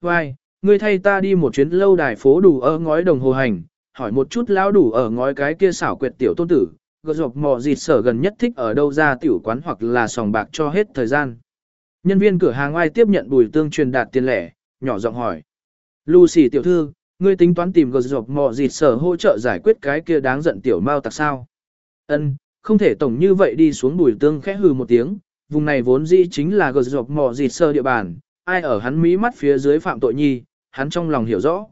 vai, ngươi thay ta đi một chuyến lâu đài phố đủ ở ngói đồng hồ hành, hỏi một chút lão đủ ở ngói cái kia xảo quyệt tiểu tôn tử, gật dọc mò dịt sở gần nhất thích ở đâu ra tiểu quán hoặc là sòng bạc cho hết thời gian. Nhân viên cửa hàng ai tiếp nhận bùi tương truyền đạt tiền lẻ, nhỏ giọng hỏi. Lucy tiểu thư, ngươi tính toán tìm gật dọc mò dịt sở hỗ trợ giải quyết cái kia đáng giận tiểu mau tặc sao? Ân, không thể tổng như vậy đi xuống bùi tương khẽ hừ một tiếng, vùng này vốn dĩ chính là gật dọc mò dịt sở địa bàn, ai ở hắn mí mắt phía dưới phạm tội nhi, hắn trong lòng hiểu rõ.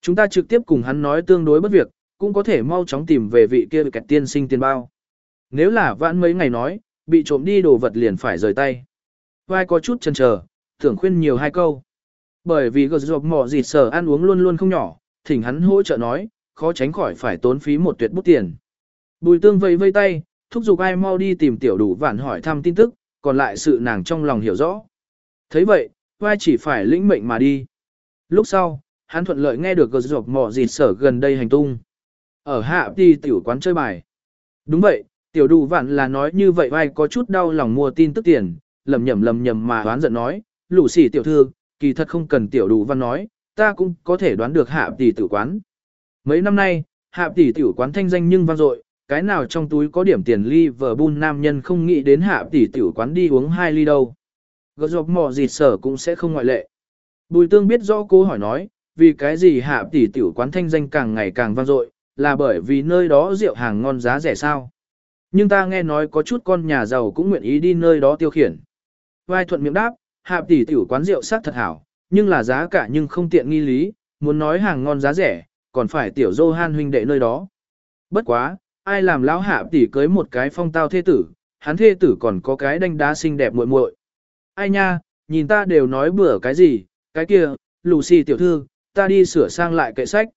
Chúng ta trực tiếp cùng hắn nói tương đối bất việc, cũng có thể mau chóng tìm về vị kia kẹt tiên sinh tiền bao. Nếu là vãn mấy ngày nói, bị trộm đi đồ vật liền phải rời tay. Vai có chút chần chờ, tưởng khuyên nhiều hai câu. Bởi vì gật dọc mỏ gì sở ăn uống luôn luôn không nhỏ, thỉnh hắn hỗ trợ nói, khó tránh khỏi phải tốn phí một tuyệt bút tiền. Bùi tương vây vây tay, thúc giục ai mau đi tìm tiểu đủ vạn hỏi thăm tin tức, còn lại sự nàng trong lòng hiểu rõ. thấy vậy, vai chỉ phải lĩnh mệnh mà đi. Lúc sau, hắn thuận lợi nghe được gờ dọc mỏ dịt sở gần đây hành tung. Ở hạ đi tiểu quán chơi bài. Đúng vậy, tiểu đủ vạn là nói như vậy vai có chút đau lòng mua tin tức tiền, lầm nhầm lầm nhầm mà đoán giận nói, lũ xỉ tiểu thư, kỳ thật không cần tiểu đủ văn nói, ta cũng có thể đoán được hạ tỷ tử quán. Mấy năm nay, hạ tỷ tiểu quán thanh danh nhưng vang dội, cái nào trong túi có điểm tiền ly vờ bun nam nhân không nghĩ đến hạ tỷ tiểu quán đi uống hai ly đâu gợt dọc mò dịt sở cũng sẽ không ngoại lệ. Bùi tương biết rõ cô hỏi nói, vì cái gì hạ tỷ tiểu quán thanh danh càng ngày càng vang dội, là bởi vì nơi đó rượu hàng ngon giá rẻ sao. Nhưng ta nghe nói có chút con nhà giàu cũng nguyện ý đi nơi đó tiêu khiển. Vai thuận miệng đáp, hạ tỷ tiểu quán rượu sắc thật hảo, nhưng là giá cả nhưng không tiện nghi lý, muốn nói hàng ngon giá rẻ, còn phải tiểu dô han huynh đệ nơi đó. Bất quá, ai làm lão hạ tỷ cưới một cái phong tao thê tử, hắn thê tử còn có cái đanh đá xinh đẹp muội muội. Ai nha, nhìn ta đều nói bữa cái gì, cái kia, Lucy tiểu thư, ta đi sửa sang lại kệ sách.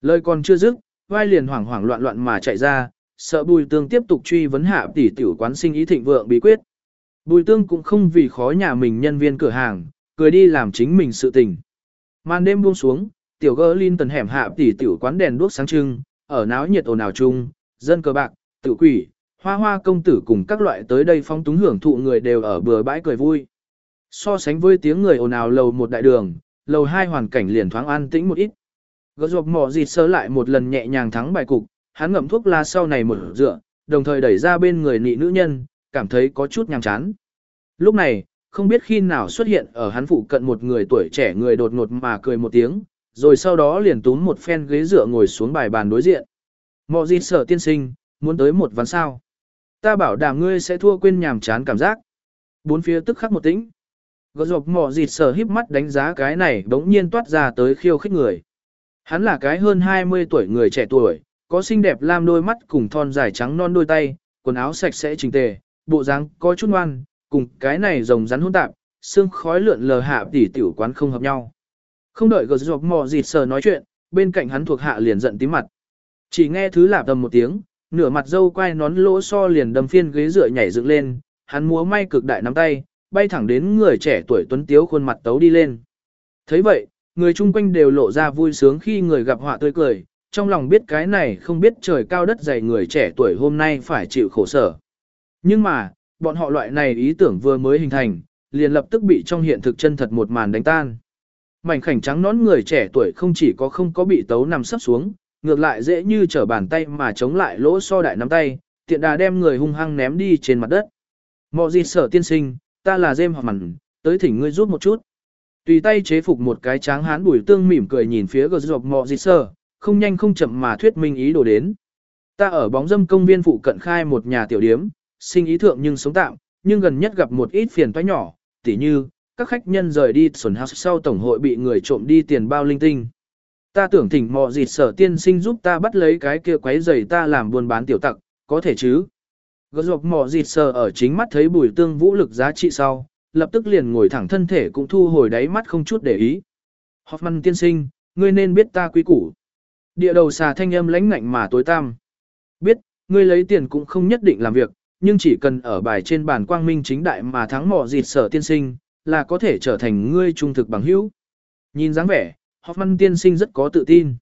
Lời còn chưa dứt, vai liền hoảng hoảng loạn loạn mà chạy ra, sợ bùi tương tiếp tục truy vấn hạ tỷ tiểu quán sinh ý thịnh vượng bí quyết. Bùi tương cũng không vì khó nhà mình nhân viên cửa hàng, cười đi làm chính mình sự tình. Màn đêm buông xuống, tiểu gơ linh tần hẻm hạ tỷ tiểu quán đèn đuốc sáng trưng, ở náo nhiệt ồn ào chung, dân cờ bạc, tử quỷ, hoa hoa công tử cùng các loại tới đây phong túng hưởng thụ người đều ở bừa bãi cười vui. So sánh với tiếng người ồn ào lầu một đại đường, lầu hai hoàn cảnh liền thoáng an tĩnh một ít. Gỡ ruột mỏ dịt sơ lại một lần nhẹ nhàng thắng bài cục, hắn ngậm thuốc la sau này một dựa, đồng thời đẩy ra bên người nị nữ nhân, cảm thấy có chút nhàm chán. Lúc này, không biết khi nào xuất hiện ở hắn phụ cận một người tuổi trẻ người đột ngột mà cười một tiếng, rồi sau đó liền túm một phen ghế dựa ngồi xuống bài bàn đối diện. Mọ gì sở tiên sinh, muốn tới một ván sao. Ta bảo đảm ngươi sẽ thua quên nhàm chán cảm giác. Bốn phía tức khắc một tĩnh. Gỡ dọc mỏ dịt sở híp mắt đánh giá cái này đống nhiên toát ra tới khiêu khích người. Hắn là cái hơn 20 tuổi người trẻ tuổi, có xinh đẹp lam đôi mắt cùng thon dài trắng non đôi tay, quần áo sạch sẽ chỉnh tề, bộ dáng có chút ngoan, cùng cái này rồng rắn hỗn tạp, xương khói lượn lờ hạ tỉ tiểu quán không hợp nhau. Không đợi gờ dọc mò dịt sờ nói chuyện, bên cạnh hắn thuộc hạ liền giận tím mặt. Chỉ nghe thứ lạp tầm một tiếng, nửa mặt dâu quay nón lỗ so liền đâm phiên ghế dựa nhảy dựng lên, hắn múa may cực đại nắm tay, bay thẳng đến người trẻ tuổi tuấn tiếu khuôn mặt tấu đi lên. thấy vậy, người chung quanh đều lộ ra vui sướng khi người gặp họa tươi cười, trong lòng biết cái này không biết trời cao đất dày người trẻ tuổi hôm nay phải chịu khổ sở. Nhưng mà, bọn họ loại này ý tưởng vừa mới hình thành, liền lập tức bị trong hiện thực chân thật một màn đánh tan. Mảnh khảnh trắng nón người trẻ tuổi không chỉ có không có bị tấu nằm sắp xuống, ngược lại dễ như trở bàn tay mà chống lại lỗ so đại nắm tay, tiện đà đem người hung hăng ném đi trên mặt đất. Mọ gì sở tiên sinh, ta là dêm hoặc mặn, tới thỉnh ngươi giúp một chút. Tùy tay chế phục một cái tráng hán bùi tương mỉm cười nhìn phía gờ dọc mọ dịt sờ, không nhanh không chậm mà thuyết minh ý đồ đến. Ta ở bóng dâm công viên phụ cận khai một nhà tiểu điếm, sinh ý thượng nhưng sống tạm, nhưng gần nhất gặp một ít phiền toái nhỏ, tỉ như, các khách nhân rời đi xuẩn house sau tổng hội bị người trộm đi tiền bao linh tinh. Ta tưởng thỉnh mọ dịt sở tiên sinh giúp ta bắt lấy cái kia quấy giày ta làm buôn bán tiểu tặc, có thể chứ? Gỡ dọc mỏ dịt sờ ở chính mắt thấy bùi tương vũ lực giá trị sau, lập tức liền ngồi thẳng thân thể cũng thu hồi đáy mắt không chút để ý. Hoffman tiên sinh, ngươi nên biết ta quý củ. Địa đầu xà thanh âm lãnh ngạnh mà tối tăm. Biết, ngươi lấy tiền cũng không nhất định làm việc, nhưng chỉ cần ở bài trên bàn quang minh chính đại mà thắng mỏ dịt sở tiên sinh, là có thể trở thành ngươi trung thực bằng hữu. Nhìn dáng vẻ, Hoffman tiên sinh rất có tự tin.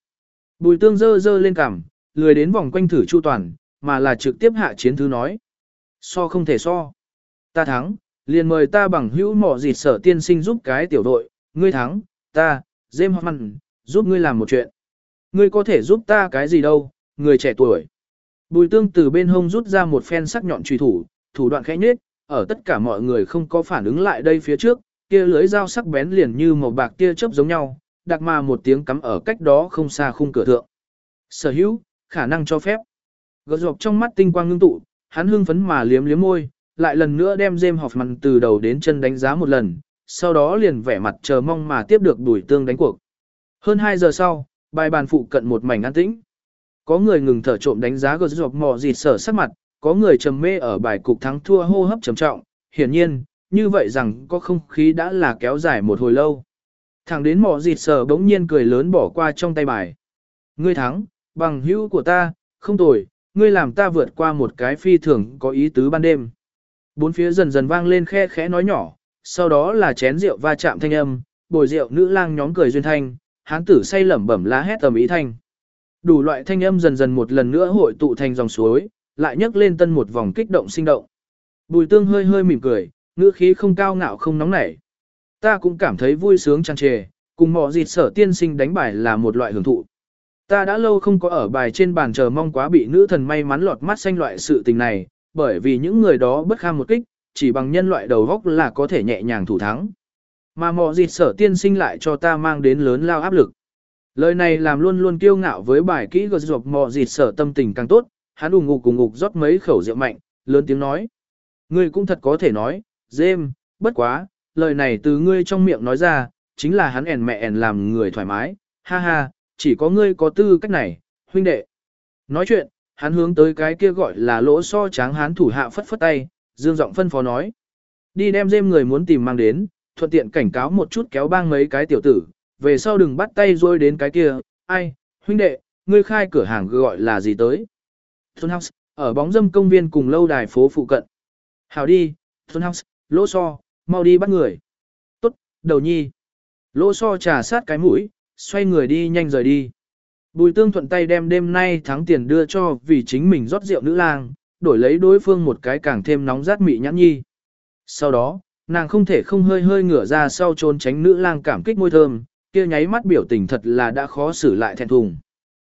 Bùi tương dơ dơ lên cằm, lười đến vòng quanh thử chu toàn, mà là trực tiếp hạ chiến thư nói. So không thể so. Ta thắng, liền mời ta bằng hữu mỏ dịt sở tiên sinh giúp cái tiểu đội, ngươi thắng, ta, James Hoffman, giúp ngươi làm một chuyện. Ngươi có thể giúp ta cái gì đâu, người trẻ tuổi. Bùi tương từ bên hông rút ra một phen sắc nhọn truy thủ, thủ đoạn khẽ nhết, ở tất cả mọi người không có phản ứng lại đây phía trước, kia lưới dao sắc bén liền như màu bạc tia chớp giống nhau, đặc mà một tiếng cắm ở cách đó không xa khung cửa thượng. Sở hữu, khả năng cho phép. Gật dọc trong mắt tinh quang ngưng tụ, hắn hưng phấn mà liếm liếm môi, lại lần nữa đem James Hoffman từ đầu đến chân đánh giá một lần, sau đó liền vẻ mặt chờ mong mà tiếp được đuổi tương đánh cuộc. Hơn 2 giờ sau, bài bàn phụ cận một mảnh an tĩnh. Có người ngừng thở trộm đánh giá gật dọc mò dịt sở sắc mặt, có người trầm mê ở bài cục thắng thua hô hấp trầm trọng, hiển nhiên, như vậy rằng có không khí đã là kéo dài một hồi lâu. Thẳng đến mò dịt sở bỗng nhiên cười lớn bỏ qua trong tay bài. Ngươi thắng, bằng hữu của ta, không tồi, ngươi làm ta vượt qua một cái phi thường có ý tứ ban đêm. Bốn phía dần dần vang lên khe khẽ nói nhỏ, sau đó là chén rượu va chạm thanh âm, bồi rượu nữ lang nhóm cười duyên thanh, hán tử say lẩm bẩm lá hét tầm ý thanh. Đủ loại thanh âm dần dần một lần nữa hội tụ thành dòng suối, lại nhấc lên tân một vòng kích động sinh động. Bùi tương hơi hơi mỉm cười, ngữ khí không cao ngạo không nóng nảy. Ta cũng cảm thấy vui sướng tràn trề, cùng mò dịt sở tiên sinh đánh bài là một loại hưởng thụ. Ta đã lâu không có ở bài trên bàn chờ mong quá bị nữ thần may mắn lọt mắt xanh loại sự tình này, bởi vì những người đó bất kham một kích, chỉ bằng nhân loại đầu góc là có thể nhẹ nhàng thủ thắng. Mà mọ dịt sở tiên sinh lại cho ta mang đến lớn lao áp lực. Lời này làm luôn luôn kiêu ngạo với bài kỹ gật dọc mọ dịt sở tâm tình càng tốt, hắn ủng ngục cùng ngục rót mấy khẩu rượu mạnh, lớn tiếng nói. Ngươi cũng thật có thể nói, James, bất quá, lời này từ ngươi trong miệng nói ra, chính là hắn ẻn mẹ ẻn làm người thoải mái, ha ha, chỉ có ngươi có tư cách này, huynh đệ. Nói chuyện, hắn hướng tới cái kia gọi là lỗ so tráng hắn thủ hạ phất phất tay, dương giọng phân phó nói. Đi đem dêm người muốn tìm mang đến, thuận tiện cảnh cáo một chút kéo bang mấy cái tiểu tử, về sau đừng bắt tay rôi đến cái kia, ai, huynh đệ, ngươi khai cửa hàng gọi là gì tới. Thôn House, ở bóng dâm công viên cùng lâu đài phố phụ cận. Hào đi, Thôn House, lỗ so, mau đi bắt người. Tốt, đầu nhi. Lỗ so trà sát cái mũi, xoay người đi nhanh rời đi. Bùi tương thuận tay đem đêm nay thắng tiền đưa cho vì chính mình rót rượu nữ lang, đổi lấy đối phương một cái càng thêm nóng rát mị nhãn nhi. Sau đó, nàng không thể không hơi hơi ngửa ra sau trốn tránh nữ lang cảm kích môi thơm, kia nháy mắt biểu tình thật là đã khó xử lại thẹn thùng.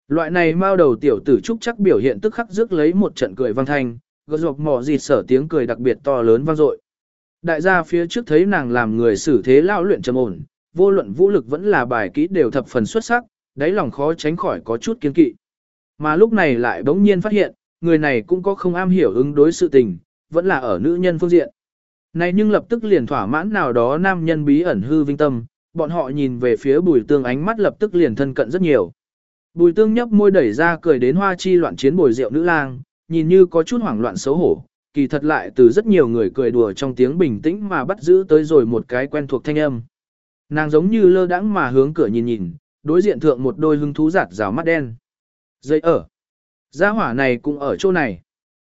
Loại này mao đầu tiểu tử trúc chắc biểu hiện tức khắc rước lấy một trận cười vang thanh, gật dọc mỏ dịt sở tiếng cười đặc biệt to lớn vang dội. Đại gia phía trước thấy nàng làm người xử thế lao luyện trầm ổn, vô luận vũ lực vẫn là bài kỹ đều thập phần xuất sắc, đáy lòng khó tránh khỏi có chút kiên kỵ. Mà lúc này lại bỗng nhiên phát hiện, người này cũng có không am hiểu ứng đối sự tình, vẫn là ở nữ nhân phương diện. Này nhưng lập tức liền thỏa mãn nào đó nam nhân bí ẩn hư vinh tâm, bọn họ nhìn về phía bùi tương ánh mắt lập tức liền thân cận rất nhiều. Bùi tương nhấp môi đẩy ra cười đến hoa chi loạn chiến bồi rượu nữ lang, nhìn như có chút hoảng loạn xấu hổ, kỳ thật lại từ rất nhiều người cười đùa trong tiếng bình tĩnh mà bắt giữ tới rồi một cái quen thuộc thanh âm. Nàng giống như lơ đãng mà hướng cửa nhìn nhìn, đối diện thượng một đôi hưng thú giạt rào mắt đen. Dây ở. Gia hỏa này cũng ở chỗ này.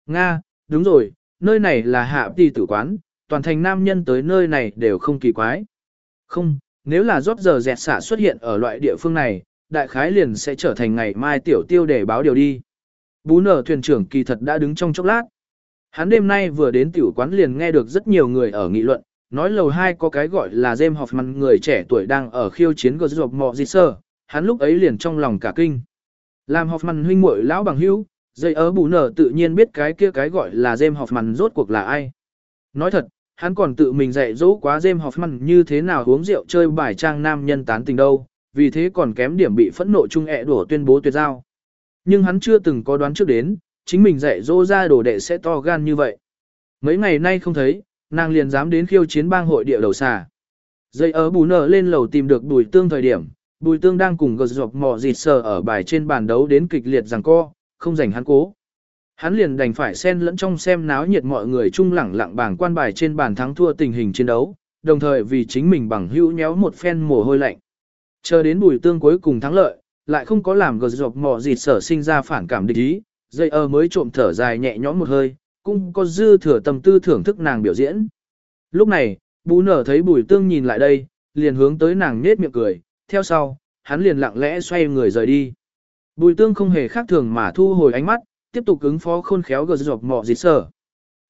Nga, đúng rồi, nơi này là hạ tỷ tử quán, toàn thành nam nhân tới nơi này đều không kỳ quái. Không, nếu là rót giờ dẹt xả xuất hiện ở loại địa phương này, đại khái liền sẽ trở thành ngày mai tiểu tiêu để báo điều đi. Bú nở thuyền trưởng kỳ thật đã đứng trong chốc lát. Hắn đêm nay vừa đến tiểu quán liền nghe được rất nhiều người ở nghị luận, nói lầu 2 có cái gọi là James Hoffman người trẻ tuổi đang ở khiêu chiến gờ dọc mọ gì sơ, hắn lúc ấy liền trong lòng cả kinh. Làm Hoffman huynh muội lão bằng hữu, dây ớ bù nở tự nhiên biết cái kia cái gọi là James Hoffman rốt cuộc là ai. Nói thật, hắn còn tự mình dạy dỗ quá James Hoffman như thế nào uống rượu chơi bài trang nam nhân tán tình đâu, vì thế còn kém điểm bị phẫn nộ chung ẹ đổ tuyên bố tuyệt giao. Nhưng hắn chưa từng có đoán trước đến, chính mình dạy dỗ ra đồ đệ sẽ to gan như vậy. Mấy ngày nay không thấy, nàng liền dám đến khiêu chiến bang hội địa đầu xà. Dây ớ bù nở lên lầu tìm được bùi tương thời điểm, bùi tương đang cùng gật dọc mò dịt sờ ở bài trên bàn đấu đến kịch liệt rằng co, không rảnh hắn cố. Hắn liền đành phải xen lẫn trong xem náo nhiệt mọi người chung lẳng lặng bảng quan bài trên bàn thắng thua tình hình chiến đấu, đồng thời vì chính mình bằng hữu nhéo một phen mồ hôi lạnh. Chờ đến bùi tương cuối cùng thắng lợi, lại không có làm gật dọc mò dịt sở sinh ra phản cảm địch ý, dây ơ mới trộm thở dài nhẹ nhõm một hơi, cũng có dư thừa tâm tư thưởng thức nàng biểu diễn. Lúc này, bú nở thấy bùi tương nhìn lại đây, liền hướng tới nàng nết miệng cười, theo sau, hắn liền lặng lẽ xoay người rời đi. Bùi tương không hề khác thường mà thu hồi ánh mắt, tiếp tục ứng phó khôn khéo gờ dọc mọ dịt sở.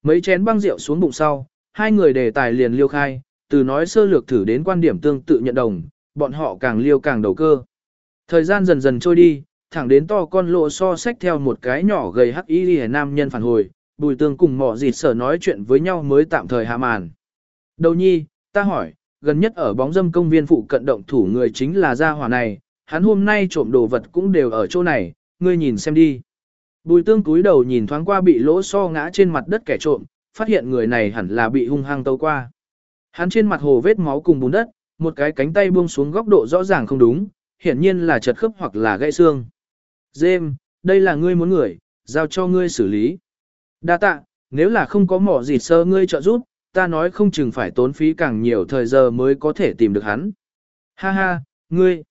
Mấy chén băng rượu xuống bụng sau, hai người đề tài liền liêu khai, từ nói sơ lược thử đến quan điểm tương tự nhận đồng, bọn họ càng liêu càng đầu cơ. Thời gian dần dần trôi đi, thẳng đến to con lộ so sách theo một cái nhỏ gầy hắc y nam nhân phản hồi, bùi tương cùng mỏ dịt sở nói chuyện với nhau mới tạm thời hạ màn. Đầu nhi, ta hỏi, gần nhất ở bóng dâm công viên phụ cận động thủ người chính là gia hỏa này, hắn hôm nay trộm đồ vật cũng đều ở chỗ này, ngươi nhìn xem đi. Bùi tương cúi đầu nhìn thoáng qua bị lỗ so ngã trên mặt đất kẻ trộm, phát hiện người này hẳn là bị hung hăng tấu qua. Hắn trên mặt hồ vết máu cùng bùn đất, một cái cánh tay buông xuống góc độ rõ ràng không đúng, hiển nhiên là chật khớp hoặc là gãy xương. Dêm, đây là ngươi muốn người, giao cho ngươi xử lý. Đa tạ, nếu là không có mỏ gì sơ ngươi trợ giúp, ta nói không chừng phải tốn phí càng nhiều thời giờ mới có thể tìm được hắn. Ha ha, ngươi.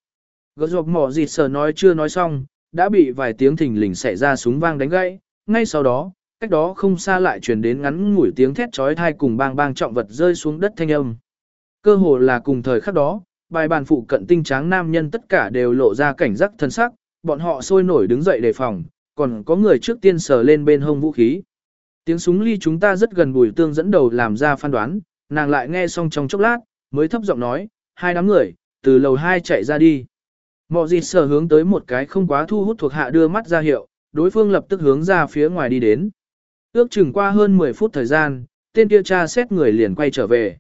Gỡ dọc mỏ gì sơ nói chưa nói xong, đã bị vài tiếng thình lình xảy ra súng vang đánh gãy. Ngay sau đó, cách đó không xa lại truyền đến ngắn ngủi tiếng thét chói tai cùng bang bang trọng vật rơi xuống đất thanh âm. Cơ hồ là cùng thời khắc đó, bài bàn phụ cận tinh tráng nam nhân tất cả đều lộ ra cảnh giác thân sắc, bọn họ sôi nổi đứng dậy đề phòng, còn có người trước tiên sờ lên bên hông vũ khí. Tiếng súng ly chúng ta rất gần bùi tương dẫn đầu làm ra phán đoán, nàng lại nghe xong trong chốc lát, mới thấp giọng nói, hai đám người, từ lầu hai chạy ra đi. Mọ gì sở hướng tới một cái không quá thu hút thuộc hạ đưa mắt ra hiệu, đối phương lập tức hướng ra phía ngoài đi đến. Ước chừng qua hơn 10 phút thời gian, tên kia cha xét người liền quay trở về.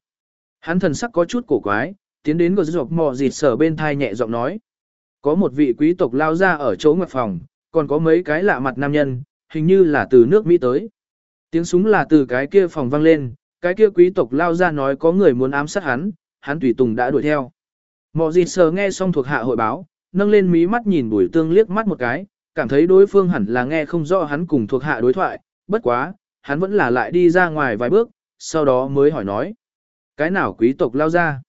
Hắn thần sắc có chút cổ quái, tiến đến gờ dọc mọ dịt sở bên thai nhẹ giọng nói. Có một vị quý tộc lao ra ở chỗ ngoại phòng, còn có mấy cái lạ mặt nam nhân, hình như là từ nước Mỹ tới. Tiếng súng là từ cái kia phòng vang lên, cái kia quý tộc lao ra nói có người muốn ám sát hắn, hắn tùy tùng đã đuổi theo. Mọ gì sờ nghe xong thuộc hạ hội báo, nâng lên mí mắt nhìn bùi tương liếc mắt một cái, cảm thấy đối phương hẳn là nghe không rõ hắn cùng thuộc hạ đối thoại, bất quá, hắn vẫn là lại đi ra ngoài vài bước, sau đó mới hỏi nói. Cái nào quý tộc lao ra?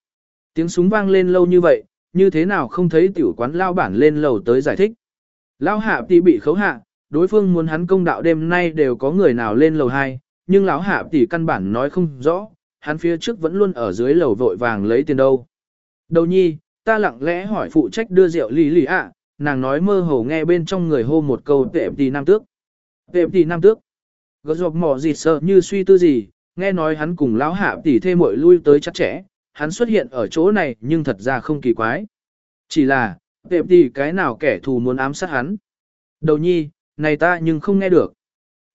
Tiếng súng vang lên lâu như vậy, như thế nào không thấy tiểu quán lao bản lên lầu tới giải thích. Lao hạ thì bị khấu hạ, đối phương muốn hắn công đạo đêm nay đều có người nào lên lầu 2, nhưng lão hạ tỷ căn bản nói không rõ, hắn phía trước vẫn luôn ở dưới lầu vội vàng lấy tiền đâu. Đầu nhi, ta lặng lẽ hỏi phụ trách đưa rượu lì lì ạ, nàng nói mơ hồ nghe bên trong người hô một câu tệm tỷ nam tước. Tệm tỷ nam tước. Gỡ dọc mỏ gì sợ như suy tư gì, nghe nói hắn cùng lão hạ tỷ thê mội lui tới chắc chẽ, hắn xuất hiện ở chỗ này nhưng thật ra không kỳ quái. Chỉ là, tệm tỷ cái nào kẻ thù muốn ám sát hắn. Đầu nhi, này ta nhưng không nghe được.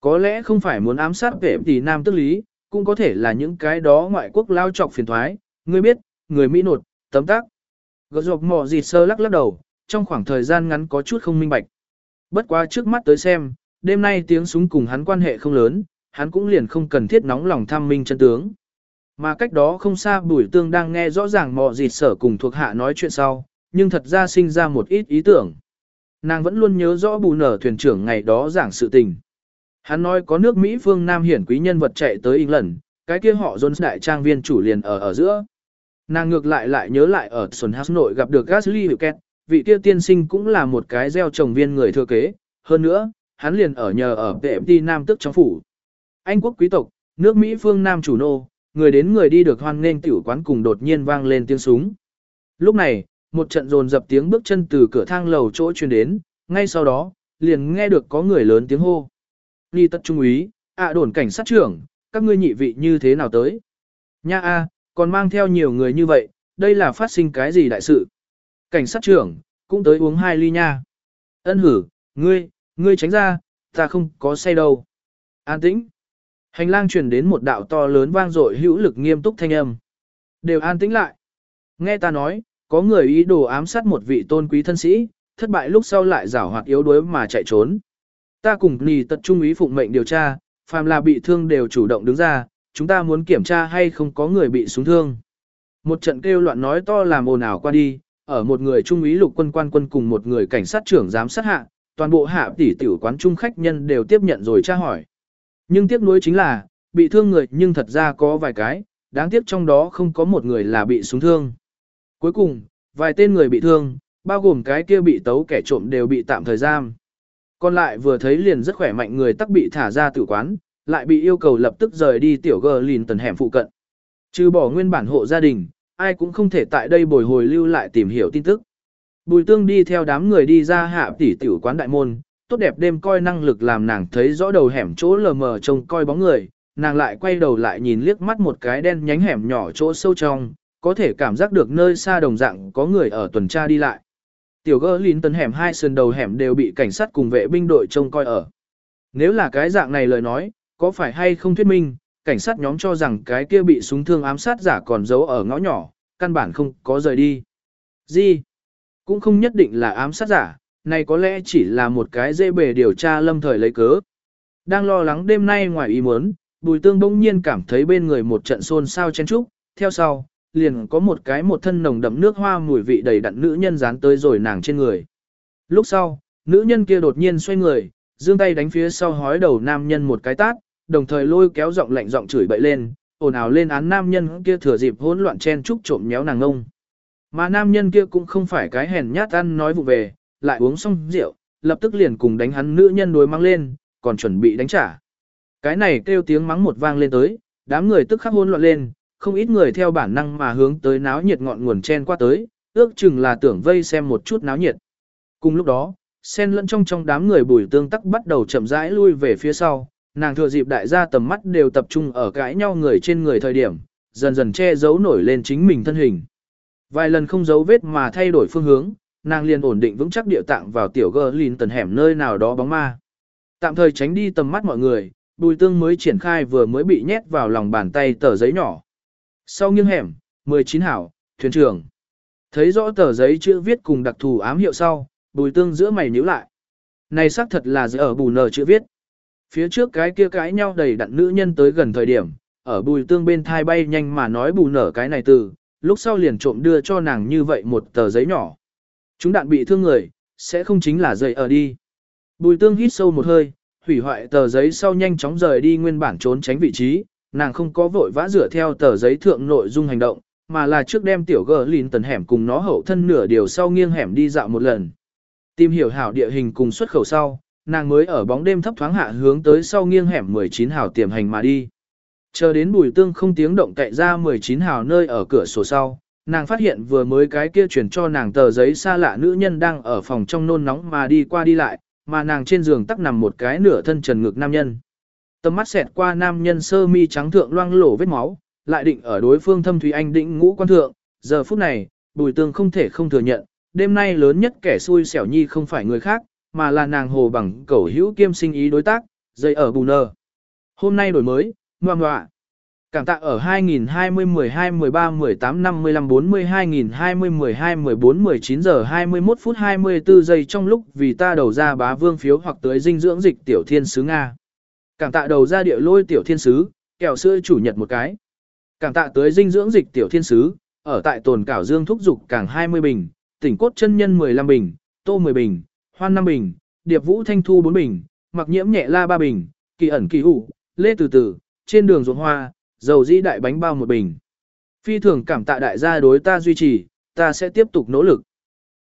Có lẽ không phải muốn ám sát vệ tỷ nam tức lý, cũng có thể là những cái đó ngoại quốc lao trọc phiền thoái, ngươi biết, người Mỹ nột, tấm tác. Gỡ dọc mò gì sơ lắc lắc đầu, trong khoảng thời gian ngắn có chút không minh bạch. Bất quá trước mắt tới xem, đêm nay tiếng súng cùng hắn quan hệ không lớn, hắn cũng liền không cần thiết nóng lòng thăm minh chân tướng. Mà cách đó không xa bùi tương đang nghe rõ ràng mò dịt sở cùng thuộc hạ nói chuyện sau, nhưng thật ra sinh ra một ít ý tưởng. Nàng vẫn luôn nhớ rõ bù nở thuyền trưởng ngày đó giảng sự tình. Hắn nói có nước Mỹ phương Nam hiển quý nhân vật chạy tới England, cái kia họ Jones đại trang viên chủ liền ở ở giữa. Nàng ngược lại lại nhớ lại ở Son House nội gặp được Gasly Hữu vị kia tiên sinh cũng là một cái gieo trồng viên người thừa kế, hơn nữa, hắn liền ở nhờ ở PMT Nam tức trong phủ. Anh quốc quý tộc, nước Mỹ phương Nam chủ nô, người đến người đi được hoan nghênh tiểu quán cùng đột nhiên vang lên tiếng súng. Lúc này, một trận dồn dập tiếng bước chân từ cửa thang lầu chỗ truyền đến, ngay sau đó, liền nghe được có người lớn tiếng hô. Ni tất trung úy, ạ đồn cảnh sát trưởng, các ngươi nhị vị như thế nào tới? Nha a, còn mang theo nhiều người như vậy, đây là phát sinh cái gì đại sự? Cảnh sát trưởng, cũng tới uống hai ly nha. Ân hử, ngươi, ngươi tránh ra, ta không có say đâu. An tĩnh. Hành lang truyền đến một đạo to lớn vang dội hữu lực nghiêm túc thanh âm. Đều an tĩnh lại. Nghe ta nói, có người ý đồ ám sát một vị tôn quý thân sĩ, thất bại lúc sau lại giảo hoạt yếu đuối mà chạy trốn. Ta cùng nì tật trung ý phụng mệnh điều tra, phàm là bị thương đều chủ động đứng ra, chúng ta muốn kiểm tra hay không có người bị súng thương. Một trận kêu loạn nói to làm ồn ào qua đi, ở một người trung úy lục quân quan quân cùng một người cảnh sát trưởng giám sát hạ, toàn bộ hạ tỷ tiểu quán trung khách nhân đều tiếp nhận rồi tra hỏi. Nhưng tiếc nuối chính là, bị thương người nhưng thật ra có vài cái, đáng tiếc trong đó không có một người là bị súng thương. Cuối cùng, vài tên người bị thương, bao gồm cái kia bị tấu kẻ trộm đều bị tạm thời giam. Còn lại vừa thấy liền rất khỏe mạnh người tắc bị thả ra tử quán, lại bị yêu cầu lập tức rời đi tiểu gờ lìn tần hẻm phụ cận. Trừ bỏ nguyên bản hộ gia đình, ai cũng không thể tại đây bồi hồi lưu lại tìm hiểu tin tức. Bùi tương đi theo đám người đi ra hạ tỷ tiểu quán đại môn, tốt đẹp đêm coi năng lực làm nàng thấy rõ đầu hẻm chỗ lờ mờ trông coi bóng người, nàng lại quay đầu lại nhìn liếc mắt một cái đen nhánh hẻm nhỏ chỗ sâu trong, có thể cảm giác được nơi xa đồng dạng có người ở tuần tra đi lại. Tiểu gơ lín tấn hẻm hai sườn đầu hẻm đều bị cảnh sát cùng vệ binh đội trông coi ở. Nếu là cái dạng này lời nói, có phải hay không thuyết minh, cảnh sát nhóm cho rằng cái kia bị súng thương ám sát giả còn giấu ở ngõ nhỏ, căn bản không có rời đi. Gì? Cũng không nhất định là ám sát giả, này có lẽ chỉ là một cái dễ bề điều tra lâm thời lấy cớ. Đang lo lắng đêm nay ngoài ý muốn, Bùi Tương bỗng nhiên cảm thấy bên người một trận xôn xao chen trúc, theo sau, liền có một cái một thân nồng đậm nước hoa mùi vị đầy đặn nữ nhân dán tới rồi nàng trên người. Lúc sau, nữ nhân kia đột nhiên xoay người, giương tay đánh phía sau hói đầu nam nhân một cái tát, đồng thời lôi kéo giọng lạnh giọng chửi bậy lên, ồn ào lên án nam nhân kia thừa dịp hỗn loạn chen trúc trộm nhéo nàng ngông. Mà nam nhân kia cũng không phải cái hèn nhát ăn nói vụ về, lại uống xong rượu, lập tức liền cùng đánh hắn nữ nhân đối mang lên, còn chuẩn bị đánh trả. Cái này kêu tiếng mắng một vang lên tới, đám người tức khắc hỗn loạn lên, không ít người theo bản năng mà hướng tới náo nhiệt ngọn nguồn chen qua tới, ước chừng là tưởng vây xem một chút náo nhiệt. Cùng lúc đó, sen lẫn trong trong đám người bùi tương tắc bắt đầu chậm rãi lui về phía sau, nàng thừa dịp đại gia tầm mắt đều tập trung ở cãi nhau người trên người thời điểm, dần dần che giấu nổi lên chính mình thân hình. Vài lần không giấu vết mà thay đổi phương hướng, nàng liền ổn định vững chắc địa tạng vào tiểu gơ lìn tần hẻm nơi nào đó bóng ma. Tạm thời tránh đi tầm mắt mọi người, bùi tương mới triển khai vừa mới bị nhét vào lòng bàn tay tờ giấy nhỏ. Sau nghiêng hẻm, 19 hảo, thuyền trưởng. Thấy rõ tờ giấy chữ viết cùng đặc thù ám hiệu sau, bùi tương giữa mày nhíu lại. Này xác thật là giữa ở bù nờ chữ viết. Phía trước cái kia cãi nhau đầy đặn nữ nhân tới gần thời điểm, ở bùi tương bên thai bay nhanh mà nói bù nở cái này từ, lúc sau liền trộm đưa cho nàng như vậy một tờ giấy nhỏ. Chúng đạn bị thương người, sẽ không chính là dậy ở đi. Bùi tương hít sâu một hơi, hủy hoại tờ giấy sau nhanh chóng rời đi nguyên bản trốn tránh vị trí, nàng không có vội vã rửa theo tờ giấy thượng nội dung hành động, mà là trước đem tiểu gờ lìn tần hẻm cùng nó hậu thân nửa điều sau nghiêng hẻm đi dạo một lần. Tìm hiểu hảo địa hình cùng xuất khẩu sau, nàng mới ở bóng đêm thấp thoáng hạ hướng tới sau nghiêng hẻm 19 hào tiềm hành mà đi. Chờ đến bùi tương không tiếng động cậy ra 19 hào nơi ở cửa sổ sau, nàng phát hiện vừa mới cái kia chuyển cho nàng tờ giấy xa lạ nữ nhân đang ở phòng trong nôn nóng mà đi qua đi lại, mà nàng trên giường tắc nằm một cái nửa thân trần ngực nam nhân. Tầm mắt xẹt qua nam nhân sơ mi trắng thượng loang lổ vết máu, lại định ở đối phương thâm thủy anh định ngũ quan thượng, giờ phút này, bùi tương không thể không thừa nhận, đêm nay lớn nhất kẻ xui xẻo nhi không phải người khác, mà là nàng hồ bằng cẩu hữu kiêm sinh ý đối tác, dây ở bù nờ. Hôm nay đổi mới, ngoan ngoạ. Cảm tạ ở 2020 12 13 18 55 40 2020 12 14 19 giờ 21 phút 24 giây trong lúc vì ta đầu ra bá vương phiếu hoặc tới dinh dưỡng dịch tiểu thiên sứ Nga. Cảm tạ đầu ra địa lôi tiểu thiên sứ, kẹo sữa chủ nhật một cái. Cảm tạ tới dinh dưỡng dịch tiểu thiên sứ, ở tại tồn cảo dương thúc dục càng 20 bình, tỉnh cốt chân nhân 15 bình, tô 10 bình, hoan 5 bình, điệp vũ thanh thu 4 bình, mặc nhiễm nhẹ la 3 bình, kỳ ẩn kỳ hủ, lê từ từ, trên đường ruộng hoa, dầu dĩ đại bánh bao một bình. Phi thường cảm tạ đại gia đối ta duy trì, ta sẽ tiếp tục nỗ lực.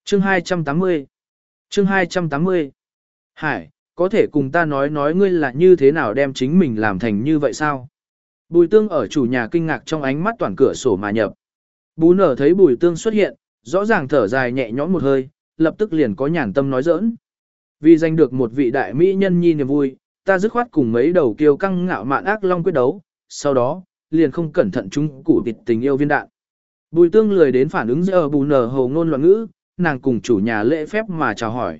Chương 280 Chương 280 Hải, có thể cùng ta nói nói ngươi là như thế nào đem chính mình làm thành như vậy sao? Bùi tương ở chủ nhà kinh ngạc trong ánh mắt toàn cửa sổ mà nhập. Bú nở thấy bùi tương xuất hiện, rõ ràng thở dài nhẹ nhõm một hơi, lập tức liền có nhàn tâm nói giỡn. Vì giành được một vị đại mỹ nhân nhi niềm vui, ta dứt khoát cùng mấy đầu kiêu căng ngạo mạn ác long quyết đấu, sau đó, liền không cẩn thận chúng củ vịt tình yêu viên đạn. Bùi tương lười đến phản ứng giờ bù nở hồ ngôn loạn ngữ, nàng cùng chủ nhà lễ phép mà chào hỏi.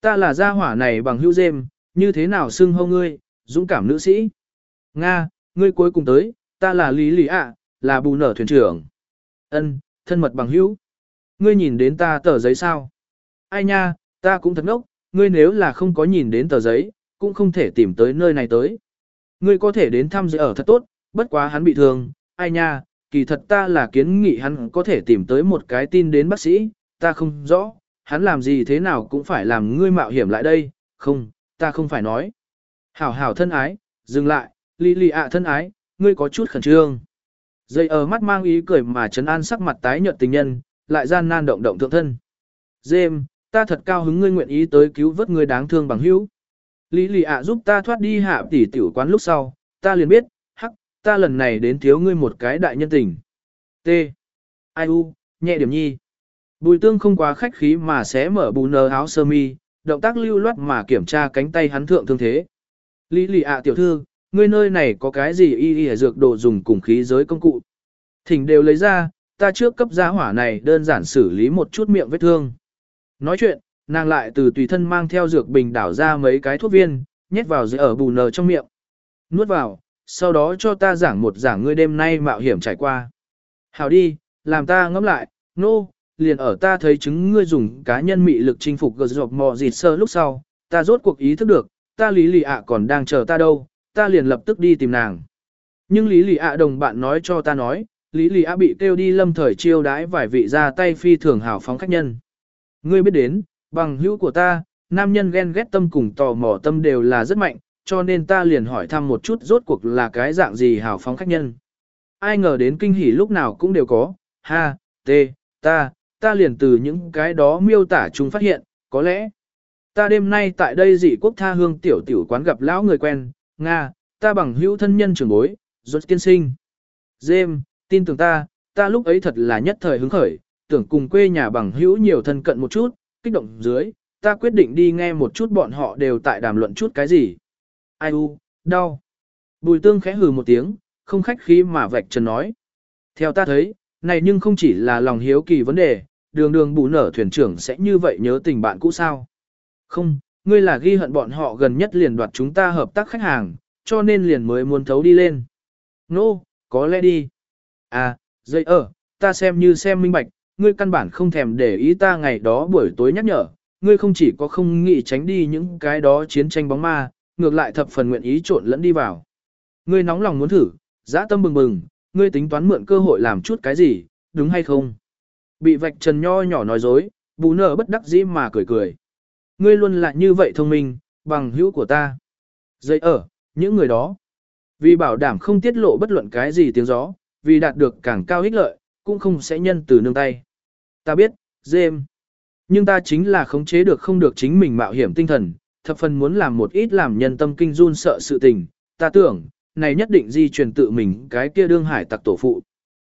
Ta là gia hỏa này bằng hữu dêm, như thế nào xưng hô ngươi, dũng cảm nữ sĩ. Nga, ngươi cuối cùng tới, ta là Lý Lý ạ, là bù nở thuyền trưởng. Ân, thân mật bằng hữu. Ngươi nhìn đến ta tờ giấy sao? Ai nha, ta cũng thật ngốc, ngươi nếu là không có nhìn đến tờ giấy, cũng không thể tìm tới nơi này tới. Ngươi có thể đến thăm dự ở thật tốt, bất quá hắn bị thương, ai nha, kỳ thật ta là kiến nghị hắn có thể tìm tới một cái tin đến bác sĩ, ta không rõ, hắn làm gì thế nào cũng phải làm ngươi mạo hiểm lại đây, không, ta không phải nói. Hảo hảo thân ái, dừng lại, lì lì ạ thân ái, ngươi có chút khẩn trương. Dây ở mắt mang ý cười mà trấn an sắc mặt tái nhợt tình nhân, lại gian nan động động thượng thân. Dêm, ta thật cao hứng ngươi nguyện ý tới cứu vớt ngươi đáng thương bằng hữu. Lý lì ạ giúp ta thoát đi hạ tỷ tiểu quán lúc sau, ta liền biết, hắc, ta lần này đến thiếu ngươi một cái đại nhân tình. T. Ai u, nhẹ điểm nhi. Bùi tương không quá khách khí mà xé mở bù nơ áo sơ mi, động tác lưu loát mà kiểm tra cánh tay hắn thượng thương thế. Lý lì ạ tiểu thư, ngươi nơi này có cái gì y y dược đồ dùng cùng khí giới công cụ. Thỉnh đều lấy ra, ta trước cấp gia hỏa này đơn giản xử lý một chút miệng vết thương. Nói chuyện, nàng lại từ tùy thân mang theo dược bình đảo ra mấy cái thuốc viên, nhét vào dưới ở bù nờ trong miệng. Nuốt vào, sau đó cho ta giảng một giảng ngươi đêm nay mạo hiểm trải qua. Hảo đi, làm ta ngẫm lại, nô, no, liền ở ta thấy chứng ngươi dùng cá nhân mị lực chinh phục gờ dọc mò dịt sơ lúc sau, ta rốt cuộc ý thức được, ta lý lì ạ còn đang chờ ta đâu, ta liền lập tức đi tìm nàng. Nhưng lý lì ạ đồng bạn nói cho ta nói, lý lì ạ bị kêu đi lâm thời chiêu đãi vài vị ra tay phi thường hào phóng khách nhân. Ngươi biết đến, bằng hữu của ta, nam nhân ghen ghét tâm cùng tò mò tâm đều là rất mạnh, cho nên ta liền hỏi thăm một chút rốt cuộc là cái dạng gì hào phóng khách nhân. Ai ngờ đến kinh hỉ lúc nào cũng đều có, ha, tê, ta, ta liền từ những cái đó miêu tả chúng phát hiện, có lẽ, ta đêm nay tại đây dị quốc tha hương tiểu tiểu quán gặp lão người quen, Nga, ta bằng hữu thân nhân trưởng bối, rốt tiên sinh. James, tin tưởng ta, ta lúc ấy thật là nhất thời hứng khởi, tưởng cùng quê nhà bằng hữu nhiều thân cận một chút, kích động dưới, ta quyết định đi nghe một chút bọn họ đều tại đàm luận chút cái gì. Ai u, đau. Bùi tương khẽ hừ một tiếng, không khách khí mà vạch trần nói. Theo ta thấy, này nhưng không chỉ là lòng hiếu kỳ vấn đề, đường đường bù nở thuyền trưởng sẽ như vậy nhớ tình bạn cũ sao. Không, ngươi là ghi hận bọn họ gần nhất liền đoạt chúng ta hợp tác khách hàng, cho nên liền mới muốn thấu đi lên. Nô, no, có lẽ đi. À, dây ở, ta xem như xem minh bạch, ngươi căn bản không thèm để ý ta ngày đó buổi tối nhắc nhở, ngươi không chỉ có không nghĩ tránh đi những cái đó chiến tranh bóng ma, ngược lại thập phần nguyện ý trộn lẫn đi vào. Ngươi nóng lòng muốn thử, dã tâm bừng bừng, ngươi tính toán mượn cơ hội làm chút cái gì, đúng hay không? Bị vạch trần nho nhỏ nói dối, bù nở bất đắc dĩ mà cười cười. Ngươi luôn là như vậy thông minh, bằng hữu của ta. Dây ở, những người đó. Vì bảo đảm không tiết lộ bất luận cái gì tiếng gió, vì đạt được càng cao ích lợi, cũng không sẽ nhân từ nương tay. Ta biết, James. Nhưng ta chính là khống chế được không được chính mình mạo hiểm tinh thần, thập phần muốn làm một ít làm nhân tâm kinh run sợ sự tình. Ta tưởng, này nhất định di truyền tự mình cái kia đương hải tặc tổ phụ.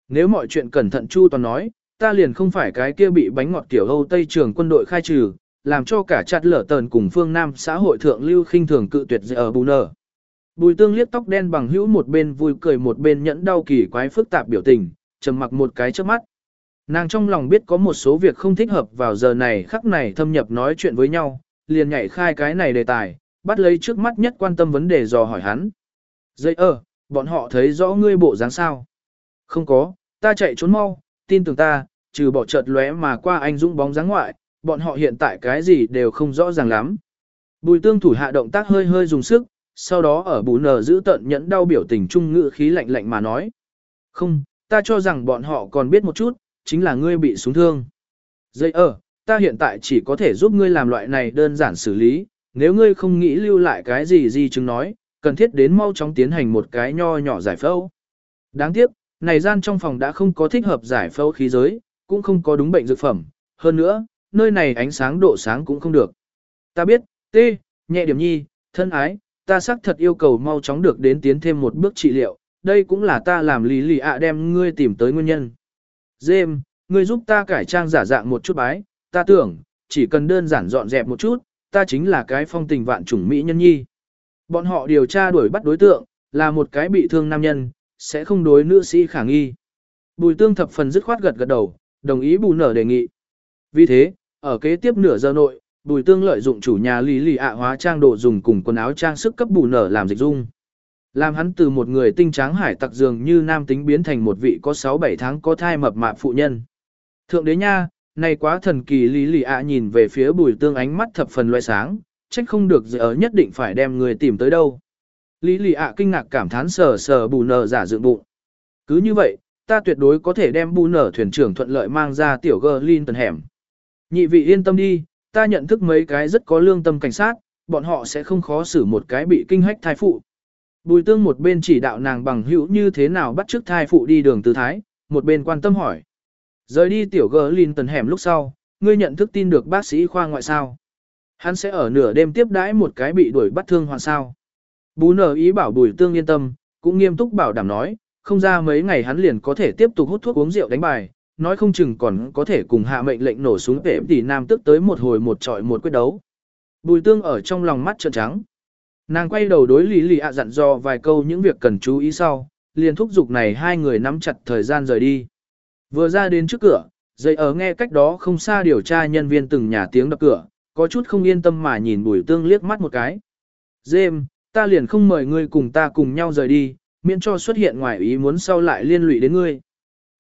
Nếu mọi chuyện cẩn thận chu toàn nói, ta liền không phải cái kia bị bánh ngọt tiểu Âu Tây trường quân đội khai trừ, làm cho cả chặt lở tờn cùng phương Nam xã hội thượng lưu khinh thường cự tuyệt ở bù nở. Bùi tương liếc tóc đen bằng hữu một bên vui cười một bên nhẫn đau kỳ quái phức tạp biểu tình, trầm mặc một cái trước mắt. Nàng trong lòng biết có một số việc không thích hợp vào giờ này khắc này thâm nhập nói chuyện với nhau, liền nhảy khai cái này đề tài, bắt lấy trước mắt nhất quan tâm vấn đề dò hỏi hắn. Dây ơ, bọn họ thấy rõ ngươi bộ dáng sao? Không có, ta chạy trốn mau, tin tưởng ta, trừ bỏ chợt lóe mà qua anh dũng bóng dáng ngoại, bọn họ hiện tại cái gì đều không rõ ràng lắm. Bùi tương thủ hạ động tác hơi hơi dùng sức, sau đó ở bù nờ giữ tận nhẫn đau biểu tình trung ngữ khí lạnh lạnh mà nói. Không, ta cho rằng bọn họ còn biết một chút, chính là ngươi bị súng thương. Dây ở, ta hiện tại chỉ có thể giúp ngươi làm loại này đơn giản xử lý, nếu ngươi không nghĩ lưu lại cái gì gì chứng nói, cần thiết đến mau chóng tiến hành một cái nho nhỏ giải phẫu. Đáng tiếc, này gian trong phòng đã không có thích hợp giải phẫu khí giới, cũng không có đúng bệnh dược phẩm, hơn nữa, nơi này ánh sáng độ sáng cũng không được. Ta biết, tê, nhẹ điểm nhi, thân ái, ta xác thật yêu cầu mau chóng được đến tiến thêm một bước trị liệu, đây cũng là ta làm lý lì ạ đem ngươi tìm tới nguyên nhân. James, ngươi giúp ta cải trang giả dạng một chút bái, ta tưởng, chỉ cần đơn giản dọn dẹp một chút, ta chính là cái phong tình vạn chủng mỹ nhân nhi. Bọn họ điều tra đuổi bắt đối tượng, là một cái bị thương nam nhân, sẽ không đối nữ sĩ khả nghi. Bùi tương thập phần dứt khoát gật gật đầu, đồng ý bù nở đề nghị. Vì thế, ở kế tiếp nửa giờ nội, bùi tương lợi dụng chủ nhà lý lì ạ hóa trang đồ dùng cùng quần áo trang sức cấp bù nở làm dịch dung. Làm hắn từ một người tinh tráng hải tặc dường như nam tính biến thành một vị có 6-7 tháng có thai mập mạp phụ nhân. Thượng đế nha, này quá thần kỳ lý lì ạ nhìn về phía bùi tương ánh mắt thập phần loại sáng, trách không được giờ nhất định phải đem người tìm tới đâu. Lý lì ạ kinh ngạc cảm thán sờ sờ bù nở giả dựng bụng. Cứ như vậy, ta tuyệt đối có thể đem bù nở thuyền trưởng thuận lợi mang ra tiểu gơ linh tần hẻm. Nhị vị yên tâm đi, ta nhận thức mấy cái rất có lương tâm cảnh sát, bọn họ sẽ không khó xử một cái bị kinh hách thai phụ. Bùi tương một bên chỉ đạo nàng bằng hữu như thế nào bắt chước thai phụ đi đường từ thái, một bên quan tâm hỏi. Rời đi tiểu gơ Linh tần hẻm lúc sau, ngươi nhận thức tin được bác sĩ khoa ngoại sao. Hắn sẽ ở nửa đêm tiếp đãi một cái bị đuổi bắt thương hoàn sao. Bú nở ý bảo bùi tương yên tâm, cũng nghiêm túc bảo đảm nói, không ra mấy ngày hắn liền có thể tiếp tục hút thuốc uống rượu đánh bài, nói không chừng còn có thể cùng hạ mệnh lệnh nổ súng vệ tỷ nam tức tới một hồi một trọi một quyết đấu. Bùi tương ở trong lòng mắt trợn trắng. Nàng quay đầu đối lý lì ạ dặn dò vài câu những việc cần chú ý sau, liền thúc giục này hai người nắm chặt thời gian rời đi. Vừa ra đến trước cửa, dậy ở nghe cách đó không xa điều tra nhân viên từng nhà tiếng đập cửa, có chút không yên tâm mà nhìn bùi tương liếc mắt một cái. Dêm, ta liền không mời ngươi cùng ta cùng nhau rời đi, miễn cho xuất hiện ngoài ý muốn sau lại liên lụy đến ngươi.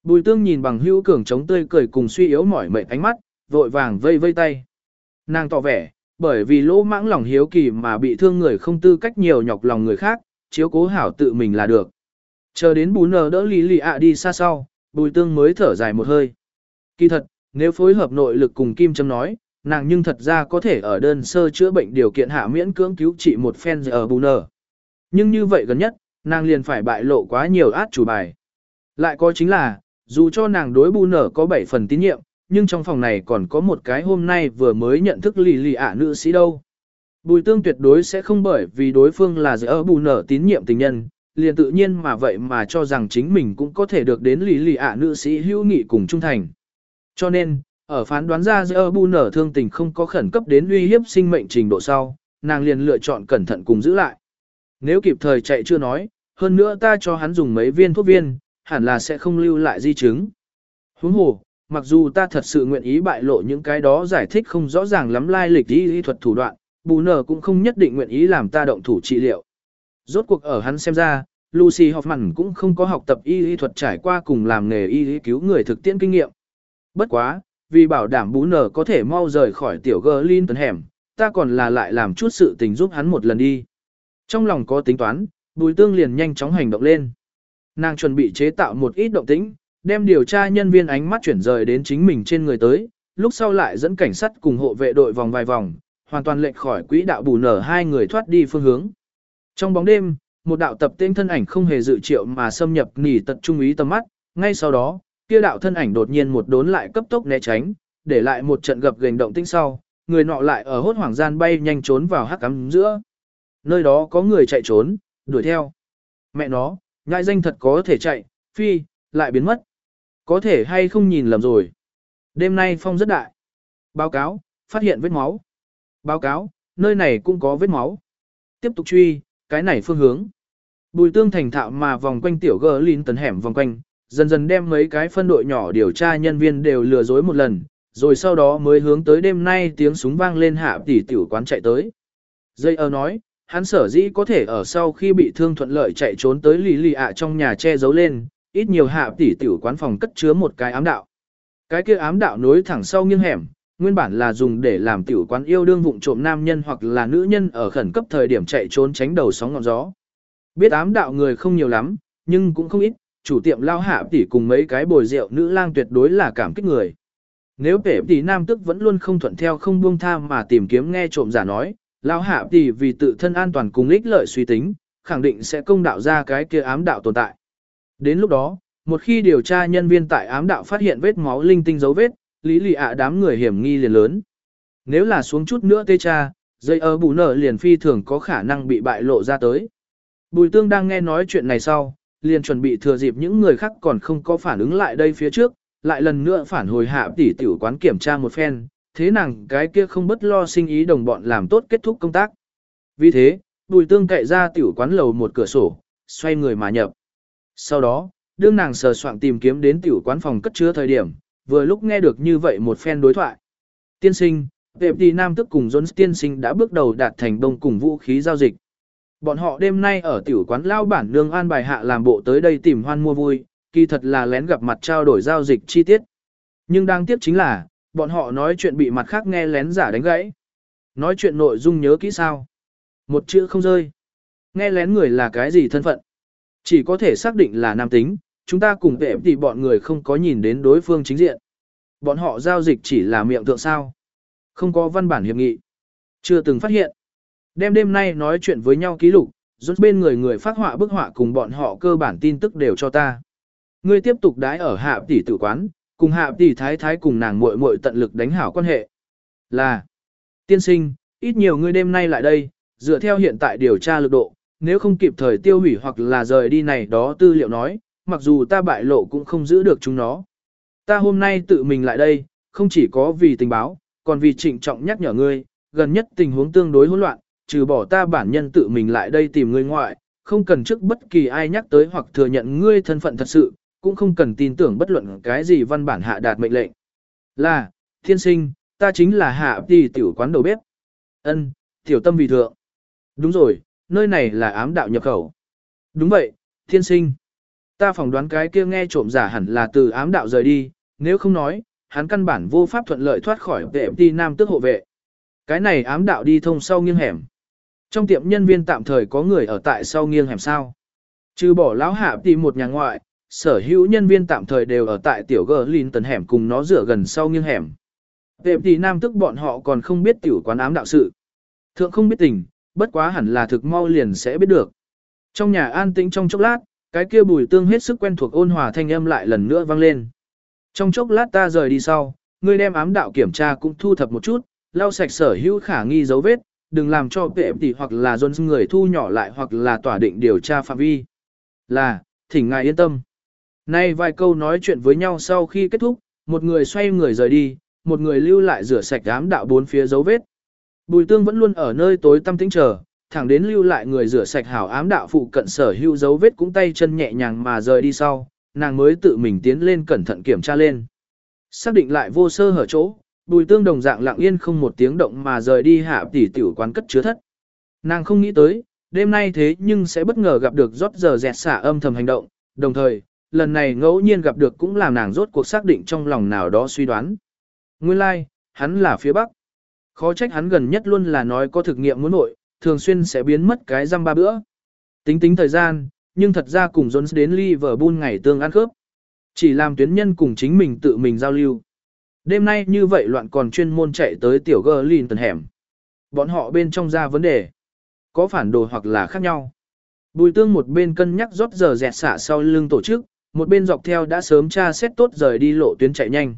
Bùi tương nhìn bằng hữu cường chống tươi cười cùng suy yếu mỏi mệt ánh mắt, vội vàng vây vây tay. Nàng tỏ vẻ, bởi vì lỗ mãng lòng hiếu kỳ mà bị thương người không tư cách nhiều nhọc lòng người khác, chiếu cố hảo tự mình là được. Chờ đến bù nờ đỡ lý lì ạ đi xa sau, bùi tương mới thở dài một hơi. Kỳ thật, nếu phối hợp nội lực cùng Kim Trâm nói, nàng nhưng thật ra có thể ở đơn sơ chữa bệnh điều kiện hạ miễn cưỡng cứu trị một phen ở bù nở. Nhưng như vậy gần nhất, nàng liền phải bại lộ quá nhiều át chủ bài. Lại có chính là, dù cho nàng đối bù nở có 7 phần tín nhiệm, nhưng trong phòng này còn có một cái hôm nay vừa mới nhận thức lì lì ạ nữ sĩ đâu. Bùi tương tuyệt đối sẽ không bởi vì đối phương là giữa bù nở tín nhiệm tình nhân, liền tự nhiên mà vậy mà cho rằng chính mình cũng có thể được đến lì lì ạ nữ sĩ hữu nghị cùng trung thành. Cho nên, ở phán đoán ra giữa bu nở thương tình không có khẩn cấp đến uy hiếp sinh mệnh trình độ sau, nàng liền lựa chọn cẩn thận cùng giữ lại. Nếu kịp thời chạy chưa nói, hơn nữa ta cho hắn dùng mấy viên thuốc viên, hẳn là sẽ không lưu lại di chứng. Huống hồ, mặc dù ta thật sự nguyện ý bại lộ những cái đó giải thích không rõ ràng lắm lai lịch y lý thuật thủ đoạn, bù nở cũng không nhất định nguyện ý làm ta động thủ trị liệu. Rốt cuộc ở hắn xem ra, Lucy Hoffman cũng không có học tập y lý thuật trải qua cùng làm nghề y lý cứu người thực tiễn kinh nghiệm. Bất quá, vì bảo đảm bú nở có thể mau rời khỏi tiểu gơ linh tấn hẻm, ta còn là lại làm chút sự tình giúp hắn một lần đi. Trong lòng có tính toán, bùi tương liền nhanh chóng hành động lên. Nàng chuẩn bị chế tạo một ít động tĩnh, đem điều tra nhân viên ánh mắt chuyển rời đến chính mình trên người tới, lúc sau lại dẫn cảnh sát cùng hộ vệ đội vòng vài vòng, hoàn toàn lệch khỏi quỹ đạo bù nở hai người thoát đi phương hướng. Trong bóng đêm, một đạo tập tên thân ảnh không hề dự triệu mà xâm nhập nỉ tận trung ý tầm mắt, ngay sau đó, kia đạo thân ảnh đột nhiên một đốn lại cấp tốc né tránh, để lại một trận gập gềnh động tĩnh sau, người nọ lại ở hốt hoảng gian bay nhanh trốn vào hắc cắm giữa. Nơi đó có người chạy trốn, đuổi theo. Mẹ nó, ngại danh thật có thể chạy, phi, lại biến mất. Có thể hay không nhìn lầm rồi. Đêm nay phong rất đại. Báo cáo, phát hiện vết máu. Báo cáo, nơi này cũng có vết máu. Tiếp tục truy, cái này phương hướng. Bùi tương thành thạo mà vòng quanh tiểu gờ linh tấn hẻm vòng quanh, dần dần đem mấy cái phân đội nhỏ điều tra nhân viên đều lừa dối một lần, rồi sau đó mới hướng tới đêm nay tiếng súng vang lên hạ tỷ tiểu quán chạy tới. Dây ơ nói, hắn sở dĩ có thể ở sau khi bị thương thuận lợi chạy trốn tới lì lì ạ trong nhà che giấu lên, ít nhiều hạ tỷ tiểu quán phòng cất chứa một cái ám đạo. Cái kia ám đạo nối thẳng sau nghiêng hẻm, nguyên bản là dùng để làm tiểu quán yêu đương vụng trộm nam nhân hoặc là nữ nhân ở khẩn cấp thời điểm chạy trốn tránh đầu sóng ngọn gió. Biết ám đạo người không nhiều lắm, nhưng cũng không ít, chủ tiệm lao hạ tỷ cùng mấy cái bồi rượu nữ lang tuyệt đối là cảm kích người. Nếu tể tỷ nam tức vẫn luôn không thuận theo không buông tha mà tìm kiếm nghe trộm giả nói, lao hạ tỷ vì tự thân an toàn cùng ích lợi suy tính, khẳng định sẽ công đạo ra cái kia ám đạo tồn tại. Đến lúc đó, một khi điều tra nhân viên tại ám đạo phát hiện vết máu linh tinh dấu vết, lý lì ạ đám người hiểm nghi liền lớn. Nếu là xuống chút nữa tê cha, dây ơ bù nở liền phi thường có khả năng bị bại lộ ra tới. Bùi tương đang nghe nói chuyện này sau, liền chuẩn bị thừa dịp những người khác còn không có phản ứng lại đây phía trước, lại lần nữa phản hồi hạ tỷ tiểu quán kiểm tra một phen, thế nàng cái kia không bất lo sinh ý đồng bọn làm tốt kết thúc công tác. Vì thế, bùi tương cậy ra tiểu quán lầu một cửa sổ, xoay người mà nhập. Sau đó, đương nàng sờ soạn tìm kiếm đến tiểu quán phòng cất chứa thời điểm, vừa lúc nghe được như vậy một phen đối thoại. Tiên sinh, Tệp đi Nam tức cùng Jones tiên sinh đã bước đầu đạt thành đông cùng vũ khí giao dịch. Bọn họ đêm nay ở tiểu quán lao bản nương an bài hạ làm bộ tới đây tìm hoan mua vui, kỳ thật là lén gặp mặt trao đổi giao dịch chi tiết. Nhưng đáng tiếc chính là, bọn họ nói chuyện bị mặt khác nghe lén giả đánh gãy. Nói chuyện nội dung nhớ kỹ sao. Một chữ không rơi. Nghe lén người là cái gì thân phận. Chỉ có thể xác định là nam tính, chúng ta cùng vệ thì bọn người không có nhìn đến đối phương chính diện. Bọn họ giao dịch chỉ là miệng tượng sao. Không có văn bản hiệp nghị. Chưa từng phát hiện. Đêm đêm nay nói chuyện với nhau ký lục, rốt bên người người phát họa bức họa cùng bọn họ cơ bản tin tức đều cho ta. Ngươi tiếp tục đái ở hạ tỷ tử quán, cùng hạ tỷ thái thái cùng nàng muội muội tận lực đánh hảo quan hệ. Là, tiên sinh, ít nhiều ngươi đêm nay lại đây, dựa theo hiện tại điều tra lực độ, nếu không kịp thời tiêu hủy hoặc là rời đi này đó tư liệu nói, mặc dù ta bại lộ cũng không giữ được chúng nó. Ta hôm nay tự mình lại đây, không chỉ có vì tình báo, còn vì trịnh trọng nhắc nhở ngươi, gần nhất tình huống tương đối hỗn loạn, trừ bỏ ta bản nhân tự mình lại đây tìm ngươi ngoại, không cần trước bất kỳ ai nhắc tới hoặc thừa nhận ngươi thân phận thật sự, cũng không cần tin tưởng bất luận cái gì văn bản hạ đạt mệnh lệnh. Là, thiên sinh, ta chính là hạ tỷ tiểu quán đầu bếp. Ân, tiểu tâm vì thượng. Đúng rồi, nơi này là ám đạo nhập khẩu. Đúng vậy, thiên sinh. Ta phỏng đoán cái kia nghe trộm giả hẳn là từ ám đạo rời đi, nếu không nói, hắn căn bản vô pháp thuận lợi thoát khỏi vệ ti nam tức hộ vệ. Cái này ám đạo đi thông sau nghiêng hẻm. Trong tiệm nhân viên tạm thời có người ở tại sau nghiêng hẻm sao. Trừ bỏ lão hạ tìm một nhà ngoại, sở hữu nhân viên tạm thời đều ở tại tiểu gờ lìn tần hẻm cùng nó rửa gần sau nghiêng hẻm. Vệ thì nam tức bọn họ còn không biết tiểu quán ám đạo sự. Thượng không biết tình, bất quá hẳn là thực mau liền sẽ biết được. Trong nhà an tĩnh trong chốc lát, cái kia bùi tương hết sức quen thuộc ôn hòa thanh âm lại lần nữa vang lên. Trong chốc lát ta rời đi sau, ngươi đem ám đạo kiểm tra cũng thu thập một chút, lau sạch sở hữu khả nghi dấu vết, đừng làm cho vệ tỷ hoặc là dồn người thu nhỏ lại hoặc là tỏa định điều tra phạm vi. Là, thỉnh ngài yên tâm. Nay vài câu nói chuyện với nhau sau khi kết thúc, một người xoay người rời đi, một người lưu lại rửa sạch ám đạo bốn phía dấu vết. Bùi tương vẫn luôn ở nơi tối tăm tĩnh chờ, thẳng đến lưu lại người rửa sạch hảo ám đạo phụ cận sở hữu dấu vết cũng tay chân nhẹ nhàng mà rời đi sau, nàng mới tự mình tiến lên cẩn thận kiểm tra lên. Xác định lại vô sơ hở chỗ, bùi tương đồng dạng lặng yên không một tiếng động mà rời đi hạ tỷ tiểu quán cất chứa thất. Nàng không nghĩ tới, đêm nay thế nhưng sẽ bất ngờ gặp được rót giờ dẹt xả âm thầm hành động, đồng thời, lần này ngẫu nhiên gặp được cũng làm nàng rốt cuộc xác định trong lòng nào đó suy đoán. Nguyên lai, like, hắn là phía Bắc. Khó trách hắn gần nhất luôn là nói có thực nghiệm muốn nội, thường xuyên sẽ biến mất cái răm ba bữa. Tính tính thời gian, nhưng thật ra cùng Jones đến Liverpool ngày tương ăn khớp. Chỉ làm tuyến nhân cùng chính mình tự mình giao lưu. Đêm nay như vậy loạn còn chuyên môn chạy tới tiểu gơ lìn tần hẻm. Bọn họ bên trong ra vấn đề. Có phản đồ hoặc là khác nhau. Bùi tương một bên cân nhắc rót giờ dẹt xả sau lưng tổ chức, một bên dọc theo đã sớm tra xét tốt rời đi lộ tuyến chạy nhanh.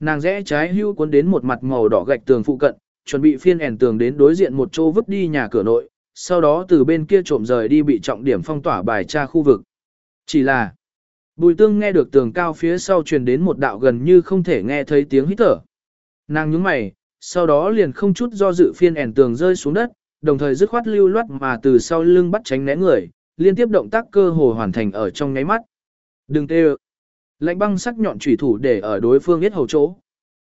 Nàng rẽ trái hưu cuốn đến một mặt màu đỏ gạch tường phụ cận, chuẩn bị phiên ẻn tường đến đối diện một chỗ vứt đi nhà cửa nội, sau đó từ bên kia trộm rời đi bị trọng điểm phong tỏa bài tra khu vực. Chỉ là, bùi tương nghe được tường cao phía sau truyền đến một đạo gần như không thể nghe thấy tiếng hít thở. Nàng nhướng mày, sau đó liền không chút do dự phiên ẻn tường rơi xuống đất, đồng thời dứt khoát lưu loát mà từ sau lưng bắt tránh né người, liên tiếp động tác cơ hồ hoàn thành ở trong nháy mắt. Đừng tê Lạnh băng sắc nhọn chủy thủ để ở đối phương biết hầu chỗ.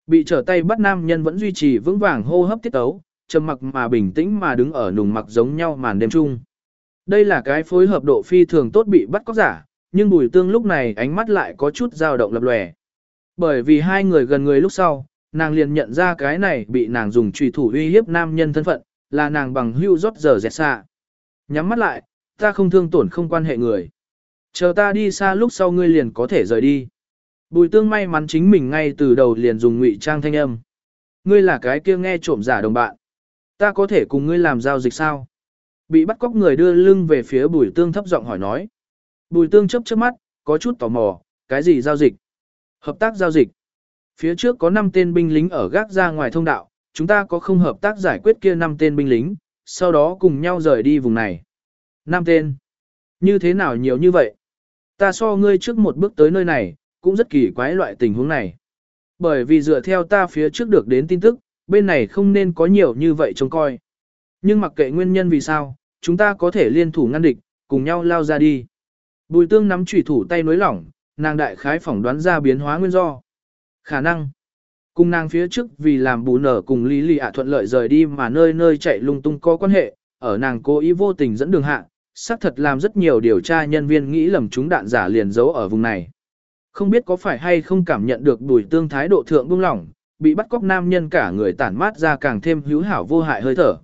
Bị trở tay bắt nam nhân vẫn duy trì vững vàng hô hấp tiết tấu, trầm mặc mà bình tĩnh mà đứng ở nùng mặc giống nhau màn đêm chung. Đây là cái phối hợp độ phi thường tốt bị bắt có giả, nhưng bùi tương lúc này ánh mắt lại có chút dao động lập lòe. Bởi vì hai người gần người lúc sau, nàng liền nhận ra cái này bị nàng dùng trùy thủ uy hiếp nam nhân thân phận, là nàng bằng hưu rót giờ dẹt xa. Nhắm mắt lại, ta không thương tổn không quan hệ người. Chờ ta đi xa lúc sau ngươi liền có thể rời đi. Bùi tương may mắn chính mình ngay từ đầu liền dùng ngụy trang thanh âm. Ngươi là cái kia nghe trộm giả đồng bạn. Ta có thể cùng ngươi làm giao dịch sao? Bị bắt cóc người đưa lưng về phía bùi tương thấp giọng hỏi nói. Bùi tương chấp chớp mắt, có chút tò mò, cái gì giao dịch? Hợp tác giao dịch. Phía trước có 5 tên binh lính ở gác ra ngoài thông đạo, chúng ta có không hợp tác giải quyết kia 5 tên binh lính, sau đó cùng nhau rời đi vùng này. 5 tên. Như thế nào nhiều như vậy? Ta so ngươi trước một bước tới nơi này, cũng rất kỳ quái loại tình huống này. Bởi vì dựa theo ta phía trước được đến tin tức, bên này không nên có nhiều như vậy trông coi. Nhưng mặc kệ nguyên nhân vì sao, chúng ta có thể liên thủ ngăn địch, cùng nhau lao ra đi. Bùi tương nắm chủy thủ tay nối lỏng, nàng đại khái phỏng đoán ra biến hóa nguyên do. Khả năng. Cùng nàng phía trước vì làm bù nở cùng Lý Lì ạ thuận lợi rời đi mà nơi nơi chạy lung tung có quan hệ, ở nàng cố ý vô tình dẫn đường hạ, xác thật làm rất nhiều điều tra nhân viên nghĩ lầm chúng đạn giả liền giấu ở vùng này. Không biết có phải hay không cảm nhận được bùi tương thái độ thượng buông lỏng, bị bắt cóc nam nhân cả người tản mát ra càng thêm hữu hảo vô hại hơi thở.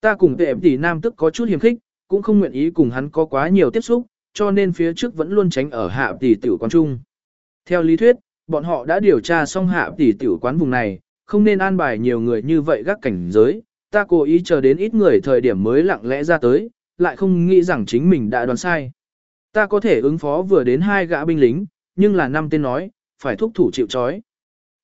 Ta cùng tệ tỷ nam tức có chút hiềm khích, cũng không nguyện ý cùng hắn có quá nhiều tiếp xúc, cho nên phía trước vẫn luôn tránh ở hạ tỷ tiểu quán trung. Theo lý thuyết, bọn họ đã điều tra xong hạ tỷ tiểu quán vùng này, không nên an bài nhiều người như vậy gác cảnh giới, ta cố ý chờ đến ít người thời điểm mới lặng lẽ ra tới, lại không nghĩ rằng chính mình đã đoán sai. Ta có thể ứng phó vừa đến hai gã binh lính, nhưng là năm tên nói, phải thúc thủ chịu trói.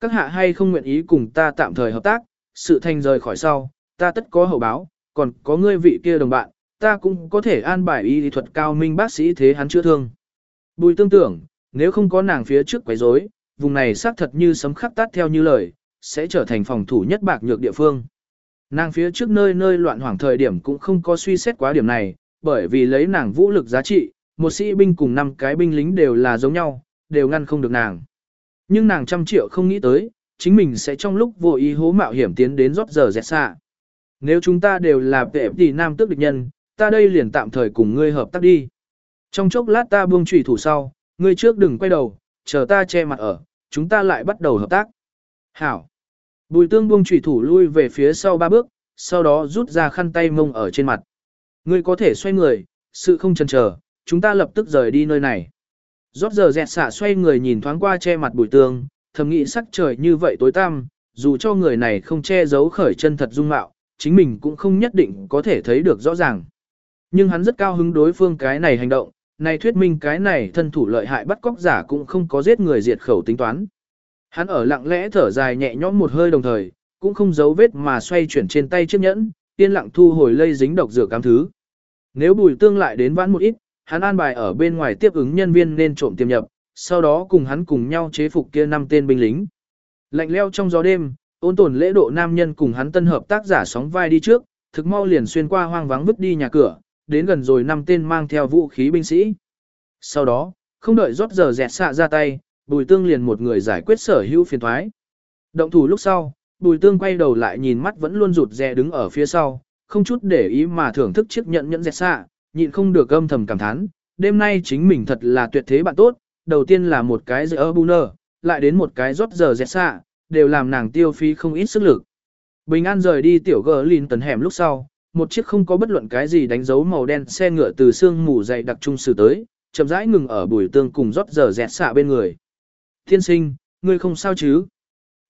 Các hạ hay không nguyện ý cùng ta tạm thời hợp tác, sự thành rời khỏi sau, ta tất có hậu báo, còn có ngươi vị kia đồng bạn, ta cũng có thể an bài y thuật cao minh bác sĩ thế hắn chữa thương. Bùi tương tưởng, nếu không có nàng phía trước quấy rối, vùng này xác thật như sấm khắc tát theo như lời, sẽ trở thành phòng thủ nhất bạc nhược địa phương. Nàng phía trước nơi nơi loạn hoảng thời điểm cũng không có suy xét quá điểm này, bởi vì lấy nàng vũ lực giá trị, một sĩ binh cùng năm cái binh lính đều là giống nhau, đều ngăn không được nàng. Nhưng nàng trăm triệu không nghĩ tới, chính mình sẽ trong lúc vô ý hố mạo hiểm tiến đến rót giờ dẹt xạ. Nếu chúng ta đều là vệ tỷ nam tước địch nhân, ta đây liền tạm thời cùng ngươi hợp tác đi. Trong chốc lát ta buông trùy thủ sau, ngươi trước đừng quay đầu, chờ ta che mặt ở, chúng ta lại bắt đầu hợp tác. Hảo. Bùi tương buông trùy thủ lui về phía sau ba bước, sau đó rút ra khăn tay mông ở trên mặt. Ngươi có thể xoay người, sự không chần chờ, chúng ta lập tức rời đi nơi này. Rót giờ dẹt xả xoay người nhìn thoáng qua che mặt bùi tương, thầm nghĩ sắc trời như vậy tối tăm, dù cho người này không che giấu khởi chân thật dung mạo, chính mình cũng không nhất định có thể thấy được rõ ràng. Nhưng hắn rất cao hứng đối phương cái này hành động, này thuyết minh cái này thân thủ lợi hại bắt cóc giả cũng không có giết người diệt khẩu tính toán. Hắn ở lặng lẽ thở dài nhẹ nhõm một hơi đồng thời, cũng không giấu vết mà xoay chuyển trên tay chiếc nhẫn, yên lặng thu hồi lây dính độc dược cám thứ. Nếu bùi tương lại đến vãn một ít, hắn an bài ở bên ngoài tiếp ứng nhân viên nên trộm tiềm nhập, sau đó cùng hắn cùng nhau chế phục kia năm tên binh lính. Lạnh leo trong gió đêm, ôn tồn lễ độ nam nhân cùng hắn tân hợp tác giả sóng vai đi trước, thực mau liền xuyên qua hoang vắng vứt đi nhà cửa, đến gần rồi năm tên mang theo vũ khí binh sĩ. Sau đó, không đợi rót giờ dẹt xạ ra tay, bùi tương liền một người giải quyết sở hữu phiền thoái. Động thủ lúc sau, bùi tương quay đầu lại nhìn mắt vẫn luôn rụt rè đứng ở phía sau, không chút để ý mà thưởng thức chiếc nhận nhẫn dẹt xạ, nhịn không được âm thầm cảm thán, đêm nay chính mình thật là tuyệt thế bạn tốt, đầu tiên là một cái giữa buner, lại đến một cái rót giờ dẹt xạ, đều làm nàng tiêu phí không ít sức lực. Bình an rời đi tiểu gờ lìn tần hẻm lúc sau, một chiếc không có bất luận cái gì đánh dấu màu đen xe ngựa từ xương mù dày đặc trung sử tới, chậm rãi ngừng ở bùi tương cùng rót giờ dẹt xạ bên người. Thiên sinh, ngươi không sao chứ?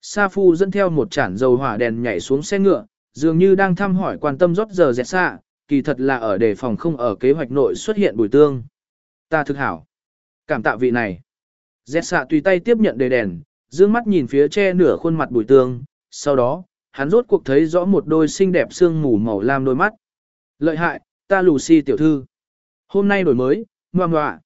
Sa Phu dẫn theo một chản dầu hỏa đèn nhảy xuống xe ngựa, dường như đang thăm hỏi quan tâm rót giờ dẹt xạ, kỳ thật là ở đề phòng không ở kế hoạch nội xuất hiện bùi tương. Ta thực hảo. Cảm tạ vị này. Dẹt xạ tùy tay tiếp nhận đề đèn, dương mắt nhìn phía che nửa khuôn mặt bùi tương, sau đó, hắn rốt cuộc thấy rõ một đôi xinh đẹp xương mù màu lam đôi mắt. Lợi hại, ta Lucy tiểu thư. Hôm nay đổi mới, ngoan ngoạ.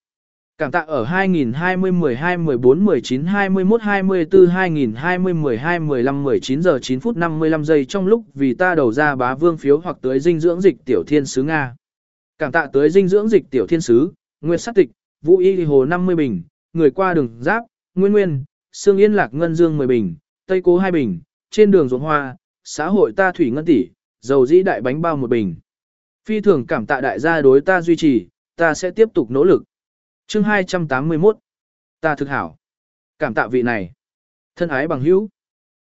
Cảm tạ ở 2020 12 14 19 21 24 2020 12 15 19 giờ 9 phút 55 giây trong lúc vì ta đầu ra bá vương phiếu hoặc tới dinh dưỡng dịch tiểu thiên sứ Nga. Cảm tạ tới dinh dưỡng dịch tiểu thiên sứ, nguyệt sát tịch, vũ y hồ 50 bình, người qua đường giáp, nguyên nguyên, xương yên lạc ngân dương 10 bình, tây cố 2 bình, trên đường ruộng hoa, xã hội ta thủy ngân tỷ, dầu dĩ đại bánh bao một bình. Phi thường cảm tạ đại gia đối ta duy trì, ta sẽ tiếp tục nỗ lực. Chương 281 Ta thực hảo. Cảm tạ vị này. Thân ái bằng hữu.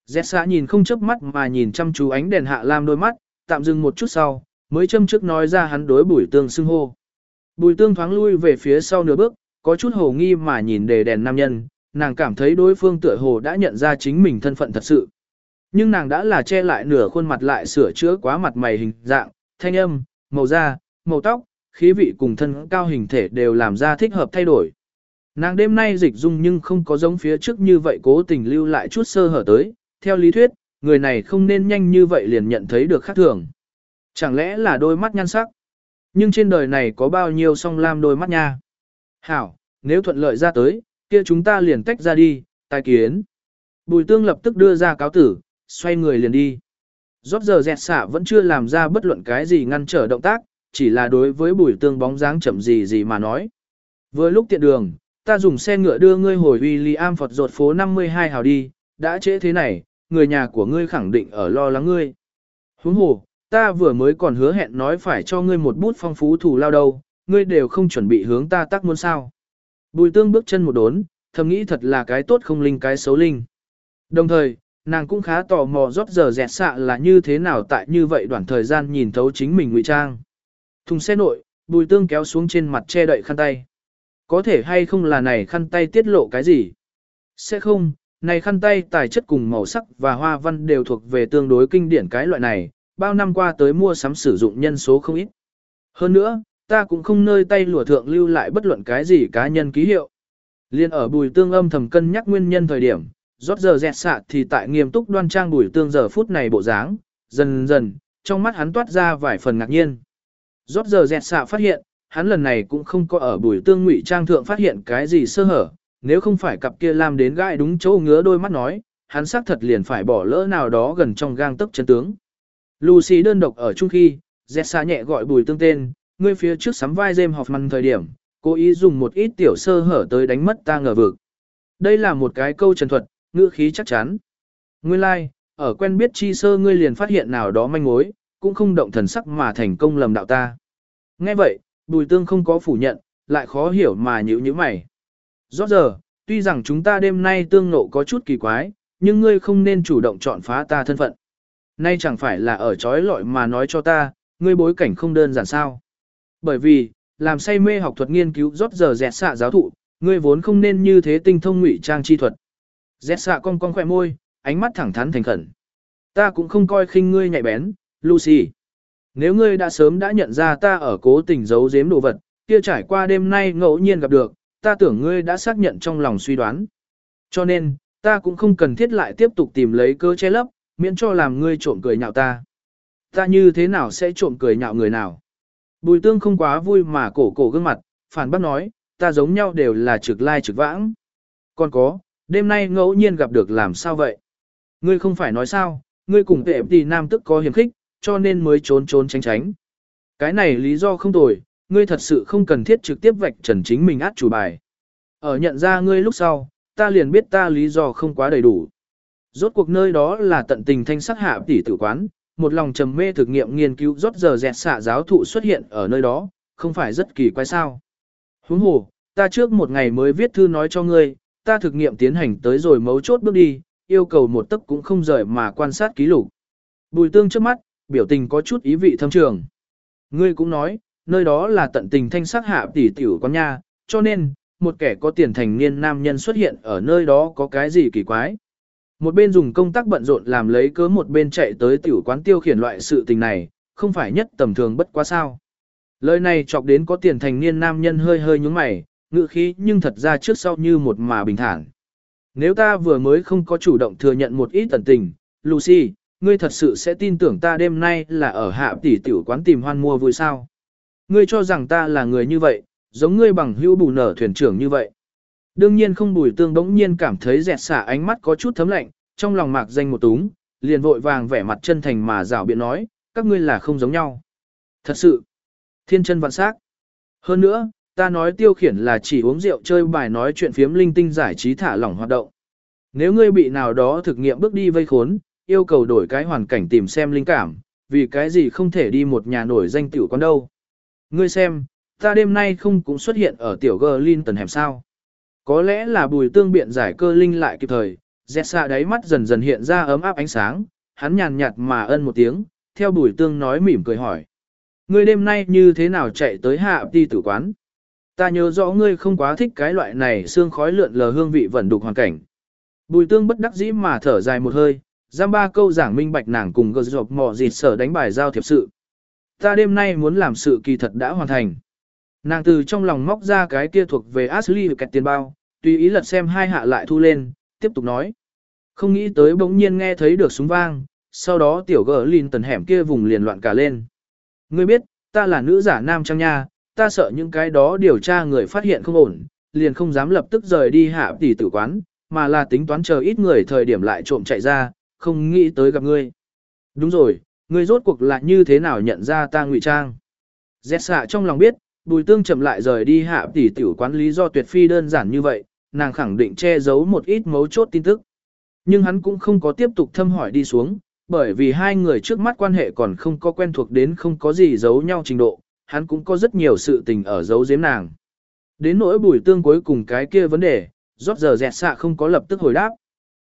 Dẹt xã nhìn không chớp mắt mà nhìn chăm chú ánh đèn hạ lam đôi mắt, tạm dừng một chút sau, mới châm trước nói ra hắn đối bùi tương xưng hô. Bùi tương thoáng lui về phía sau nửa bước, có chút hồ nghi mà nhìn đề đèn nam nhân, nàng cảm thấy đối phương tựa hồ đã nhận ra chính mình thân phận thật sự. Nhưng nàng đã là che lại nửa khuôn mặt lại sửa chữa quá mặt mày hình dạng, thanh âm, màu da, màu tóc, khí vị cùng thân cao hình thể đều làm ra thích hợp thay đổi. Nàng đêm nay dịch dung nhưng không có giống phía trước như vậy cố tình lưu lại chút sơ hở tới, theo lý thuyết, người này không nên nhanh như vậy liền nhận thấy được khác thường. Chẳng lẽ là đôi mắt nhan sắc? Nhưng trên đời này có bao nhiêu song lam đôi mắt nha? Hảo, nếu thuận lợi ra tới, kia chúng ta liền tách ra đi, tài kiến. Bùi tương lập tức đưa ra cáo tử, xoay người liền đi. Rót giờ dẹt xạ vẫn chưa làm ra bất luận cái gì ngăn trở động tác, chỉ là đối với bùi tương bóng dáng chậm gì gì mà nói. Với lúc tiện đường, ta dùng xe ngựa đưa ngươi hồi William Phật ruột phố 52 hào đi, đã trễ thế này, người nhà của ngươi khẳng định ở lo lắng ngươi. Huống hồ, ta vừa mới còn hứa hẹn nói phải cho ngươi một bút phong phú thủ lao đâu, ngươi đều không chuẩn bị hướng ta tác muốn sao. Bùi tương bước chân một đốn, thầm nghĩ thật là cái tốt không linh cái xấu linh. Đồng thời, nàng cũng khá tò mò rót giờ dẹt xạ là như thế nào tại như vậy đoạn thời gian nhìn thấu chính mình ngụy trang. Thùng xe nội, bùi tương kéo xuống trên mặt che đậy khăn tay. Có thể hay không là này khăn tay tiết lộ cái gì? Sẽ không, này khăn tay tài chất cùng màu sắc và hoa văn đều thuộc về tương đối kinh điển cái loại này, bao năm qua tới mua sắm sử dụng nhân số không ít. Hơn nữa, ta cũng không nơi tay lụa thượng lưu lại bất luận cái gì cá nhân ký hiệu. Liên ở bùi tương âm thầm cân nhắc nguyên nhân thời điểm, rót giờ dẹt xạ thì tại nghiêm túc đoan trang bùi tương giờ phút này bộ dáng, dần dần, trong mắt hắn toát ra vài phần ngạc nhiên. Rót giờ dẹt xạ phát hiện, hắn lần này cũng không có ở bùi tương ngụy trang thượng phát hiện cái gì sơ hở, nếu không phải cặp kia làm đến gãi đúng chỗ ngứa đôi mắt nói, hắn xác thật liền phải bỏ lỡ nào đó gần trong gang tấc chân tướng. Lucy đơn độc ở chung khi, dẹt xạ nhẹ gọi bùi tương tên, ngươi phía trước sắm vai James Hoffman thời điểm, cố ý dùng một ít tiểu sơ hở tới đánh mất ta ngờ vực. Đây là một cái câu trần thuật, ngữ khí chắc chắn. Nguyên lai, like, ở quen biết chi sơ ngươi liền phát hiện nào đó manh mối, cũng không động thần sắc mà thành công lầm đạo ta. Nghe vậy, bùi tương không có phủ nhận, lại khó hiểu mà nhữ như mày. Rõ giờ, tuy rằng chúng ta đêm nay tương nộ có chút kỳ quái, nhưng ngươi không nên chủ động chọn phá ta thân phận. Nay chẳng phải là ở trói lọi mà nói cho ta, ngươi bối cảnh không đơn giản sao. Bởi vì, làm say mê học thuật nghiên cứu rót giờ dẹt xạ giáo thụ, ngươi vốn không nên như thế tinh thông ngụy trang chi thuật. Dẹt xạ cong cong khỏe môi, ánh mắt thẳng thắn thành khẩn. Ta cũng không coi khinh ngươi nhạy bén, Lucy. Nếu ngươi đã sớm đã nhận ra ta ở cố tình giấu giếm đồ vật, kia trải qua đêm nay ngẫu nhiên gặp được, ta tưởng ngươi đã xác nhận trong lòng suy đoán. Cho nên, ta cũng không cần thiết lại tiếp tục tìm lấy cơ che lấp, miễn cho làm ngươi trộm cười nhạo ta. Ta như thế nào sẽ trộm cười nhạo người nào? Bùi tương không quá vui mà cổ cổ gương mặt, phản bác nói, ta giống nhau đều là trực lai trực vãng. Còn có, đêm nay ngẫu nhiên gặp được làm sao vậy? Ngươi không phải nói sao, ngươi cùng tệ tỷ nam tức có hiểm khích, cho nên mới trốn trốn tránh tránh. Cái này lý do không tồi, ngươi thật sự không cần thiết trực tiếp vạch trần chính mình át chủ bài. Ở nhận ra ngươi lúc sau, ta liền biết ta lý do không quá đầy đủ. Rốt cuộc nơi đó là tận tình thanh sắc hạ tỷ tử quán, một lòng trầm mê thực nghiệm nghiên cứu rốt giờ dẹt xạ giáo thụ xuất hiện ở nơi đó, không phải rất kỳ quái sao. Huống hồ, ta trước một ngày mới viết thư nói cho ngươi, ta thực nghiệm tiến hành tới rồi mấu chốt bước đi, yêu cầu một tấc cũng không rời mà quan sát ký lục. Bùi tương trước mắt, biểu tình có chút ý vị thâm trường. Ngươi cũng nói, nơi đó là tận tình thanh sắc hạ tỷ tiểu con nha, cho nên, một kẻ có tiền thành niên nam nhân xuất hiện ở nơi đó có cái gì kỳ quái. Một bên dùng công tác bận rộn làm lấy cớ một bên chạy tới tiểu quán tiêu khiển loại sự tình này, không phải nhất tầm thường bất quá sao. Lời này chọc đến có tiền thành niên nam nhân hơi hơi nhúng mày, ngự khí nhưng thật ra trước sau như một mà bình thản. Nếu ta vừa mới không có chủ động thừa nhận một ít tần tình, Lucy, ngươi thật sự sẽ tin tưởng ta đêm nay là ở hạ tỷ tiểu quán tìm hoan mua vui sao. Ngươi cho rằng ta là người như vậy, giống ngươi bằng hữu bù nở thuyền trưởng như vậy. Đương nhiên không bùi tương bỗng nhiên cảm thấy dẹt xả ánh mắt có chút thấm lạnh, trong lòng mạc danh một túng, liền vội vàng vẻ mặt chân thành mà rào biện nói, các ngươi là không giống nhau. Thật sự, thiên chân vạn sắc. Hơn nữa, ta nói tiêu khiển là chỉ uống rượu chơi bài nói chuyện phiếm linh tinh giải trí thả lỏng hoạt động. Nếu ngươi bị nào đó thực nghiệm bước đi vây khốn, yêu cầu đổi cái hoàn cảnh tìm xem linh cảm, vì cái gì không thể đi một nhà nổi danh tiểu quán đâu. Ngươi xem, ta đêm nay không cũng xuất hiện ở tiểu gờ linh tần hẻm sao. Có lẽ là bùi tương biện giải cơ linh lại kịp thời, dẹt xa đáy mắt dần dần hiện ra ấm áp ánh sáng, hắn nhàn nhạt mà ân một tiếng, theo bùi tương nói mỉm cười hỏi. Ngươi đêm nay như thế nào chạy tới hạ đi tử quán? Ta nhớ rõ ngươi không quá thích cái loại này xương khói lượn lờ hương vị vẩn đục hoàn cảnh. Bùi tương bất đắc dĩ mà thở dài một hơi, giam ba câu giảng minh bạch nàng cùng gờ dọc mò dịt sở đánh bài giao thiệp sự. Ta đêm nay muốn làm sự kỳ thật đã hoàn thành. Nàng từ trong lòng móc ra cái kia thuộc về Ashley kẹt tiền bao, tùy ý lật xem hai hạ lại thu lên, tiếp tục nói. Không nghĩ tới bỗng nhiên nghe thấy được súng vang, sau đó tiểu gờ lìn tần hẻm kia vùng liền loạn cả lên. Ngươi biết, ta là nữ giả nam trang nha, ta sợ những cái đó điều tra người phát hiện không ổn, liền không dám lập tức rời đi hạ tỷ tử quán, mà là tính toán chờ ít người thời điểm lại trộm chạy ra, không nghĩ tới gặp ngươi. Đúng rồi, ngươi rốt cuộc là như thế nào nhận ra ta ngụy trang. Dẹt xạ trong lòng biết, bùi tương chậm lại rời đi hạ tỷ tử quán lý do tuyệt phi đơn giản như vậy, nàng khẳng định che giấu một ít mấu chốt tin tức. Nhưng hắn cũng không có tiếp tục thâm hỏi đi xuống, bởi vì hai người trước mắt quan hệ còn không có quen thuộc đến không có gì giấu nhau trình độ, hắn cũng có rất nhiều sự tình ở giấu giếm nàng. Đến nỗi bùi tương cuối cùng cái kia vấn đề, rót giờ dẹt xạ không có lập tức hồi đáp.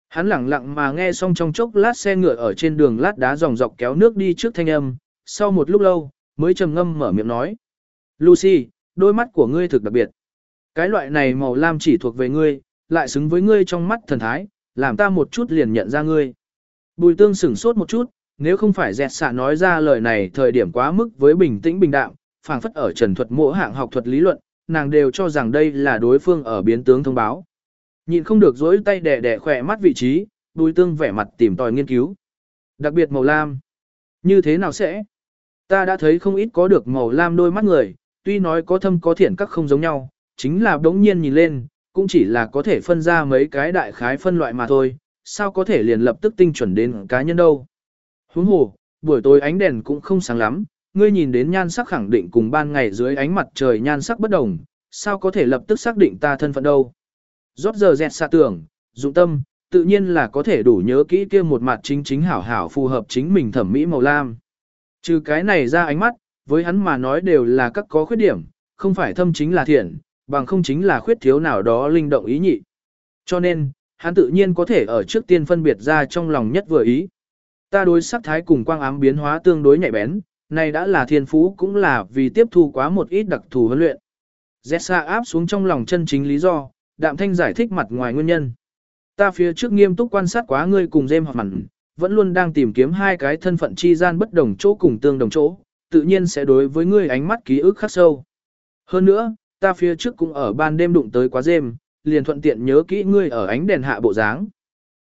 Hắn lặng lặng mà nghe xong trong chốc lát xe ngựa ở trên đường lát đá dòng dọc kéo nước đi trước thanh âm, sau một lúc lâu, mới trầm ngâm mở miệng nói. Lucy, đôi mắt của ngươi thực đặc biệt. Cái loại này màu lam chỉ thuộc về ngươi, lại xứng với ngươi trong mắt thần thái, làm ta một chút liền nhận ra ngươi. Bùi tương sửng sốt một chút, nếu không phải dẹt xạ nói ra lời này thời điểm quá mức với bình tĩnh bình đạm, phảng phất ở trần thuật mỗi hạng học thuật lý luận, nàng đều cho rằng đây là đối phương ở biến tướng thông báo. Nhìn không được dối tay đẻ đẻ khỏe mắt vị trí, bùi tương vẻ mặt tìm tòi nghiên cứu. Đặc biệt màu lam. Như thế nào sẽ? Ta đã thấy không ít có được màu lam đôi mắt người, tuy nói có thâm có thiện các không giống nhau, chính là đống nhiên nhìn lên, cũng chỉ là có thể phân ra mấy cái đại khái phân loại mà thôi, sao có thể liền lập tức tinh chuẩn đến cá nhân đâu. Huống hồ, buổi tối ánh đèn cũng không sáng lắm, ngươi nhìn đến nhan sắc khẳng định cùng ban ngày dưới ánh mặt trời nhan sắc bất đồng, sao có thể lập tức xác định ta thân phận đâu. Rót giờ dẹt xa tưởng, dụng tâm, tự nhiên là có thể đủ nhớ kỹ kia một mặt chính chính hảo hảo phù hợp chính mình thẩm mỹ màu lam. Trừ cái này ra ánh mắt, với hắn mà nói đều là các có khuyết điểm, không phải thâm chính là thiện, bằng không chính là khuyết thiếu nào đó linh động ý nhị. Cho nên, hắn tự nhiên có thể ở trước tiên phân biệt ra trong lòng nhất vừa ý. Ta đối sắc thái cùng quang ám biến hóa tương đối nhạy bén, này đã là thiên phú cũng là vì tiếp thu quá một ít đặc thù huấn luyện. Zessa áp xuống trong lòng chân chính lý do, đạm thanh giải thích mặt ngoài nguyên nhân. Ta phía trước nghiêm túc quan sát quá ngươi cùng James hoặc mặn, vẫn luôn đang tìm kiếm hai cái thân phận chi gian bất đồng chỗ cùng tương đồng chỗ, tự nhiên sẽ đối với ngươi ánh mắt ký ức khắc sâu. Hơn nữa, ta phía trước cũng ở ban đêm đụng tới quá James, liền thuận tiện nhớ kỹ ngươi ở ánh đèn hạ bộ dáng.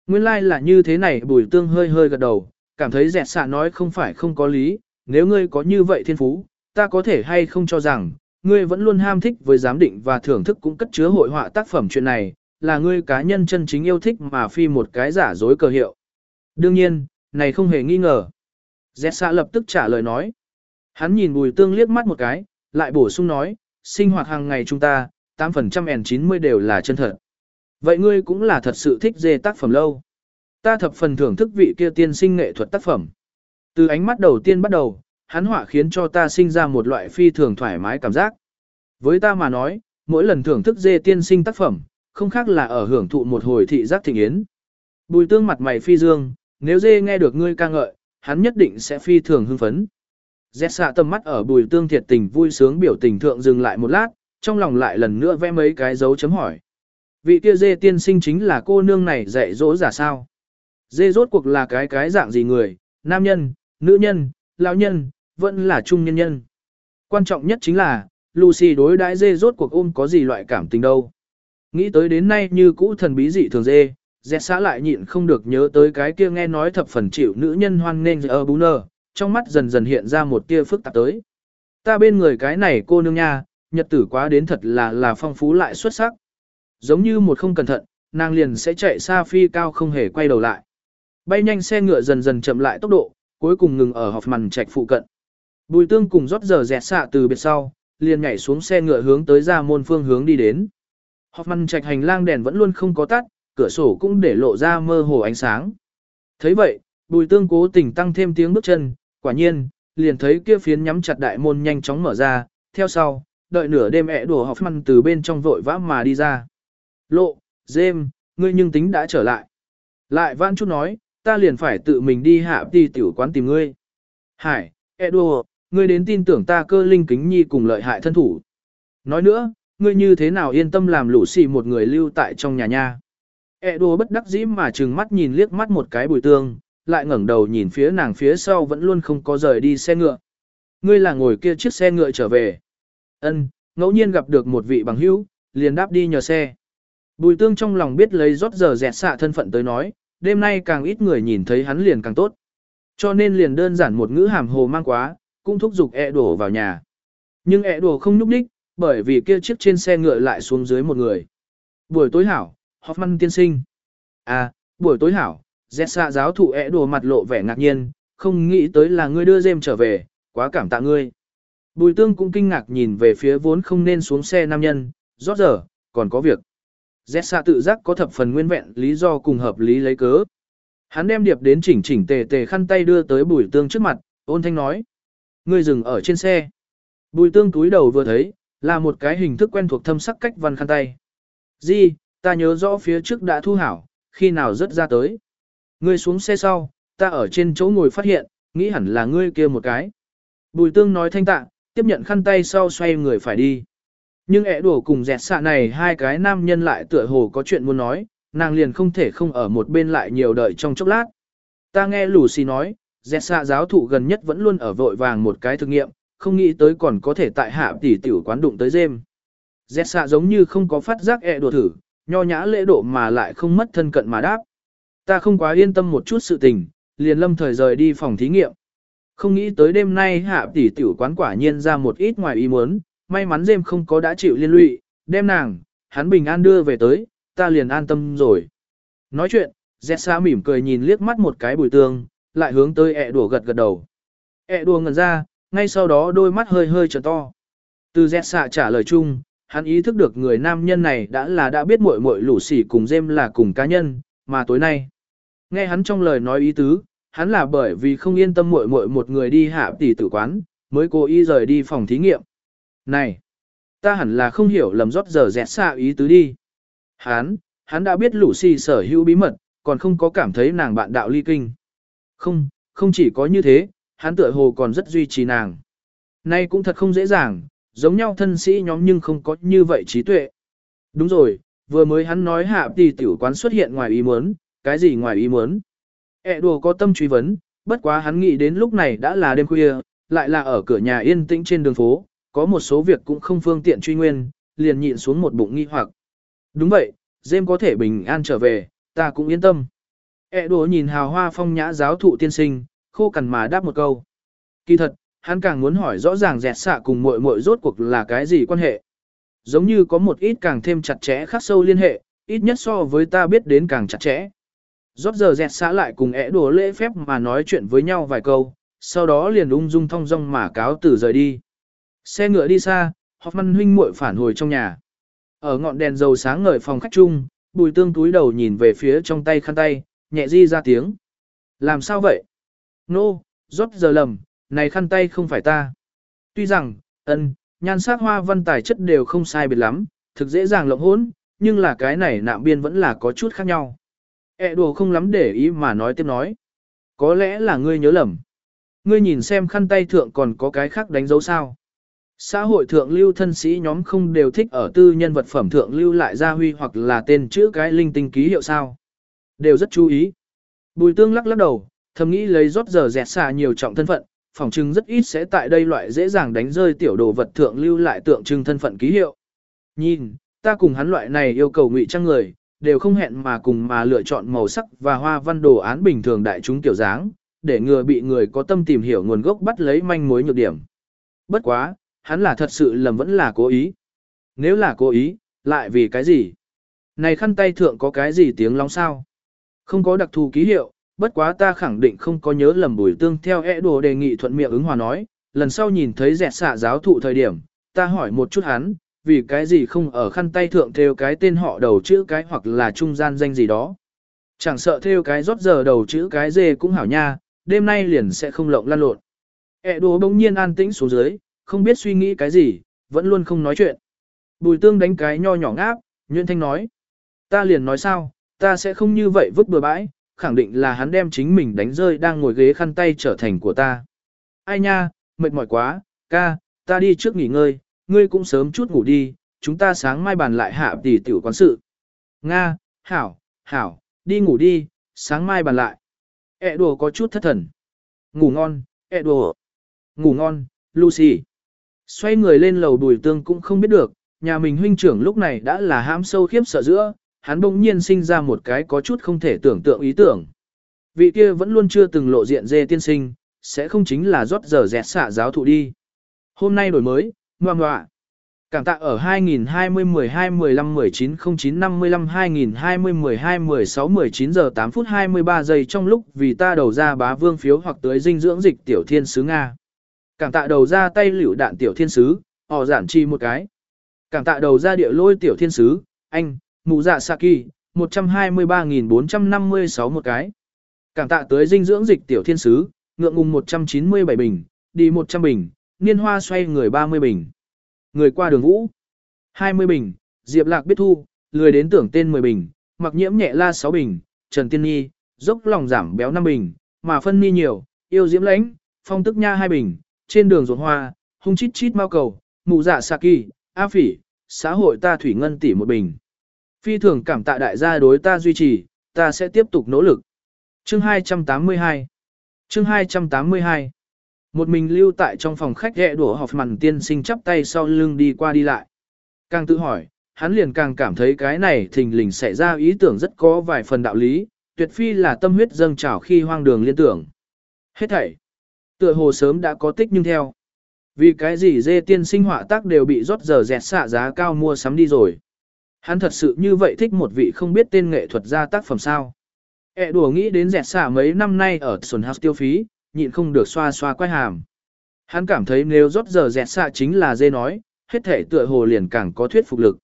Nguyên lai like là như thế này bùi tương hơi hơi gật đầu, cảm thấy dẹt xạ nói không phải không có lý, nếu ngươi có như vậy thiên phú, ta có thể hay không cho rằng, ngươi vẫn luôn ham thích với giám định và thưởng thức cũng cất chứa hội họa tác phẩm chuyện này, là ngươi cá nhân chân chính yêu thích mà phi một cái giả dối cờ hiệu. Đương nhiên, này không hề nghi ngờ. Dẹt xạ lập tức trả lời nói. Hắn nhìn bùi tương liếc mắt một cái, lại bổ sung nói, sinh hoạt hàng ngày chúng ta, 8% N90 đều là chân thật. Vậy ngươi cũng là thật sự thích dê tác phẩm lâu. Ta thập phần thưởng thức vị kia tiên sinh nghệ thuật tác phẩm. Từ ánh mắt đầu tiên bắt đầu, hắn họa khiến cho ta sinh ra một loại phi thường thoải mái cảm giác. Với ta mà nói, mỗi lần thưởng thức dê tiên sinh tác phẩm, không khác là ở hưởng thụ một hồi thị giác thịnh yến. Bùi tương mặt mày phi dương, nếu dê nghe được ngươi ca ngợi, hắn nhất định sẽ phi thường hưng phấn. Dẹt xạ tầm mắt ở bùi tương thiệt tình vui sướng biểu tình thượng dừng lại một lát, trong lòng lại lần nữa vẽ mấy cái dấu chấm hỏi. Vị kia dê tiên sinh chính là cô nương này dạy dỗ giả sao? Dê rốt cuộc là cái cái dạng gì người, nam nhân, nữ nhân, lão nhân, vẫn là trung nhân nhân. Quan trọng nhất chính là, Lucy đối đãi dê rốt cuộc ôm có gì loại cảm tình đâu. Nghĩ tới đến nay như cũ thần bí dị thường dê, dẹt xã lại nhịn không được nhớ tới cái kia nghe nói thập phần chịu nữ nhân hoan nghênh ở bú nơ, trong mắt dần dần hiện ra một tia phức tạp tới. Ta bên người cái này cô nương nha, nhật tử quá đến thật là là phong phú lại xuất sắc. Giống như một không cẩn thận, nàng liền sẽ chạy xa phi cao không hề quay đầu lại. Bay nhanh xe ngựa dần dần chậm lại tốc độ, cuối cùng ngừng ở họp màn trạch phụ cận. Bùi tương cùng rót giờ dẹt xạ từ biệt sau, liền nhảy xuống xe ngựa hướng tới ra môn phương hướng đi đến. Họp màn trạch hành lang đèn vẫn luôn không có tắt, cửa sổ cũng để lộ ra mơ hồ ánh sáng. thấy vậy, bùi tương cố tình tăng thêm tiếng bước chân, quả nhiên, liền thấy kia phiến nhắm chặt đại môn nhanh chóng mở ra, theo sau, đợi nửa đêm ẹ đùa họp măn từ bên trong vội vã mà đi ra. Lộ, dêm, ngươi nhưng tính đã trở lại. Lại vãn chút nói, ta liền phải tự mình đi hạ đi tiểu quán tìm ngươi. Hải, ẹ ngươi đến tin tưởng ta cơ linh kính nhi cùng lợi hại thân thủ. Nói nữa, ngươi như thế nào yên tâm làm lũ xì một người lưu tại trong nhà nha. ẹ bất đắc dĩ mà trừng mắt nhìn liếc mắt một cái bùi tương, lại ngẩng đầu nhìn phía nàng phía sau vẫn luôn không có rời đi xe ngựa. Ngươi là ngồi kia chiếc xe ngựa trở về. Ân, ngẫu nhiên gặp được một vị bằng hữu, liền đáp đi nhờ xe. Bùi tương trong lòng biết lấy rót giờ dẹt xạ thân phận tới nói, đêm nay càng ít người nhìn thấy hắn liền càng tốt. Cho nên liền đơn giản một ngữ hàm hồ mang quá, cũng thúc giục ẹ đổ vào nhà. Nhưng ẹ đổ không nhúc đích, bởi vì kia chiếc trên xe ngựa lại xuống dưới một người. Buổi tối hảo, Hoffman tiên sinh. À, buổi tối hảo, dẹt giáo thụ ẹ đổ mặt lộ vẻ ngạc nhiên, không nghĩ tới là ngươi đưa dêm trở về, quá cảm tạ ngươi. Bùi tương cũng kinh ngạc nhìn về phía vốn không nên xuống xe nam nhân, rót giờ, còn có việc. Dẹt xạ tự giác có thập phần nguyên vẹn lý do cùng hợp lý lấy cớ. Hắn đem điệp đến chỉnh chỉnh tề tề khăn tay đưa tới bùi tương trước mặt, ôn thanh nói. Ngươi dừng ở trên xe. Bùi tương túi đầu vừa thấy, là một cái hình thức quen thuộc thâm sắc cách văn khăn tay. Di, ta nhớ rõ phía trước đã thu hảo, khi nào rất ra tới. Ngươi xuống xe sau, ta ở trên chỗ ngồi phát hiện, nghĩ hẳn là ngươi kia một cái. Bùi tương nói thanh tạ, tiếp nhận khăn tay sau xoay người phải đi. Nhưng ẹ đùa cùng dẹt xạ này hai cái nam nhân lại tựa hồ có chuyện muốn nói, nàng liền không thể không ở một bên lại nhiều đợi trong chốc lát. Ta nghe Lucy nói, dẹt xạ giáo thụ gần nhất vẫn luôn ở vội vàng một cái thực nghiệm, không nghĩ tới còn có thể tại hạ tỷ tiểu quán đụng tới dêm. Dẹt xạ giống như không có phát giác ẹ đùa thử, nho nhã lễ độ mà lại không mất thân cận mà đáp. Ta không quá yên tâm một chút sự tình, liền lâm thời rời đi phòng thí nghiệm. Không nghĩ tới đêm nay hạ tỷ tiểu quán quả nhiên ra một ít ngoài ý muốn, may mắn dêm không có đã chịu liên lụy, đem nàng, hắn bình an đưa về tới, ta liền an tâm rồi. Nói chuyện, Zessa mỉm cười nhìn liếc mắt một cái bùi tương, lại hướng tới ẹ đùa gật gật đầu. ẹ đùa ngẩn ra, ngay sau đó đôi mắt hơi hơi trở to. Từ Zessa trả lời chung, hắn ý thức được người nam nhân này đã là đã biết muội muội lũ sỉ cùng dêm là cùng cá nhân, mà tối nay. Nghe hắn trong lời nói ý tứ, hắn là bởi vì không yên tâm muội muội một người đi hạ tỷ tử quán, mới cố ý rời đi phòng thí nghiệm. Này, ta hẳn là không hiểu lầm rót giờ dẹt xa ý tứ đi. Hắn, hắn đã biết Lucy sở hữu bí mật, còn không có cảm thấy nàng bạn đạo ly kinh. Không, không chỉ có như thế, hắn tựa hồ còn rất duy trì nàng. Nay cũng thật không dễ dàng, giống nhau thân sĩ nhóm nhưng không có như vậy trí tuệ. Đúng rồi, vừa mới hắn nói hạ tỷ tiểu quán xuất hiện ngoài ý muốn, cái gì ngoài ý muốn? E đùa có tâm truy vấn, bất quá hắn nghĩ đến lúc này đã là đêm khuya, lại là ở cửa nhà yên tĩnh trên đường phố, có một số việc cũng không phương tiện truy nguyên, liền nhịn xuống một bụng nghi hoặc. Đúng vậy, Dêm có thể bình an trở về, ta cũng yên tâm. E đồ nhìn hào hoa phong nhã giáo thụ tiên sinh, khô cằn mà đáp một câu. Kỳ thật, hắn càng muốn hỏi rõ ràng dẹt xạ cùng muội muội rốt cuộc là cái gì quan hệ. Giống như có một ít càng thêm chặt chẽ khắc sâu liên hệ, ít nhất so với ta biết đến càng chặt chẽ. Rốt giờ dẹt xạ lại cùng ẻ đùa lễ phép mà nói chuyện với nhau vài câu, sau đó liền ung dung thong dong mà cáo từ rời đi. Xe ngựa đi xa, Hoffman huynh muội phản hồi trong nhà. Ở ngọn đèn dầu sáng ngời phòng khách chung, bùi tương túi đầu nhìn về phía trong tay khăn tay, nhẹ di ra tiếng. Làm sao vậy? Nô, no, rốt giờ lầm, này khăn tay không phải ta. Tuy rằng, ân, nhan sắc hoa văn tài chất đều không sai biệt lắm, thực dễ dàng lộng hỗn, nhưng là cái này nạm biên vẫn là có chút khác nhau. E đùa không lắm để ý mà nói tiếp nói. Có lẽ là ngươi nhớ lầm. Ngươi nhìn xem khăn tay thượng còn có cái khác đánh dấu sao. Xã hội thượng lưu thân sĩ nhóm không đều thích ở tư nhân vật phẩm thượng lưu lại gia huy hoặc là tên chữ cái linh tinh ký hiệu sao. Đều rất chú ý. Bùi tương lắc lắc đầu, thầm nghĩ lấy rót giờ dẹt xà nhiều trọng thân phận, phòng trưng rất ít sẽ tại đây loại dễ dàng đánh rơi tiểu đồ vật thượng lưu lại tượng trưng thân phận ký hiệu. Nhìn, ta cùng hắn loại này yêu cầu ngụy trang người, đều không hẹn mà cùng mà lựa chọn màu sắc và hoa văn đồ án bình thường đại chúng tiểu dáng, để ngừa bị người có tâm tìm hiểu nguồn gốc bắt lấy manh mối nhược điểm. Bất quá, hắn là thật sự lầm vẫn là cố ý. Nếu là cố ý, lại vì cái gì? Này khăn tay thượng có cái gì tiếng long sao? Không có đặc thù ký hiệu, bất quá ta khẳng định không có nhớ lầm bùi tương theo e đồ đề nghị thuận miệng ứng hòa nói, lần sau nhìn thấy dẹt xạ giáo thụ thời điểm, ta hỏi một chút hắn, vì cái gì không ở khăn tay thượng theo cái tên họ đầu chữ cái hoặc là trung gian danh gì đó. Chẳng sợ theo cái rót giờ đầu chữ cái dê cũng hảo nha, đêm nay liền sẽ không lộng lan lộn. E đồ bỗng nhiên an tĩnh xuống dưới, không biết suy nghĩ cái gì, vẫn luôn không nói chuyện. Bùi tương đánh cái nho nhỏ ngáp, Nguyễn Thanh nói. Ta liền nói sao, ta sẽ không như vậy vứt bừa bãi, khẳng định là hắn đem chính mình đánh rơi đang ngồi ghế khăn tay trở thành của ta. Ai nha, mệt mỏi quá, ca, ta đi trước nghỉ ngơi, ngươi cũng sớm chút ngủ đi, chúng ta sáng mai bàn lại hạ tỷ tiểu quán sự. Nga, hảo, hảo, đi ngủ đi, sáng mai bàn lại. E đùa có chút thất thần. Ngủ ngon, e đùa. Ngủ ngon, Lucy. Xoay người lên lầu bùi tương cũng không biết được, nhà mình huynh trưởng lúc này đã là ham sâu khiếp sợ giữa, hắn bỗng nhiên sinh ra một cái có chút không thể tưởng tượng ý tưởng. Vị kia vẫn luôn chưa từng lộ diện dê tiên sinh, sẽ không chính là rót giờ dẹt xả giáo thụ đi. Hôm nay đổi mới, ngoà ngoạ. Cảm tạ ở 2020 12 15 19 09 55 2020 12 16 19 giờ 8 phút 23 giây trong lúc vì ta đầu ra bá vương phiếu hoặc tới dinh dưỡng dịch tiểu thiên sứ Nga. Cảm tạ đầu ra tay liễu đạn tiểu thiên sứ, họ giản chi một cái. Cảm tạ đầu ra địa lôi tiểu thiên sứ, anh, mụ dạ Saki, 123.456 một cái. Cảm tạ tới dinh dưỡng dịch tiểu thiên sứ, ngượng ngùng 197 bình, đi 100 bình, niên hoa xoay người 30 bình. Người qua đường vũ, 20 bình, Diệp Lạc biết thu, lười đến tưởng tên 10 bình, mặc nhiễm nhẹ la 6 bình, Trần Tiên Nhi, dốc lòng giảm béo 5 bình, mà phân ni nhiều, yêu diễm lãnh, phong tức nha 2 bình, trên đường ruộng hoa, hung chít chít mau cầu, mụ dạ Saki, A phỉ, xã hội ta thủy ngân tỷ một bình. Phi thường cảm tạ đại gia đối ta duy trì, ta sẽ tiếp tục nỗ lực. Chương 282 Chương 282 Một mình lưu tại trong phòng khách ghẹ đùa học màn tiên sinh chắp tay sau lưng đi qua đi lại. Càng tự hỏi, hắn liền càng cảm thấy cái này thình lình xảy ra ý tưởng rất có vài phần đạo lý, tuyệt phi là tâm huyết dâng trào khi hoang đường liên tưởng. Hết thảy. Tựa hồ sớm đã có tích nhưng theo. Vì cái gì dê tiên sinh họa tác đều bị rót giờ dẹt xạ giá cao mua sắm đi rồi. Hắn thật sự như vậy thích một vị không biết tên nghệ thuật gia tác phẩm sao. E đùa nghĩ đến dẹt xạ mấy năm nay ở Xuân House tiêu phí, nhịn không được xoa xoa quay hàm. Hắn cảm thấy nếu rót giờ dẹt xạ chính là dê nói, hết thể tựa hồ liền càng có thuyết phục lực.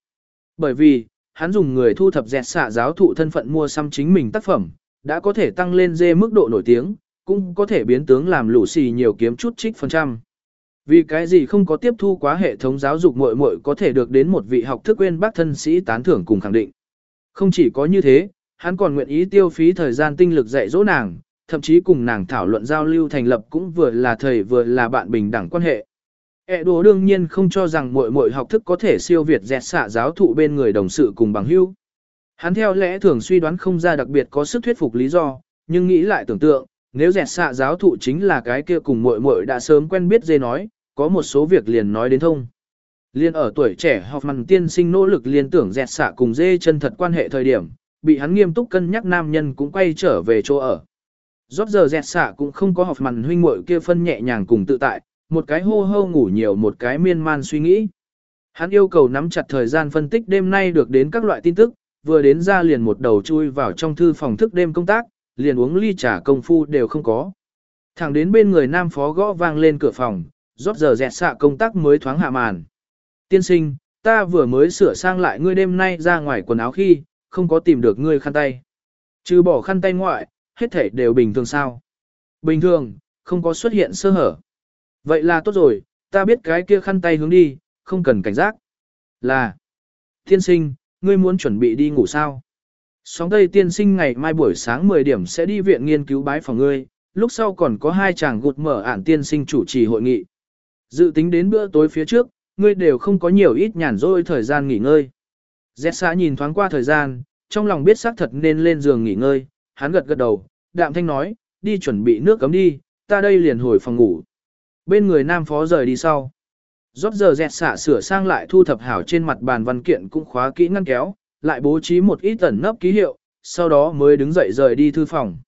Bởi vì, hắn dùng người thu thập dẹt xạ giáo thụ thân phận mua xăm chính mình tác phẩm, đã có thể tăng lên dê mức độ nổi tiếng, cũng có thể biến tướng làm lũ xì nhiều kiếm chút trích phần trăm. Vì cái gì không có tiếp thu quá hệ thống giáo dục muội muội có thể được đến một vị học thức quên bác thân sĩ tán thưởng cùng khẳng định. Không chỉ có như thế, hắn còn nguyện ý tiêu phí thời gian tinh lực dạy dỗ nàng, thậm chí cùng nàng thảo luận giao lưu thành lập cũng vừa là thầy vừa là bạn bình đẳng quan hệ. E đồ đương nhiên không cho rằng muội muội học thức có thể siêu việt dẹt xạ giáo thụ bên người đồng sự cùng bằng hữu. Hắn theo lẽ thường suy đoán không ra đặc biệt có sức thuyết phục lý do, nhưng nghĩ lại tưởng tượng, nếu dẹt xạ giáo thụ chính là cái kia cùng muội muội đã sớm quen biết dê nói, có một số việc liền nói đến thông. Liên ở tuổi trẻ học mặn tiên sinh nỗ lực liên tưởng dẹt xạ cùng dê chân thật quan hệ thời điểm, bị hắn nghiêm túc cân nhắc nam nhân cũng quay trở về chỗ ở. Rốt giờ dẹt xạ cũng không có học mặn huynh muội kia phân nhẹ nhàng cùng tự tại, một cái hô hô ngủ nhiều một cái miên man suy nghĩ. Hắn yêu cầu nắm chặt thời gian phân tích đêm nay được đến các loại tin tức, vừa đến ra liền một đầu chui vào trong thư phòng thức đêm công tác, liền uống ly trà công phu đều không có. Thẳng đến bên người nam phó gõ vang lên cửa phòng, rót giờ dẹt xạ công tác mới thoáng hạ màn. Tiên sinh, ta vừa mới sửa sang lại ngươi đêm nay ra ngoài quần áo khi, không có tìm được ngươi khăn tay. Trừ bỏ khăn tay ngoại, hết thể đều bình thường sao. Bình thường, không có xuất hiện sơ hở. Vậy là tốt rồi, ta biết cái kia khăn tay hướng đi, không cần cảnh giác. Là, tiên sinh, ngươi muốn chuẩn bị đi ngủ sao? Sóng Tây tiên sinh ngày mai buổi sáng 10 điểm sẽ đi viện nghiên cứu bái phòng ngươi, lúc sau còn có hai chàng gụt mở ản tiên sinh chủ trì hội nghị. Dự tính đến bữa tối phía trước, ngươi đều không có nhiều ít nhàn rỗi thời gian nghỉ ngơi. Zessa nhìn thoáng qua thời gian, trong lòng biết xác thật nên lên giường nghỉ ngơi, hắn gật gật đầu, đạm thanh nói, đi chuẩn bị nước cấm đi, ta đây liền hồi phòng ngủ. Bên người nam phó rời đi sau. Rót giờ dẹt xạ sửa sang lại thu thập hảo trên mặt bàn văn kiện cũng khóa kỹ ngăn kéo, lại bố trí một ít ẩn nấp ký hiệu, sau đó mới đứng dậy rời đi thư phòng.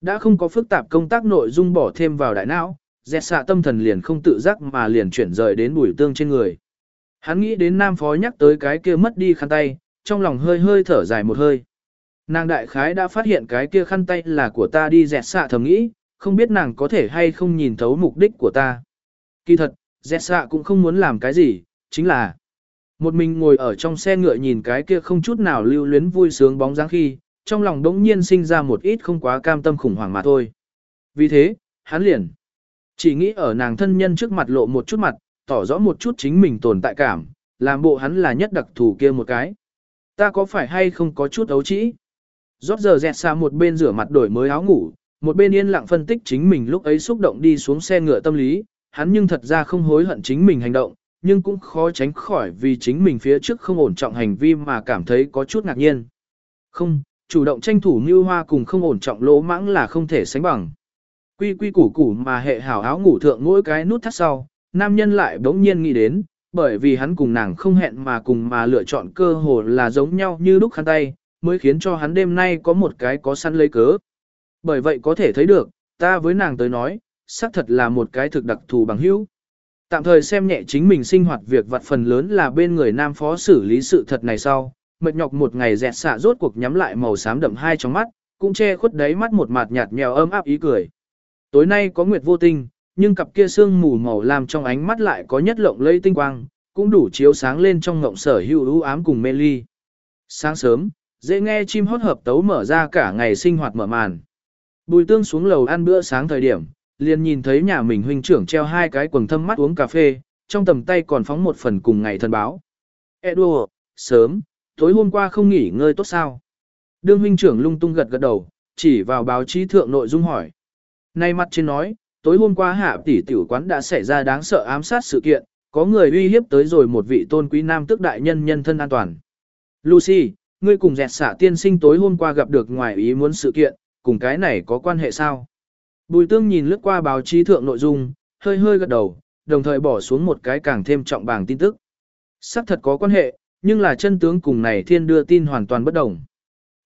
Đã không có phức tạp công tác nội dung bỏ thêm vào đại não, dẹt xạ tâm thần liền không tự giác mà liền chuyển rời đến bùi tương trên người. Hắn nghĩ đến nam phó nhắc tới cái kia mất đi khăn tay, trong lòng hơi hơi thở dài một hơi. Nàng đại khái đã phát hiện cái kia khăn tay là của ta đi dẹt xạ thầm nghĩ, không biết nàng có thể hay không nhìn thấu mục đích của ta. Kỳ thật, dẹt xạ cũng không muốn làm cái gì, chính là một mình ngồi ở trong xe ngựa nhìn cái kia không chút nào lưu luyến vui sướng bóng dáng khi, trong lòng đống nhiên sinh ra một ít không quá cam tâm khủng hoảng mà thôi. Vì thế, hắn liền chỉ nghĩ ở nàng thân nhân trước mặt lộ một chút mặt, tỏ rõ một chút chính mình tồn tại cảm, làm bộ hắn là nhất đặc thù kia một cái. Ta có phải hay không có chút ấu trĩ? Rót giờ dẹt xa một bên rửa mặt đổi mới áo ngủ, một bên yên lặng phân tích chính mình lúc ấy xúc động đi xuống xe ngựa tâm lý, hắn nhưng thật ra không hối hận chính mình hành động, nhưng cũng khó tránh khỏi vì chính mình phía trước không ổn trọng hành vi mà cảm thấy có chút ngạc nhiên. Không, chủ động tranh thủ như hoa cùng không ổn trọng lỗ mãng là không thể sánh bằng. Quy quy củ củ mà hệ hảo áo ngủ thượng mỗi cái nút thắt sau, nam nhân lại bỗng nhiên nghĩ đến, bởi vì hắn cùng nàng không hẹn mà cùng mà lựa chọn cơ hồ là giống nhau như lúc khăn tay, mới khiến cho hắn đêm nay có một cái có săn lấy cớ. Bởi vậy có thể thấy được, ta với nàng tới nói, xác thật là một cái thực đặc thù bằng hữu. Tạm thời xem nhẹ chính mình sinh hoạt việc vặt phần lớn là bên người nam phó xử lý sự thật này sau, mệt nhọc một ngày dẹt xạ rốt cuộc nhắm lại màu xám đậm hai trong mắt, cũng che khuất đáy mắt một mạt nhạt nhèo ấm áp ý cười. Tối nay có nguyệt vô tinh, nhưng cặp kia sương mù màu làm trong ánh mắt lại có nhất lộng lây tinh quang, cũng đủ chiếu sáng lên trong ngộng sở hữu ưu ám cùng mê ly. Sáng sớm, dễ nghe chim hót hợp tấu mở ra cả ngày sinh hoạt mở màn. Bùi tương xuống lầu ăn bữa sáng thời điểm, liền nhìn thấy nhà mình huynh trưởng treo hai cái quần thâm mắt uống cà phê, trong tầm tay còn phóng một phần cùng ngày thần báo. Edward, sớm, tối hôm qua không nghỉ ngơi tốt sao? Đương huynh trưởng lung tung gật gật đầu, chỉ vào báo chí thượng nội dung hỏi. Nay mặt trên nói, tối hôm qua hạ tỷ tiểu quán đã xảy ra đáng sợ ám sát sự kiện, có người uy hiếp tới rồi một vị tôn quý nam tức đại nhân nhân thân an toàn. Lucy, ngươi cùng dẹt xả tiên sinh tối hôm qua gặp được ngoài ý muốn sự kiện, cùng cái này có quan hệ sao? Bùi tương nhìn lướt qua báo chí thượng nội dung, hơi hơi gật đầu, đồng thời bỏ xuống một cái càng thêm trọng bảng tin tức. Sắc thật có quan hệ, nhưng là chân tướng cùng này thiên đưa tin hoàn toàn bất đồng.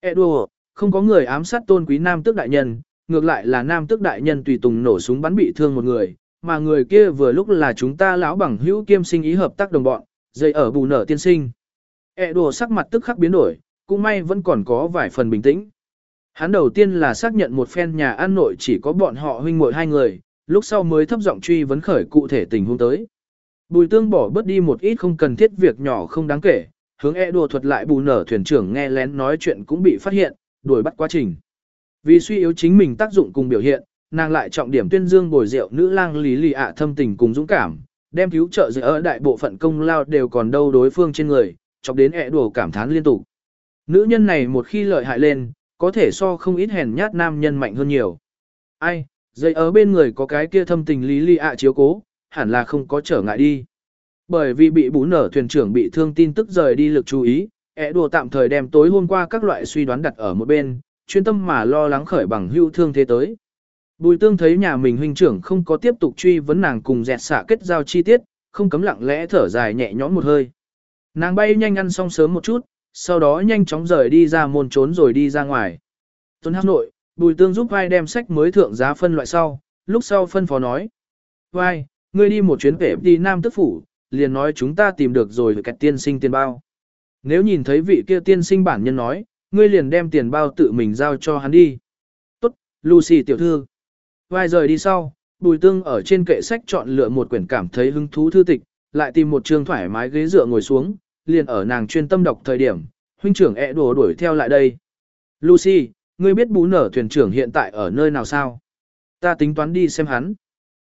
Edward, không có người ám sát tôn quý nam tước đại nhân, ngược lại là nam tước đại nhân tùy tùng nổ súng bắn bị thương một người, mà người kia vừa lúc là chúng ta lão bằng hữu kiêm sinh ý hợp tác đồng bọn, dây ở bù nở tiên sinh. Edward sắc mặt tức khắc biến đổi, cũng may vẫn còn có vài phần bình tĩnh. Hắn đầu tiên là xác nhận một phen nhà ăn nội chỉ có bọn họ huynh muội hai người, lúc sau mới thấp giọng truy vấn khởi cụ thể tình huống tới. Bùi tương bỏ bớt đi một ít không cần thiết việc nhỏ không đáng kể, hướng e đùa thuật lại bù nở thuyền trưởng nghe lén nói chuyện cũng bị phát hiện, đuổi bắt quá trình. Vì suy yếu chính mình tác dụng cùng biểu hiện, nàng lại trọng điểm tuyên dương bồi rượu nữ lang lý lì ạ thâm tình cùng dũng cảm, đem cứu trợ giữa ở đại bộ phận công lao đều còn đâu đối phương trên người, chọc đến e đùa cảm thán liên tục. Nữ nhân này một khi lợi hại lên, có thể so không ít hèn nhát nam nhân mạnh hơn nhiều. Ai, dây ở bên người có cái kia thâm tình lý lì ạ chiếu cố, hẳn là không có trở ngại đi. Bởi vì bị bú nở thuyền trưởng bị thương tin tức rời đi lực chú ý, ẹ đùa tạm thời đem tối hôm qua các loại suy đoán đặt ở một bên, chuyên tâm mà lo lắng khởi bằng hưu thương thế tới. Bùi tương thấy nhà mình huynh trưởng không có tiếp tục truy vấn nàng cùng dẹt xả kết giao chi tiết, không cấm lặng lẽ thở dài nhẹ nhõm một hơi. Nàng bay nhanh ăn xong sớm một chút, sau đó nhanh chóng rời đi ra môn trốn rồi đi ra ngoài. Tuấn Hắc nội, bùi tương giúp vai đem sách mới thượng giá phân loại sau, lúc sau phân phó nói. Vai, ngươi đi một chuyến về đi Nam Tức Phủ, liền nói chúng ta tìm được rồi kẹt tiên sinh tiền bao. Nếu nhìn thấy vị kia tiên sinh bản nhân nói, ngươi liền đem tiền bao tự mình giao cho hắn đi. Tốt, Lucy tiểu thư. Vai rời đi sau, Bùi Tương ở trên kệ sách chọn lựa một quyển cảm thấy hứng thú thư tịch, lại tìm một trường thoải mái ghế dựa ngồi xuống, liền ở nàng chuyên tâm đọc thời điểm, huynh trưởng ẹ đùa đuổi theo lại đây. Lucy, ngươi biết bú nở thuyền trưởng hiện tại ở nơi nào sao? Ta tính toán đi xem hắn.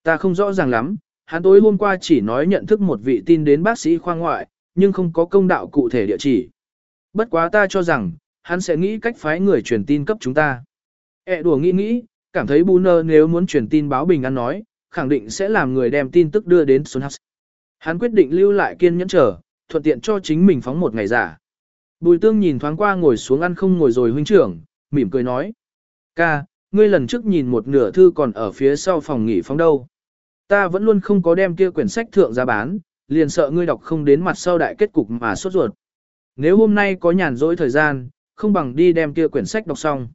Ta không rõ ràng lắm, hắn tối hôm qua chỉ nói nhận thức một vị tin đến bác sĩ khoa ngoại, nhưng không có công đạo cụ thể địa chỉ. Bất quá ta cho rằng, hắn sẽ nghĩ cách phái người truyền tin cấp chúng ta. ẹ đùa nghĩ nghĩ, cảm thấy Bú Nơ nếu muốn truyền tin báo bình an nói, khẳng định sẽ làm người đem tin tức đưa đến Sunhas. Hắn quyết định lưu lại kiên nhẫn chờ, thuận tiện cho chính mình phóng một ngày giả. Bùi tương nhìn thoáng qua ngồi xuống ăn không ngồi rồi huynh trưởng, mỉm cười nói. Ca, ngươi lần trước nhìn một nửa thư còn ở phía sau phòng nghỉ phóng đâu. Ta vẫn luôn không có đem kia quyển sách thượng ra bán, liền sợ ngươi đọc không đến mặt sau đại kết cục mà sốt ruột. Nếu hôm nay có nhàn rỗi thời gian, không bằng đi đem kia quyển sách đọc xong.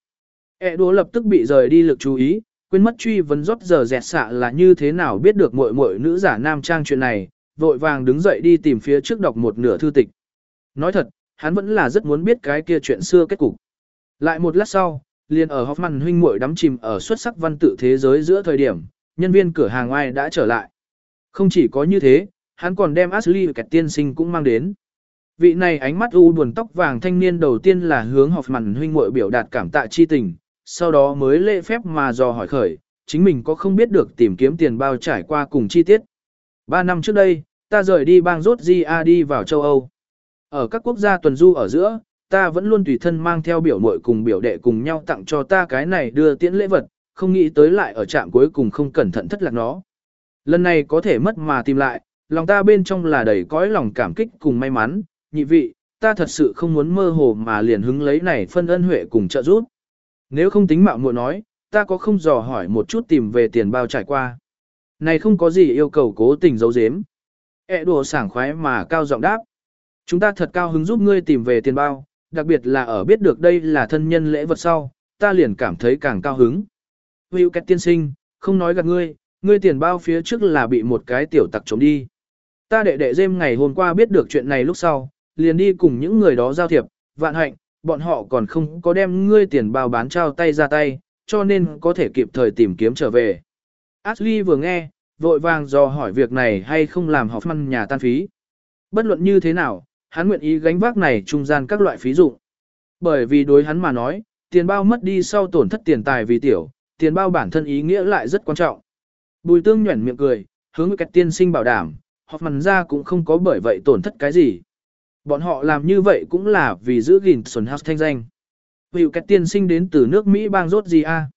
E đúa lập tức bị rời đi lực chú ý, quên mất truy vấn rót giờ dẹt xạ là như thế nào biết được muội muội nữ giả nam trang chuyện này, vội vàng đứng dậy đi tìm phía trước đọc một nửa thư tịch. Nói thật, hắn vẫn là rất muốn biết cái kia chuyện xưa kết cục. Lại một lát sau, liền ở Hoffman huynh muội đắm chìm ở xuất sắc văn tự thế giới giữa thời điểm, nhân viên cửa hàng ai đã trở lại. Không chỉ có như thế, hắn còn đem Ashley kẹt tiên sinh cũng mang đến. Vị này ánh mắt u buồn tóc vàng thanh niên đầu tiên là hướng Hoffman huynh muội biểu đạt cảm tạ chi tình, sau đó mới lễ phép mà dò hỏi khởi, chính mình có không biết được tìm kiếm tiền bao trải qua cùng chi tiết. Ba năm trước đây, ta rời đi bang rốt Gia đi vào châu Âu. Ở các quốc gia tuần du ở giữa, ta vẫn luôn tùy thân mang theo biểu muội cùng biểu đệ cùng nhau tặng cho ta cái này đưa tiễn lễ vật, không nghĩ tới lại ở trạm cuối cùng không cẩn thận thất lạc nó. Lần này có thể mất mà tìm lại, lòng ta bên trong là đầy cõi lòng cảm kích cùng may mắn, nhị vị, ta thật sự không muốn mơ hồ mà liền hứng lấy này phân ân huệ cùng trợ giúp. Nếu không tính mạo muội nói, ta có không dò hỏi một chút tìm về tiền bao trải qua. Này không có gì yêu cầu cố tình giấu giếm. E đùa sảng khoái mà cao giọng đáp. Chúng ta thật cao hứng giúp ngươi tìm về tiền bao, đặc biệt là ở biết được đây là thân nhân lễ vật sau, ta liền cảm thấy càng cao hứng. Hữu Kết tiên sinh, không nói gạt ngươi, ngươi tiền bao phía trước là bị một cái tiểu tặc trộm đi. Ta đệ đệ dêm ngày hôm qua biết được chuyện này lúc sau, liền đi cùng những người đó giao thiệp, vạn hạnh, bọn họ còn không có đem ngươi tiền bao bán trao tay ra tay, cho nên có thể kịp thời tìm kiếm trở về. Ashley vừa nghe, vội vàng dò hỏi việc này hay không làm Hoffman nhà tan phí. Bất luận như thế nào, hắn nguyện ý gánh vác này trung gian các loại phí dụng. Bởi vì đối hắn mà nói, tiền bao mất đi sau tổn thất tiền tài vì tiểu, tiền bao bản thân ý nghĩa lại rất quan trọng. Bùi tương nhuẩn miệng cười, hướng với cách tiên sinh bảo đảm, Hoffman ra cũng không có bởi vậy tổn thất cái gì. Bọn họ làm như vậy cũng là vì giữ gìn Xuân House thanh danh. Hữu cách tiên sinh đến từ nước Mỹ bang rốt gì a?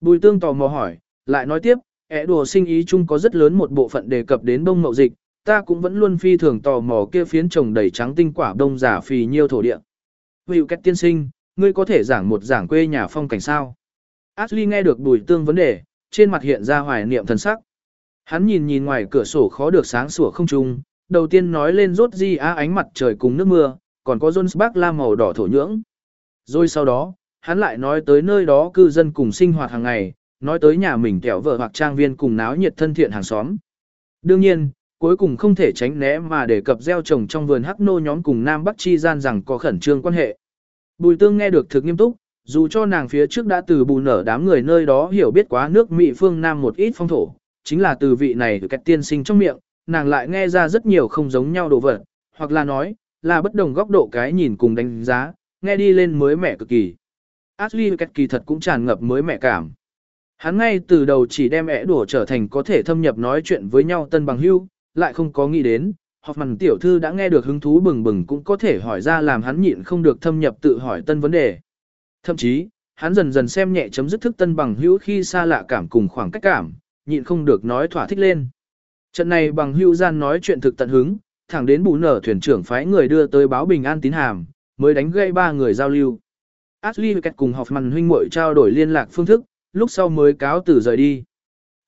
Bùi tương tò mò hỏi, lại nói tiếp, ẻ đùa sinh ý chung có rất lớn một bộ phận đề cập đến bông mậu dịch, ta cũng vẫn luôn phi thường tò mò kia phiến trồng đầy trắng tinh quả đông giả phì nhiêu thổ địa. Hữu cách tiên sinh, ngươi có thể giảng một giảng quê nhà phong cảnh sao? Ashley nghe được bùi tương vấn đề, trên mặt hiện ra hoài niệm thần sắc. Hắn nhìn nhìn ngoài cửa sổ khó được sáng sủa không trung, đầu tiên nói lên rốt di á ánh mặt trời cùng nước mưa, còn có Jones Park la màu đỏ thổ nhưỡng. Rồi sau đó, hắn lại nói tới nơi đó cư dân cùng sinh hoạt hàng ngày, nói tới nhà mình kẹo vợ hoặc trang viên cùng náo nhiệt thân thiện hàng xóm. Đương nhiên, cuối cùng không thể tránh né mà đề cập gieo trồng trong vườn hắc nô nhóm cùng Nam Bắc chi gian rằng có khẩn trương quan hệ. Bùi tương nghe được thực nghiêm túc, dù cho nàng phía trước đã từ bù nở đám người nơi đó hiểu biết quá nước Mỹ phương Nam một ít phong thổ, chính là từ vị này từ cách tiên sinh trong miệng, nàng lại nghe ra rất nhiều không giống nhau đồ vật, hoặc là nói, là bất đồng góc độ cái nhìn cùng đánh giá, nghe đi lên mới mẻ cực kỳ. Ashley Kết kỳ thật cũng tràn ngập mới mẻ cảm. Hắn ngay từ đầu chỉ đem ẻ đùa trở thành có thể thâm nhập nói chuyện với nhau tân bằng hưu, lại không có nghĩ đến, Hoffman tiểu thư đã nghe được hứng thú bừng bừng cũng có thể hỏi ra làm hắn nhịn không được thâm nhập tự hỏi tân vấn đề. Thậm chí, hắn dần dần xem nhẹ chấm dứt thức tân bằng hữu khi xa lạ cảm cùng khoảng cách cảm, nhịn không được nói thỏa thích lên. Trận này bằng hữu gian nói chuyện thực tận hứng, thẳng đến bù nở thuyền trưởng phái người đưa tới báo bình an tín hàm, mới đánh gây ba người giao lưu. Ashley Kẹt cùng Hoffman huynh muội trao đổi liên lạc phương thức, lúc sau mới cáo từ rời đi.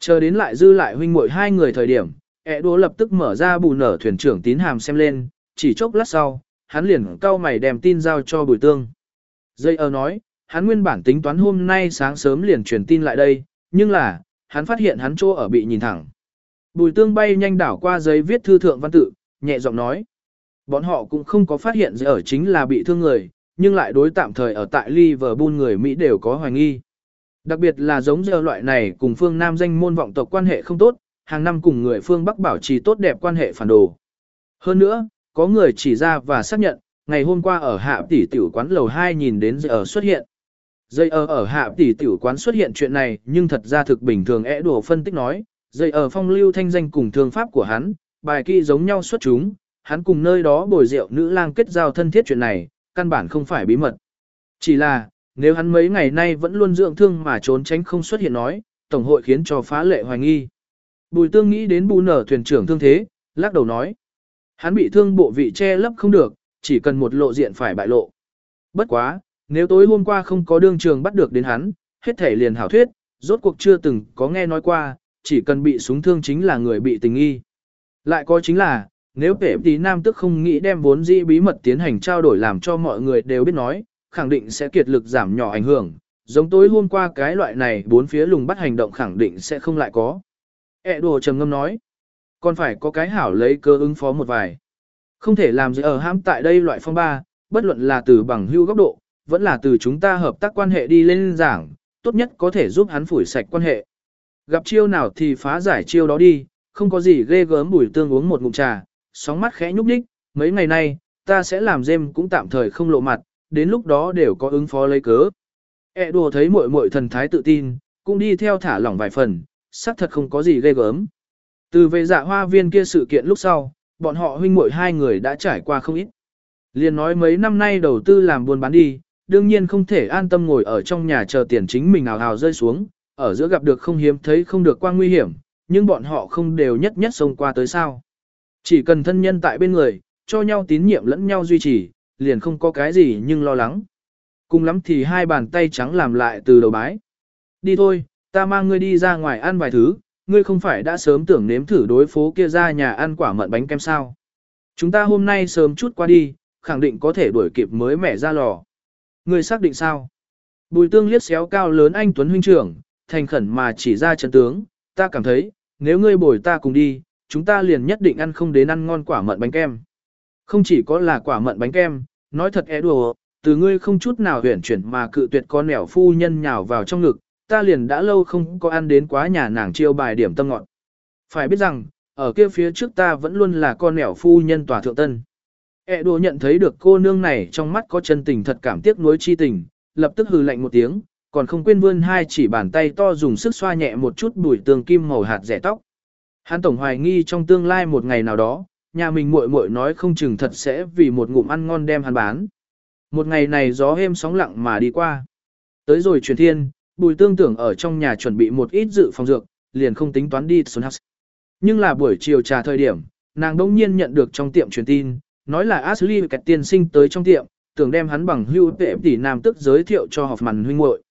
Chờ đến lại dư lại huynh muội hai người thời điểm, ẹ đố lập tức mở ra bù nở thuyền trưởng tín hàm xem lên, chỉ chốc lát sau, hắn liền cau mày đem tin giao cho bùi tương. Dây ơ nói, hắn nguyên bản tính toán hôm nay sáng sớm liền truyền tin lại đây, nhưng là, hắn phát hiện hắn chỗ ở bị nhìn thẳng. Bùi tương bay nhanh đảo qua giấy viết thư thượng văn tự, nhẹ giọng nói. Bọn họ cũng không có phát hiện ở chính là bị thương người, nhưng lại đối tạm thời ở tại Liverpool người Mỹ đều có hoài nghi. Đặc biệt là giống giờ loại này cùng phương Nam danh môn vọng tộc quan hệ không tốt, hàng năm cùng người phương Bắc bảo trì tốt đẹp quan hệ phản đồ. Hơn nữa, có người chỉ ra và xác nhận, ngày hôm qua ở hạ tỷ tiểu quán lầu 2 nhìn đến giờ xuất hiện. Dây ở ở hạ tỷ tiểu quán xuất hiện chuyện này nhưng thật ra thực bình thường ẽ đùa phân tích nói, dây ở phong lưu thanh danh cùng thương pháp của hắn, bài kỹ giống nhau xuất chúng, hắn cùng nơi đó bồi rượu nữ lang kết giao thân thiết chuyện này, căn bản không phải bí mật. Chỉ là, nếu hắn mấy ngày nay vẫn luôn dưỡng thương mà trốn tránh không xuất hiện nói, Tổng hội khiến cho phá lệ hoài nghi. Bùi tương nghĩ đến bù nở thuyền trưởng thương thế, lắc đầu nói. Hắn bị thương bộ vị che lấp không được, chỉ cần một lộ diện phải bại lộ. Bất quá, nếu tối hôm qua không có đương trường bắt được đến hắn, hết thể liền hảo thuyết, rốt cuộc chưa từng có nghe nói qua, chỉ cần bị súng thương chính là người bị tình nghi. Lại có chính là, nếu vệ tí nam tức không nghĩ đem vốn dĩ bí mật tiến hành trao đổi làm cho mọi người đều biết nói, khẳng định sẽ kiệt lực giảm nhỏ ảnh hưởng, giống tối hôm qua cái loại này bốn phía lùng bắt hành động khẳng định sẽ không lại có. E đồ trầm ngâm nói, còn phải có cái hảo lấy cơ ứng phó một vài. Không thể làm gì ở ham tại đây loại phong ba, bất luận là từ bằng hưu góc độ, vẫn là từ chúng ta hợp tác quan hệ đi lên giảng, tốt nhất có thể giúp hắn phủi sạch quan hệ. Gặp chiêu nào thì phá giải chiêu đó đi, không có gì ghê gớm bùi tương uống một ngụm trà, sóng mắt khẽ nhúc nhích, mấy ngày nay, ta sẽ làm dêm cũng tạm thời không lộ mặt, đến lúc đó đều có ứng phó lấy cớ. E đùa thấy muội muội thần thái tự tin, cũng đi theo thả lỏng vài phần, xác thật không có gì ghê gớm. Từ về dạ hoa viên kia sự kiện lúc sau, bọn họ huynh muội hai người đã trải qua không ít. Liên nói mấy năm nay đầu tư làm buôn bán đi, đương nhiên không thể an tâm ngồi ở trong nhà chờ tiền chính mình ào ào rơi xuống, ở giữa gặp được không hiếm thấy không được qua nguy hiểm, nhưng bọn họ không đều nhất nhất xông qua tới sao. Chỉ cần thân nhân tại bên người, cho nhau tín nhiệm lẫn nhau duy trì, liền không có cái gì nhưng lo lắng. Cùng lắm thì hai bàn tay trắng làm lại từ đầu bái. Đi thôi, ta mang ngươi đi ra ngoài ăn vài thứ, ngươi không phải đã sớm tưởng nếm thử đối phố kia ra nhà ăn quả mận bánh kem sao. Chúng ta hôm nay sớm chút qua đi, khẳng định có thể đuổi kịp mới mẻ ra lò. Ngươi xác định sao? Bùi tương liếc xéo cao lớn anh Tuấn huynh trưởng, thành khẩn mà chỉ ra chân tướng, ta cảm thấy, nếu ngươi bồi ta cùng đi, chúng ta liền nhất định ăn không đến ăn ngon quả mận bánh kem. Không chỉ có là quả mận bánh kem, nói thật é đùa, từ ngươi không chút nào huyển chuyển mà cự tuyệt con nẻo phu nhân nhào vào trong ngực, ta liền đã lâu không có ăn đến quá nhà nàng chiêu bài điểm tâm ngọn. Phải biết rằng, ở kia phía trước ta vẫn luôn là con nẻo phu nhân tòa thượng tân. E đùa nhận thấy được cô nương này trong mắt có chân tình thật cảm tiếc nuối chi tình, lập tức hừ lạnh một tiếng, còn không quên vươn hai chỉ bàn tay to dùng sức xoa nhẹ một chút bùi tường kim màu hạt rẻ tóc. Hắn tổng hoài nghi trong tương lai một ngày nào đó, nhà mình muội muội nói không chừng thật sẽ vì một ngụm ăn ngon đem hắn bán. Một ngày này gió êm sóng lặng mà đi qua. Tới rồi truyền thiên, bùi tương tưởng ở trong nhà chuẩn bị một ít dự phòng dược, liền không tính toán đi xuống House. Nhưng là buổi chiều trà thời điểm, nàng đông nhiên nhận được trong tiệm truyền tin, nói là Ashley kẹt tiên sinh tới trong tiệm, tưởng đem hắn bằng hưu tệ tỷ nam tức giới thiệu cho họp màn huynh muội.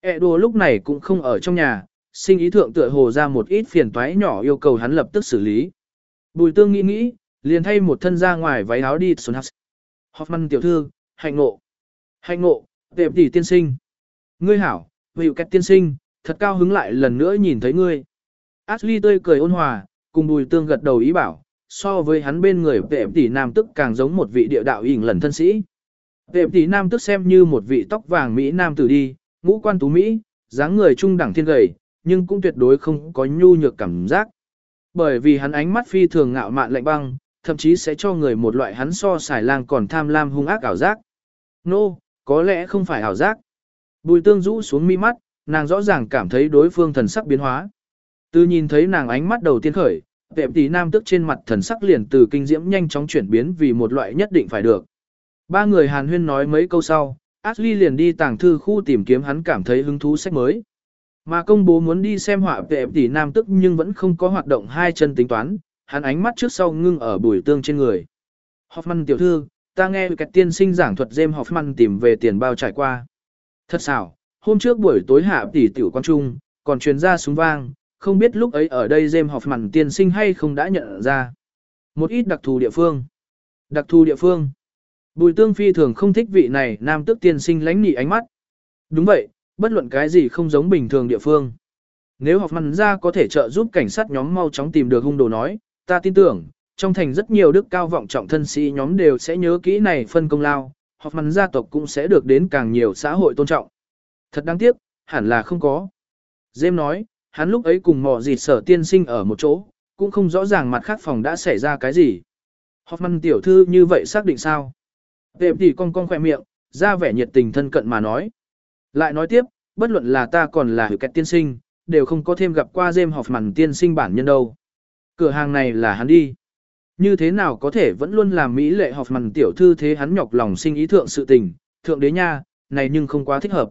Edo lúc này cũng không ở trong nhà, sinh ý thượng tựa hồ ra một ít phiền toái nhỏ yêu cầu hắn lập tức xử lý. Bùi tương nghĩ nghĩ, liền thay một thân ra ngoài váy áo đi xuống hạt. Hoffman tiểu thư, hạnh ngộ. Hạnh ngộ, đẹp tỷ tiên sinh. Ngươi hảo, hiệu kẹt tiên sinh, thật cao hứng lại lần nữa nhìn thấy ngươi. Ashley tươi cười ôn hòa, cùng bùi tương gật đầu ý bảo, so với hắn bên người đẹp tỷ nam tức càng giống một vị địa đạo ỉn lần thân sĩ. Đẹp tỷ nam tức xem như một vị tóc vàng Mỹ nam tử đi, ngũ quan tú Mỹ, dáng người trung đẳng thiên gầy, nhưng cũng tuyệt đối không có nhu nhược cảm giác. Bởi vì hắn ánh mắt phi thường ngạo mạn lạnh băng, thậm chí sẽ cho người một loại hắn so xài lang còn tham lam hung ác ảo giác. Nô, no, có lẽ không phải ảo giác. Bùi tương rũ xuống mi mắt, nàng rõ ràng cảm thấy đối phương thần sắc biến hóa. Từ nhìn thấy nàng ánh mắt đầu tiên khởi, Vẹp tỷ nam tức trên mặt thần sắc liền từ kinh diễm nhanh chóng chuyển biến vì một loại nhất định phải được. Ba người hàn huyên nói mấy câu sau, Ashley liền đi tàng thư khu tìm kiếm hắn cảm thấy hứng thú sách mới. Mà công bố muốn đi xem họa vẹp tỷ nam tức nhưng vẫn không có hoạt động hai chân tính toán, hắn ánh mắt trước sau ngưng ở bùi tương trên người. Hoffman tiểu thư, ta nghe các tiên sinh giảng thuật James Hoffman tìm về tiền bao trải qua. Thật xảo, hôm trước buổi tối hạ tỷ tiểu quan trung, còn truyền ra súng vang, không biết lúc ấy ở đây James Hoffman tiên sinh hay không đã nhận ra. Một ít đặc thù địa phương. Đặc thù địa phương. Bùi tương phi thường không thích vị này nam tước tiên sinh lánh nị ánh mắt. Đúng vậy, bất luận cái gì không giống bình thường địa phương. Nếu Hoffman ra có thể trợ giúp cảnh sát nhóm mau chóng tìm được hung đồ nói, ta tin tưởng, trong thành rất nhiều đức cao vọng trọng thân sĩ nhóm đều sẽ nhớ kỹ này phân công lao, Hoffman gia tộc cũng sẽ được đến càng nhiều xã hội tôn trọng. Thật đáng tiếc, hẳn là không có. Dêm nói, hắn lúc ấy cùng mò dịt sở tiên sinh ở một chỗ, cũng không rõ ràng mặt khác phòng đã xảy ra cái gì. Hoffman tiểu thư như vậy xác định sao? Tệm tỷ con con khỏe miệng, ra vẻ nhiệt tình thân cận mà nói. Lại nói tiếp, bất luận là ta còn là hữu kẹt tiên sinh, đều không có thêm gặp qua James Hoffman tiên sinh bản nhân đâu. Cửa hàng này là hắn đi. Như thế nào có thể vẫn luôn làm mỹ lệ Hoffman tiểu thư thế hắn nhọc lòng sinh ý thượng sự tình, thượng đế nha, này nhưng không quá thích hợp.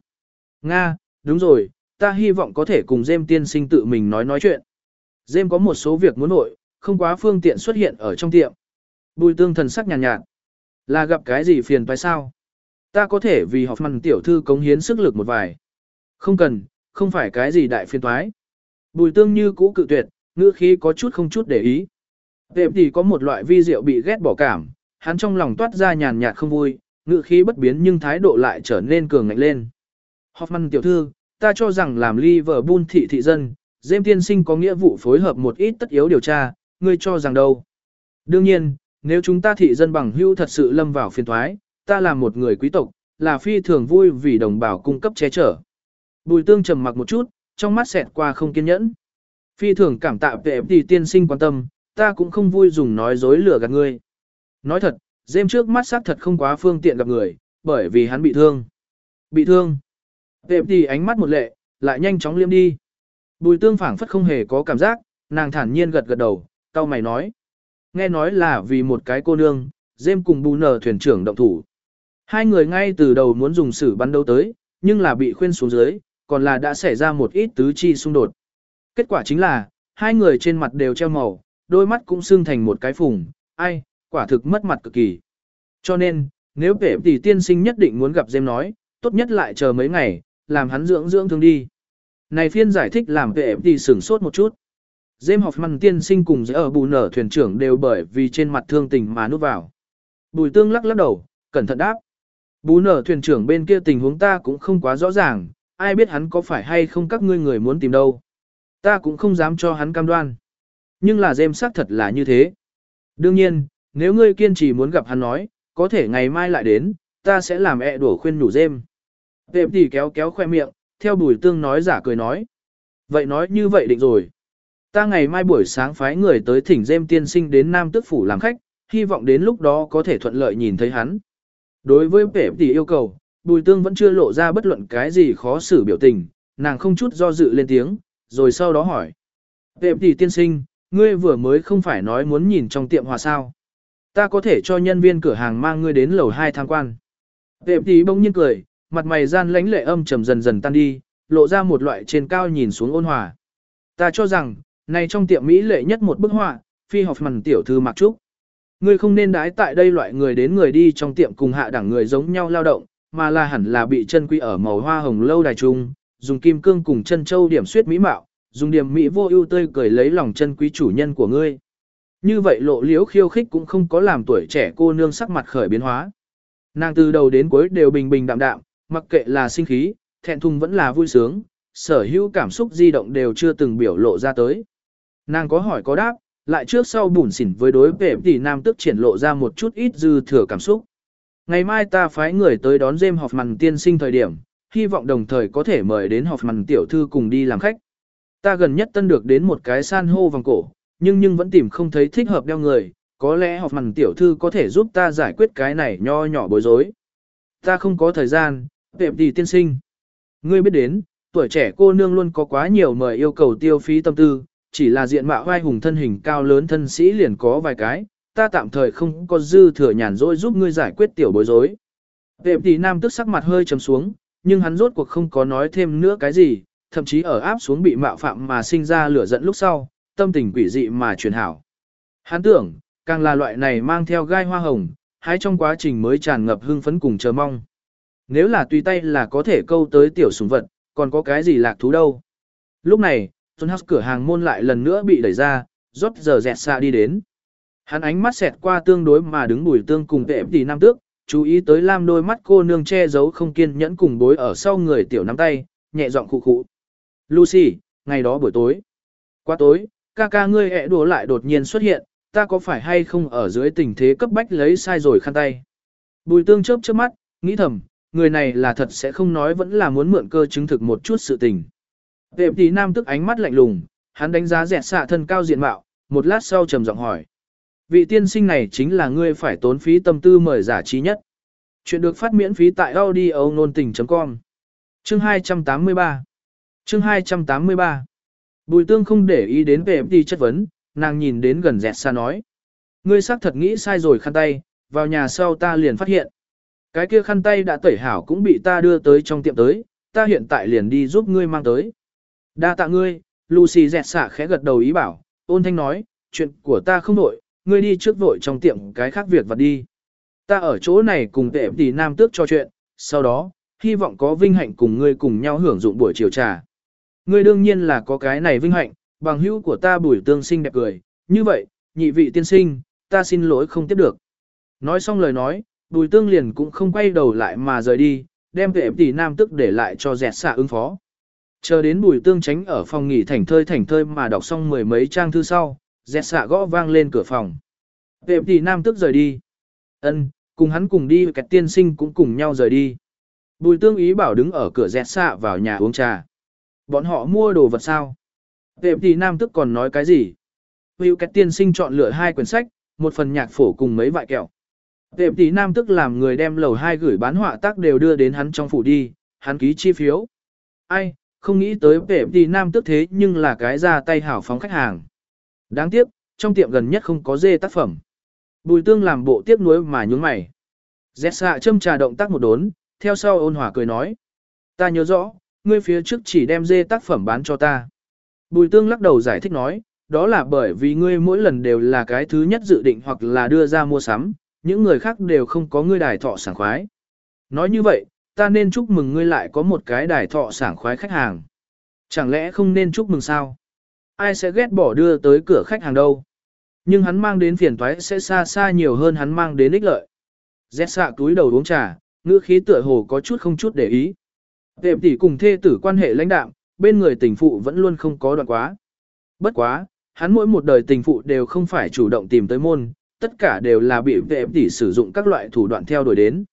Nga, đúng rồi, ta hy vọng có thể cùng Dêm tiên sinh tự mình nói nói chuyện. Dêm có một số việc muốn nội, không quá phương tiện xuất hiện ở trong tiệm. Bùi tương thần sắc nhàn nhạt, nhạt. Là gặp cái gì phiền phải sao? Ta có thể vì học mằn tiểu thư cống hiến sức lực một vài. Không cần, không phải cái gì đại phiền toái. Bùi tương như cũ cự tuyệt, ngữ khí có chút không chút để ý. Tệp thì có một loại vi diệu bị ghét bỏ cảm, hắn trong lòng toát ra nhàn nhạt không vui, ngữ khí bất biến nhưng thái độ lại trở nên cường ngạnh lên. Hoffman tiểu thư, ta cho rằng làm Liverpool thị thị dân, James tiên sinh có nghĩa vụ phối hợp một ít tất yếu điều tra, ngươi cho rằng đâu. Đương nhiên, nếu chúng ta thị dân bằng hữu thật sự lâm vào phiền thoái, ta là một người quý tộc, là phi thường vui vì đồng bào cung cấp che chở. Bùi tương trầm mặc một chút, trong mắt xẹt qua không kiên nhẫn. Phi thường cảm tạ vệ tỷ tiên sinh quan tâm, ta cũng không vui dùng nói dối lừa gạt ngươi. Nói thật, dêm trước mắt xác thật không quá phương tiện gặp người, bởi vì hắn bị thương. Bị thương. Vệ tỷ ánh mắt một lệ, lại nhanh chóng liêm đi. Bùi tương phảng phất không hề có cảm giác, nàng thản nhiên gật gật đầu, tao mày nói. Nghe nói là vì một cái cô nương, dêm cùng bù nở thuyền trưởng động thủ. Hai người ngay từ đầu muốn dùng sử bắn đấu tới, nhưng là bị khuyên xuống dưới, còn là đã xảy ra một ít tứ chi xung đột. Kết quả chính là, hai người trên mặt đều treo màu, đôi mắt cũng sưng thành một cái phùng, ai, quả thực mất mặt cực kỳ. Cho nên, nếu vẻ tỷ tiên sinh nhất định muốn gặp Dêm nói, tốt nhất lại chờ mấy ngày, làm hắn dưỡng dưỡng thương đi. Này phiên giải thích làm vệ tỷ sửng sốt một chút. James Hoffman tiên sinh cùng ở bù nở thuyền trưởng đều bởi vì trên mặt thương tình mà nuốt vào. Bùi tương lắc lắc đầu, cẩn thận đáp. Bù nở thuyền trưởng bên kia tình huống ta cũng không quá rõ ràng, ai biết hắn có phải hay không các ngươi người muốn tìm đâu. Ta cũng không dám cho hắn cam đoan. Nhưng là dêm xác thật là như thế. Đương nhiên, nếu ngươi kiên trì muốn gặp hắn nói, có thể ngày mai lại đến, ta sẽ làm ẹ đổ khuyên nhủ dêm. Tệm tỷ kéo kéo khoe miệng, theo bùi tương nói giả cười nói. Vậy nói như vậy định rồi. Ta ngày mai buổi sáng phái người tới thỉnh Dêm tiên sinh đến Nam Tước Phủ làm khách, hy vọng đến lúc đó có thể thuận lợi nhìn thấy hắn. Đối với vẻ tỷ yêu cầu, Bùi Tương vẫn chưa lộ ra bất luận cái gì khó xử biểu tình, nàng không chút do dự lên tiếng, rồi sau đó hỏi. Tệp tỷ tiên sinh, ngươi vừa mới không phải nói muốn nhìn trong tiệm hòa sao. Ta có thể cho nhân viên cửa hàng mang ngươi đến lầu 2 tham quan. Tệp tỷ bỗng nhiên cười, mặt mày gian lãnh lệ âm trầm dần dần tan đi, lộ ra một loại trên cao nhìn xuống ôn hòa. Ta cho rằng, này trong tiệm Mỹ lệ nhất một bức họa, phi học mằn tiểu thư mặc trúc. Ngươi không nên đái tại đây loại người đến người đi trong tiệm cùng hạ đẳng người giống nhau lao động, mà là hẳn là bị chân quy ở màu hoa hồng lâu đài trung, dùng kim cương cùng chân châu điểm suyết mỹ mạo, dùng điểm mỹ vô ưu tươi cười lấy lòng chân quý chủ nhân của ngươi. Như vậy lộ liễu khiêu khích cũng không có làm tuổi trẻ cô nương sắc mặt khởi biến hóa. Nàng từ đầu đến cuối đều bình bình đạm đạm, mặc kệ là sinh khí, thẹn thùng vẫn là vui sướng, sở hữu cảm xúc di động đều chưa từng biểu lộ ra tới. Nàng có hỏi có đáp, lại trước sau bùn xỉn với đối vẻ tỷ nam tức triển lộ ra một chút ít dư thừa cảm xúc. Ngày mai ta phái người tới đón James Hoffman tiên sinh thời điểm, hy vọng đồng thời có thể mời đến họp Hoffman tiểu thư cùng đi làm khách. Ta gần nhất tân được đến một cái san hô vòng cổ, nhưng nhưng vẫn tìm không thấy thích hợp đeo người, có lẽ họp mằn tiểu thư có thể giúp ta giải quyết cái này nho nhỏ bối rối. Ta không có thời gian, tệp tỷ tiên sinh. Ngươi biết đến, tuổi trẻ cô nương luôn có quá nhiều mời yêu cầu tiêu phí tâm tư, chỉ là diện mạo vai hùng thân hình cao lớn thân sĩ liền có vài cái, ta tạm thời không có dư thừa nhàn rỗi giúp ngươi giải quyết tiểu bối rối. Tệp tỷ nam tức sắc mặt hơi trầm xuống, nhưng hắn rốt cuộc không có nói thêm nữa cái gì, thậm chí ở áp xuống bị mạo phạm mà sinh ra lửa giận lúc sau, tâm tình quỷ dị mà truyền hảo. Hắn tưởng, càng là loại này mang theo gai hoa hồng, hái trong quá trình mới tràn ngập hưng phấn cùng chờ mong. Nếu là tùy tay là có thể câu tới tiểu súng vật, còn có cái gì lạc thú đâu. Lúc này, John House cửa hàng môn lại lần nữa bị đẩy ra, rốt giờ dẹt xa đi đến. Hắn ánh mắt xẹt qua tương đối mà đứng bùi tương cùng tệ tỷ nam tước, chú ý tới lam đôi mắt cô nương che giấu không kiên nhẫn cùng bối ở sau người tiểu nắm tay, nhẹ giọng khụ khụ. Lucy, ngày đó buổi tối. Qua tối, ca ca ngươi ẹ đùa lại đột nhiên xuất hiện, ta có phải hay không ở dưới tình thế cấp bách lấy sai rồi khăn tay. Bùi tương chớp chớp mắt, nghĩ thầm, người này là thật sẽ không nói vẫn là muốn mượn cơ chứng thực một chút sự tình. Vệ tí nam tức ánh mắt lạnh lùng, hắn đánh giá dẹt xạ thân cao diện mạo, một lát sau trầm giọng hỏi. Vị tiên sinh này chính là ngươi phải tốn phí tâm tư mời giả trí nhất. Chuyện được phát miễn phí tại audio nôn tình.com Chương 283 Chương 283 Bùi tương không để ý đến về đi chất vấn, nàng nhìn đến gần dẹt xa nói. Ngươi xác thật nghĩ sai rồi khăn tay, vào nhà sau ta liền phát hiện. Cái kia khăn tay đã tẩy hảo cũng bị ta đưa tới trong tiệm tới, ta hiện tại liền đi giúp ngươi mang tới. Đa tạ ngươi, Lucy dẹt xạ khẽ gật đầu ý bảo, ôn thanh nói, chuyện của ta không đổi, ngươi đi trước vội trong tiệm cái khác việc và đi. Ta ở chỗ này cùng tệ tỷ nam tước cho chuyện, sau đó, hy vọng có vinh hạnh cùng ngươi cùng nhau hưởng dụng buổi chiều trà. Ngươi đương nhiên là có cái này vinh hạnh, bằng hữu của ta bùi tương sinh đẹp cười, như vậy, nhị vị tiên sinh, ta xin lỗi không tiếp được. Nói xong lời nói, bùi tương liền cũng không quay đầu lại mà rời đi, đem tệ tỷ nam tức để lại cho dẹt xạ ứng phó. Chờ đến bùi tương tránh ở phòng nghỉ thảnh thơi thảnh thơi mà đọc xong mười mấy trang thư sau, dẹt xạ gõ vang lên cửa phòng. Vệ tỷ nam tức rời đi. ân cùng hắn cùng đi kẹt tiên sinh cũng cùng nhau rời đi. Bùi tương ý bảo đứng ở cửa dẹt xạ vào nhà uống trà. Bọn họ mua đồ vật sao? Vệ tỷ nam tức còn nói cái gì? Hữu kẹt tiên sinh chọn lựa hai quyển sách, một phần nhạc phổ cùng mấy vại kẹo. Vệ tỷ nam tức làm người đem lầu hai gửi bán họa tác đều đưa đến hắn trong phủ đi, hắn ký chi phiếu. Ai, không nghĩ tới vệ tỷ nam tức thế nhưng là cái ra tay hảo phóng khách hàng. Đáng tiếc, trong tiệm gần nhất không có dê tác phẩm. Bùi tương làm bộ tiếc nuối mà nhún mày. Dẹt xạ châm trà động tác một đốn, theo sau ôn hòa cười nói. Ta nhớ rõ, ngươi phía trước chỉ đem dê tác phẩm bán cho ta. Bùi tương lắc đầu giải thích nói, đó là bởi vì ngươi mỗi lần đều là cái thứ nhất dự định hoặc là đưa ra mua sắm, những người khác đều không có ngươi đài thọ sảng khoái. Nói như vậy, ta nên chúc mừng ngươi lại có một cái đài thọ sảng khoái khách hàng. Chẳng lẽ không nên chúc mừng sao? Ai sẽ ghét bỏ đưa tới cửa khách hàng đâu? Nhưng hắn mang đến phiền toái sẽ xa xa nhiều hơn hắn mang đến ích lợi. Rét xạ túi đầu uống trà, ngữ khí tựa hồ có chút không chút để ý. Tệp tỷ cùng thê tử quan hệ lãnh đạm, bên người tình phụ vẫn luôn không có đoạn quá. Bất quá, hắn mỗi một đời tình phụ đều không phải chủ động tìm tới môn, tất cả đều là bị vệ tỷ sử dụng các loại thủ đoạn theo đuổi đến.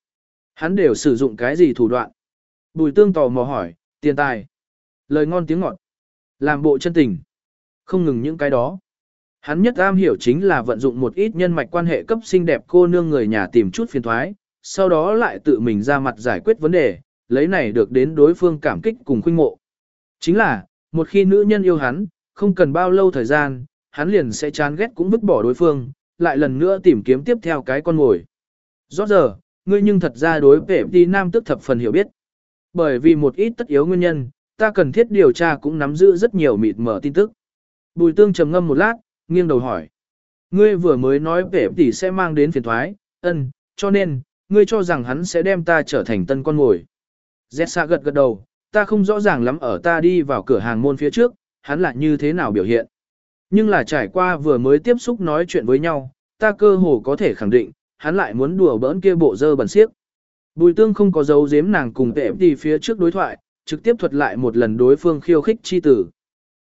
Hắn đều sử dụng cái gì thủ đoạn? Bùi tương tò mò hỏi, tiền tài, lời ngon tiếng ngọt, làm bộ chân tình, không ngừng những cái đó. Hắn nhất am hiểu chính là vận dụng một ít nhân mạch quan hệ cấp xinh đẹp cô nương người nhà tìm chút phiền thoái, sau đó lại tự mình ra mặt giải quyết vấn đề, lấy này được đến đối phương cảm kích cùng khuynh mộ. Chính là, một khi nữ nhân yêu hắn, không cần bao lâu thời gian, hắn liền sẽ chán ghét cũng vứt bỏ đối phương, lại lần nữa tìm kiếm tiếp theo cái con ngồi. Rõ giờ, ngươi nhưng thật ra đối vẻ đi nam tức thập phần hiểu biết. Bởi vì một ít tất yếu nguyên nhân, ta cần thiết điều tra cũng nắm giữ rất nhiều mịt mở tin tức. Bùi tương trầm ngâm một lát, nghiêng đầu hỏi. Ngươi vừa mới nói vẻ tỷ sẽ mang đến phiền thoái, ân, cho nên, ngươi cho rằng hắn sẽ đem ta trở thành tân con ngồi. Zessa gật gật đầu, ta không rõ ràng lắm ở ta đi vào cửa hàng môn phía trước, hắn lại như thế nào biểu hiện. Nhưng là trải qua vừa mới tiếp xúc nói chuyện với nhau, ta cơ hồ có thể khẳng định, hắn lại muốn đùa bỡn kia bộ dơ bẩn xiếc. Bùi tương không có dấu giếm nàng cùng tệ đi phía trước đối thoại, trực tiếp thuật lại một lần đối phương khiêu khích chi tử.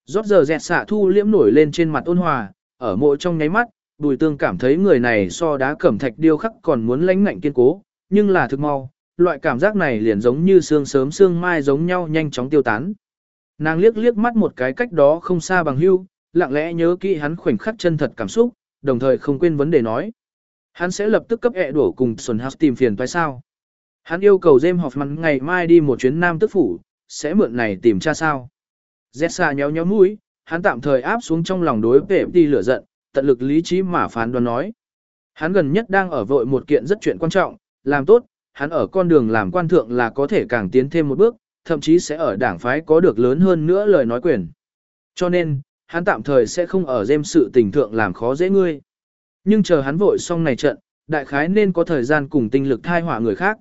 Rót giờ dẹt xạ thu liễm nổi lên trên mặt ôn hòa, ở mộ trong nháy mắt, bùi tương cảm thấy người này so đá cẩm thạch điêu khắc còn muốn lãnh ngạnh kiên cố, nhưng là thực mau, loại cảm giác này liền giống như sương sớm sương mai giống nhau nhanh chóng tiêu tán. Nàng liếc liếc mắt một cái cách đó không xa bằng hưu, lặng lẽ nhớ kỹ hắn khoảnh khắc chân thật cảm xúc, đồng thời không quên vấn đề nói. Hắn sẽ lập tức cấp ẹ đổ cùng Xuân House tìm phiền tại sao? Hắn yêu cầu James Hoffman ngày mai đi một chuyến Nam Tức Phủ, sẽ mượn này tìm cha sao? Jessa nhéo nhéo mũi, hắn tạm thời áp xuống trong lòng đối vệ đi lửa giận, tận lực lý trí mà phán đoán nói. Hắn gần nhất đang ở vội một kiện rất chuyện quan trọng, làm tốt, hắn ở con đường làm quan thượng là có thể càng tiến thêm một bước, thậm chí sẽ ở đảng phái có được lớn hơn nữa lời nói quyền. Cho nên, hắn tạm thời sẽ không ở dêm sự tình thượng làm khó dễ ngươi. Nhưng chờ hắn vội xong này trận, đại khái nên có thời gian cùng tinh lực thai hỏa người khác.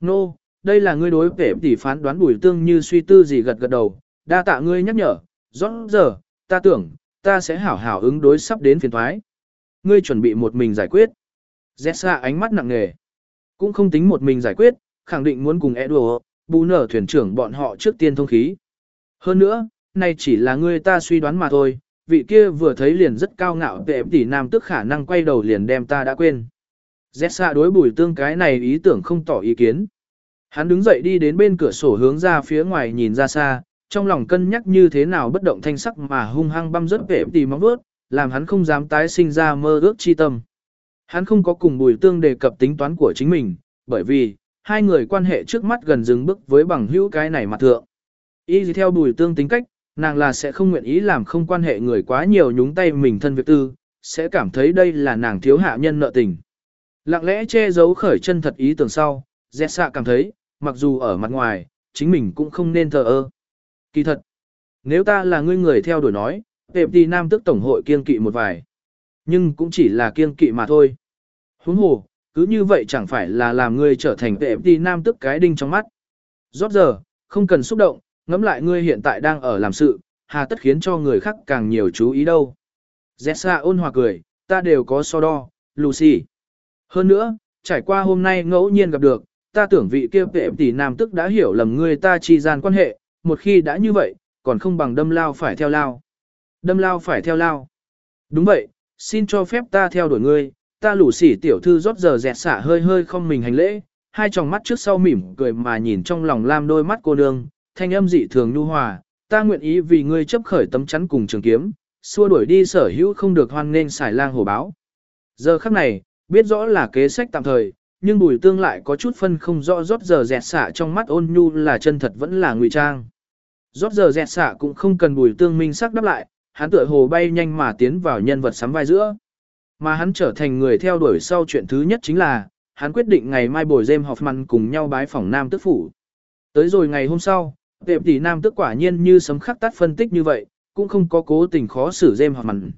Nô, no, đây là ngươi đối vẻ tỷ phán đoán bùi tương như suy tư gì gật gật đầu, đa tạ ngươi nhắc nhở, rõ giờ, ta tưởng, ta sẽ hảo hảo ứng đối sắp đến phiền thoái. Ngươi chuẩn bị một mình giải quyết. Zessa ánh mắt nặng nề. Cũng không tính một mình giải quyết, khẳng định muốn cùng Edward, bù nở thuyền trưởng bọn họ trước tiên thông khí. Hơn nữa, này chỉ là ngươi ta suy đoán mà thôi, vị kia vừa thấy liền rất cao ngạo tệ tỷ nam tức khả năng quay đầu liền đem ta đã quên. Zessa đối bùi tương cái này ý tưởng không tỏ ý kiến. Hắn đứng dậy đi đến bên cửa sổ hướng ra phía ngoài nhìn ra xa, trong lòng cân nhắc như thế nào bất động thanh sắc mà hung hăng băm rớt vẻ tì móng vớt, làm hắn không dám tái sinh ra mơ ước chi tâm. Hắn không có cùng bùi tương đề cập tính toán của chính mình, bởi vì, hai người quan hệ trước mắt gần dừng bước với bằng hữu cái này mặt thượng. Y gì theo bùi tương tính cách, nàng là sẽ không nguyện ý làm không quan hệ người quá nhiều nhúng tay mình thân việc tư, sẽ cảm thấy đây là nàng thiếu hạ nhân nợ tình. Lặng lẽ che giấu khởi chân thật ý tưởng sau, dẹt xạ cảm thấy, mặc dù ở mặt ngoài, chính mình cũng không nên thờ ơ. Kỳ thật, nếu ta là ngươi người theo đuổi nói, Tệp đi nam tức tổng hội kiên kỵ một vài. Nhưng cũng chỉ là kiên kỵ mà thôi. Huống hồ, cứ như vậy chẳng phải là làm ngươi trở thành tệp đi nam tức cái đinh trong mắt. Rót giờ, không cần xúc động, ngẫm lại ngươi hiện tại đang ở làm sự, hà tất khiến cho người khác càng nhiều chú ý đâu. Zessa ôn hòa cười, ta đều có so đo, Lucy. Hơn nữa, trải qua hôm nay ngẫu nhiên gặp được, ta tưởng vị kia tệp tỷ nam tức đã hiểu lầm ngươi ta chi gian quan hệ, một khi đã như vậy, còn không bằng đâm lao phải theo lao. Đâm lao phải theo lao. Đúng vậy, xin cho phép ta theo đuổi ngươi, ta lũ xỉ tiểu thư rót giờ dẹt xả hơi hơi không mình hành lễ, hai tròng mắt trước sau mỉm cười mà nhìn trong lòng lam đôi mắt cô nương, thanh âm dị thường nhu hòa, ta nguyện ý vì ngươi chấp khởi tấm chắn cùng trường kiếm, xua đuổi đi sở hữu không được hoan nên xài lang hổ báo. Giờ khắc này, biết rõ là kế sách tạm thời, nhưng bùi tương lại có chút phân không rõ rót giờ dẹt xả trong mắt ôn nhu là chân thật vẫn là ngụy trang. Rót giờ dẹt xả cũng không cần bùi tương minh sắc đáp lại, hắn tựa hồ bay nhanh mà tiến vào nhân vật sắm vai giữa. Mà hắn trở thành người theo đuổi sau chuyện thứ nhất chính là, hắn quyết định ngày mai bồi James Hoffman cùng nhau bái phòng Nam Tức Phủ. Tới rồi ngày hôm sau, tệp tỷ Nam Tức quả nhiên như sấm khắc tắt phân tích như vậy, cũng không có cố tình khó xử James Hoffman.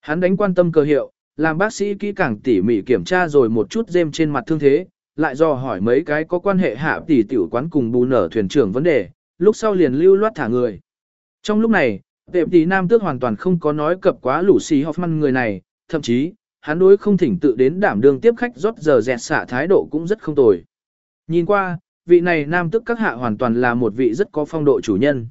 Hắn đánh quan tâm cơ hiệu, làm bác sĩ kỹ càng tỉ mỉ kiểm tra rồi một chút James trên mặt thương thế, lại do hỏi mấy cái có quan hệ hạ tỷ tiểu quán cùng bù nở thuyền trưởng vấn đề, lúc sau liền lưu loát thả người. Trong lúc này, Tệp tỷ nam tước hoàn toàn không có nói cập quá lũ xì Hoffman người này, thậm chí, hắn đối không thỉnh tự đến đảm đương tiếp khách rót giờ dẹt xả thái độ cũng rất không tồi. Nhìn qua, vị này nam tước các hạ hoàn toàn là một vị rất có phong độ chủ nhân.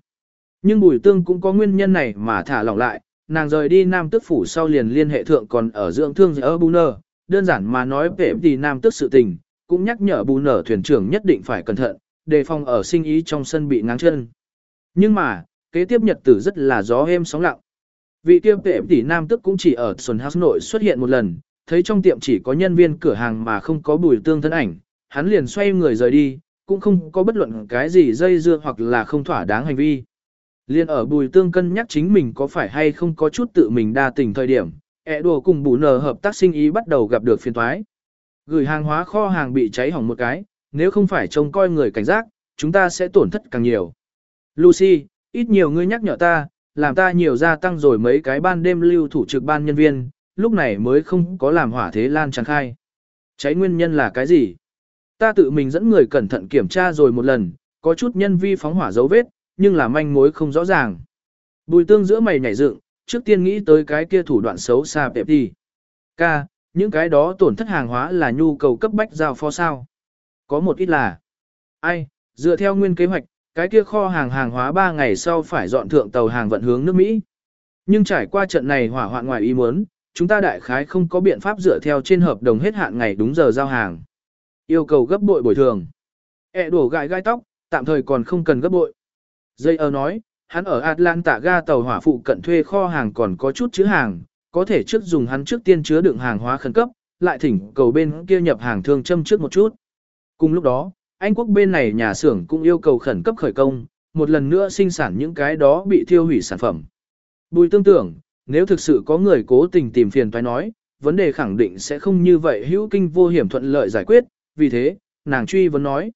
Nhưng bùi tương cũng có nguyên nhân này mà thả lỏng lại, nàng rời đi nam tước phủ sau liền liên hệ thượng còn ở dưỡng thương ở bù nở đơn giản mà nói về tỷ nam tước sự tình, cũng nhắc nhở bù nở thuyền trưởng nhất định phải cẩn thận, đề phòng ở sinh ý trong sân bị ngáng chân. Nhưng mà, kế tiếp nhật tử rất là gió êm sóng lặng. Vị kia tệ tỷ nam tức cũng chỉ ở Sun House nội xuất hiện một lần, thấy trong tiệm chỉ có nhân viên cửa hàng mà không có bùi tương thân ảnh, hắn liền xoay người rời đi, cũng không có bất luận cái gì dây dưa hoặc là không thỏa đáng hành vi. Liên ở bùi tương cân nhắc chính mình có phải hay không có chút tự mình đa tình thời điểm, ẹ đùa cùng bù nờ hợp tác sinh ý bắt đầu gặp được phiền toái. Gửi hàng hóa kho hàng bị cháy hỏng một cái, nếu không phải trông coi người cảnh giác, chúng ta sẽ tổn thất càng nhiều. Lucy, ít nhiều ngươi nhắc nhở ta, làm ta nhiều gia tăng rồi mấy cái ban đêm lưu thủ trực ban nhân viên, lúc này mới không có làm hỏa thế lan tràn khai. Cháy nguyên nhân là cái gì? Ta tự mình dẫn người cẩn thận kiểm tra rồi một lần, có chút nhân vi phóng hỏa dấu vết, nhưng là manh mối không rõ ràng. Bùi tương giữa mày nhảy dựng, trước tiên nghĩ tới cái kia thủ đoạn xấu xa đẹp đi. Ca, những cái đó tổn thất hàng hóa là nhu cầu cấp bách giao phó sao. Có một ít là, ai, dựa theo nguyên kế hoạch, cái kia kho hàng hàng hóa 3 ngày sau phải dọn thượng tàu hàng vận hướng nước Mỹ. Nhưng trải qua trận này hỏa hoạn ngoài ý muốn, chúng ta đại khái không có biện pháp dựa theo trên hợp đồng hết hạn ngày đúng giờ giao hàng. Yêu cầu gấp bội bồi thường. E đổ gãi gai tóc, tạm thời còn không cần gấp bội. Dây ơ nói, hắn ở Atlanta ga tàu hỏa phụ cận thuê kho hàng còn có chút chứa hàng, có thể trước dùng hắn trước tiên chứa đựng hàng hóa khẩn cấp, lại thỉnh cầu bên kia nhập hàng thương châm trước một chút. Cùng lúc đó, Anh quốc bên này nhà xưởng cũng yêu cầu khẩn cấp khởi công, một lần nữa sinh sản những cái đó bị thiêu hủy sản phẩm. Bùi tương tưởng, nếu thực sự có người cố tình tìm phiền toái nói, vấn đề khẳng định sẽ không như vậy hữu kinh vô hiểm thuận lợi giải quyết, vì thế, nàng truy vấn nói.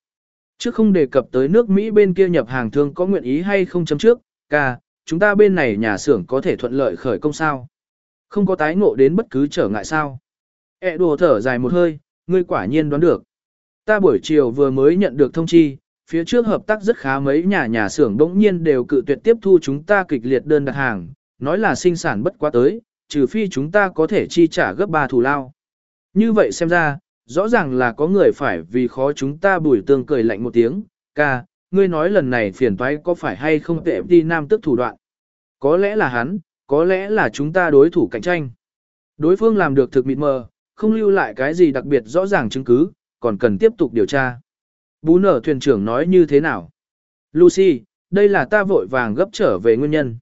Trước không đề cập tới nước Mỹ bên kia nhập hàng thương có nguyện ý hay không chấm trước, ca, chúng ta bên này nhà xưởng có thể thuận lợi khởi công sao. Không có tái ngộ đến bất cứ trở ngại sao. E đùa thở dài một hơi, ngươi quả nhiên đoán được. Ta buổi chiều vừa mới nhận được thông chi, phía trước hợp tác rất khá mấy nhà nhà xưởng đống nhiên đều cự tuyệt tiếp thu chúng ta kịch liệt đơn đặt hàng, nói là sinh sản bất quá tới, trừ phi chúng ta có thể chi trả gấp 3 thù lao. Như vậy xem ra, rõ ràng là có người phải vì khó chúng ta bùi tương cười lạnh một tiếng, ca, ngươi nói lần này phiền toái có phải hay không tệ đi nam tức thủ đoạn. Có lẽ là hắn, có lẽ là chúng ta đối thủ cạnh tranh. Đối phương làm được thực mịt mờ, không lưu lại cái gì đặc biệt rõ ràng chứng cứ, còn cần tiếp tục điều tra. Bú nở thuyền trưởng nói như thế nào? Lucy, đây là ta vội vàng gấp trở về nguyên nhân.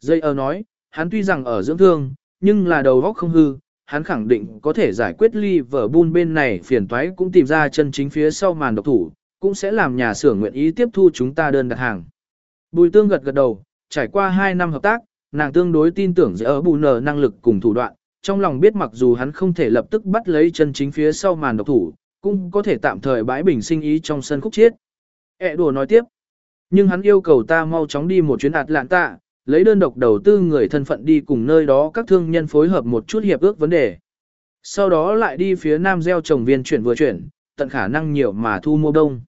Dây ơ nói, hắn tuy rằng ở dưỡng thương, nhưng là đầu óc không hư, hắn khẳng định có thể giải quyết Liverpool bên này phiền toái cũng tìm ra chân chính phía sau màn độc thủ, cũng sẽ làm nhà xưởng nguyện ý tiếp thu chúng ta đơn đặt hàng. Bùi tương gật gật đầu, trải qua 2 năm hợp tác, nàng tương đối tin tưởng giữa ở bù nở năng lực cùng thủ đoạn, trong lòng biết mặc dù hắn không thể lập tức bắt lấy chân chính phía sau màn độc thủ, cũng có thể tạm thời bãi bình sinh ý trong sân khúc chiết. E đùa nói tiếp, nhưng hắn yêu cầu ta mau chóng đi một chuyến Atlanta, lấy đơn độc đầu tư người thân phận đi cùng nơi đó các thương nhân phối hợp một chút hiệp ước vấn đề. Sau đó lại đi phía nam gieo trồng viên chuyển vừa chuyển, tận khả năng nhiều mà thu mua đông.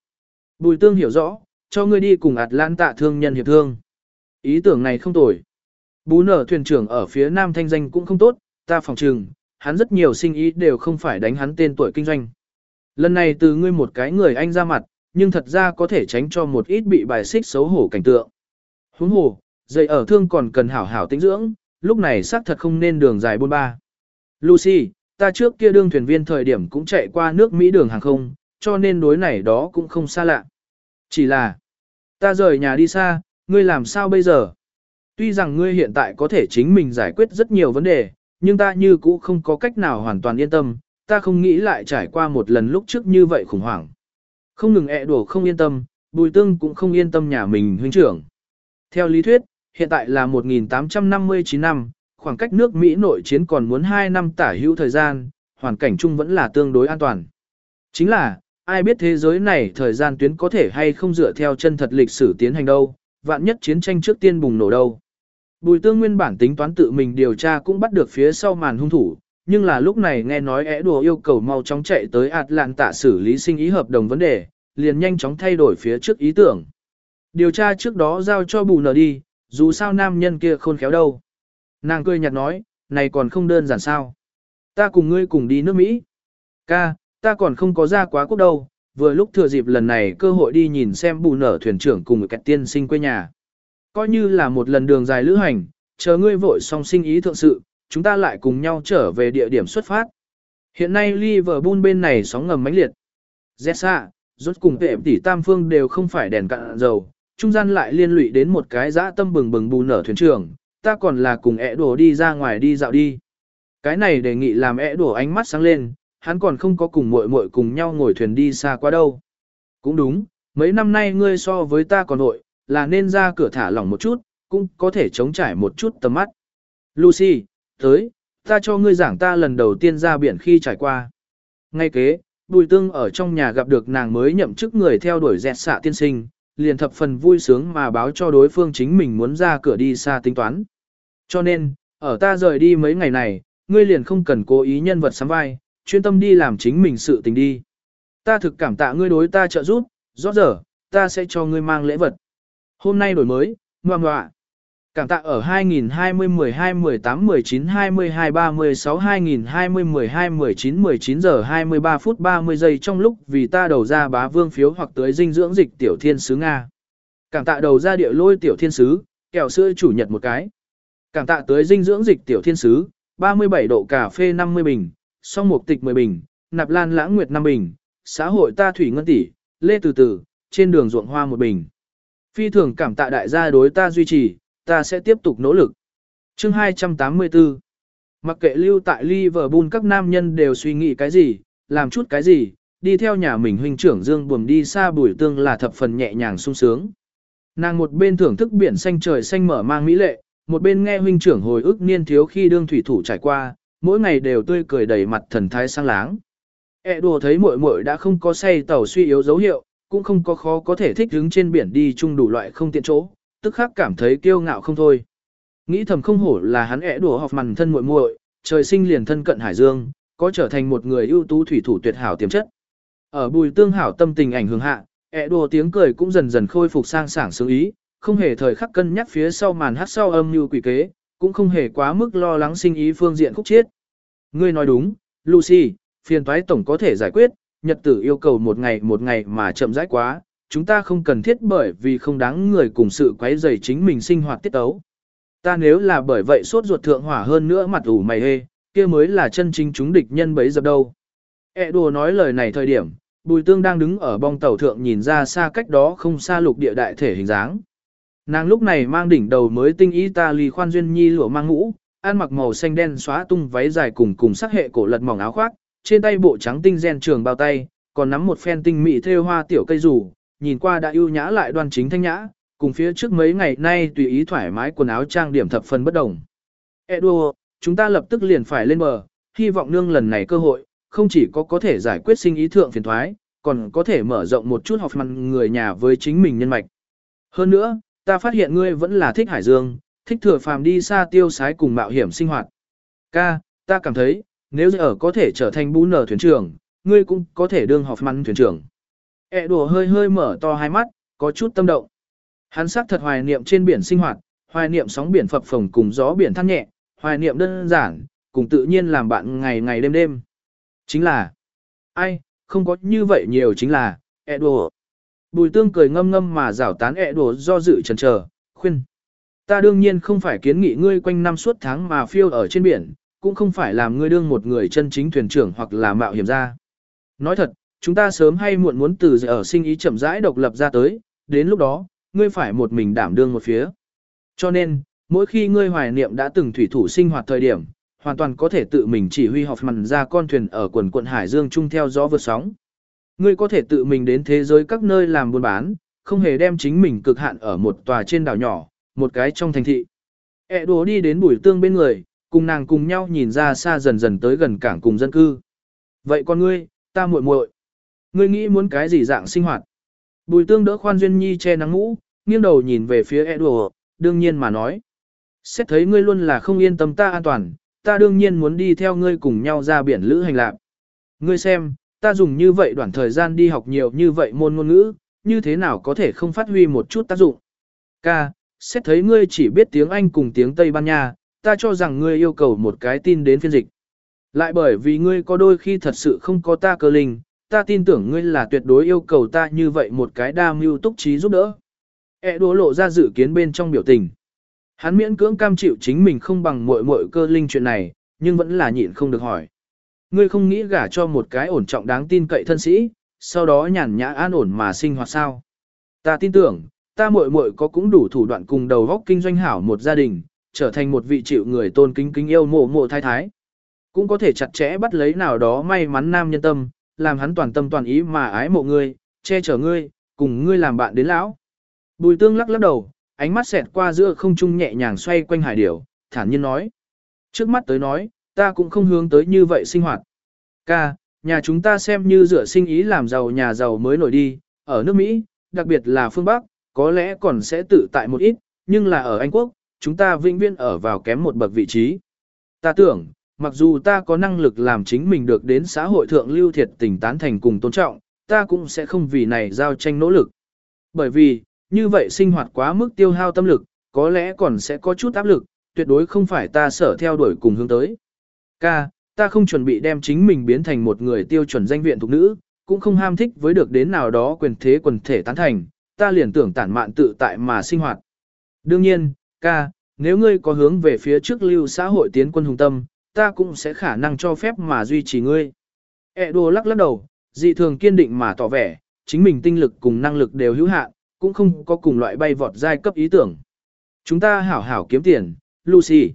Bùi tương hiểu rõ, cho ngươi đi cùng Atlanta thương nhân hiệp thương. Ý tưởng này không tồi. Bú nở thuyền trưởng ở phía nam thanh danh cũng không tốt, ta phòng trừng, hắn rất nhiều sinh ý đều không phải đánh hắn tên tuổi kinh doanh. Lần này từ ngươi một cái người anh ra mặt, nhưng thật ra có thể tránh cho một ít bị bài xích xấu hổ cảnh tượng. Huống hồ, dậy ở thương còn cần hảo hảo tĩnh dưỡng, lúc này xác thật không nên đường dài bôn ba. Lucy, ta trước kia đương thuyền viên thời điểm cũng chạy qua nước Mỹ đường hàng không, cho nên đối này đó cũng không xa lạ. Chỉ là, ta rời nhà đi xa, ngươi làm sao bây giờ? Tuy rằng ngươi hiện tại có thể chính mình giải quyết rất nhiều vấn đề, nhưng ta như cũ không có cách nào hoàn toàn yên tâm, ta không nghĩ lại trải qua một lần lúc trước như vậy khủng hoảng. Không ngừng ẹ đổ không yên tâm, bùi tương cũng không yên tâm nhà mình huynh trưởng. Theo lý thuyết, hiện tại là 1859 năm, khoảng cách nước Mỹ nội chiến còn muốn 2 năm tả hữu thời gian, hoàn cảnh chung vẫn là tương đối an toàn. Chính là, ai biết thế giới này thời gian tuyến có thể hay không dựa theo chân thật lịch sử tiến hành đâu, vạn nhất chiến tranh trước tiên bùng nổ đâu. Bùi tương nguyên bản tính toán tự mình điều tra cũng bắt được phía sau màn hung thủ, nhưng là lúc này nghe nói é đùa yêu cầu mau chóng chạy tới Atlanta xử lý sinh ý hợp đồng vấn đề, liền nhanh chóng thay đổi phía trước ý tưởng. Điều tra trước đó giao cho bù nở đi, dù sao nam nhân kia khôn khéo đâu. Nàng cười nhạt nói, này còn không đơn giản sao. Ta cùng ngươi cùng đi nước Mỹ. Ca, ta còn không có ra quá quốc đâu, vừa lúc thừa dịp lần này cơ hội đi nhìn xem bù nở thuyền trưởng cùng kẹt tiên sinh quê nhà. Coi như là một lần đường dài lữ hành, chờ ngươi vội xong sinh ý thượng sự, chúng ta lại cùng nhau trở về địa điểm xuất phát. Hiện nay Liverpool bên này sóng ngầm mãnh liệt. Zessa, rốt cùng tệ tỷ tam phương đều không phải đèn cạn dầu, trung gian lại liên lụy đến một cái dã tâm bừng bừng bù nở thuyền trưởng, ta còn là cùng ẻ đổ đi ra ngoài đi dạo đi. Cái này đề nghị làm ẻ đổ ánh mắt sáng lên, hắn còn không có cùng muội muội cùng nhau ngồi thuyền đi xa qua đâu. Cũng đúng, mấy năm nay ngươi so với ta còn nội, là nên ra cửa thả lỏng một chút, cũng có thể chống trải một chút tầm mắt. Lucy, tới, ta cho ngươi giảng ta lần đầu tiên ra biển khi trải qua. Ngay kế, Bùi Tương ở trong nhà gặp được nàng mới nhậm chức người theo đuổi dẹt xạ tiên sinh, liền thập phần vui sướng mà báo cho đối phương chính mình muốn ra cửa đi xa tính toán. Cho nên, ở ta rời đi mấy ngày này, ngươi liền không cần cố ý nhân vật sắm vai, chuyên tâm đi làm chính mình sự tình đi. Ta thực cảm tạ ngươi đối ta trợ giúp, rõ giờ, ta sẽ cho ngươi mang lễ vật. Hôm nay đổi mới, ngoan ngoạ. Cảm tạ ở 2020 12 18 19 22 36 2020 12 19 19 giờ 23 phút 30 giây trong lúc vì ta đầu ra bá vương phiếu hoặc tới dinh dưỡng dịch tiểu thiên sứ Nga. Cảm tạ đầu ra địa lôi tiểu thiên sứ, kẹo sữa chủ nhật một cái. Cảm tạ tới dinh dưỡng dịch tiểu thiên sứ, 37 độ cà phê 50 bình, song mục tịch 10 bình, nạp lan lãng nguyệt 5 bình, xã hội ta thủy ngân tỷ, lê từ từ, trên đường ruộng hoa một bình. Phi thường cảm tạ đại gia đối ta duy trì, ta sẽ tiếp tục nỗ lực. Chương 284 Mặc kệ lưu tại Liverpool các nam nhân đều suy nghĩ cái gì, làm chút cái gì, đi theo nhà mình huynh trưởng Dương buồm đi xa bùi tương là thập phần nhẹ nhàng sung sướng. Nàng một bên thưởng thức biển xanh trời xanh mở mang mỹ lệ, một bên nghe huynh trưởng hồi ức niên thiếu khi đương thủy thủ trải qua, mỗi ngày đều tươi cười đầy mặt thần thái sang láng. E đùa thấy muội muội đã không có say tàu suy yếu dấu hiệu, cũng không có khó có thể thích đứng trên biển đi chung đủ loại không tiện chỗ, tức khắc cảm thấy kiêu ngạo không thôi. Nghĩ thầm không hổ là hắn ẻ đùa học mằn thân muội muội, trời sinh liền thân cận hải dương, có trở thành một người ưu tú thủy thủ tuyệt hảo tiềm chất. Ở bùi tương hảo tâm tình ảnh hưởng hạ, ẻ đùa tiếng cười cũng dần dần khôi phục sang sảng sướng ý, không hề thời khắc cân nhắc phía sau màn hát sau âm như quỷ kế, cũng không hề quá mức lo lắng sinh ý phương diện khúc chiết. Ngươi nói đúng, Lucy, phiền toái tổng có thể giải quyết, nhật tử yêu cầu một ngày một ngày mà chậm rãi quá, chúng ta không cần thiết bởi vì không đáng người cùng sự quấy rầy chính mình sinh hoạt tiết tấu. Ta nếu là bởi vậy sốt ruột thượng hỏa hơn nữa mặt ủ mày hê, kia mới là chân chính chúng địch nhân bấy dập đâu. E đùa nói lời này thời điểm, Bùi Tương đang đứng ở bong tàu thượng nhìn ra xa cách đó không xa lục địa đại thể hình dáng. Nàng lúc này mang đỉnh đầu mới tinh ý ta lì khoan duyên nhi lụa mang ngũ, ăn mặc màu xanh đen xóa tung váy dài cùng cùng sắc hệ cổ lật mỏng áo khoác, trên tay bộ trắng tinh gen trường bao tay, còn nắm một phen tinh mỹ thêu hoa tiểu cây rủ, nhìn qua đã ưu nhã lại đoan chính thanh nhã, cùng phía trước mấy ngày nay tùy ý thoải mái quần áo trang điểm thập phần bất đồng. Edward, chúng ta lập tức liền phải lên bờ, hy vọng nương lần này cơ hội, không chỉ có có thể giải quyết sinh ý thượng phiền thoái, còn có thể mở rộng một chút học mặt người nhà với chính mình nhân mạch. Hơn nữa, ta phát hiện ngươi vẫn là thích hải dương, thích thừa phàm đi xa tiêu sái cùng mạo hiểm sinh hoạt. Ca, ta cảm thấy, nếu ở có thể trở thành bú nở thuyền trưởng, ngươi cũng có thể đương học mặn thuyền trưởng. E đùa hơi hơi mở to hai mắt, có chút tâm động. Hắn xác thật hoài niệm trên biển sinh hoạt, hoài niệm sóng biển phập phồng cùng gió biển thăng nhẹ, hoài niệm đơn giản, cùng tự nhiên làm bạn ngày ngày đêm đêm. Chính là, ai, không có như vậy nhiều chính là, ẹ đùa. Bùi tương cười ngâm ngâm mà rảo tán ẹ đùa do dự chần chờ, khuyên. Ta đương nhiên không phải kiến nghị ngươi quanh năm suốt tháng mà phiêu ở trên biển, cũng không phải làm ngươi đương một người chân chính thuyền trưởng hoặc là mạo hiểm ra. Nói thật, chúng ta sớm hay muộn muốn từ ở sinh ý chậm rãi độc lập ra tới, đến lúc đó, ngươi phải một mình đảm đương một phía. Cho nên, mỗi khi ngươi hoài niệm đã từng thủy thủ sinh hoạt thời điểm, hoàn toàn có thể tự mình chỉ huy học mặn ra con thuyền ở quần quận Hải Dương chung theo gió vượt sóng. Ngươi có thể tự mình đến thế giới các nơi làm buôn bán, không hề đem chính mình cực hạn ở một tòa trên đảo nhỏ, một cái trong thành thị. E đùa đi đến bùi tương bên người, cùng nàng cùng nhau nhìn ra xa dần dần tới gần cảng cùng dân cư. Vậy con ngươi, ta muội muội, ngươi nghĩ muốn cái gì dạng sinh hoạt? Bùi tương đỡ khoan duyên nhi che nắng ngũ, nghiêng đầu nhìn về phía Edward, đương nhiên mà nói. Xét thấy ngươi luôn là không yên tâm ta an toàn, ta đương nhiên muốn đi theo ngươi cùng nhau ra biển lữ hành lạc. Ngươi xem, ta dùng như vậy đoạn thời gian đi học nhiều như vậy môn ngôn ngữ, như thế nào có thể không phát huy một chút tác dụng. Ca, xét thấy ngươi chỉ biết tiếng Anh cùng tiếng Tây Ban Nha, ta cho rằng ngươi yêu cầu một cái tin đến phiên dịch. Lại bởi vì ngươi có đôi khi thật sự không có ta cơ linh, ta tin tưởng ngươi là tuyệt đối yêu cầu ta như vậy một cái đa mưu túc trí giúp đỡ. E đố lộ ra dự kiến bên trong biểu tình. Hắn miễn cưỡng cam chịu chính mình không bằng muội muội cơ linh chuyện này, nhưng vẫn là nhịn không được hỏi. Ngươi không nghĩ gả cho một cái ổn trọng đáng tin cậy thân sĩ, sau đó nhàn nhã an ổn mà sinh hoạt sao? Ta tin tưởng, ta muội muội có cũng đủ thủ đoạn cùng đầu góc kinh doanh hảo một gia đình, trở thành một vị chịu người tôn kính kính yêu mộ mộ thái thái. Cũng có thể chặt chẽ bắt lấy nào đó may mắn nam nhân tâm, làm hắn toàn tâm toàn ý mà ái mộ ngươi, che chở ngươi, cùng ngươi làm bạn đến lão. Bùi tương lắc lắc đầu, ánh mắt xẹt qua giữa không trung nhẹ nhàng xoay quanh hải điểu, thản nhiên nói. Trước mắt tới nói, ta cũng không hướng tới như vậy sinh hoạt. Ca, nhà chúng ta xem như dựa sinh ý làm giàu nhà giàu mới nổi đi, ở nước Mỹ, đặc biệt là phương Bắc, có lẽ còn sẽ tự tại một ít, nhưng là ở Anh Quốc, chúng ta vĩnh viễn ở vào kém một bậc vị trí. Ta tưởng, mặc dù ta có năng lực làm chính mình được đến xã hội thượng lưu thiệt tình tán thành cùng tôn trọng, ta cũng sẽ không vì này giao tranh nỗ lực. Bởi vì, như vậy sinh hoạt quá mức tiêu hao tâm lực, có lẽ còn sẽ có chút áp lực, tuyệt đối không phải ta sở theo đuổi cùng hướng tới. Ca, ta không chuẩn bị đem chính mình biến thành một người tiêu chuẩn danh viện thuộc nữ, cũng không ham thích với được đến nào đó quyền thế quần thể tán thành, ta liền tưởng tản mạn tự tại mà sinh hoạt. Đương nhiên, ca, nếu ngươi có hướng về phía trước lưu xã hội tiến quân hùng tâm, ta cũng sẽ khả năng cho phép mà duy trì ngươi. E đồ lắc lắc đầu, dị thường kiên định mà tỏ vẻ, chính mình tinh lực cùng năng lực đều hữu hạn, cũng không có cùng loại bay vọt giai cấp ý tưởng. Chúng ta hảo hảo kiếm tiền, Lucy.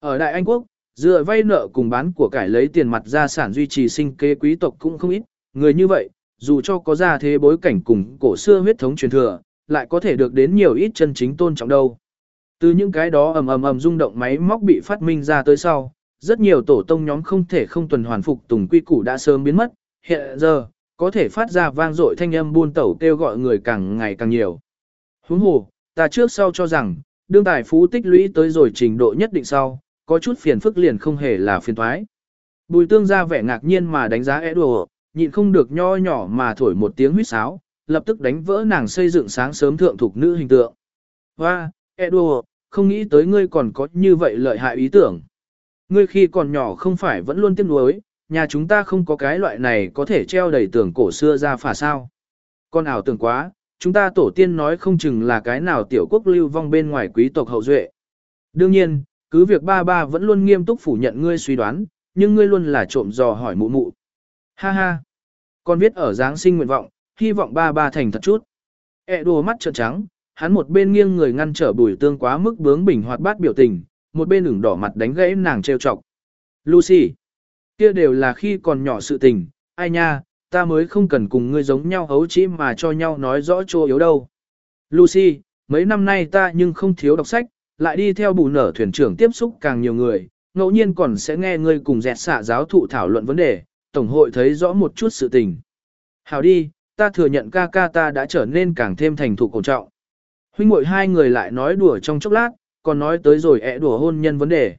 Ở Đại Anh Quốc, dựa vay nợ cùng bán của cải lấy tiền mặt gia sản duy trì sinh kế quý tộc cũng không ít, người như vậy, dù cho có ra thế bối cảnh cùng cổ xưa huyết thống truyền thừa, lại có thể được đến nhiều ít chân chính tôn trọng đâu. Từ những cái đó ầm ầm ầm rung động máy móc bị phát minh ra tới sau, rất nhiều tổ tông nhóm không thể không tuần hoàn phục tùng quy củ đã sớm biến mất, hiện giờ, có thể phát ra vang dội thanh âm buôn tẩu kêu gọi người càng ngày càng nhiều. Huống hồ, ta trước sau cho rằng, đương tài phú tích lũy tới rồi trình độ nhất định sau, có chút phiền phức liền không hề là phiền thoái. Bùi tương ra vẻ ngạc nhiên mà đánh giá Edward, nhịn không được nho nhỏ mà thổi một tiếng huýt sáo, lập tức đánh vỡ nàng xây dựng sáng sớm thượng thuộc nữ hình tượng. Hoa, Edward, không nghĩ tới ngươi còn có như vậy lợi hại ý tưởng. Ngươi khi còn nhỏ không phải vẫn luôn tiếc nuối, nhà chúng ta không có cái loại này có thể treo đầy tưởng cổ xưa ra phả sao. Con ảo tưởng quá, chúng ta tổ tiên nói không chừng là cái nào tiểu quốc lưu vong bên ngoài quý tộc hậu duệ. Đương nhiên, cứ việc ba ba vẫn luôn nghiêm túc phủ nhận ngươi suy đoán, nhưng ngươi luôn là trộm dò hỏi mụ mụ. Ha ha. Con viết ở Giáng sinh nguyện vọng, hy vọng ba ba thành thật chút. E đùa mắt trợn trắng, hắn một bên nghiêng người ngăn trở bùi tương quá mức bướng bỉnh hoạt bát biểu tình, một bên ửng đỏ mặt đánh gãy nàng trêu chọc. Lucy, kia đều là khi còn nhỏ sự tình, ai nha, ta mới không cần cùng ngươi giống nhau hấu chỉ mà cho nhau nói rõ chỗ yếu đâu. Lucy, mấy năm nay ta nhưng không thiếu đọc sách, lại đi theo bù nở thuyền trưởng tiếp xúc càng nhiều người, ngẫu nhiên còn sẽ nghe ngươi cùng dẹt xạ giáo thụ thảo luận vấn đề, tổng hội thấy rõ một chút sự tình. Hảo đi, ta thừa nhận ca ca ta đã trở nên càng thêm thành thục cổ trọng. Huynh muội hai người lại nói đùa trong chốc lát, còn nói tới rồi ẻ đùa hôn nhân vấn đề.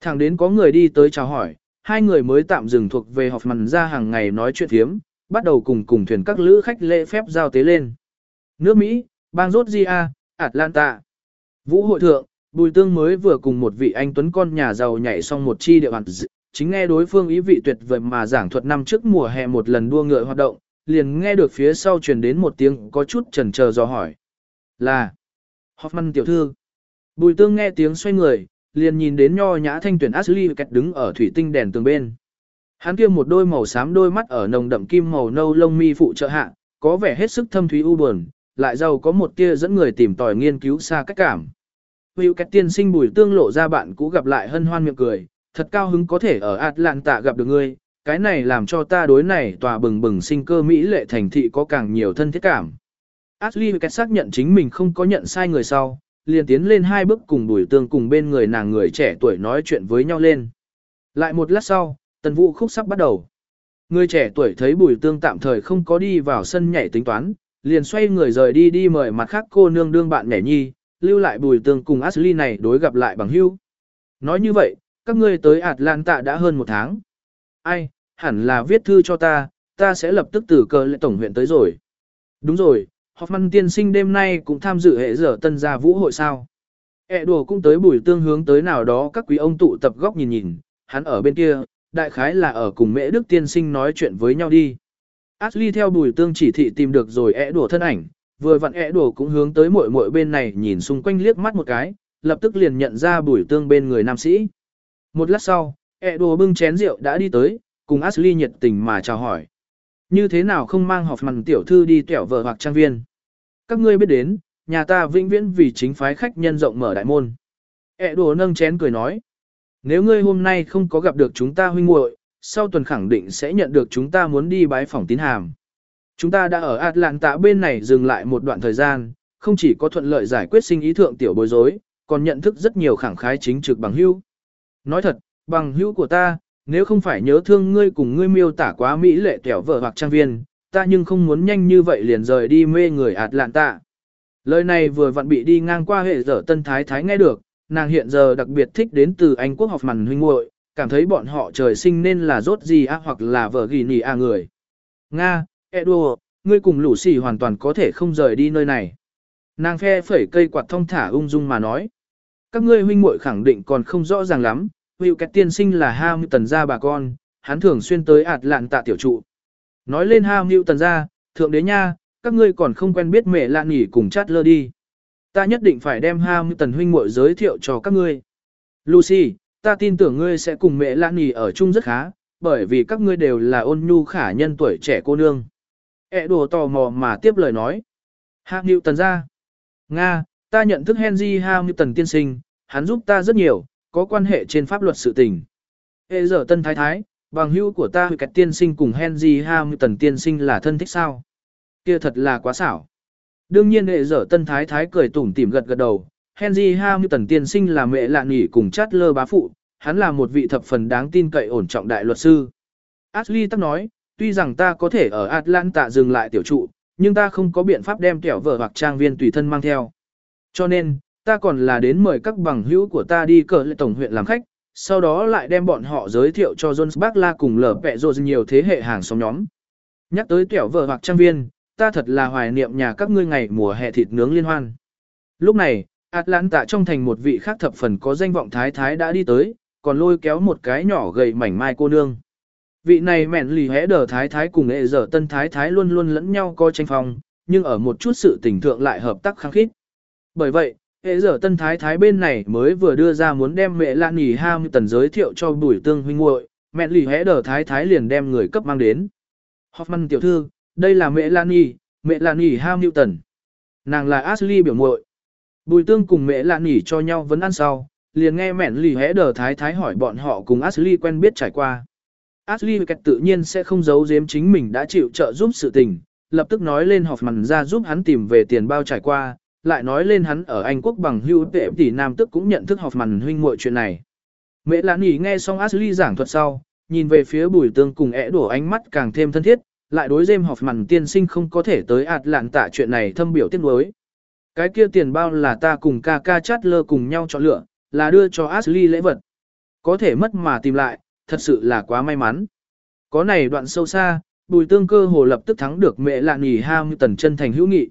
Thẳng đến có người đi tới chào hỏi, hai người mới tạm dừng thuộc về họp mằn ra hàng ngày nói chuyện thiếm, bắt đầu cùng cùng thuyền các lữ khách lễ phép giao tế lên. Nước Mỹ, bang Georgia, Atlanta. Vũ hội thượng, Bùi Tương mới vừa cùng một vị anh tuấn con nhà giàu nhảy xong một chi địa bàn chính nghe đối phương ý vị tuyệt vời mà giảng thuật năm trước mùa hè một lần đua ngựa hoạt động, liền nghe được phía sau truyền đến một tiếng có chút chần chờ do hỏi. Là Hoffman tiểu thư. Bùi tương nghe tiếng xoay người, liền nhìn đến nho nhã thanh tuyển Ashley kẹt đứng ở thủy tinh đèn tường bên. Hắn kia một đôi màu xám đôi mắt ở nồng đậm kim màu nâu lông mi phụ trợ hạ, có vẻ hết sức thâm thúy u buồn, lại giàu có một tia dẫn người tìm tòi nghiên cứu xa cách cảm. Hữu kẹt tiên sinh bùi tương lộ ra bạn cũ gặp lại hân hoan miệng cười, thật cao hứng có thể ở Atlanta gặp được ngươi, cái này làm cho ta đối này tòa bừng bừng sinh cơ Mỹ lệ thành thị có càng nhiều thân thiết cảm. Ashley kẹt xác nhận chính mình không có nhận sai người sau, liền tiến lên hai bước cùng bùi tương cùng bên người nàng người trẻ tuổi nói chuyện với nhau lên. Lại một lát sau, tần vũ khúc sắp bắt đầu. Người trẻ tuổi thấy bùi tương tạm thời không có đi vào sân nhảy tính toán, liền xoay người rời đi đi mời mặt khác cô nương đương bạn nhảy nhi, lưu lại bùi tương cùng Ashley này đối gặp lại bằng hữu. Nói như vậy, các ngươi tới Atlanta đã hơn một tháng. Ai, hẳn là viết thư cho ta, ta sẽ lập tức từ cờ lệ tổng huyện tới rồi. Đúng rồi, Hoffman tiên sinh đêm nay cũng tham dự hệ giờ tân gia vũ hội sao. E đùa cũng tới buổi tương hướng tới nào đó các quý ông tụ tập góc nhìn nhìn, hắn ở bên kia, đại khái là ở cùng mễ đức tiên sinh nói chuyện với nhau đi. Ashley theo bùi tương chỉ thị tìm được rồi ẻ đùa thân ảnh, vừa vặn ẻ đùa cũng hướng tới mỗi mỗi bên này nhìn xung quanh liếc mắt một cái, lập tức liền nhận ra bùi tương bên người nam sĩ. Một lát sau, ẻ đùa bưng chén rượu đã đi tới, cùng Ashley nhiệt tình mà chào hỏi. Như thế nào không mang họp mằn tiểu thư đi tẻo vợ hoặc trang viên. Các ngươi biết đến, nhà ta vĩnh viễn vì chính phái khách nhân rộng mở đại môn. E đồ nâng chén cười nói. Nếu ngươi hôm nay không có gặp được chúng ta huynh muội, sau tuần khẳng định sẽ nhận được chúng ta muốn đi bái phỏng tín hàm. Chúng ta đã ở Atlanta bên này dừng lại một đoạn thời gian, không chỉ có thuận lợi giải quyết sinh ý thượng tiểu bối rối, còn nhận thức rất nhiều khẳng khái chính trực bằng hữu. Nói thật, bằng hữu của ta, nếu không phải nhớ thương ngươi cùng ngươi miêu tả quá mỹ lệ kẻo vợ hoặc trang viên, ta nhưng không muốn nhanh như vậy liền rời đi mê người Atlanta. Lời này vừa vặn bị đi ngang qua hệ dở tân thái thái nghe được, nàng hiện giờ đặc biệt thích đến từ Anh quốc học màn huynh muội, cảm thấy bọn họ trời sinh nên là rốt gì á hoặc là vợ ghi nì a người. Nga, Edward, ngươi cùng lũ xì hoàn toàn có thể không rời đi nơi này. Nàng phe phẩy cây quạt thông thả ung dung mà nói. Các ngươi huynh muội khẳng định còn không rõ ràng lắm, Hữu Kẹt tiên sinh là Ham Tần gia bà con, hắn thường xuyên tới ạt lạn tạ tiểu trụ. Nói lên Ham Hữu Tần gia, thượng đế nha, các ngươi còn không quen biết mẹ lạn nghỉ cùng chát lơ đi. Ta nhất định phải đem Ham Tần huynh muội giới thiệu cho các ngươi. Lucy, ta tin tưởng ngươi sẽ cùng mẹ lạn nghỉ ở chung rất khá, bởi vì các ngươi đều là ôn nhu khả nhân tuổi trẻ cô nương. E đồ tò mò mà tiếp lời nói. Hamilton gia, Nga, ta nhận thức Henry Hamilton tiên sinh, hắn giúp ta rất nhiều, có quan hệ trên pháp luật sự tình. Hệ giờ tân thái thái, bằng hữu của ta kẹt tiên sinh cùng Henry Hamilton tiên sinh là thân thích sao? Kia thật là quá xảo. Đương nhiên hệ giờ tân thái thái cười tủm tỉm gật gật đầu, Henry Hamilton tiên sinh là mẹ lạ nghỉ cùng chát lơ bá phụ, hắn là một vị thập phần đáng tin cậy ổn trọng đại luật sư. Ashley tắc nói, tuy rằng ta có thể ở Atlanta dừng lại tiểu trụ, nhưng ta không có biện pháp đem kẻo vợ hoặc trang viên tùy thân mang theo. Cho nên, ta còn là đến mời các bằng hữu của ta đi cờ lệ tổng huyện làm khách, sau đó lại đem bọn họ giới thiệu cho Jones Bác La cùng lở vẹ rồi nhiều thế hệ hàng xóm nhóm. Nhắc tới tiểu vợ hoặc trang viên, ta thật là hoài niệm nhà các ngươi ngày mùa hè thịt nướng liên hoan. Lúc này, Atlanta trong thành một vị khác thập phần có danh vọng thái thái đã đi tới, còn lôi kéo một cái nhỏ gầy mảnh mai cô nương. Vị này mẹn lì hẽ đờ thái thái cùng nghệ dở tân thái thái luôn luôn lẫn nhau coi tranh phòng, nhưng ở một chút sự tình thượng lại hợp tác kháng khít. Bởi vậy, hệ giờ tân thái thái bên này mới vừa đưa ra muốn đem mẹ lạ nỉ ham tần giới thiệu cho bùi tương huynh muội mẹ lì hẽ đờ thái thái liền đem người cấp mang đến. Hoffman tiểu thư, đây là mẹ lạ nỉ, mẹ lạ nỉ ham tần. Nàng là Ashley biểu muội Bùi tương cùng mẹ lạ nỉ cho nhau vấn ăn sau, liền nghe mẹ lì hẽ đờ thái thái hỏi bọn họ cùng Ashley quen biết trải qua. Ashley kẹt tự nhiên sẽ không giấu giếm chính mình đã chịu trợ giúp sự tình, lập tức nói lên Hoffman ra giúp hắn tìm về tiền bao trải qua, lại nói lên hắn ở Anh quốc bằng hưu tệ tỷ nam tức cũng nhận thức học màn huynh muội chuyện này. Mẹ lãn ý nghe xong Ashley giảng thuật sau, nhìn về phía bùi tương cùng ẽ đổ ánh mắt càng thêm thân thiết, lại đối James Hoffman tiên sinh không có thể tới ạt lạn tạ chuyện này thâm biểu tiếc nuối. Cái kia tiền bao là ta cùng ca ca chát lơ cùng nhau chọn lựa, là đưa cho Ashley lễ vật. Có thể mất mà tìm lại, thật sự là quá may mắn. Có này đoạn sâu xa, bùi tương cơ hồ lập tức thắng được mẹ lạ nỉ ham tần chân thành hữu nghị.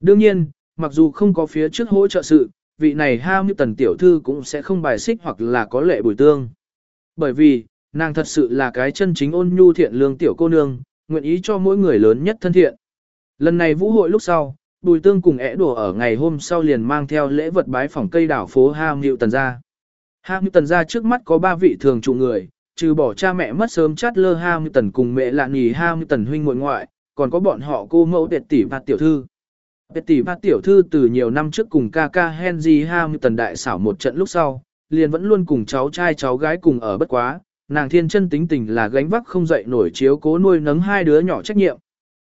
Đương nhiên, mặc dù không có phía trước hỗ trợ sự, vị này ham tần tiểu thư cũng sẽ không bài xích hoặc là có lệ bồi tương. Bởi vì, nàng thật sự là cái chân chính ôn nhu thiện lương tiểu cô nương, nguyện ý cho mỗi người lớn nhất thân thiện. Lần này vũ hội lúc sau, Bùi Tương cùng ẻ đùa ở ngày hôm sau liền mang theo lễ vật bái phỏng cây đảo phố Ham như Tần ra. Ham như Tần ra trước mắt có ba vị thường trụ người, trừ bỏ cha mẹ mất sớm chát lơ Ham như Tần cùng mẹ lạ nhì Ham như Tần huynh muội ngoại, còn có bọn họ cô mẫu đệ tỷ và tiểu thư. Petty tỷ và tiểu thư từ nhiều năm trước cùng ca ca Henry Ham Tần đại xảo một trận lúc sau, liền vẫn luôn cùng cháu trai cháu gái cùng ở bất quá, nàng thiên chân tính tình là gánh vác không dậy nổi chiếu cố nuôi nấng hai đứa nhỏ trách nhiệm.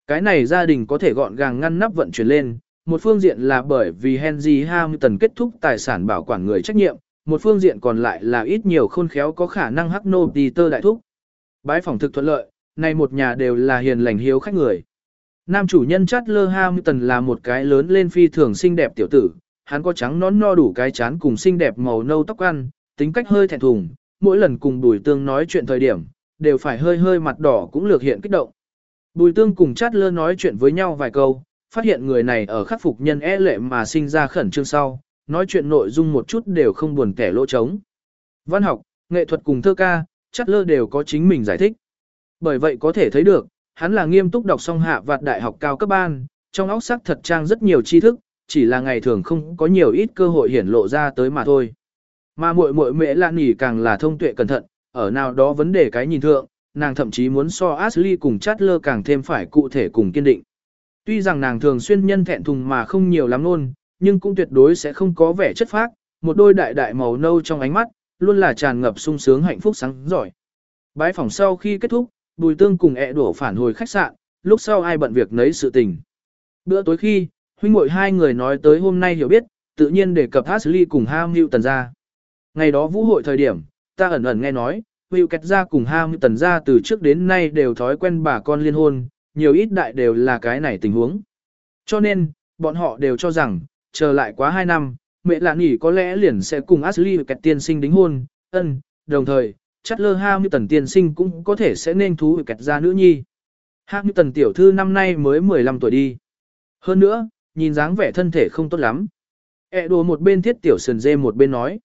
Cái này gia đình có thể gọn gàng ngăn nắp vận chuyển lên, một phương diện là bởi vì Henry Hamilton kết thúc tài sản bảo quản người trách nhiệm, một phương diện còn lại là ít nhiều khôn khéo có khả năng hắc nô tơ đại thúc. Bái phòng thực thuận lợi, này một nhà đều là hiền lành hiếu khách người. Nam chủ nhân Chatler Hamilton là một cái lớn lên phi thường xinh đẹp tiểu tử, hắn có trắng nón no đủ cái chán cùng xinh đẹp màu nâu tóc ăn, tính cách hơi thẹn thùng, mỗi lần cùng Bùi Tương nói chuyện thời điểm, đều phải hơi hơi mặt đỏ cũng lược hiện kích động. Bùi Tương cùng Chatler nói chuyện với nhau vài câu, phát hiện người này ở khắc phục nhân e lệ mà sinh ra khẩn trương sau, nói chuyện nội dung một chút đều không buồn kẻ lỗ trống. Văn học, nghệ thuật cùng thơ ca, Chatler đều có chính mình giải thích. Bởi vậy có thể thấy được, hắn là nghiêm túc đọc xong hạ vạt đại học cao cấp ban, trong óc sắc thật trang rất nhiều tri thức, chỉ là ngày thường không có nhiều ít cơ hội hiển lộ ra tới mà thôi. Mà muội muội mẹ lạ nỉ càng là thông tuệ cẩn thận, ở nào đó vấn đề cái nhìn thượng, nàng thậm chí muốn so Ashley cùng Chatler càng thêm phải cụ thể cùng kiên định. Tuy rằng nàng thường xuyên nhân thẹn thùng mà không nhiều lắm luôn, nhưng cũng tuyệt đối sẽ không có vẻ chất phác, một đôi đại đại màu nâu trong ánh mắt, luôn là tràn ngập sung sướng hạnh phúc sáng giỏi. Bái phòng sau khi kết thúc, Bùi Tương cùng ẹ đổ phản hồi khách sạn, lúc sau ai bận việc nấy sự tình. Bữa tối khi, huynh muội hai người nói tới hôm nay hiểu biết, tự nhiên đề cập Ashley cùng Ham Newton ra. Ngày đó vũ hội thời điểm, ta ẩn ẩn nghe nói, Hữu Kẹt ra cùng Ham Newton ra từ trước đến nay đều thói quen bà con liên hôn, nhiều ít đại đều là cái này tình huống. Cho nên, bọn họ đều cho rằng, chờ lại quá 2 năm, mẹ lạ nghỉ có lẽ liền sẽ cùng Ashley kẹt tiên sinh đính hôn, ân, đồng thời, chắc lơ ham như tần tiên sinh cũng có thể sẽ nên thú kẹt ra nữ nhi. ham như tần tiểu thư năm nay mới 15 tuổi đi. Hơn nữa, nhìn dáng vẻ thân thể không tốt lắm. E đồ một bên thiết tiểu sườn dê một bên nói.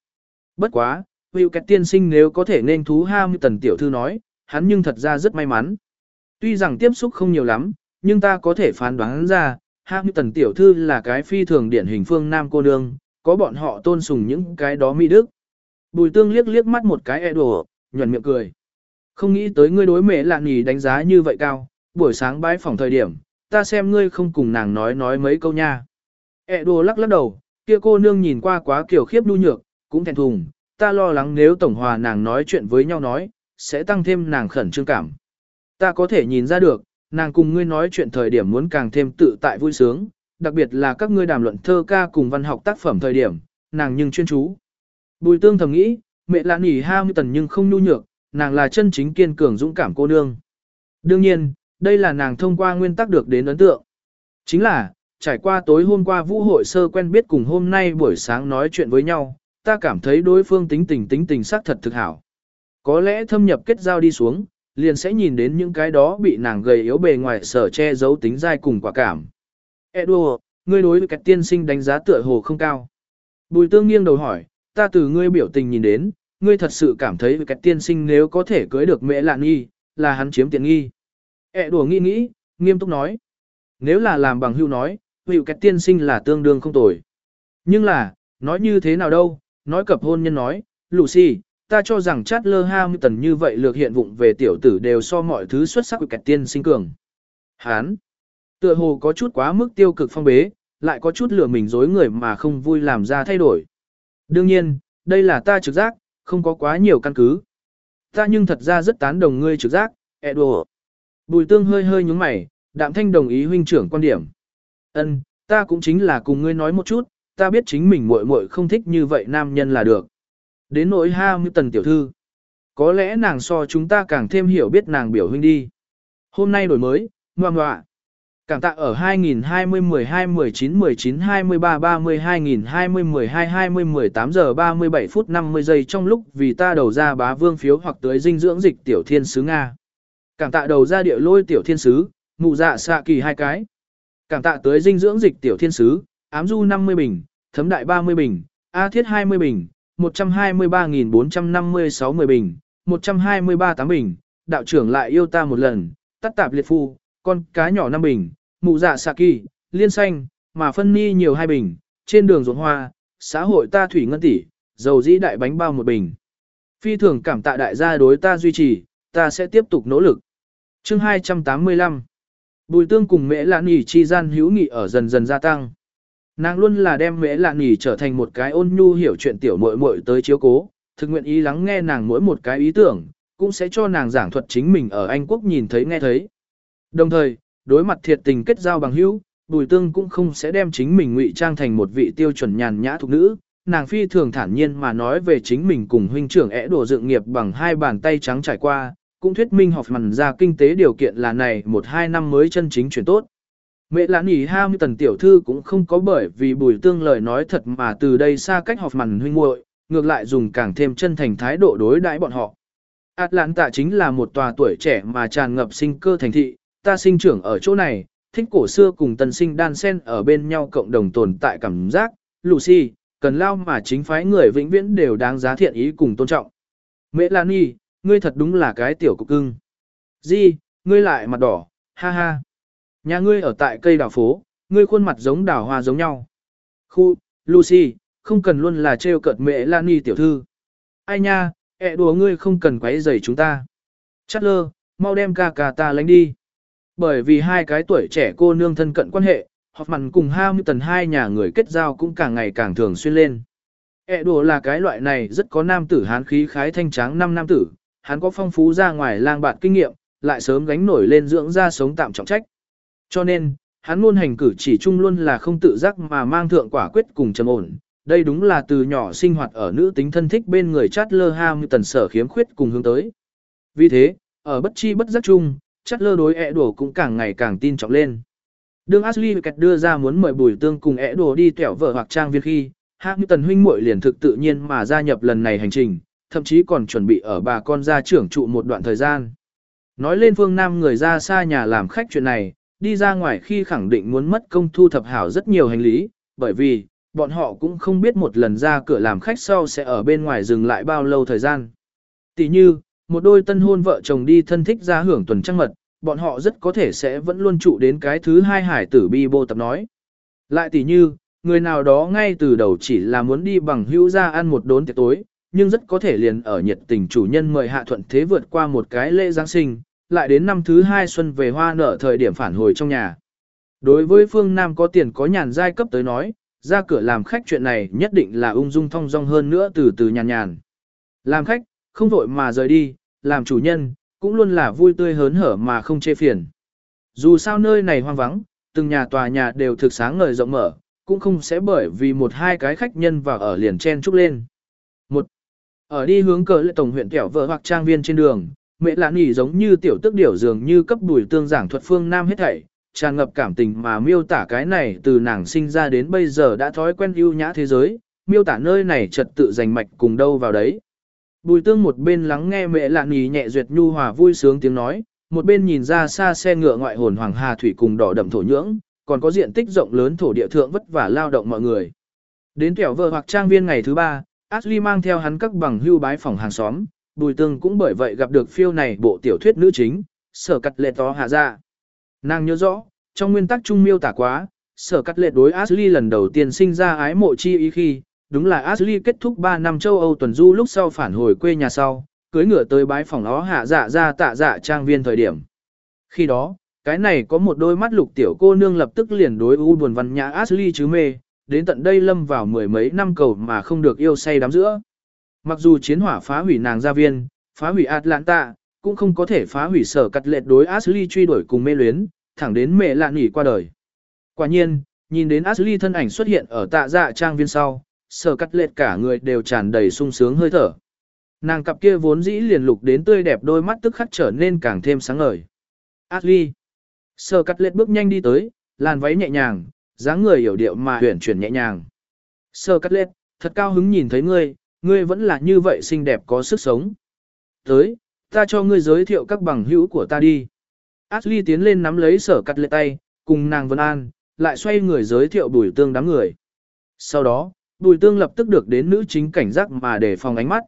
Bất quá, hữu kẹt tiên sinh nếu có thể nên thú ham như tần tiểu thư nói, hắn nhưng thật ra rất may mắn. Tuy rằng tiếp xúc không nhiều lắm, nhưng ta có thể phán đoán ra, ham như tần tiểu thư là cái phi thường điển hình phương nam cô nương, có bọn họ tôn sùng những cái đó mỹ đức. Bùi tương liếc liếc mắt một cái e đồ, nhuẩn miệng cười. Không nghĩ tới ngươi đối mẹ lạ nhì đánh giá như vậy cao, buổi sáng bái phòng thời điểm, ta xem ngươi không cùng nàng nói nói mấy câu nha. E đồ lắc lắc đầu, kia cô nương nhìn qua quá kiểu khiếp nhu nhược, cũng thẹn thùng, ta lo lắng nếu tổng hòa nàng nói chuyện với nhau nói, sẽ tăng thêm nàng khẩn trương cảm. Ta có thể nhìn ra được, nàng cùng ngươi nói chuyện thời điểm muốn càng thêm tự tại vui sướng, đặc biệt là các ngươi đàm luận thơ ca cùng văn học tác phẩm thời điểm, nàng nhưng chuyên chú. Bùi tương thầm nghĩ, mẹ lạ nỉ tần nhưng không nhu nhược, nàng là chân chính kiên cường dũng cảm cô nương. Đương nhiên, đây là nàng thông qua nguyên tắc được đến ấn tượng. Chính là, trải qua tối hôm qua vũ hội sơ quen biết cùng hôm nay buổi sáng nói chuyện với nhau, ta cảm thấy đối phương tính tình tính tình xác thật thực hảo. Có lẽ thâm nhập kết giao đi xuống, liền sẽ nhìn đến những cái đó bị nàng gầy yếu bề ngoài sở che giấu tính dai cùng quả cảm. Edward, ngươi đối với cái tiên sinh đánh giá tựa hồ không cao. Bùi tương nghiêng đầu hỏi, ta từ ngươi biểu tình nhìn đến, ngươi thật sự cảm thấy cái tiên sinh nếu có thể cưới được mẹ lạn nghi, là hắn chiếm tiện nghi. Edward nghĩ nghĩ, nghiêm túc nói. Nếu là làm bằng hưu nói, hữu cái tiên sinh là tương đương không tồi. Nhưng là, nói như thế nào đâu, nói cập hôn nhân nói, Lucy, ta cho rằng chát lơ ham tần như vậy lược hiện vụng về tiểu tử đều so mọi thứ xuất sắc của kẹt tiên sinh cường. Hán, tựa hồ có chút quá mức tiêu cực phong bế, lại có chút lừa mình dối người mà không vui làm ra thay đổi. Đương nhiên, đây là ta trực giác, không có quá nhiều căn cứ. Ta nhưng thật ra rất tán đồng ngươi trực giác, Edward. Bùi tương hơi hơi nhúng mày, đạm thanh đồng ý huynh trưởng quan điểm. Ân, ta cũng chính là cùng ngươi nói một chút, ta biết chính mình muội muội không thích như vậy nam nhân là được. Đến nỗi ha như tần tiểu thư. Có lẽ nàng so chúng ta càng thêm hiểu biết nàng biểu huynh đi. Hôm nay đổi mới, ngoan ngoạ. Cảm tạ ở 2020 12 19 19 23 30 2020 12 20 18 giờ 37 phút 50 giây trong lúc vì ta đầu ra bá vương phiếu hoặc tới dinh dưỡng dịch tiểu thiên sứ Nga. Cảm tạ đầu ra địa lôi tiểu thiên sứ, mụ dạ xạ kỳ hai cái. Cảm tạ tới dinh dưỡng dịch tiểu thiên sứ, ám du 50 bình, thấm đại 30 bình, A thiết 20 bình, 123.456 10 bình, 123 tám bình, đạo trưởng lại yêu ta một lần, tắt tạp liệt phu, con cá nhỏ 5 bình, mụ dạ xạ kỳ, liên xanh, mà phân ni nhiều hai bình, trên đường ruộng hoa, xã hội ta thủy ngân tỷ, dầu dĩ đại bánh bao một bình. Phi thường cảm tạ đại gia đối ta duy trì, ta sẽ tiếp tục nỗ lực. Chương 285 Bùi tương cùng mễ lãn nhỉ chi gian hữu nghị ở dần dần gia tăng. Nàng luôn là đem mễ lạn nhỉ trở thành một cái ôn nhu hiểu chuyện tiểu muội muội tới chiếu cố, thực nguyện ý lắng nghe nàng mỗi một cái ý tưởng, cũng sẽ cho nàng giảng thuật chính mình ở Anh Quốc nhìn thấy nghe thấy. Đồng thời, đối mặt thiệt tình kết giao bằng hữu, Bùi Tương cũng không sẽ đem chính mình ngụy trang thành một vị tiêu chuẩn nhàn nhã thuộc nữ, nàng phi thường thản nhiên mà nói về chính mình cùng huynh trưởng ẽ đổ dựng nghiệp bằng hai bàn tay trắng trải qua, cũng thuyết minh học mằn ra kinh tế điều kiện là này một hai năm mới chân chính chuyển tốt. Mẹ là nỉ ham tần tiểu thư cũng không có bởi vì bùi tương lời nói thật mà từ đây xa cách học màn huynh muội ngược lại dùng càng thêm chân thành thái độ đối đãi bọn họ. Atlanta chính là một tòa tuổi trẻ mà tràn ngập sinh cơ thành thị, ta sinh trưởng ở chỗ này, thích cổ xưa cùng tần sinh đan sen ở bên nhau cộng đồng tồn tại cảm giác, Lucy, cần lao mà chính phái người vĩnh viễn đều đáng giá thiện ý cùng tôn trọng. Mẹ Lan Nhi, ngươi thật đúng là cái tiểu cục cưng. Di, ngươi lại mặt đỏ, ha ha. Nhà ngươi ở tại cây đào phố, ngươi khuôn mặt giống đào hoa giống nhau. Khu, Lucy, không cần luôn là trêu cợt mẹ Lani tiểu thư. Ai nha, ẹ đùa ngươi không cần quấy rầy chúng ta. Chắc lơ, mau đem ca ca ta lánh đi. Bởi vì hai cái tuổi trẻ cô nương thân cận quan hệ, họp mặn cùng Hamilton hai nhà người kết giao cũng càng ngày càng thường xuyên lên. e đùa là cái loại này rất có nam tử hán khí khái thanh tráng năm nam tử, hắn có phong phú ra ngoài lang bạn kinh nghiệm, lại sớm gánh nổi lên dưỡng ra sống tạm trọng trách. Cho nên, hắn luôn hành cử chỉ chung luôn là không tự giác mà mang thượng quả quyết cùng trầm ổn. Đây đúng là từ nhỏ sinh hoạt ở nữ tính thân thích bên người chát lơ ham tần sở khiếm khuyết cùng hướng tới. Vì thế, ở bất chi bất giác chung, chát lơ đối ẹ đổ cũng càng ngày càng tin trọng lên. Đương Ashley Kẹt đưa ra muốn mời bùi tương cùng ẹ đổ đi tẻo vợ hoặc trang viên khi, tần huynh muội liền thực tự nhiên mà gia nhập lần này hành trình, thậm chí còn chuẩn bị ở bà con gia trưởng trụ một đoạn thời gian. Nói lên phương Nam người ra xa nhà làm khách chuyện này, đi ra ngoài khi khẳng định muốn mất công thu thập hảo rất nhiều hành lý, bởi vì, bọn họ cũng không biết một lần ra cửa làm khách sau sẽ ở bên ngoài dừng lại bao lâu thời gian. Tỷ như, một đôi tân hôn vợ chồng đi thân thích ra hưởng tuần trăng mật, bọn họ rất có thể sẽ vẫn luôn trụ đến cái thứ hai hải tử bi bô tập nói. Lại tỷ như, người nào đó ngay từ đầu chỉ là muốn đi bằng hữu ra ăn một đốn tiệc tối, nhưng rất có thể liền ở nhiệt tình chủ nhân mời hạ thuận thế vượt qua một cái lễ Giáng sinh, lại đến năm thứ hai xuân về hoa nở thời điểm phản hồi trong nhà. Đối với phương Nam có tiền có nhàn giai cấp tới nói, ra cửa làm khách chuyện này nhất định là ung dung thong dong hơn nữa từ từ nhàn nhàn. Làm khách, không vội mà rời đi, làm chủ nhân, cũng luôn là vui tươi hớn hở mà không chê phiền. Dù sao nơi này hoang vắng, từng nhà tòa nhà đều thực sáng ngời rộng mở, cũng không sẽ bởi vì một hai cái khách nhân vào ở liền chen trúc lên. Một, ở đi hướng cờ lệ tổng huyện kẻo vợ hoặc trang viên trên đường, mẹ lạ nỉ giống như tiểu tức điểu dường như cấp đùi tương giảng thuật phương Nam hết thảy, tràn ngập cảm tình mà miêu tả cái này từ nàng sinh ra đến bây giờ đã thói quen ưu nhã thế giới, miêu tả nơi này trật tự giành mạch cùng đâu vào đấy. Bùi tương một bên lắng nghe mẹ lạ nì nhẹ duyệt nhu hòa vui sướng tiếng nói, một bên nhìn ra xa xe ngựa ngoại hồn hoàng hà thủy cùng đỏ đậm thổ nhưỡng, còn có diện tích rộng lớn thổ địa thượng vất vả lao động mọi người. Đến tiểu vợ hoặc trang viên ngày thứ ba, Ashley mang theo hắn các bằng hưu bái phòng hàng xóm, bùi tương cũng bởi vậy gặp được phiêu này bộ tiểu thuyết nữ chính, sở cắt lệ to hạ ra. Nàng nhớ rõ, trong nguyên tắc trung miêu tả quá, sở cắt lệ đối Ashley lần đầu tiên sinh ra ái mộ chi ý khi, đúng là Ashley kết thúc 3 năm châu Âu tuần du lúc sau phản hồi quê nhà sau, cưới ngựa tới bái phòng ó hạ dạ ra tạ dạ trang viên thời điểm. Khi đó, cái này có một đôi mắt lục tiểu cô nương lập tức liền đối u buồn văn nhã Ashley chứ mê, đến tận đây lâm vào mười mấy năm cầu mà không được yêu say đắm giữa. Mặc dù chiến hỏa phá hủy nàng gia viên, phá hủy Atlanta, cũng không có thể phá hủy sở cắt lệch đối Ashley truy đuổi cùng mê luyến, thẳng đến mẹ lạ nghỉ qua đời. Quả nhiên, nhìn đến Ashley thân ảnh xuất hiện ở tạ dạ trang viên sau, sở cắt lệt cả người đều tràn đầy sung sướng hơi thở. Nàng cặp kia vốn dĩ liền lục đến tươi đẹp đôi mắt tức khắc trở nên càng thêm sáng ngời. Ashley. Sở cắt lệt bước nhanh đi tới, làn váy nhẹ nhàng, dáng người hiểu điệu mà huyển chuyển nhẹ nhàng. Sở cắt lệt, thật cao hứng nhìn thấy ngươi, ngươi vẫn là như vậy xinh đẹp có sức sống. Tới, ta cho ngươi giới thiệu các bằng hữu của ta đi. Ashley tiến lên nắm lấy sở cắt lệ tay, cùng nàng Vân An, lại xoay người giới thiệu bùi tương đám người. Sau đó, bùi tương lập tức được đến nữ chính cảnh giác mà để phòng ánh mắt.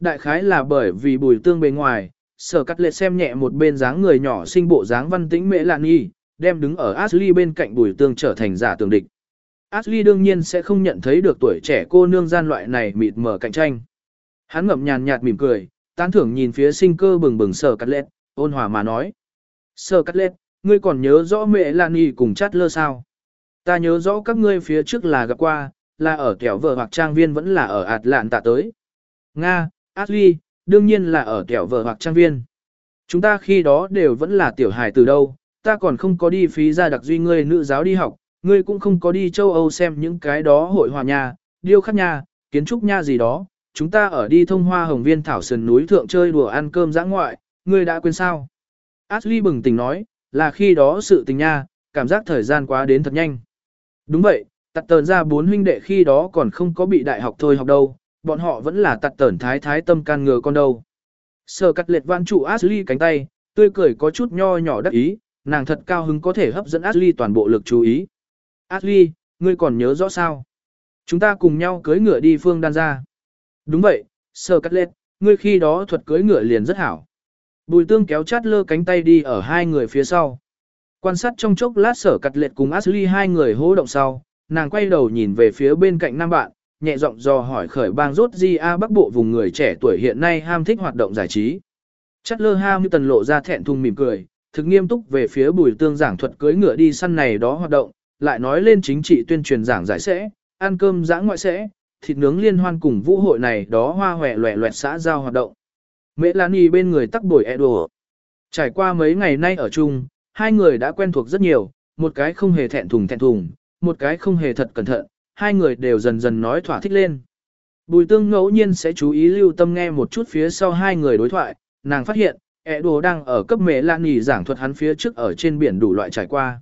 Đại khái là bởi vì bùi tương bề ngoài, sở cắt lệ xem nhẹ một bên dáng người nhỏ sinh bộ dáng văn tĩnh mễ lạn nghi, đem đứng ở Ashley bên cạnh bùi tương trở thành giả tường địch. Ashley đương nhiên sẽ không nhận thấy được tuổi trẻ cô nương gian loại này mịt mờ cạnh tranh. Hắn ngậm nhàn nhạt mỉm cười, tán thưởng nhìn phía sinh cơ bừng bừng sở cắt lệ, ôn hòa mà nói. Sở cắt lệ, ngươi còn nhớ rõ mẹ Lan Nhi cùng chát lơ sao? Ta nhớ rõ các ngươi phía trước là gặp qua, là ở kẻo vợ hoặc trang viên vẫn là ở ạt lạn tạ tới. Nga, Ashley, đương nhiên là ở kẻo vợ hoặc trang viên. Chúng ta khi đó đều vẫn là tiểu hài từ đâu, ta còn không có đi phí ra đặc duy ngươi nữ giáo đi học, ngươi cũng không có đi châu Âu xem những cái đó hội hòa nhà, điêu khắc nhà, kiến trúc nhà gì đó, chúng ta ở đi thông hoa hồng viên thảo sườn núi thượng chơi đùa ăn cơm giã ngoại, ngươi đã quên sao? Ashley bừng tỉnh nói, là khi đó sự tình nha, cảm giác thời gian quá đến thật nhanh. Đúng vậy, tặt tờn ra bốn huynh đệ khi đó còn không có bị đại học thôi học đâu, bọn họ vẫn là tặt tờn thái thái tâm can ngừa con đâu. Sở cắt liệt vãn trụ Ashley cánh tay, tươi cười có chút nho nhỏ đắc ý, nàng thật cao hứng có thể hấp dẫn Ashley toàn bộ lực chú ý. Ashley, ngươi còn nhớ rõ sao? Chúng ta cùng nhau cưới ngựa đi phương đan ra. Đúng vậy, Sở cắt Liệt, ngươi khi đó thuật cưới ngựa liền rất hảo. Bùi tương kéo chát lơ cánh tay đi ở hai người phía sau. Quan sát trong chốc lát sở cắt Liệt cùng Ashley hai người hô động sau, nàng quay đầu nhìn về phía bên cạnh nam bạn, nhẹ giọng dò hỏi khởi bang rốt di a bắc bộ vùng người trẻ tuổi hiện nay ham thích hoạt động giải trí. Chất lơ ham như tần lộ ra thẹn thùng mỉm cười, thực nghiêm túc về phía bùi tương giảng thuật cưới ngựa đi săn này đó hoạt động, lại nói lên chính trị tuyên truyền giảng giải sẽ, ăn cơm giã ngoại sẽ, thịt nướng liên hoan cùng vũ hội này đó hoa hòe loẹ loẹt xã giao hoạt động. Mễ Lan Y bên người tắc bồi Edo. Trải qua mấy ngày nay ở chung, hai người đã quen thuộc rất nhiều, một cái không hề thẹn thùng thẹn thùng, một cái không hề thật cẩn thận, hai người đều dần dần nói thỏa thích lên. Bùi tương ngẫu nhiên sẽ chú ý lưu tâm nghe một chút phía sau hai người đối thoại, nàng phát hiện, Edo đang ở cấp mẹ lạ Y giảng thuật hắn phía trước ở trên biển đủ loại trải qua.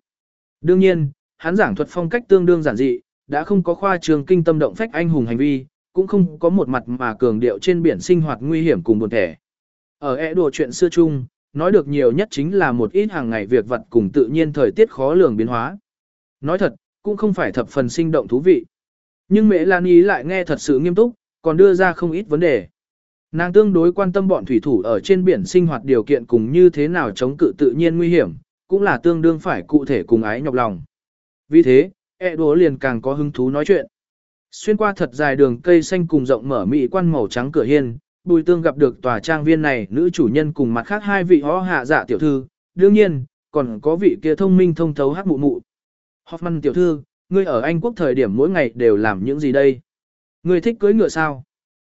Đương nhiên, hắn giảng thuật phong cách tương đương giản dị, đã không có khoa trường kinh tâm động phách anh hùng hành vi, cũng không có một mặt mà cường điệu trên biển sinh hoạt nguy hiểm cùng buồn thẻ. Ở ẹ đồ chuyện xưa chung, nói được nhiều nhất chính là một ít hàng ngày việc vật cùng tự nhiên thời tiết khó lường biến hóa. Nói thật, cũng không phải thập phần sinh động thú vị. Nhưng mẹ Lan Ý lại nghe thật sự nghiêm túc, còn đưa ra không ít vấn đề. Nàng tương đối quan tâm bọn thủy thủ ở trên biển sinh hoạt điều kiện cùng như thế nào chống cự tự nhiên nguy hiểm, cũng là tương đương phải cụ thể cùng ái nhọc lòng. Vì thế, e đố liền càng có hứng thú nói chuyện. Xuyên qua thật dài đường cây xanh cùng rộng mở mỹ quan màu trắng cửa hiên, bùi tương gặp được tòa trang viên này nữ chủ nhân cùng mặt khác hai vị ho hạ dạ tiểu thư, đương nhiên, còn có vị kia thông minh thông thấu hát mụ mụ. Hoffman tiểu thư, ngươi ở Anh quốc thời điểm mỗi ngày đều làm những gì đây? Ngươi thích cưới ngựa sao?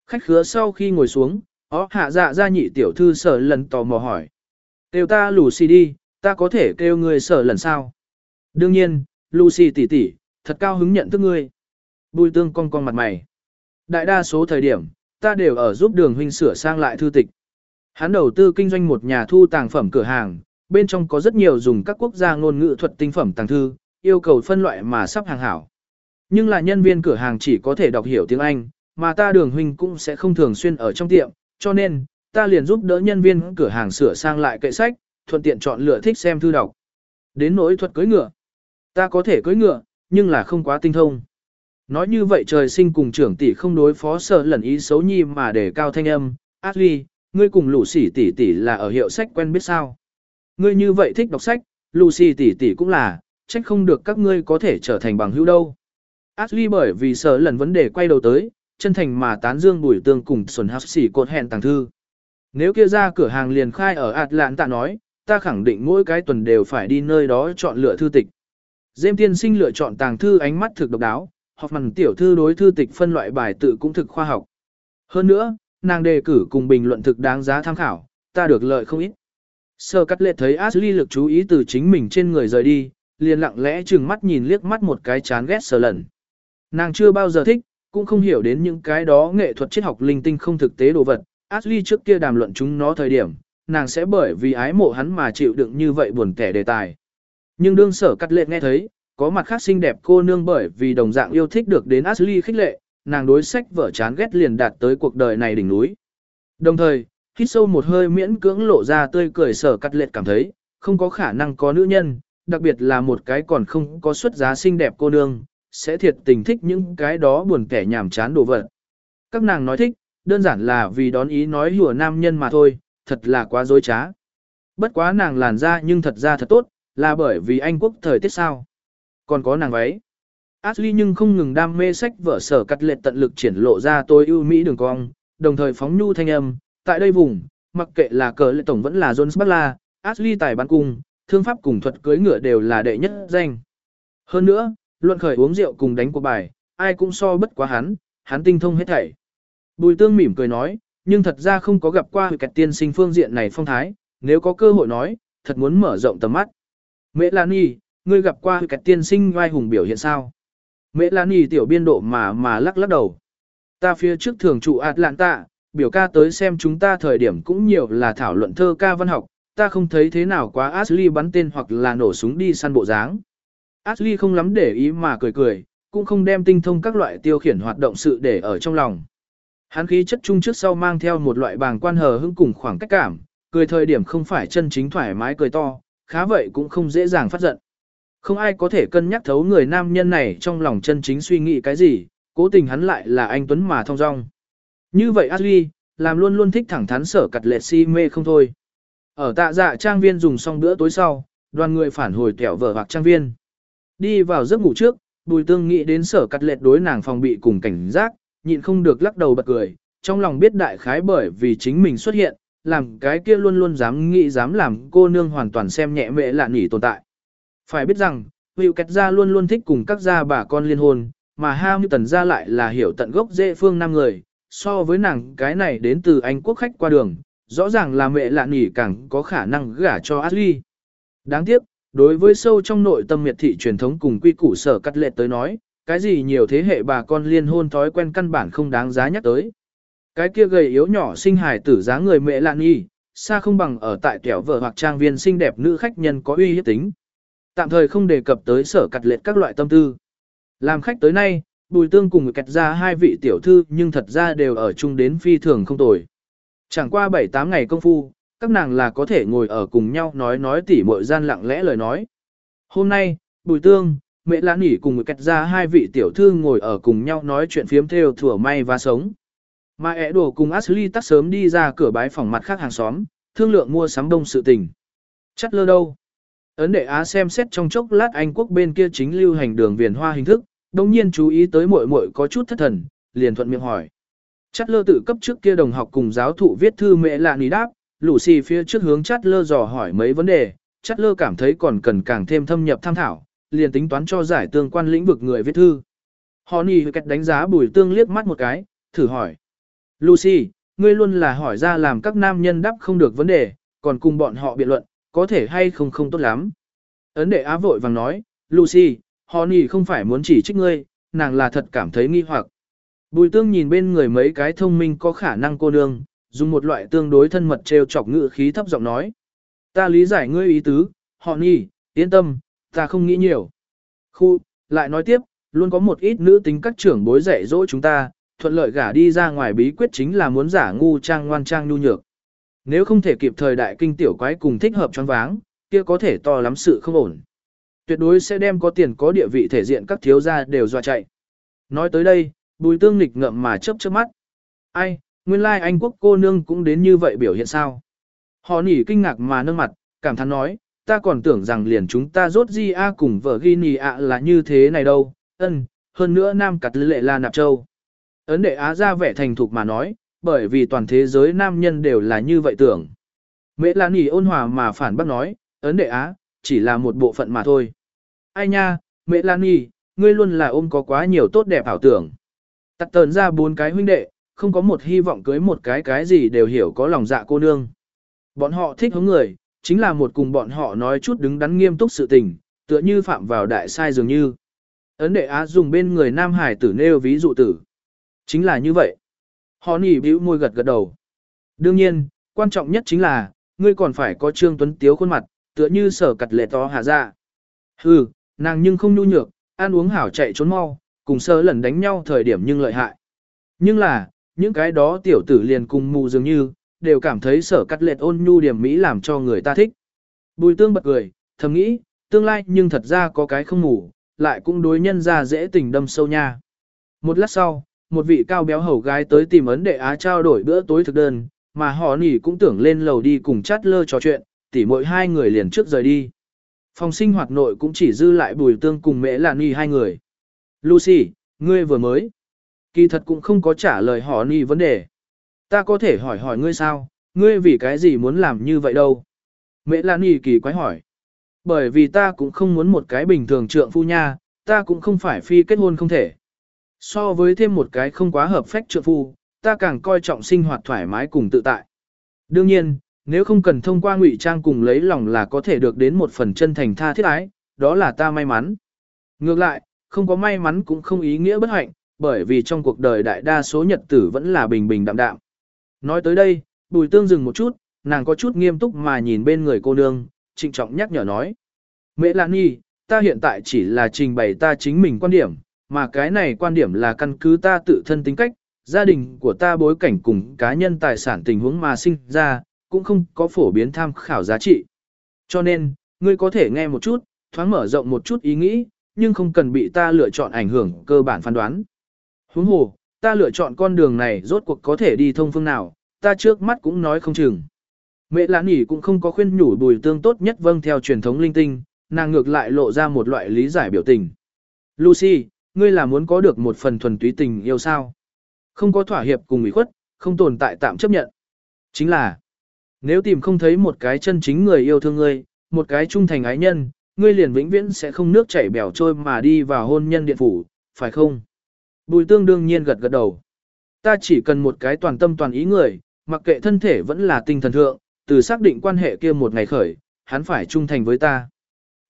Khách khứa sau khi ngồi xuống, ó hạ dạ ra nhị tiểu thư sở lần tò mò hỏi. Kêu ta Lucy đi, ta có thể kêu ngươi sở lần sao? Đương nhiên, Lucy tỷ tỷ, thật cao hứng nhận thức ngươi. Bùi tương cong cong mặt mày. Đại đa số thời điểm, ta đều ở giúp đường huynh sửa sang lại thư tịch. Hắn đầu tư kinh doanh một nhà thu tàng phẩm cửa hàng, bên trong có rất nhiều dùng các quốc gia ngôn ngữ thuật tinh phẩm tàng thư, yêu cầu phân loại mà sắp hàng hảo. Nhưng là nhân viên cửa hàng chỉ có thể đọc hiểu tiếng Anh, mà ta đường huynh cũng sẽ không thường xuyên ở trong tiệm, cho nên, ta liền giúp đỡ nhân viên cửa hàng sửa sang lại kệ sách, thuận tiện chọn lựa thích xem thư đọc. Đến nỗi thuật cưới ngựa. Ta có thể cưới ngựa, nhưng là không quá tinh thông. Nói như vậy trời sinh cùng trưởng tỷ không đối phó sợ lần ý xấu nhi mà để cao thanh âm, Ashley, ngươi cùng Lucy tỷ tỷ là ở hiệu sách quen biết sao. Ngươi như vậy thích đọc sách, Lucy tỷ tỷ cũng là, trách không được các ngươi có thể trở thành bằng hữu đâu. Ashley bởi vì sợ lần vấn đề quay đầu tới, chân thành mà tán dương bùi tương cùng xuân hắc xỉ cột hẹn tàng thư. Nếu kia ra cửa hàng liền khai ở Atlanta nói, ta khẳng định mỗi cái tuần đều phải đi nơi đó chọn lựa thư tịch. Dêm tiên sinh lựa chọn tàng thư ánh mắt thực độc đáo, Hoffman tiểu thư đối thư tịch phân loại bài tự cũng thực khoa học. Hơn nữa, nàng đề cử cùng bình luận thực đáng giá tham khảo, ta được lợi không ít. Sơ cắt lệ thấy Ashley lực chú ý từ chính mình trên người rời đi, liền lặng lẽ chừng mắt nhìn liếc mắt một cái chán ghét sờ lần. Nàng chưa bao giờ thích, cũng không hiểu đến những cái đó nghệ thuật triết học linh tinh không thực tế đồ vật. Ashley trước kia đàm luận chúng nó thời điểm, nàng sẽ bởi vì ái mộ hắn mà chịu đựng như vậy buồn kẻ đề tài. Nhưng đương sở cắt lệ nghe thấy, có mặt khác xinh đẹp cô nương bởi vì đồng dạng yêu thích được đến Ashley khích lệ, nàng đối sách vở chán ghét liền đạt tới cuộc đời này đỉnh núi. Đồng thời, hít sâu một hơi miễn cưỡng lộ ra tươi cười sở cắt lệ cảm thấy, không có khả năng có nữ nhân, đặc biệt là một cái còn không có xuất giá xinh đẹp cô nương, sẽ thiệt tình thích những cái đó buồn kẻ nhàm chán đồ vật. Các nàng nói thích, đơn giản là vì đón ý nói hùa nam nhân mà thôi, thật là quá dối trá. Bất quá nàng làn ra nhưng thật ra thật tốt, là bởi vì Anh quốc thời tiết sao. Còn có nàng váy. Ashley nhưng không ngừng đam mê sách vở sở cắt lệ tận lực triển lộ ra tôi ưu mỹ đường cong, đồng thời phóng nhu thanh âm, tại đây vùng, mặc kệ là cờ lệ tổng vẫn là Jones Butler, Ashley tài bán cung, thương pháp cùng thuật cưới ngựa đều là đệ nhất danh. Hơn nữa, luận khởi uống rượu cùng đánh cuộc bài, ai cũng so bất quá hắn, hắn tinh thông hết thảy. Bùi tương mỉm cười nói, nhưng thật ra không có gặp qua kẹt tiên sinh phương diện này phong thái, nếu có cơ hội nói, thật muốn mở rộng tầm mắt. Mẹ Lan Nhi, ngươi gặp qua kẹt tiên sinh oai hùng biểu hiện sao? Mẹ Lan Nhi tiểu biên độ mà mà lắc lắc đầu. Ta phía trước thường trụ Atlanta, biểu ca tới xem chúng ta thời điểm cũng nhiều là thảo luận thơ ca văn học, ta không thấy thế nào quá Ashley bắn tên hoặc là nổ súng đi săn bộ dáng. Ashley không lắm để ý mà cười cười, cũng không đem tinh thông các loại tiêu khiển hoạt động sự để ở trong lòng. Hắn khí chất trung trước sau mang theo một loại bàng quan hờ hững cùng khoảng cách cảm, cười thời điểm không phải chân chính thoải mái cười to, khá vậy cũng không dễ dàng phát giận. Không ai có thể cân nhắc thấu người nam nhân này trong lòng chân chính suy nghĩ cái gì, cố tình hắn lại là anh Tuấn mà thông dong. Như vậy Ashley, làm luôn luôn thích thẳng thắn sở cặt lệ si mê không thôi. Ở tạ dạ trang viên dùng xong bữa tối sau, đoàn người phản hồi kẹo vở hoặc trang viên. Đi vào giấc ngủ trước, bùi tương nghĩ đến sở cắt lệ đối nàng phòng bị cùng cảnh giác, nhịn không được lắc đầu bật cười, trong lòng biết đại khái bởi vì chính mình xuất hiện, làm cái kia luôn luôn dám nghĩ dám làm cô nương hoàn toàn xem nhẹ mẹ lạ nỉ tồn tại. Phải biết rằng, Hữu Kẹt gia luôn luôn thích cùng các gia bà con liên hôn, mà Ham Tần gia lại là hiểu tận gốc dễ phương năm người, so với nàng cái này đến từ Anh quốc khách qua đường, rõ ràng là mẹ lạ nỉ càng có khả năng gả cho Ashley. Đáng tiếc, đối với sâu trong nội tâm miệt thị truyền thống cùng quy củ sở cắt lệ tới nói, cái gì nhiều thế hệ bà con liên hôn thói quen căn bản không đáng giá nhắc tới. Cái kia gầy yếu nhỏ sinh hài tử giá người mẹ lạ nỉ, xa không bằng ở tại kẻo vợ hoặc trang viên xinh đẹp nữ khách nhân có uy hiếp tính. Tạm thời không đề cập tới sở cắt lệ các loại tâm tư. Làm khách tới nay, bùi tương cùng kẹt ra hai vị tiểu thư nhưng thật ra đều ở chung đến phi thường không tồi. Chẳng qua 7-8 ngày công phu, các nàng là có thể ngồi ở cùng nhau nói nói tỉ mội gian lặng lẽ lời nói. Hôm nay, Bùi Tương, mẹ lãn nỉ cùng kẹt ra hai vị tiểu thư ngồi ở cùng nhau nói chuyện phiếm theo thừa may và sống. Mà ẻ đồ cùng Ashley tắt sớm đi ra cửa bái phòng mặt khác hàng xóm, thương lượng mua sắm đông sự tình. Chắc lơ đâu. Ấn đệ Á xem xét trong chốc lát Anh quốc bên kia chính lưu hành đường viền hoa hình thức, đồng nhiên chú ý tới muội muội có chút thất thần, liền thuận miệng hỏi. Chát lơ tự cấp trước kia đồng học cùng giáo thụ viết thư mẹ lạ ní đáp, lũ xì phía trước hướng chát lơ dò hỏi mấy vấn đề, chát lơ cảm thấy còn cần càng thêm thâm nhập tham thảo, liền tính toán cho giải tương quan lĩnh vực người viết thư. Họ nì cách đánh giá bùi tương liếc mắt một cái, thử hỏi. Lucy, ngươi luôn là hỏi ra làm các nam nhân đáp không được vấn đề, còn cùng bọn họ biện luận, có thể hay không không tốt lắm. Ấn đệ á vội vàng nói, Lucy, họ nì không phải muốn chỉ trích ngươi, nàng là thật cảm thấy nghi hoặc. Bùi tương nhìn bên người mấy cái thông minh có khả năng cô nương, dùng một loại tương đối thân mật trêu chọc ngữ khí thấp giọng nói. Ta lý giải ngươi ý tứ, họ nì, yên tâm, ta không nghĩ nhiều. Khu, lại nói tiếp, luôn có một ít nữ tính các trưởng bối dạy dỗ chúng ta, thuận lợi gả đi ra ngoài bí quyết chính là muốn giả ngu trang ngoan trang nhu nhược. Nếu không thể kịp thời đại kinh tiểu quái cùng thích hợp choáng váng, kia có thể to lắm sự không ổn. Tuyệt đối sẽ đem có tiền có địa vị thể diện các thiếu gia đều dọa chạy. Nói tới đây, bùi tương nghịch ngậm mà chớp chớp mắt. Ai, nguyên lai like Anh quốc cô nương cũng đến như vậy biểu hiện sao? Họ nỉ kinh ngạc mà nâng mặt, cảm thán nói, ta còn tưởng rằng liền chúng ta rốt di a cùng vợ ghi nì ạ là như thế này đâu, ân, hơn nữa nam cặt lệ là nạp châu. Ấn đệ Á ra vẻ thành thục mà nói, bởi vì toàn thế giới nam nhân đều là như vậy tưởng. mẹ Lan Nỉ ôn hòa mà phản bác nói, Ấn đệ Á, chỉ là một bộ phận mà thôi. Ai nha, mẹ Lan Nỉ, ngươi luôn là ôm có quá nhiều tốt đẹp ảo tưởng. Tắt tờn ra bốn cái huynh đệ, không có một hy vọng cưới một cái cái gì đều hiểu có lòng dạ cô nương. Bọn họ thích hướng người, chính là một cùng bọn họ nói chút đứng đắn nghiêm túc sự tình, tựa như phạm vào đại sai dường như. Ấn đệ Á dùng bên người Nam Hải tử nêu ví dụ tử. Chính là như vậy. Họ nỉ bĩu môi gật gật đầu. Đương nhiên, quan trọng nhất chính là, ngươi còn phải có trương tuấn tiếu khuôn mặt, tựa như sở cặt lệ to hạ ra. Hừ, nàng nhưng không nhu nhược, ăn uống hảo chạy trốn mau, cùng sơ lần đánh nhau thời điểm nhưng lợi hại. Nhưng là, những cái đó tiểu tử liền cùng mù dường như, đều cảm thấy sở cắt lệt ôn nhu điểm mỹ làm cho người ta thích. Bùi tương bật cười, thầm nghĩ, tương lai nhưng thật ra có cái không ngủ, lại cũng đối nhân ra dễ tình đâm sâu nha. Một lát sau, một vị cao béo hầu gái tới tìm ấn đệ á trao đổi bữa tối thực đơn, mà họ nỉ cũng tưởng lên lầu đi cùng chát lơ trò chuyện, tỉ mỗi hai người liền trước rời đi. Phòng sinh hoạt nội cũng chỉ dư lại bùi tương cùng mẹ là nỉ hai người. Lucy, ngươi vừa mới. Kỳ thật cũng không có trả lời họ nỉ vấn đề. Ta có thể hỏi hỏi ngươi sao, ngươi vì cái gì muốn làm như vậy đâu? Mẹ là Nhi kỳ quái hỏi. Bởi vì ta cũng không muốn một cái bình thường trượng phu nha, ta cũng không phải phi kết hôn không thể. So với thêm một cái không quá hợp phách trượng phu, ta càng coi trọng sinh hoạt thoải mái cùng tự tại. Đương nhiên, nếu không cần thông qua ngụy trang cùng lấy lòng là có thể được đến một phần chân thành tha thiết ái, đó là ta may mắn. Ngược lại, không có may mắn cũng không ý nghĩa bất hạnh, bởi vì trong cuộc đời đại đa số nhật tử vẫn là bình bình đạm đạm. Nói tới đây, bùi tương dừng một chút, nàng có chút nghiêm túc mà nhìn bên người cô nương, trịnh trọng nhắc nhở nói. Mẹ Lan Nhi, ta hiện tại chỉ là trình bày ta chính mình quan điểm, mà cái này quan điểm là căn cứ ta tự thân tính cách, gia đình của ta bối cảnh cùng cá nhân tài sản tình huống mà sinh ra, cũng không có phổ biến tham khảo giá trị. Cho nên, ngươi có thể nghe một chút, thoáng mở rộng một chút ý nghĩ, nhưng không cần bị ta lựa chọn ảnh hưởng cơ bản phán đoán. Huống hồ, ta lựa chọn con đường này rốt cuộc có thể đi thông phương nào, ta trước mắt cũng nói không chừng. Mẹ lãn nhỉ cũng không có khuyên nhủ bùi tương tốt nhất vâng theo truyền thống linh tinh, nàng ngược lại lộ ra một loại lý giải biểu tình. Lucy, ngươi là muốn có được một phần thuần túy tình yêu sao? Không có thỏa hiệp cùng ủy khuất, không tồn tại tạm chấp nhận. Chính là, nếu tìm không thấy một cái chân chính người yêu thương ngươi, một cái trung thành ái nhân, ngươi liền vĩnh viễn sẽ không nước chảy bèo trôi mà đi vào hôn nhân điện phủ, phải không? Bùi tương đương nhiên gật gật đầu. Ta chỉ cần một cái toàn tâm toàn ý người, mặc kệ thân thể vẫn là tinh thần thượng, từ xác định quan hệ kia một ngày khởi, hắn phải trung thành với ta.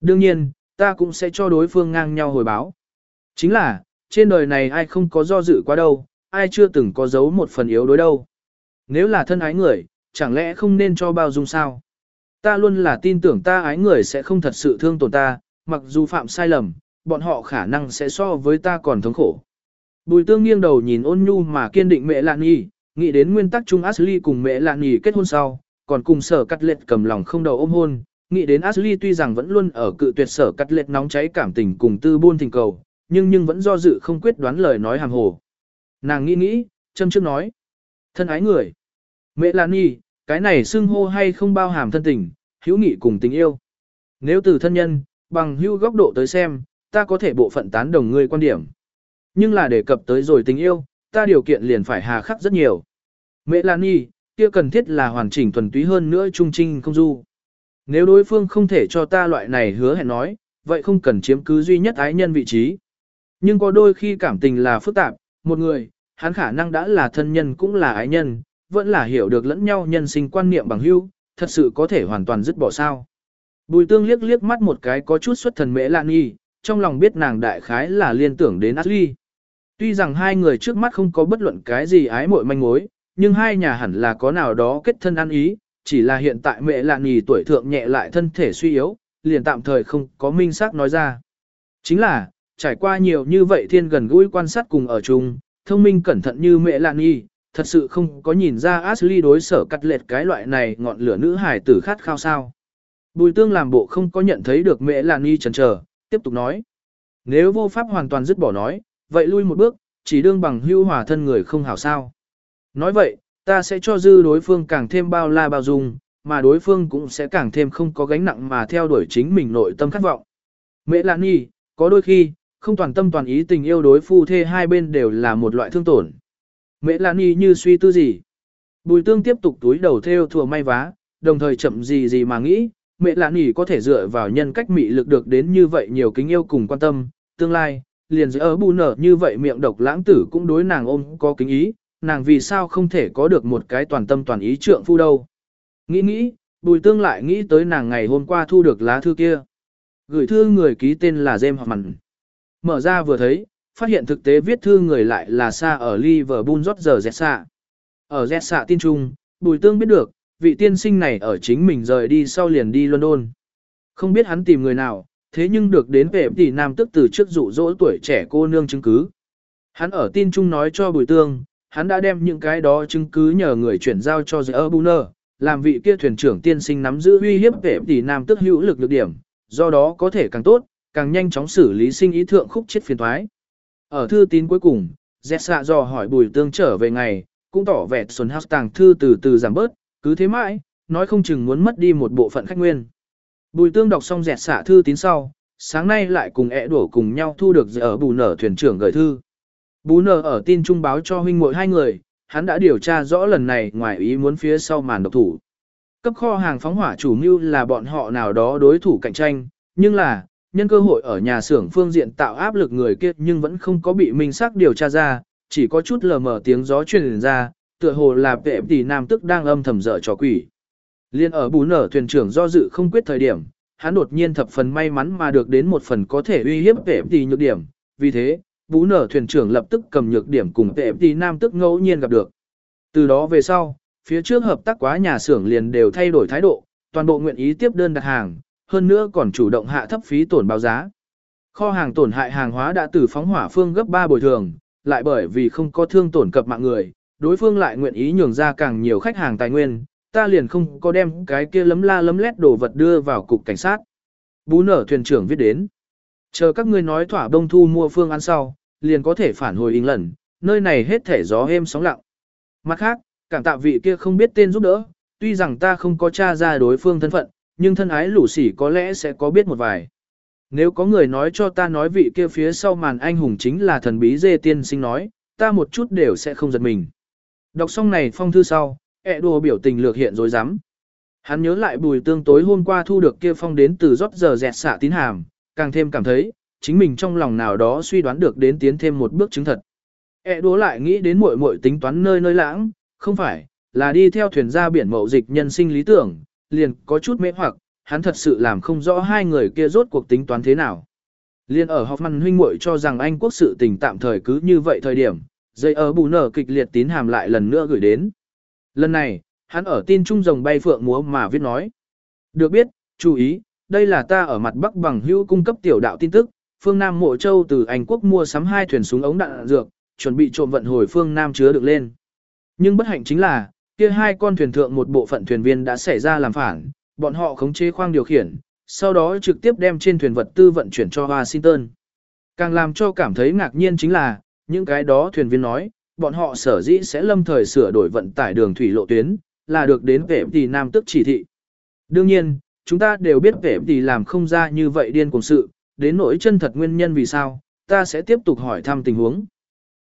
Đương nhiên, ta cũng sẽ cho đối phương ngang nhau hồi báo. Chính là, trên đời này ai không có do dự quá đâu, ai chưa từng có giấu một phần yếu đối đâu. Nếu là thân ái người, chẳng lẽ không nên cho bao dung sao? Ta luôn là tin tưởng ta ái người sẽ không thật sự thương tổn ta, mặc dù phạm sai lầm, bọn họ khả năng sẽ so với ta còn thống khổ. Bùi tương nghiêng đầu nhìn ôn nhu mà kiên định mẹ lạn nhì, nghĩ đến nguyên tắc chung Ashley cùng mẹ lạn nhì kết hôn sau, còn cùng sở cắt lệch cầm lòng không đầu ôm hôn. Nghĩ đến Ashley tuy rằng vẫn luôn ở cự tuyệt sở cắt lệch nóng cháy cảm tình cùng tư buôn tình cầu, nhưng nhưng vẫn do dự không quyết đoán lời nói hàng hồ. Nàng nghĩ nghĩ, châm trước nói. Thân ái người. Mẹ lạn Nhi, cái này xưng hô hay không bao hàm thân tình, hữu nghị cùng tình yêu. Nếu từ thân nhân, bằng hữu góc độ tới xem, ta có thể bộ phận tán đồng ngươi quan điểm. Nhưng là đề cập tới rồi tình yêu, ta điều kiện liền phải hà khắc rất nhiều. Mẹ Lan Nhi, kia cần thiết là hoàn chỉnh thuần túy hơn nữa trung trinh không du. Nếu đối phương không thể cho ta loại này hứa hẹn nói, vậy không cần chiếm cứ duy nhất ái nhân vị trí. Nhưng có đôi khi cảm tình là phức tạp, một người, hắn khả năng đã là thân nhân cũng là ái nhân, vẫn là hiểu được lẫn nhau nhân sinh quan niệm bằng hữu, thật sự có thể hoàn toàn dứt bỏ sao. Bùi tương liếc liếc mắt một cái có chút xuất thần mễ lạn nghi, trong lòng biết nàng đại khái là liên tưởng đến Ashley. Tuy rằng hai người trước mắt không có bất luận cái gì ái muội manh mối, nhưng hai nhà hẳn là có nào đó kết thân ăn ý, chỉ là hiện tại mẹ lạ nhì tuổi thượng nhẹ lại thân thể suy yếu, liền tạm thời không có minh xác nói ra. Chính là, trải qua nhiều như vậy thiên gần gũi quan sát cùng ở chung, thông minh cẩn thận như mẹ lạ nhì, thật sự không có nhìn ra Ashley đối sở cắt lệch cái loại này ngọn lửa nữ hài tử khát khao sao. Bùi tương làm bộ không có nhận thấy được mẹ Lan Nhi chần chờ, tiếp tục nói. Nếu vô pháp hoàn toàn dứt bỏ nói, vậy lui một bước, chỉ đương bằng hưu hòa thân người không hảo sao. Nói vậy, ta sẽ cho dư đối phương càng thêm bao la bao dung, mà đối phương cũng sẽ càng thêm không có gánh nặng mà theo đuổi chính mình nội tâm khát vọng. Mẹ Lan Nhi, có đôi khi, không toàn tâm toàn ý tình yêu đối phu thê hai bên đều là một loại thương tổn. Mẹ Lan Nhi như suy tư gì? Bùi tương tiếp tục túi đầu theo thừa may vá, đồng thời chậm gì gì mà nghĩ, mẹ Lan Nhi có thể dựa vào nhân cách mị lực được đến như vậy nhiều kính yêu cùng quan tâm, tương lai, liền giữa bù nở như vậy miệng độc lãng tử cũng đối nàng ôm có kính ý, nàng vì sao không thể có được một cái toàn tâm toàn ý trượng phu đâu. Nghĩ nghĩ, bùi tương lại nghĩ tới nàng ngày hôm qua thu được lá thư kia. Gửi thư người ký tên là James Hoffman. Mở ra vừa thấy, phát hiện thực tế viết thư người lại là xa ở Liverpool rót giờ dẹt xạ. Ở dẹt xạ tin trung, bùi tương biết được, vị tiên sinh này ở chính mình rời đi sau liền đi London. Không biết hắn tìm người nào, thế nhưng được đến về tỷ nam tức từ trước dụ dỗ tuổi trẻ cô nương chứng cứ. Hắn ở tin trung nói cho bùi tương, hắn đã đem những cái đó chứng cứ nhờ người chuyển giao cho Dỡ Buner, làm vị kia thuyền trưởng tiên sinh nắm giữ uy hiếp về tỷ nam tức hữu lực lực điểm, do đó có thể càng tốt, càng nhanh chóng xử lý sinh ý thượng khúc chết phiền thoái. Ở thư tín cuối cùng, Zessa dò hỏi bùi tương trở về ngày, cũng tỏ vẻ xuân house tàng thư từ từ giảm bớt, cứ thế mãi, nói không chừng muốn mất đi một bộ phận khách nguyên. Bùi tương đọc xong dẹt xạ thư tín sau, sáng nay lại cùng ẹ đổ cùng nhau thu được ở bù nở thuyền trưởng gửi thư. Bù nở ở tin trung báo cho huynh muội hai người, hắn đã điều tra rõ lần này ngoài ý muốn phía sau màn độc thủ. Cấp kho hàng phóng hỏa chủ mưu là bọn họ nào đó đối thủ cạnh tranh, nhưng là, nhân cơ hội ở nhà xưởng phương diện tạo áp lực người kia nhưng vẫn không có bị minh xác điều tra ra, chỉ có chút lờ mờ tiếng gió truyền ra, tựa hồ là vệ tỷ nam tức đang âm thầm dở trò quỷ. Liên ở bù nở thuyền trưởng do dự không quyết thời điểm, hắn đột nhiên thập phần may mắn mà được đến một phần có thể uy hiếp vệ tỷ nhược điểm, vì thế, bù nở thuyền trưởng lập tức cầm nhược điểm cùng vệ tỷ nam tức ngẫu nhiên gặp được. Từ đó về sau, phía trước hợp tác quá nhà xưởng liền đều thay đổi thái độ, toàn bộ nguyện ý tiếp đơn đặt hàng, hơn nữa còn chủ động hạ thấp phí tổn báo giá. Kho hàng tổn hại hàng hóa đã từ phóng hỏa phương gấp 3 bồi thường, lại bởi vì không có thương tổn cập mạng người, đối phương lại nguyện ý nhường ra càng nhiều khách hàng tài nguyên, ta liền không có đem cái kia lấm la lấm lét đồ vật đưa vào cục cảnh sát. Bú nở thuyền trưởng viết đến. Chờ các ngươi nói thỏa đông thu mua phương ăn sau, liền có thể phản hồi lần nơi này hết thể gió êm sóng lặng. Mặt khác, cảm tạ vị kia không biết tên giúp đỡ, tuy rằng ta không có tra ra đối phương thân phận, nhưng thân ái lũ sỉ có lẽ sẽ có biết một vài. Nếu có người nói cho ta nói vị kia phía sau màn anh hùng chính là thần bí dê tiên sinh nói, ta một chút đều sẽ không giật mình. Đọc xong này phong thư sau, ẹ đùa biểu tình lược hiện rồi dám. Hắn nhớ lại bùi tương tối hôm qua thu được kia phong đến từ rót giờ dẹt xạ tín hàm, càng thêm cảm thấy, chính mình trong lòng nào đó suy đoán được đến tiến thêm một bước chứng thật. E đố lại nghĩ đến muội muội tính toán nơi nơi lãng, không phải, là đi theo thuyền ra biển mậu dịch nhân sinh lý tưởng, liền có chút mê hoặc, hắn thật sự làm không rõ hai người kia rốt cuộc tính toán thế nào. Liên ở Hoffman huynh muội cho rằng Anh quốc sự tình tạm thời cứ như vậy thời điểm, dây ở bù nở kịch liệt tín hàm lại lần nữa gửi đến. Lần này, hắn ở tin trung rồng bay phượng múa mà viết nói. Được biết, chú ý, đây là ta ở mặt bắc bằng hữu cung cấp tiểu đạo tin tức, phương Nam Mộ Châu từ Anh quốc mua sắm hai thuyền súng ống đạn, dược, chuẩn bị trộm vận hồi phương Nam chứa được lên. Nhưng bất hạnh chính là, kia hai con thuyền thượng một bộ phận thuyền viên đã xảy ra làm phản, bọn họ khống chế khoang điều khiển, sau đó trực tiếp đem trên thuyền vật tư vận chuyển cho Washington. Càng làm cho cảm thấy ngạc nhiên chính là, những cái đó thuyền viên nói, bọn họ sở dĩ sẽ lâm thời sửa đổi vận tải đường thủy lộ tuyến, là được đến vẻ tỷ Nam tức chỉ thị. Đương nhiên, chúng ta đều biết vẻ tỷ làm không ra như vậy điên cùng sự, đến nỗi chân thật nguyên nhân vì sao, ta sẽ tiếp tục hỏi thăm tình huống.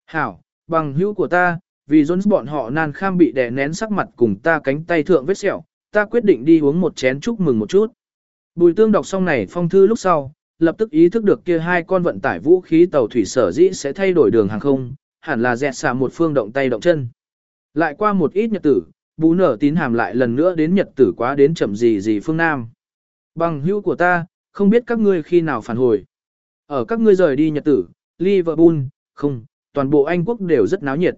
Hảo, bằng hữu của ta, vì Jones bọn họ nan kham bị đè nén sắc mặt cùng ta cánh tay thượng vết sẹo, ta quyết định đi uống một chén chúc mừng một chút. Bùi tương đọc xong này phong thư lúc sau, lập tức ý thức được kia hai con vận tải vũ khí tàu thủy sở dĩ sẽ thay đổi đường hàng không, hẳn là dẹt xả một phương động tay động chân. Lại qua một ít nhật tử, bú nở tín hàm lại lần nữa đến nhật tử quá đến chậm gì gì phương Nam. Bằng hữu của ta, không biết các ngươi khi nào phản hồi. Ở các ngươi rời đi nhật tử, Liverpool, không, toàn bộ Anh quốc đều rất náo nhiệt.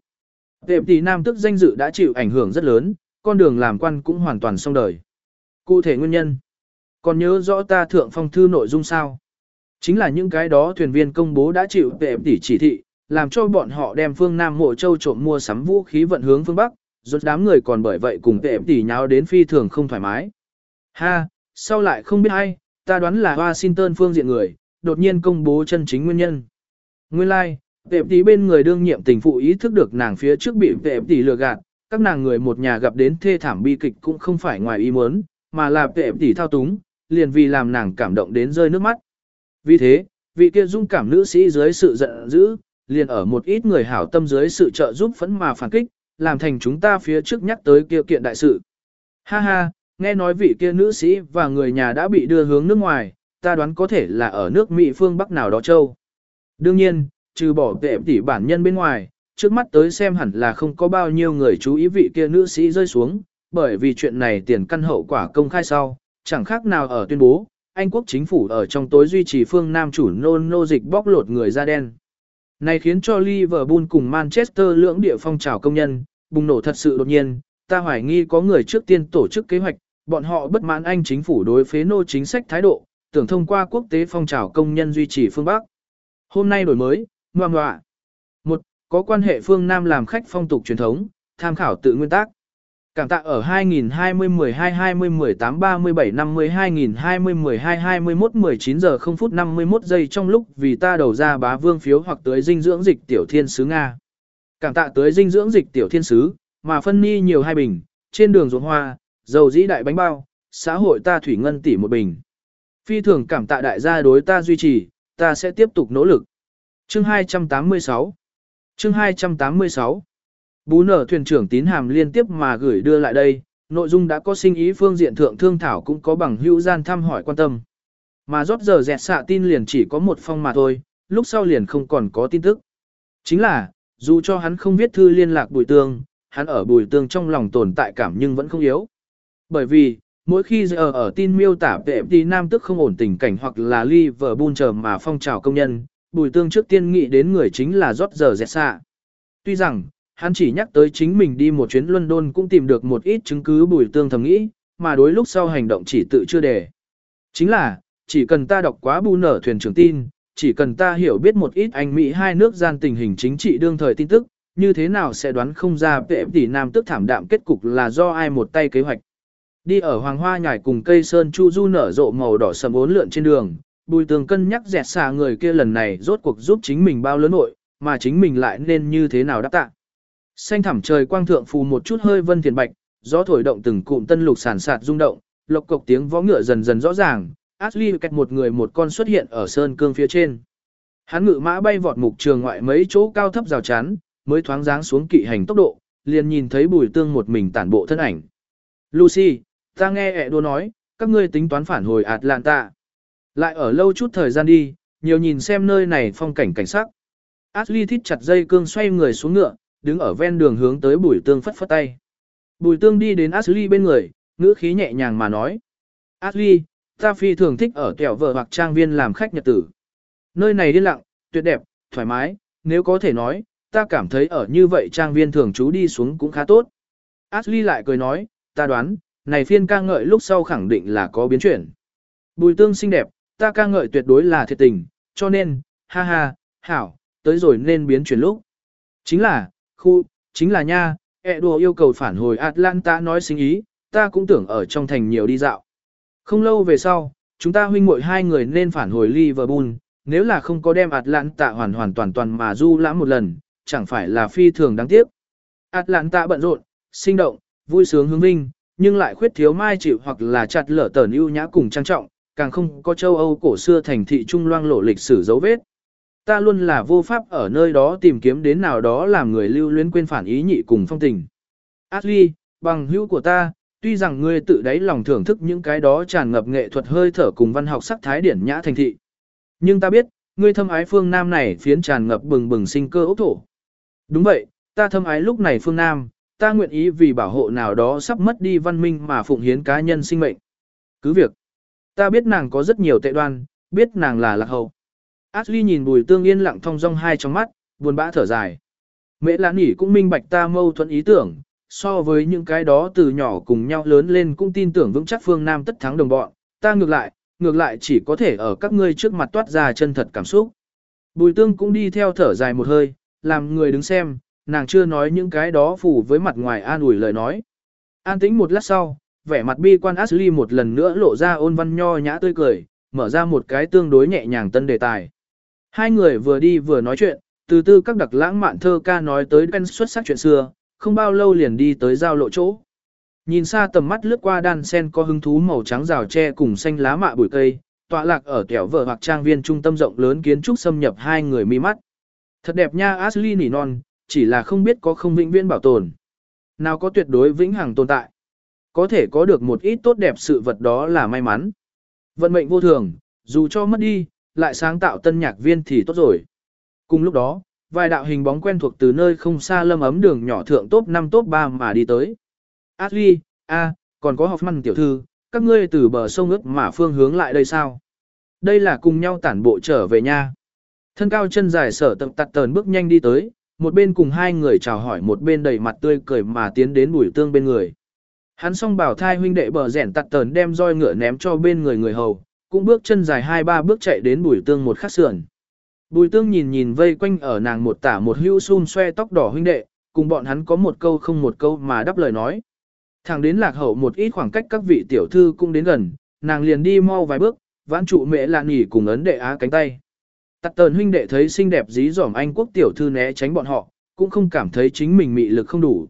Tệp tỷ nam tức danh dự đã chịu ảnh hưởng rất lớn, con đường làm quan cũng hoàn toàn xong đời. Cụ thể nguyên nhân. Còn nhớ rõ ta thượng phong thư nội dung sao? Chính là những cái đó thuyền viên công bố đã chịu tệp tỷ chỉ thị, làm cho bọn họ đem phương Nam mộ châu trộm mua sắm vũ khí vận hướng phương Bắc, rốt đám người còn bởi vậy cùng tệp tỷ nháo đến phi thường không thoải mái. Ha, sau lại không biết ai, ta đoán là Washington phương diện người, đột nhiên công bố chân chính nguyên nhân. Nguyên lai, like, tệp tỷ bên người đương nhiệm tình phụ ý thức được nàng phía trước bị tệp tỷ lừa gạt, các nàng người một nhà gặp đến thê thảm bi kịch cũng không phải ngoài ý muốn, mà là tệp tỷ thao túng, liền vì làm nàng cảm động đến rơi nước mắt. Vì thế, vị kia dung cảm nữ sĩ dưới sự giận dữ, liền ở một ít người hảo tâm dưới sự trợ giúp phẫn mà phản kích, làm thành chúng ta phía trước nhắc tới kia kiện đại sự. Ha ha, nghe nói vị kia nữ sĩ và người nhà đã bị đưa hướng nước ngoài, ta đoán có thể là ở nước Mỹ phương Bắc nào đó châu. Đương nhiên, trừ bỏ tệ tỷ bản nhân bên ngoài, trước mắt tới xem hẳn là không có bao nhiêu người chú ý vị kia nữ sĩ rơi xuống, bởi vì chuyện này tiền căn hậu quả công khai sau, chẳng khác nào ở tuyên bố, Anh quốc chính phủ ở trong tối duy trì phương Nam chủ nôn nô dịch bóc lột người da đen. Này khiến cho Liverpool cùng Manchester lưỡng địa phong trào công nhân, bùng nổ thật sự đột nhiên, ta hoài nghi có người trước tiên tổ chức kế hoạch, bọn họ bất mãn Anh chính phủ đối phế nô chính sách thái độ, tưởng thông qua quốc tế phong trào công nhân duy trì phương Bắc. Hôm nay đổi mới, ngoa ngoạ. Một, có quan hệ phương Nam làm khách phong tục truyền thống, tham khảo tự nguyên tắc. Cảm tạ ở 2020 12 20 18 37 50 2020 12 21 19 giờ 0 phút 51 giây trong lúc vì ta đầu ra bá vương phiếu hoặc tới dinh dưỡng dịch tiểu thiên sứ Nga. Cảm tạ tới dinh dưỡng dịch tiểu thiên sứ, mà phân ni nhiều hai bình, trên đường ruộng hoa, dầu dĩ đại bánh bao, xã hội ta thủy ngân tỷ một bình. Phi thường cảm tạ đại gia đối ta duy trì, ta sẽ tiếp tục nỗ lực. Chương 286 Chương 286 Bú nở thuyền trưởng tín hàm liên tiếp mà gửi đưa lại đây, nội dung đã có sinh ý phương diện thượng thương thảo cũng có bằng hữu gian thăm hỏi quan tâm. Mà rót giờ dẹt xạ tin liền chỉ có một phong mà thôi, lúc sau liền không còn có tin tức. Chính là, dù cho hắn không viết thư liên lạc bùi tương, hắn ở bùi tương trong lòng tồn tại cảm nhưng vẫn không yếu. Bởi vì, mỗi khi giờ ở tin miêu tả vệ đi nam tức không ổn tình cảnh hoặc là Liverpool chờ mà phong trào công nhân, bùi tương trước tiên nghĩ đến người chính là rót giờ dẹt xạ. Tuy rằng, hắn chỉ nhắc tới chính mình đi một chuyến London cũng tìm được một ít chứng cứ bùi tương thầm nghĩ, mà đối lúc sau hành động chỉ tự chưa đề. Chính là, chỉ cần ta đọc quá bu nở thuyền trưởng tin, chỉ cần ta hiểu biết một ít Anh Mỹ hai nước gian tình hình chính trị đương thời tin tức, như thế nào sẽ đoán không ra vệ tỷ nam tức thảm đạm kết cục là do ai một tay kế hoạch. Đi ở hoàng hoa nhài cùng cây sơn chu du nở rộ màu đỏ sầm ốn lượn trên đường, bùi tường cân nhắc dẹt xà người kia lần này rốt cuộc giúp chính mình bao lớn nội, mà chính mình lại nên như thế nào đáp tạ. Xanh thẳm trời quang thượng phù một chút hơi vân thiền bạch, gió thổi động từng cụm tân lục sản sạt rung động, lộc cộc tiếng vó ngựa dần dần rõ ràng, Ashley cách một người một con xuất hiện ở sơn cương phía trên. Hắn ngự mã bay vọt mục trường ngoại mấy chỗ cao thấp rào chắn, mới thoáng dáng xuống kỵ hành tốc độ, liền nhìn thấy bùi tương một mình tản bộ thân ảnh. Lucy, ta nghe ẹ đua nói, các ngươi tính toán phản hồi Atlanta. Lại ở lâu chút thời gian đi, nhiều nhìn xem nơi này phong cảnh cảnh sắc. Ashley thít chặt dây cương xoay người xuống ngựa, đứng ở ven đường hướng tới bùi tương phất phất tay. Bùi tương đi đến Ashley bên người, ngữ khí nhẹ nhàng mà nói. Ashley, ta phi thường thích ở kẹo vợ hoặc trang viên làm khách nhật tử. Nơi này đi lặng, tuyệt đẹp, thoải mái, nếu có thể nói, ta cảm thấy ở như vậy trang viên thường trú đi xuống cũng khá tốt. Ashley lại cười nói, ta đoán, này phiên ca ngợi lúc sau khẳng định là có biến chuyển. Bùi tương xinh đẹp, ta ca ngợi tuyệt đối là thiệt tình, cho nên, ha ha, hảo, tới rồi nên biến chuyển lúc. Chính là, khu, chính là nha, ẹ đùa yêu cầu phản hồi Atlanta nói sinh ý, ta cũng tưởng ở trong thành nhiều đi dạo. Không lâu về sau, chúng ta huynh muội hai người nên phản hồi Liverpool, nếu là không có đem Atlanta hoàn hoàn toàn toàn mà du lãm một lần, chẳng phải là phi thường đáng tiếc. Atlanta bận rộn, sinh động, vui sướng hướng vinh, nhưng lại khuyết thiếu mai chịu hoặc là chặt lở tờn ưu nhã cùng trang trọng, càng không có châu Âu cổ xưa thành thị trung loang lộ lịch sử dấu vết. Ta luôn là vô pháp ở nơi đó tìm kiếm đến nào đó làm người lưu luyến quên phản ý nhị cùng phong tình. Ashley, bằng hữu của ta, tuy rằng ngươi tự đáy lòng thưởng thức những cái đó tràn ngập nghệ thuật hơi thở cùng văn học sắc thái điển nhã thành thị. Nhưng ta biết, ngươi thâm ái phương Nam này phiến tràn ngập bừng bừng sinh cơ ốc thổ. Đúng vậy, ta thâm ái lúc này phương Nam, ta nguyện ý vì bảo hộ nào đó sắp mất đi văn minh mà phụng hiến cá nhân sinh mệnh. Cứ việc, ta biết nàng có rất nhiều tệ đoan, biết nàng là lạc hậu. Ashley nhìn bùi tương yên lặng thong dong hai trong mắt, buồn bã thở dài. Mẹ lãn nỉ cũng minh bạch ta mâu thuẫn ý tưởng, so với những cái đó từ nhỏ cùng nhau lớn lên cũng tin tưởng vững chắc phương Nam tất thắng đồng bọn, ta ngược lại, ngược lại chỉ có thể ở các ngươi trước mặt toát ra chân thật cảm xúc. Bùi tương cũng đi theo thở dài một hơi, làm người đứng xem, nàng chưa nói những cái đó phù với mặt ngoài an ủi lời nói. An tĩnh một lát sau, vẻ mặt bi quan Ashley một lần nữa lộ ra ôn văn nho nhã tươi cười, mở ra một cái tương đối nhẹ nhàng tân đề tài. Hai người vừa đi vừa nói chuyện, từ từ các đặc lãng mạn thơ ca nói tới Ben xuất sắc chuyện xưa, không bao lâu liền đi tới giao lộ chỗ. Nhìn xa tầm mắt lướt qua đan sen có hứng thú màu trắng rào tre cùng xanh lá mạ bụi cây, tọa lạc ở kẻo vợ hoặc trang viên trung tâm rộng lớn kiến trúc xâm nhập hai người mi mắt. Thật đẹp nha Ashley nỉ non, chỉ là không biết có không vĩnh viễn bảo tồn. Nào có tuyệt đối vĩnh hằng tồn tại. Có thể có được một ít tốt đẹp sự vật đó là may mắn. Vận mệnh vô thường, dù cho mất đi, lại sáng tạo tân nhạc viên thì tốt rồi. Cùng lúc đó, vài đạo hình bóng quen thuộc từ nơi không xa lâm ấm đường nhỏ thượng top 5 top 3 mà đi tới. Ashley, a, còn có Hoffman tiểu thư, các ngươi từ bờ sông ước mà phương hướng lại đây sao? Đây là cùng nhau tản bộ trở về nha. Thân cao chân dài sở tập tặt tờn bước nhanh đi tới, một bên cùng hai người chào hỏi một bên đầy mặt tươi cười mà tiến đến bùi tương bên người. Hắn song bảo thai huynh đệ bờ rẻn tặt tờn đem roi ngựa ném cho bên người người hầu, cũng bước chân dài hai ba bước chạy đến bùi tương một khắc sườn. Bùi tương nhìn nhìn vây quanh ở nàng một tả một hưu xun xoe tóc đỏ huynh đệ, cùng bọn hắn có một câu không một câu mà đáp lời nói. Thẳng đến lạc hậu một ít khoảng cách các vị tiểu thư cũng đến gần, nàng liền đi mau vài bước, vãn trụ mẹ lạ nghỉ cùng ấn đệ á cánh tay. Tặt tờn huynh đệ thấy xinh đẹp dí dỏm anh quốc tiểu thư né tránh bọn họ, cũng không cảm thấy chính mình mị lực không đủ.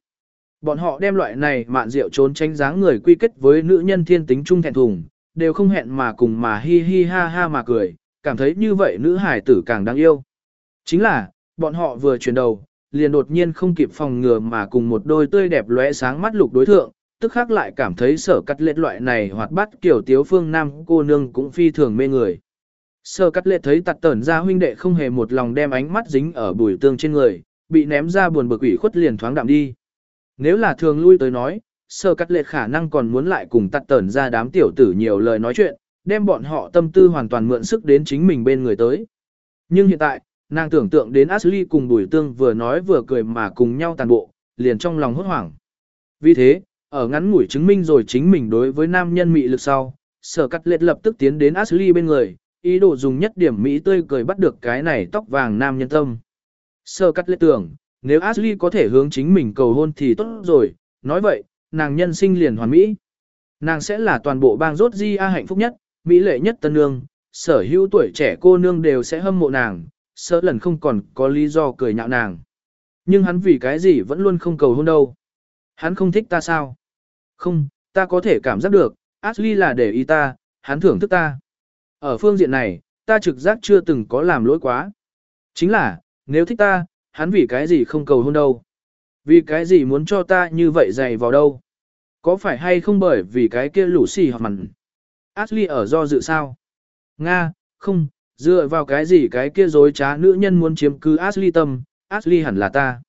Bọn họ đem loại này mạn rượu trốn tránh dáng người quy kết với nữ nhân thiên tính trung thẹn thùng, đều không hẹn mà cùng mà hi hi ha ha mà cười, cảm thấy như vậy nữ hải tử càng đáng yêu. Chính là, bọn họ vừa chuyển đầu, liền đột nhiên không kịp phòng ngừa mà cùng một đôi tươi đẹp lóe sáng mắt lục đối thượng, tức khác lại cảm thấy sở cắt lệ loại này hoạt bát kiểu tiếu phương nam cô nương cũng phi thường mê người. Sở cắt lệ thấy tặt tẩn ra huynh đệ không hề một lòng đem ánh mắt dính ở bùi tương trên người, bị ném ra buồn bực ủy khuất liền thoáng đạm đi. Nếu là thường lui tới nói, sơ cắt lệ khả năng còn muốn lại cùng tặt tẩn ra đám tiểu tử nhiều lời nói chuyện, đem bọn họ tâm tư hoàn toàn mượn sức đến chính mình bên người tới. Nhưng hiện tại, nàng tưởng tượng đến Ashley cùng bùi tương vừa nói vừa cười mà cùng nhau tàn bộ, liền trong lòng hốt hoảng. Vì thế, ở ngắn ngủi chứng minh rồi chính mình đối với nam nhân mị lực sau, sở cắt lệ lập tức tiến đến Ashley bên người, ý đồ dùng nhất điểm mỹ tươi cười bắt được cái này tóc vàng nam nhân tâm. Sở cắt lệ tưởng, nếu Ashley có thể hướng chính mình cầu hôn thì tốt rồi, nói vậy, nàng nhân sinh liền hoàn mỹ. Nàng sẽ là toàn bộ bang rốt di a hạnh phúc nhất, mỹ lệ nhất tân nương, sở hữu tuổi trẻ cô nương đều sẽ hâm mộ nàng, sợ lần không còn có lý do cười nhạo nàng. Nhưng hắn vì cái gì vẫn luôn không cầu hôn đâu. Hắn không thích ta sao? Không, ta có thể cảm giác được, Ashley là để ý ta, hắn thưởng thức ta. Ở phương diện này, ta trực giác chưa từng có làm lỗi quá. Chính là, nếu thích ta, hắn vì cái gì không cầu hôn đâu. Vì cái gì muốn cho ta như vậy dày vào đâu. Có phải hay không bởi vì cái kia lũ xì hoặc mặn. Ashley ở do dự sao? Nga, không, dựa vào cái gì cái kia dối trá nữ nhân muốn chiếm cứ Ashley tâm, Ashley hẳn là ta.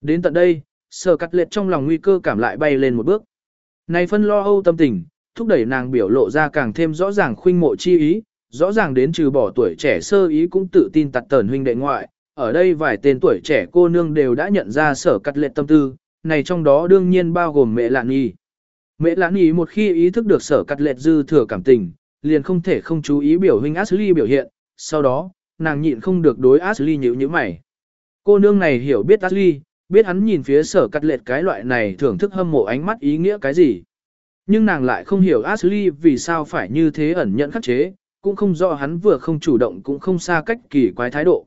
Đến tận đây, sờ cắt liệt trong lòng nguy cơ cảm lại bay lên một bước. Này phân lo âu tâm tình, thúc đẩy nàng biểu lộ ra càng thêm rõ ràng khuynh mộ chi ý, rõ ràng đến trừ bỏ tuổi trẻ sơ ý cũng tự tin tặt tẩn huynh đệ ngoại. Ở đây vài tên tuổi trẻ cô nương đều đã nhận ra sở cắt lệ tâm tư, này trong đó đương nhiên bao gồm mẹ lạn y. Mẹ lạn y một khi ý thức được sở cắt lệ dư thừa cảm tình, liền không thể không chú ý biểu huynh Ashley biểu hiện, sau đó, nàng nhịn không được đối Ashley nhíu như mày. Cô nương này hiểu biết Ashley, biết hắn nhìn phía sở cắt lệ cái loại này thưởng thức hâm mộ ánh mắt ý nghĩa cái gì. Nhưng nàng lại không hiểu Ashley vì sao phải như thế ẩn nhận khắc chế, cũng không rõ hắn vừa không chủ động cũng không xa cách kỳ quái thái độ.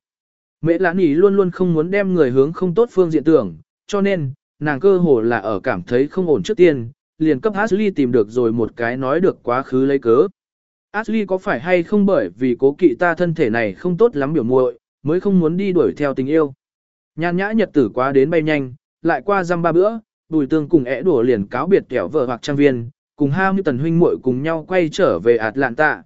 Mẹ lãn ý luôn luôn không muốn đem người hướng không tốt phương diện tưởng, cho nên, nàng cơ hồ là ở cảm thấy không ổn trước tiên, liền cấp Ashley tìm được rồi một cái nói được quá khứ lấy cớ. Ashley có phải hay không bởi vì cố kỵ ta thân thể này không tốt lắm biểu muội mới không muốn đi đuổi theo tình yêu. Nhan nhã nhật tử quá đến bay nhanh, lại qua răm ba bữa, bùi tương cùng ẻ đùa liền cáo biệt kẻo vợ hoặc trang viên, cùng hai mươi tần huynh muội cùng nhau quay trở về Atlanta.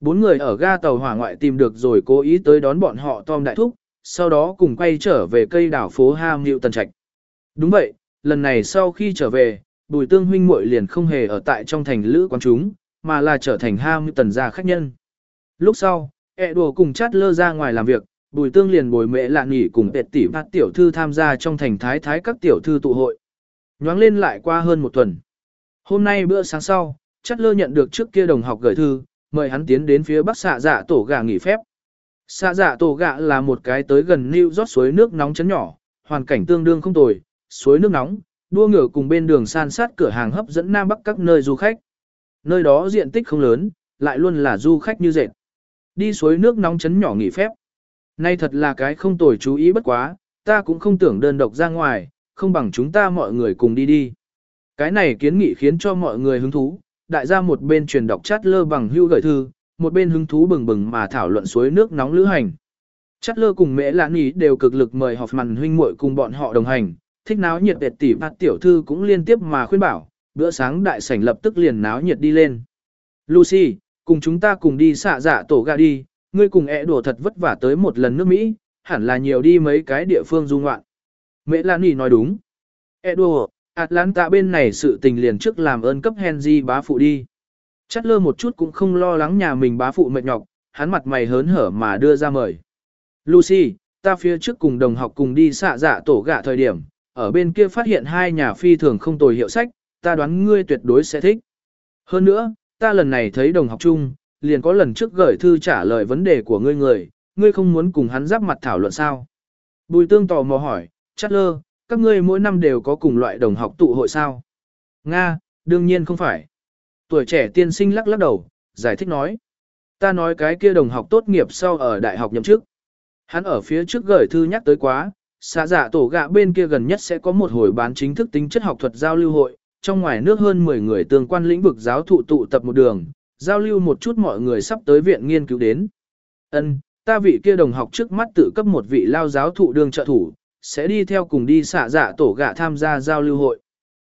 Bốn người ở ga tàu hỏa ngoại tìm được rồi cố ý tới đón bọn họ Tom Đại Thúc, sau đó cùng quay trở về cây đảo phố Ham Hiệu Tần Trạch. Đúng vậy, lần này sau khi trở về, Bùi Tương huynh muội liền không hề ở tại trong thành lữ quán chúng, mà là trở thành Ham Hiệu Tần gia khách nhân. Lúc sau, ẹ đùa cùng chát lơ ra ngoài làm việc, Bùi Tương liền bồi mẹ lạ nghỉ cùng tệt tỷ bát tiểu thư tham gia trong thành thái thái các tiểu thư tụ hội. Nhoáng lên lại qua hơn một tuần. Hôm nay bữa sáng sau, chát lơ nhận được trước kia đồng học gửi thư, mời hắn tiến đến phía bắc xạ dạ tổ gà nghỉ phép. Xạ dạ tổ gạ là một cái tới gần New York suối nước nóng chấn nhỏ, hoàn cảnh tương đương không tồi, suối nước nóng, đua ngựa cùng bên đường san sát cửa hàng hấp dẫn Nam Bắc các nơi du khách. Nơi đó diện tích không lớn, lại luôn là du khách như dệt. Đi suối nước nóng chấn nhỏ nghỉ phép. Nay thật là cái không tồi chú ý bất quá, ta cũng không tưởng đơn độc ra ngoài, không bằng chúng ta mọi người cùng đi đi. Cái này kiến nghị khiến cho mọi người hứng thú, đại gia một bên truyền đọc chat lơ bằng hưu gửi thư, một bên hứng thú bừng bừng mà thảo luận suối nước nóng lữ hành. Chát lơ cùng mẹ lãn ý đều cực lực mời họp màn huynh muội cùng bọn họ đồng hành, thích náo nhiệt đẹp tỷ bát tiểu thư cũng liên tiếp mà khuyên bảo, bữa sáng đại sảnh lập tức liền náo nhiệt đi lên. Lucy, cùng chúng ta cùng đi xạ dạ tổ gà đi, ngươi cùng ẹ đùa thật vất vả tới một lần nước Mỹ, hẳn là nhiều đi mấy cái địa phương du ngoạn. Mẹ Lan Nhi nói đúng. Ẹ đùa, Atlanta bên này sự tình liền trước làm ơn cấp Henry bá phụ đi. Chắt lơ một chút cũng không lo lắng nhà mình bá phụ mệt nhọc, hắn mặt mày hớn hở mà đưa ra mời. Lucy, ta phía trước cùng đồng học cùng đi xạ dạ tổ gạ thời điểm, ở bên kia phát hiện hai nhà phi thường không tồi hiệu sách, ta đoán ngươi tuyệt đối sẽ thích. Hơn nữa, ta lần này thấy đồng học chung, liền có lần trước gửi thư trả lời vấn đề của ngươi người, ngươi không muốn cùng hắn giáp mặt thảo luận sao. Bùi tương tò mò hỏi, Chắt lơ, các ngươi mỗi năm đều có cùng loại đồng học tụ hội sao? Nga, đương nhiên không phải. Tuổi trẻ tiên sinh lắc lắc đầu, giải thích nói. Ta nói cái kia đồng học tốt nghiệp sau ở đại học nhậm chức. Hắn ở phía trước gửi thư nhắc tới quá, xã giả tổ gạ bên kia gần nhất sẽ có một hồi bán chính thức tính chất học thuật giao lưu hội, trong ngoài nước hơn 10 người tương quan lĩnh vực giáo thụ tụ tập một đường, giao lưu một chút mọi người sắp tới viện nghiên cứu đến. Ân, ta vị kia đồng học trước mắt tự cấp một vị lao giáo thụ đường trợ thủ, sẽ đi theo cùng đi xạ dạ tổ gạ tham gia giao lưu hội.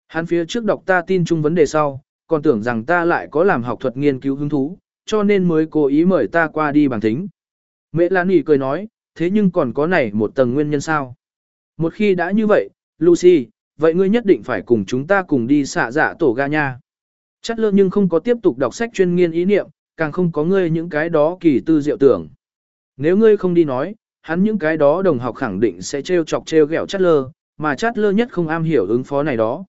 Hắn phía trước đọc ta tin chung vấn đề sau, còn tưởng rằng ta lại có làm học thuật nghiên cứu hứng thú, cho nên mới cố ý mời ta qua đi bằng thính. Mẹ Lan Nghị cười nói, thế nhưng còn có này một tầng nguyên nhân sao? Một khi đã như vậy, Lucy, vậy ngươi nhất định phải cùng chúng ta cùng đi xạ dạ tổ ga nha. Chắc lơ nhưng không có tiếp tục đọc sách chuyên nghiên ý niệm, càng không có ngươi những cái đó kỳ tư diệu tưởng. Nếu ngươi không đi nói, hắn những cái đó đồng học khẳng định sẽ trêu chọc trêu ghẹo chát lơ, mà chát lơ nhất không am hiểu ứng phó này đó.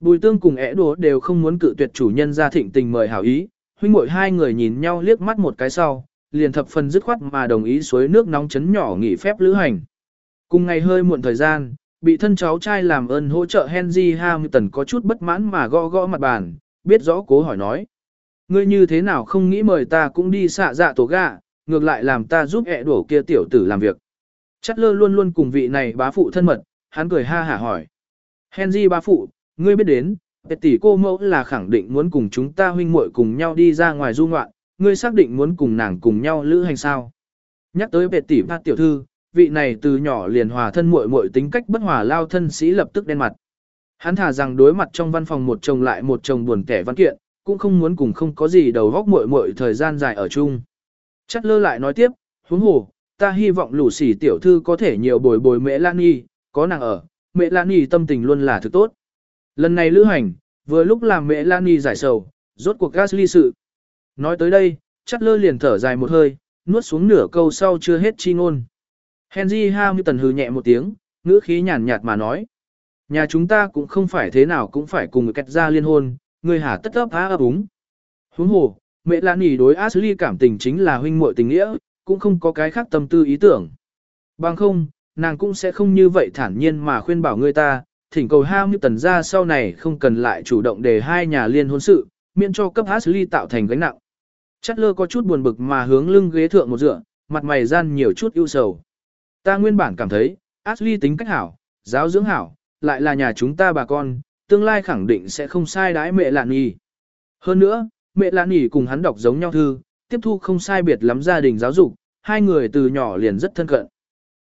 Bùi tương cùng ẻ đùa đều không muốn cự tuyệt chủ nhân ra thịnh tình mời hảo ý, huynh muội hai người nhìn nhau liếc mắt một cái sau, liền thập phần dứt khoát mà đồng ý suối nước nóng chấn nhỏ nghỉ phép lữ hành. Cùng ngày hơi muộn thời gian, bị thân cháu trai làm ơn hỗ trợ Henry Hamilton có chút bất mãn mà gõ gõ mặt bàn, biết rõ cố hỏi nói. Ngươi như thế nào không nghĩ mời ta cũng đi xạ dạ tổ gạ, ngược lại làm ta giúp ẹ đổ kia tiểu tử làm việc. Chắc lơ luôn luôn cùng vị này bá phụ thân mật, hắn cười ha hả hỏi. Henry bá phụ, ngươi biết đến, tỷ cô mẫu là khẳng định muốn cùng chúng ta huynh muội cùng nhau đi ra ngoài du ngoạn, ngươi xác định muốn cùng nàng cùng nhau lữ hành sao. Nhắc tới Tệ tỷ ba tiểu thư, vị này từ nhỏ liền hòa thân muội muội tính cách bất hòa lao thân sĩ lập tức đen mặt. Hắn thả rằng đối mặt trong văn phòng một chồng lại một chồng buồn kẻ văn kiện, cũng không muốn cùng không có gì đầu góc muội muội thời gian dài ở chung. Chắc lơ lại nói tiếp, huống hồ, ta hy vọng lũ sỉ tiểu thư có thể nhiều bồi bồi mẹ Lan Nhi, có nàng ở, mẹ Lan Nhi tâm tình luôn là thứ tốt. Lần này lữ hành, vừa lúc làm mẹ Lani giải sầu, rốt cuộc Gasly sự. Nói tới đây, chắc lơ liền thở dài một hơi, nuốt xuống nửa câu sau chưa hết chi ngôn. Henry Hamilton hừ nhẹ một tiếng, ngữ khí nhàn nhạt mà nói. Nhà chúng ta cũng không phải thế nào cũng phải cùng người kẹt ra liên hôn, người hả tất ấp á ấp úng. Huống hồ, mẹ Lan Nỉ đối Ashley cảm tình chính là huynh muội tình nghĩa, cũng không có cái khác tâm tư ý tưởng. Bằng không, nàng cũng sẽ không như vậy thản nhiên mà khuyên bảo người ta, thỉnh cầu Hamilton ra sau này không cần lại chủ động để hai nhà liên hôn sự, miễn cho cấp Ashley tạo thành gánh nặng. Chất lơ có chút buồn bực mà hướng lưng ghế thượng một dựa, mặt mày gian nhiều chút ưu sầu. Ta nguyên bản cảm thấy, Ashley tính cách hảo, giáo dưỡng hảo, lại là nhà chúng ta bà con, tương lai khẳng định sẽ không sai đái mẹ lạn nhì. Hơn nữa, mẹ lạn nhì cùng hắn đọc giống nhau thư, tiếp thu không sai biệt lắm gia đình giáo dục, hai người từ nhỏ liền rất thân cận.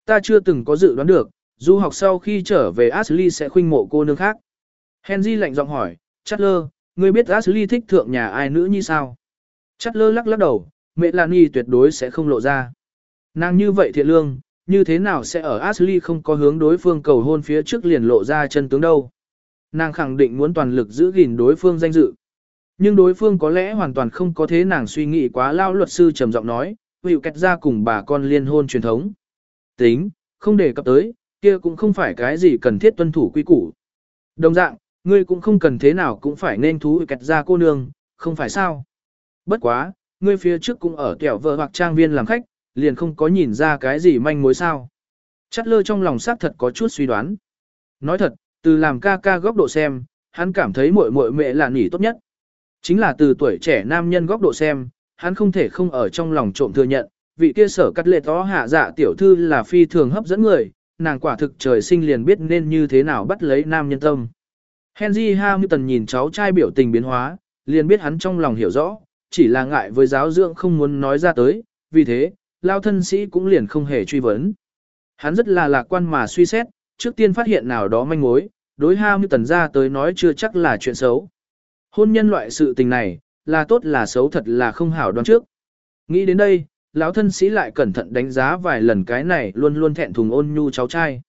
Ta chưa từng có dự đoán được, du học sau khi trở về Ashley sẽ khuynh mộ cô nương khác. Henry lạnh giọng hỏi, Chatler, ngươi biết Ashley thích thượng nhà ai nữ như sao? Chatler lắc lắc đầu, Melanie tuyệt đối sẽ không lộ ra. Nàng như vậy thiện lương, như thế nào sẽ ở Ashley không có hướng đối phương cầu hôn phía trước liền lộ ra chân tướng đâu. Nàng khẳng định muốn toàn lực giữ gìn đối phương danh dự. Nhưng đối phương có lẽ hoàn toàn không có thế nàng suy nghĩ quá lao luật sư trầm giọng nói, hữu kẹt ra cùng bà con liên hôn truyền thống. Tính, không đề cập tới, kia cũng không phải cái gì cần thiết tuân thủ quy củ. Đồng dạng, ngươi cũng không cần thế nào cũng phải nên thú kẹt ra cô nương, không phải sao. Bất quá, ngươi phía trước cũng ở kẻo vợ hoặc trang viên làm khách, liền không có nhìn ra cái gì manh mối sao. Chắt lơ trong lòng xác thật có chút suy đoán. Nói thật, từ làm ca ca góc độ xem, hắn cảm thấy muội muội mẹ là nỉ tốt nhất. Chính là từ tuổi trẻ nam nhân góc độ xem, hắn không thể không ở trong lòng trộm thừa nhận, vị kia sở cắt lệ to hạ dạ tiểu thư là phi thường hấp dẫn người, nàng quả thực trời sinh liền biết nên như thế nào bắt lấy nam nhân tâm. Henry Hamilton nhìn cháu trai biểu tình biến hóa, liền biết hắn trong lòng hiểu rõ, chỉ là ngại với giáo dưỡng không muốn nói ra tới, vì thế, lao thân sĩ cũng liền không hề truy vấn. Hắn rất là lạc quan mà suy xét, trước tiên phát hiện nào đó manh mối, đối Hamilton ra tới nói chưa chắc là chuyện xấu. Hôn nhân loại sự tình này, là tốt là xấu thật là không hảo đoán trước. Nghĩ đến đây, lão thân sĩ lại cẩn thận đánh giá vài lần cái này luôn luôn thẹn thùng ôn nhu cháu trai.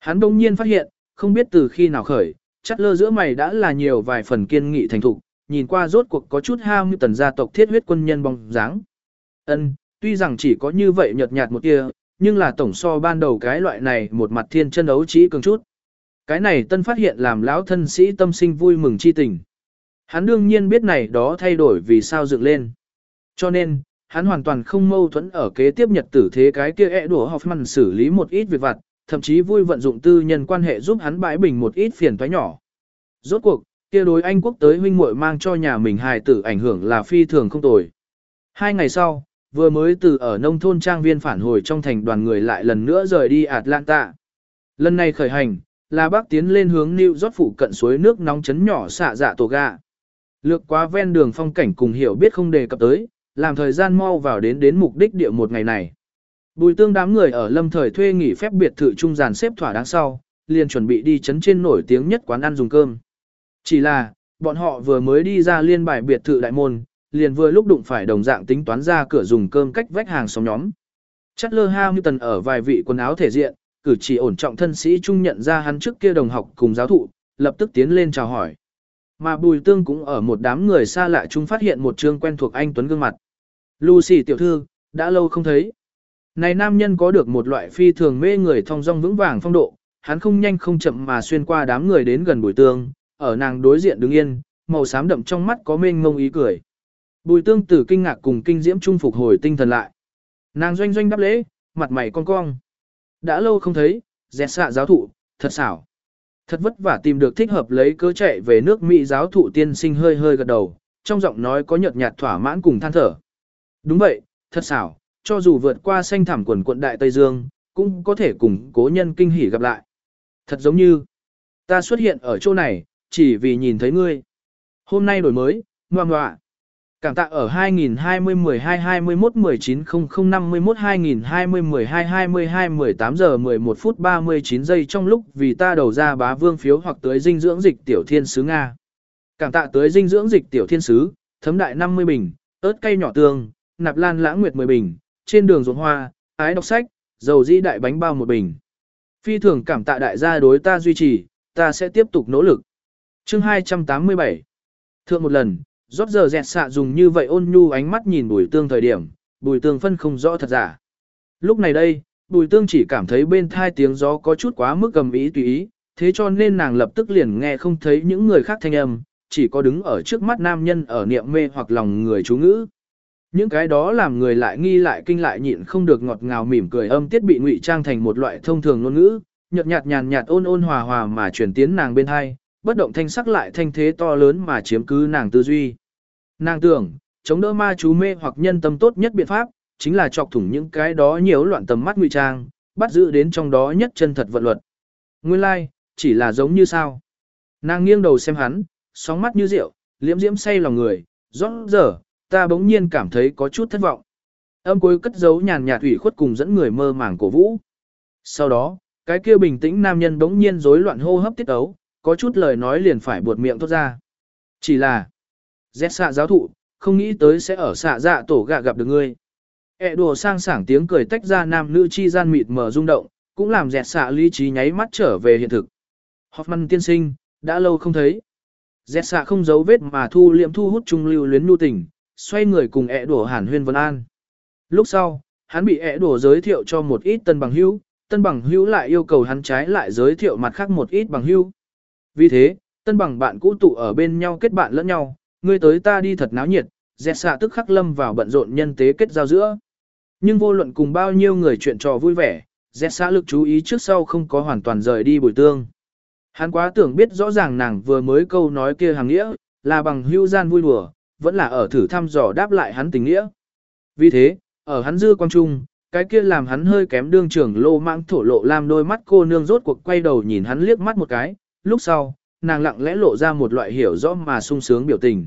Hắn đông nhiên phát hiện, không biết từ khi nào khởi, chắc lơ giữa mày đã là nhiều vài phần kiên nghị thành thục, nhìn qua rốt cuộc có chút ham như tần gia tộc thiết huyết quân nhân bóng dáng. Ân, tuy rằng chỉ có như vậy nhợt nhạt một kia, nhưng là tổng so ban đầu cái loại này một mặt thiên chân đấu trí cường chút. Cái này tân phát hiện làm lão thân sĩ tâm sinh vui mừng chi tình. Hắn đương nhiên biết này đó thay đổi vì sao dựng lên. Cho nên, hắn hoàn toàn không mâu thuẫn ở kế tiếp nhật tử thế cái kia e đùa Hoffman xử lý một ít việc vặt, thậm chí vui vận dụng tư nhân quan hệ giúp hắn bãi bình một ít phiền toái nhỏ. Rốt cuộc, kia đối Anh quốc tới huynh muội mang cho nhà mình hài tử ảnh hưởng là phi thường không tồi. Hai ngày sau, vừa mới từ ở nông thôn trang viên phản hồi trong thành đoàn người lại lần nữa rời đi Atlanta. Lần này khởi hành, là bác tiến lên hướng New York phủ cận suối nước nóng chấn nhỏ xạ dạ tổ gà. Lược qua ven đường phong cảnh cùng hiểu biết không đề cập tới, làm thời gian mau vào đến đến mục đích địa một ngày này. Bùi tương đám người ở lâm thời thuê nghỉ phép biệt thự trung giàn xếp thỏa đáng sau, liền chuẩn bị đi chấn trên nổi tiếng nhất quán ăn dùng cơm. Chỉ là, bọn họ vừa mới đi ra liên bài biệt thự đại môn, liền vừa lúc đụng phải đồng dạng tính toán ra cửa dùng cơm cách vách hàng xóm nhóm. Chất lơ ha như tần ở vài vị quần áo thể diện, cử chỉ ổn trọng thân sĩ trung nhận ra hắn trước kia đồng học cùng giáo thụ, lập tức tiến lên chào hỏi. Mà Bùi Tương cũng ở một đám người xa lạ chung phát hiện một trương quen thuộc anh Tuấn gương mặt. Lucy tiểu thư, đã lâu không thấy. Này nam nhân có được một loại phi thường mê người thong dong vững vàng phong độ, hắn không nhanh không chậm mà xuyên qua đám người đến gần Bùi Tương, ở nàng đối diện đứng yên, màu xám đậm trong mắt có mênh mông ý cười. Bùi Tương tử kinh ngạc cùng kinh diễm trung phục hồi tinh thần lại. Nàng doanh doanh đáp lễ, mặt mày cong cong. Đã lâu không thấy, dẹt xạ giáo thụ, thật xảo. Thật vất vả tìm được thích hợp lấy cơ chạy về nước Mỹ giáo thụ tiên sinh hơi hơi gật đầu, trong giọng nói có nhợt nhạt thỏa mãn cùng than thở. Đúng vậy, thật xảo, cho dù vượt qua xanh thảm quần quận Đại Tây Dương, cũng có thể cùng cố nhân kinh hỉ gặp lại. Thật giống như, ta xuất hiện ở chỗ này, chỉ vì nhìn thấy ngươi. Hôm nay đổi mới, ngoan ngoạ. Cảm tạ ở 2020 12 21 19 00 51 2020 12 22 18 giờ 11 phút 39 giây trong lúc vì ta đầu ra bá vương phiếu hoặc tới dinh dưỡng dịch tiểu thiên sứ Nga. Cảm tạ tới dinh dưỡng dịch tiểu thiên sứ, thấm đại 50 bình, ớt cây nhỏ tương, nạp lan lãng nguyệt 10 bình, trên đường ruộng hoa, ái đọc sách, dầu di đại bánh bao một bình. Phi thường cảm tạ đại gia đối ta duy trì, ta sẽ tiếp tục nỗ lực. Chương 287 Thượng một lần, Rót giờ dẹt xạ dùng như vậy ôn nhu ánh mắt nhìn bùi tương thời điểm, bùi tương phân không rõ thật giả. Lúc này đây, bùi tương chỉ cảm thấy bên thai tiếng gió có chút quá mức gầm ý tùy ý, thế cho nên nàng lập tức liền nghe không thấy những người khác thanh âm, chỉ có đứng ở trước mắt nam nhân ở niệm mê hoặc lòng người chú ngữ. Những cái đó làm người lại nghi lại kinh lại nhịn không được ngọt ngào mỉm cười âm tiết bị ngụy trang thành một loại thông thường ngôn ngữ, nhợt nhạt nhàn nhạt ôn ôn hòa hòa mà truyền tiến nàng bên hai, bất động thanh sắc lại thanh thế to lớn mà chiếm cứ nàng tư duy. Nàng tưởng, chống đỡ ma chú mê hoặc nhân tâm tốt nhất biện pháp, chính là chọc thủng những cái đó nhiều loạn tầm mắt ngụy trang, bắt giữ đến trong đó nhất chân thật vận luật. Nguyên lai, like, chỉ là giống như sao. Nàng nghiêng đầu xem hắn, sóng mắt như rượu, liễm diễm say lòng người, rõ rở, ta bỗng nhiên cảm thấy có chút thất vọng. Âm cuối cất giấu nhàn nhạt ủy khuất cùng dẫn người mơ màng cổ vũ. Sau đó, cái kia bình tĩnh nam nhân bỗng nhiên rối loạn hô hấp tiết ấu, có chút lời nói liền phải buột miệng thốt ra. Chỉ là, Z xạ giáo thụ, không nghĩ tới sẽ ở xạ dạ tổ gạ gặp được ngươi. E đùa sang sảng tiếng cười tách ra nam nữ chi gian mịt mờ rung động, cũng làm dẹt xạ lý trí nháy mắt trở về hiện thực. Hoffman tiên sinh, đã lâu không thấy. Dẹt xạ không giấu vết mà thu liệm thu hút trung lưu luyến nhu tình, xoay người cùng ẹ đùa hàn huyên vân an. Lúc sau, hắn bị ẹ đùa giới thiệu cho một ít tân bằng hữu, tân bằng hữu lại yêu cầu hắn trái lại giới thiệu mặt khác một ít bằng hữu. Vì thế, tân bằng bạn cũ tụ ở bên nhau kết bạn lẫn nhau, ngươi tới ta đi thật náo nhiệt, dẹt xạ tức khắc lâm vào bận rộn nhân tế kết giao giữa. Nhưng vô luận cùng bao nhiêu người chuyện trò vui vẻ, dẹt xạ lực chú ý trước sau không có hoàn toàn rời đi bùi tương. Hắn quá tưởng biết rõ ràng nàng vừa mới câu nói kia hàng nghĩa, là bằng hưu gian vui đùa, vẫn là ở thử thăm dò đáp lại hắn tình nghĩa. Vì thế, ở hắn dư quang trung, cái kia làm hắn hơi kém đương trưởng lô mạng thổ lộ làm đôi mắt cô nương rốt cuộc quay đầu nhìn hắn liếc mắt một cái, lúc sau, nàng lặng lẽ lộ ra một loại hiểu rõ mà sung sướng biểu tình.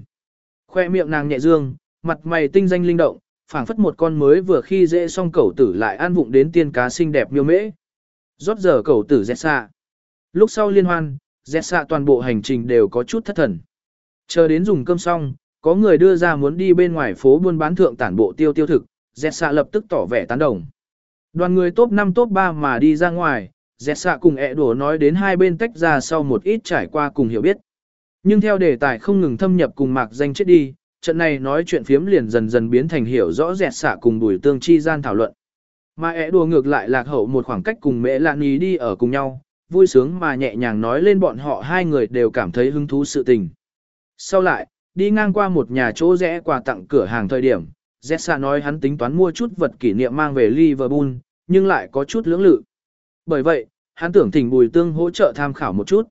Khoe miệng nàng nhẹ dương, mặt mày tinh danh linh động, phảng phất một con mới vừa khi dễ xong cẩu tử lại an vụng đến tiên cá xinh đẹp miêu mễ. Rót giờ cẩu tử dẹt xa. Lúc sau liên hoan, dẹt xa toàn bộ hành trình đều có chút thất thần. Chờ đến dùng cơm xong, có người đưa ra muốn đi bên ngoài phố buôn bán thượng tản bộ tiêu tiêu thực, dẹt xạ lập tức tỏ vẻ tán đồng. Đoàn người top 5 top 3 mà đi ra ngoài, dẹt xạ cùng ẹ đùa nói đến hai bên tách ra sau một ít trải qua cùng hiểu biết. Nhưng theo đề tài không ngừng thâm nhập cùng mạc danh chết đi, trận này nói chuyện phiếm liền dần dần biến thành hiểu rõ dẹt xạ cùng bùi tương chi gian thảo luận. Mà ẹ đùa ngược lại lạc hậu một khoảng cách cùng mẹ lạn ý đi ở cùng nhau, vui sướng mà nhẹ nhàng nói lên bọn họ hai người đều cảm thấy hứng thú sự tình. Sau lại, đi ngang qua một nhà chỗ rẽ quà tặng cửa hàng thời điểm, Jessa nói hắn tính toán mua chút vật kỷ niệm mang về Liverpool, nhưng lại có chút lưỡng lự. Bởi vậy, hắn tưởng thỉnh Bùi Tương hỗ trợ tham khảo một chút.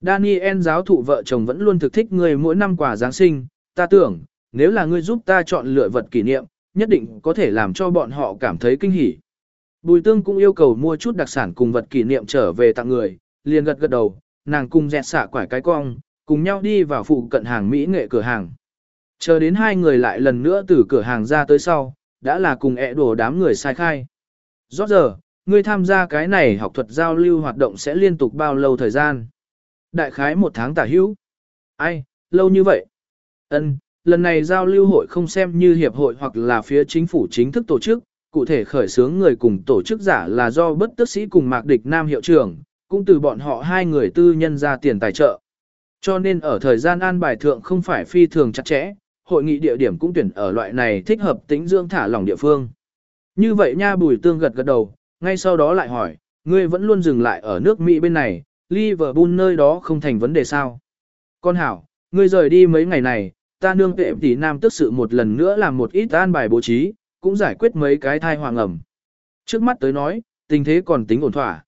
Daniel giáo thụ vợ chồng vẫn luôn thực thích người mỗi năm quà Giáng sinh, ta tưởng, nếu là ngươi giúp ta chọn lựa vật kỷ niệm, nhất định có thể làm cho bọn họ cảm thấy kinh hỉ. Bùi Tương cũng yêu cầu mua chút đặc sản cùng vật kỷ niệm trở về tặng người, liền gật gật đầu, nàng cùng dẹt xả quải cái cong, cùng nhau đi vào phụ cận hàng Mỹ nghệ cửa hàng. Chờ đến hai người lại lần nữa từ cửa hàng ra tới sau, đã là cùng ẹ đổ đám người sai khai. Rõ giờ, ngươi tham gia cái này học thuật giao lưu hoạt động sẽ liên tục bao lâu thời gian? Đại khái một tháng tả hữu. Ai, lâu như vậy? Ân, lần này giao lưu hội không xem như hiệp hội hoặc là phía chính phủ chính thức tổ chức, cụ thể khởi xướng người cùng tổ chức giả là do bất tức sĩ cùng mạc địch nam hiệu trưởng, cũng từ bọn họ hai người tư nhân ra tiền tài trợ. Cho nên ở thời gian an bài thượng không phải phi thường chặt chẽ, hội nghị địa điểm cũng tuyển ở loại này thích hợp tính dưỡng thả lỏng địa phương. Như vậy nha bùi tương gật gật đầu, ngay sau đó lại hỏi, ngươi vẫn luôn dừng lại ở nước Mỹ bên này, Liverpool nơi đó không thành vấn đề sao? Con hảo, ngươi rời đi mấy ngày này, ta nương tệ tỷ nam tức sự một lần nữa làm một ít an bài bố trí, cũng giải quyết mấy cái thai hoàng ẩm. Trước mắt tới nói, tình thế còn tính ổn thỏa.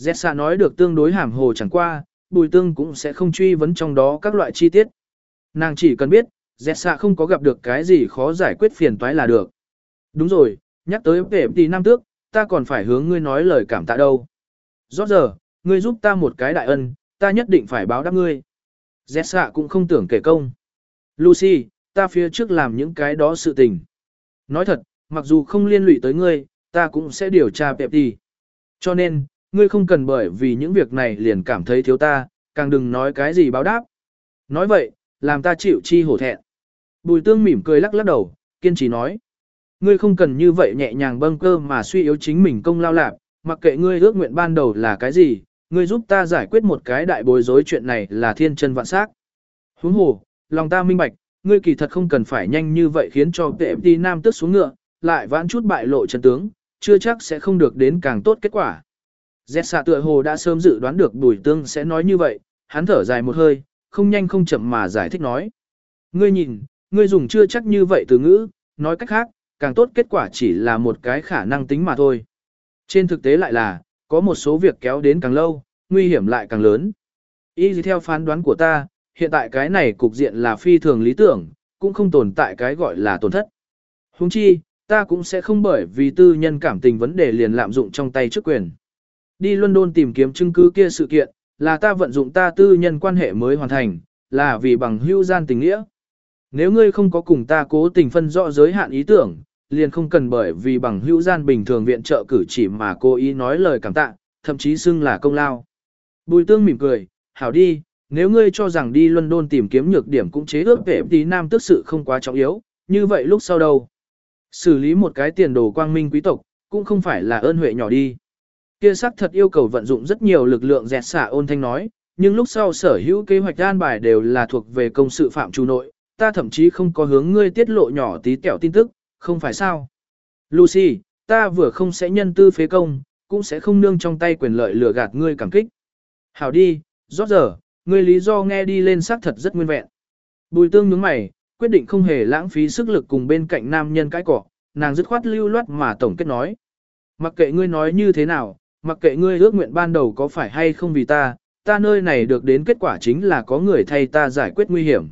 Zessa nói được tương đối hàm hồ chẳng qua, bùi tương cũng sẽ không truy vấn trong đó các loại chi tiết. Nàng chỉ cần biết, dẹt xạ không có gặp được cái gì khó giải quyết phiền toái là được. Đúng rồi, nhắc tới về tỷ năm tước, ta còn phải hướng ngươi nói lời cảm tạ đâu. Rõ giờ, ngươi giúp ta một cái đại ân, ta nhất định phải báo đáp ngươi. Dẹt xạ cũng không tưởng kể công. Lucy, ta phía trước làm những cái đó sự tình. Nói thật, mặc dù không liên lụy tới ngươi, ta cũng sẽ điều tra Pepsi. Cho nên, ngươi không cần bởi vì những việc này liền cảm thấy thiếu ta, càng đừng nói cái gì báo đáp. Nói vậy, làm ta chịu chi hổ thẹn. Bùi tương mỉm cười lắc lắc đầu, kiên trì nói. Ngươi không cần như vậy nhẹ nhàng bâng cơ mà suy yếu chính mình công lao lạc, mặc kệ ngươi ước nguyện ban đầu là cái gì, ngươi giúp ta giải quyết một cái đại bối rối chuyện này là thiên chân vạn sắc. Huống hồ, lòng ta minh bạch, ngươi kỳ thật không cần phải nhanh như vậy khiến cho tệ đi nam tức xuống ngựa, lại vãn chút bại lộ chân tướng, chưa chắc sẽ không được đến càng tốt kết quả. Dẹt xạ tựa hồ đã sớm dự đoán được bùi tương sẽ nói như vậy, hắn thở dài một hơi, không nhanh không chậm mà giải thích nói. Ngươi nhìn, ngươi dùng chưa chắc như vậy từ ngữ, nói cách khác, càng tốt kết quả chỉ là một cái khả năng tính mà thôi. Trên thực tế lại là, có một số việc kéo đến càng lâu, nguy hiểm lại càng lớn. Y theo phán đoán của ta, hiện tại cái này cục diện là phi thường lý tưởng, cũng không tồn tại cái gọi là tổn thất. Huống chi, ta cũng sẽ không bởi vì tư nhân cảm tình vấn đề liền lạm dụng trong tay chức quyền. Đi London tìm kiếm chứng cứ kia sự kiện, là ta vận dụng ta tư nhân quan hệ mới hoàn thành, là vì bằng hữu gian tình nghĩa. Nếu ngươi không có cùng ta cố tình phân rõ giới hạn ý tưởng, liền không cần bởi vì bằng hữu gian bình thường viện trợ cử chỉ mà cô ý nói lời cảm tạ, thậm chí xưng là công lao. Bùi tương mỉm cười, hảo đi, nếu ngươi cho rằng đi London tìm kiếm nhược điểm cũng chế ước vệ tí nam tức sự không quá trọng yếu, như vậy lúc sau đâu? Xử lý một cái tiền đồ quang minh quý tộc, cũng không phải là ơn huệ nhỏ đi. Kia sắc thật yêu cầu vận dụng rất nhiều lực lượng dẹt xả ôn thanh nói, nhưng lúc sau sở hữu kế hoạch an bài đều là thuộc về công sự phạm chủ nội, ta thậm chí không có hướng ngươi tiết lộ nhỏ tí tẹo tin tức, không phải sao. Lucy, ta vừa không sẽ nhân tư phế công, cũng sẽ không nương trong tay quyền lợi lừa gạt ngươi cảm kích. Hảo đi, rót giờ, ngươi lý do nghe đi lên xác thật rất nguyên vẹn. Bùi tương nhướng mày, quyết định không hề lãng phí sức lực cùng bên cạnh nam nhân cái cỏ, nàng dứt khoát lưu loát mà tổng kết nói. Mặc kệ ngươi nói như thế nào, mặc kệ ngươi ước nguyện ban đầu có phải hay không vì ta, ta nơi này được đến kết quả chính là có người thay ta giải quyết nguy hiểm.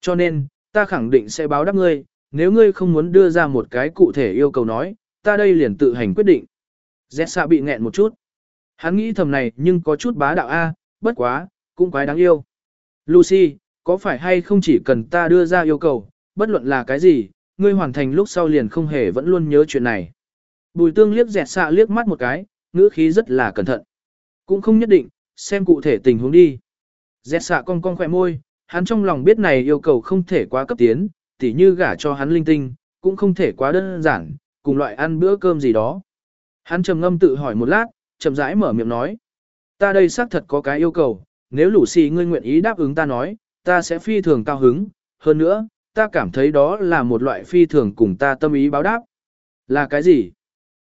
Cho nên, ta khẳng định sẽ báo đáp ngươi, nếu ngươi không muốn đưa ra một cái cụ thể yêu cầu nói, ta đây liền tự hành quyết định. Zessa bị nghẹn một chút. Hắn nghĩ thầm này nhưng có chút bá đạo A, bất quá, cũng quái đáng yêu. Lucy, có phải hay không chỉ cần ta đưa ra yêu cầu, bất luận là cái gì, ngươi hoàn thành lúc sau liền không hề vẫn luôn nhớ chuyện này. Bùi tương liếc dẹt xạ liếc mắt một cái, ngữ khí rất là cẩn thận. Cũng không nhất định, xem cụ thể tình huống đi. Dẹt xạ cong cong khỏe môi, hắn trong lòng biết này yêu cầu không thể quá cấp tiến, tỉ như gả cho hắn linh tinh, cũng không thể quá đơn giản, cùng loại ăn bữa cơm gì đó. Hắn trầm ngâm tự hỏi một lát, chậm rãi mở miệng nói. Ta đây xác thật có cái yêu cầu, nếu lũ xì ngươi nguyện ý đáp ứng ta nói, ta sẽ phi thường cao hứng, hơn nữa, ta cảm thấy đó là một loại phi thường cùng ta tâm ý báo đáp. Là cái gì?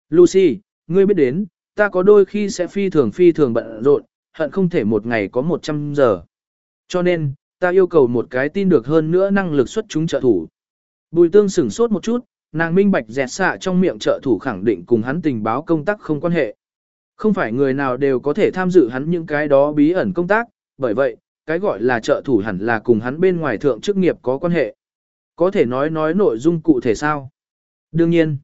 Lucy, ngươi biết đến, ta có đôi khi sẽ phi thường phi thường bận rộn, hận không thể một ngày có 100 giờ. Cho nên, ta yêu cầu một cái tin được hơn nữa năng lực xuất chúng trợ thủ. Bùi tương sửng sốt một chút, nàng minh bạch dẹt xạ trong miệng trợ thủ khẳng định cùng hắn tình báo công tác không quan hệ. Không phải người nào đều có thể tham dự hắn những cái đó bí ẩn công tác, bởi vậy, cái gọi là trợ thủ hẳn là cùng hắn bên ngoài thượng chức nghiệp có quan hệ. Có thể nói nói nội dung cụ thể sao? Đương nhiên,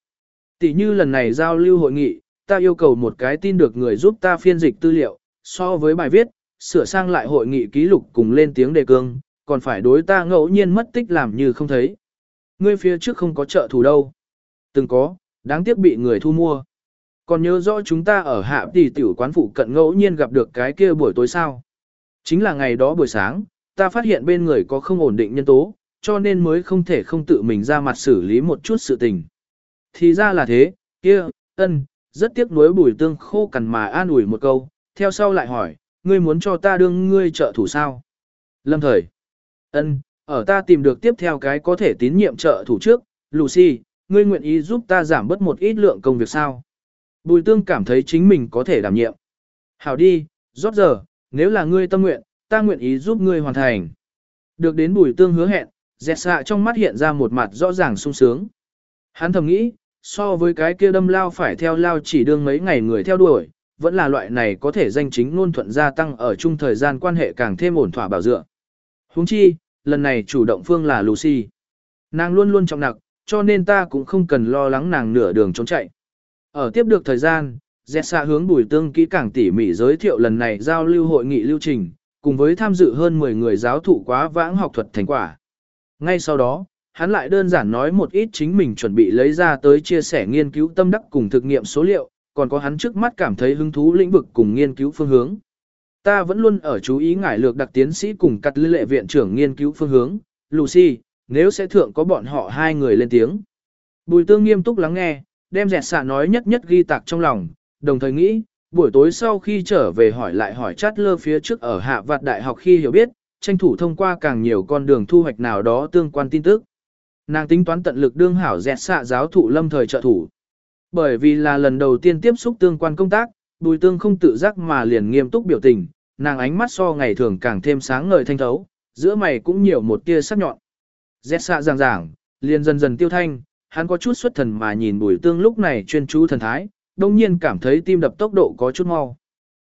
tỷ như lần này giao lưu hội nghị, ta yêu cầu một cái tin được người giúp ta phiên dịch tư liệu, so với bài viết, sửa sang lại hội nghị ký lục cùng lên tiếng đề cương, còn phải đối ta ngẫu nhiên mất tích làm như không thấy. Ngươi phía trước không có trợ thủ đâu. Từng có, đáng tiếc bị người thu mua. Còn nhớ rõ chúng ta ở hạ tỷ tiểu quán phụ cận ngẫu nhiên gặp được cái kia buổi tối sao. Chính là ngày đó buổi sáng, ta phát hiện bên người có không ổn định nhân tố, cho nên mới không thể không tự mình ra mặt xử lý một chút sự tình. Thì ra là thế, kia, ân, rất tiếc nuối bùi tương khô cằn mà an ủi một câu, theo sau lại hỏi, ngươi muốn cho ta đương ngươi trợ thủ sao? Lâm thời, ân, ở ta tìm được tiếp theo cái có thể tín nhiệm trợ thủ trước, Lucy, ngươi nguyện ý giúp ta giảm bớt một ít lượng công việc sao? Bùi tương cảm thấy chính mình có thể đảm nhiệm. Hảo đi, rót giờ, nếu là ngươi tâm nguyện, ta nguyện ý giúp ngươi hoàn thành. Được đến bùi tương hứa hẹn, dẹt xạ trong mắt hiện ra một mặt rõ ràng sung sướng. Hắn thầm nghĩ, so với cái kia đâm lao phải theo lao chỉ đương mấy ngày người theo đuổi, vẫn là loại này có thể danh chính ngôn thuận gia tăng ở chung thời gian quan hệ càng thêm ổn thỏa bảo dựa. Huống chi, lần này chủ động phương là Lucy. Nàng luôn luôn trọng nặc, cho nên ta cũng không cần lo lắng nàng nửa đường trốn chạy. Ở tiếp được thời gian, Dẹt hướng bùi tương kỹ càng tỉ mỉ giới thiệu lần này giao lưu hội nghị lưu trình, cùng với tham dự hơn 10 người giáo thụ quá vãng học thuật thành quả. Ngay sau đó, hắn lại đơn giản nói một ít chính mình chuẩn bị lấy ra tới chia sẻ nghiên cứu tâm đắc cùng thực nghiệm số liệu, còn có hắn trước mắt cảm thấy hứng thú lĩnh vực cùng nghiên cứu phương hướng. Ta vẫn luôn ở chú ý ngải lược đặc tiến sĩ cùng cắt lệ viện trưởng nghiên cứu phương hướng, Lucy, nếu sẽ thượng có bọn họ hai người lên tiếng. Bùi tương nghiêm túc lắng nghe, đem dẹt xạ nói nhất nhất ghi tạc trong lòng, đồng thời nghĩ, buổi tối sau khi trở về hỏi lại hỏi chát lơ phía trước ở hạ vạt đại học khi hiểu biết, tranh thủ thông qua càng nhiều con đường thu hoạch nào đó tương quan tin tức. Nàng tính toán tận lực đương hảo dẹt xạ giáo thụ lâm thời trợ thủ. Bởi vì là lần đầu tiên tiếp xúc tương quan công tác, bùi tương không tự giác mà liền nghiêm túc biểu tình, nàng ánh mắt so ngày thường càng thêm sáng ngời thanh thấu, giữa mày cũng nhiều một tia sắc nhọn. Dẹt xạ giảng giảng, liền dần dần tiêu thanh, hắn có chút xuất thần mà nhìn bùi tương lúc này chuyên chú thần thái, đông nhiên cảm thấy tim đập tốc độ có chút mau.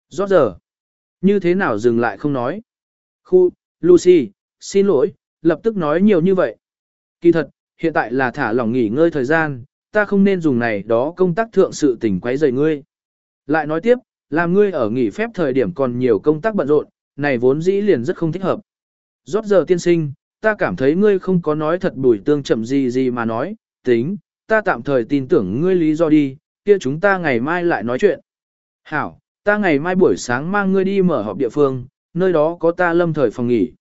Rót giờ. Như thế nào dừng lại không nói. Khu, Lucy, xin lỗi, lập tức nói nhiều như vậy. Kỳ thật, hiện tại là thả lỏng nghỉ ngơi thời gian, ta không nên dùng này đó công tác thượng sự tình quấy rầy ngươi. Lại nói tiếp, làm ngươi ở nghỉ phép thời điểm còn nhiều công tác bận rộn, này vốn dĩ liền rất không thích hợp. Rót giờ tiên sinh, ta cảm thấy ngươi không có nói thật bùi tương chậm gì gì mà nói, tính, ta tạm thời tin tưởng ngươi lý do đi, kia chúng ta ngày mai lại nói chuyện. Hảo, ta ngày mai buổi sáng mang ngươi đi mở họp địa phương, nơi đó có ta lâm thời phòng nghỉ.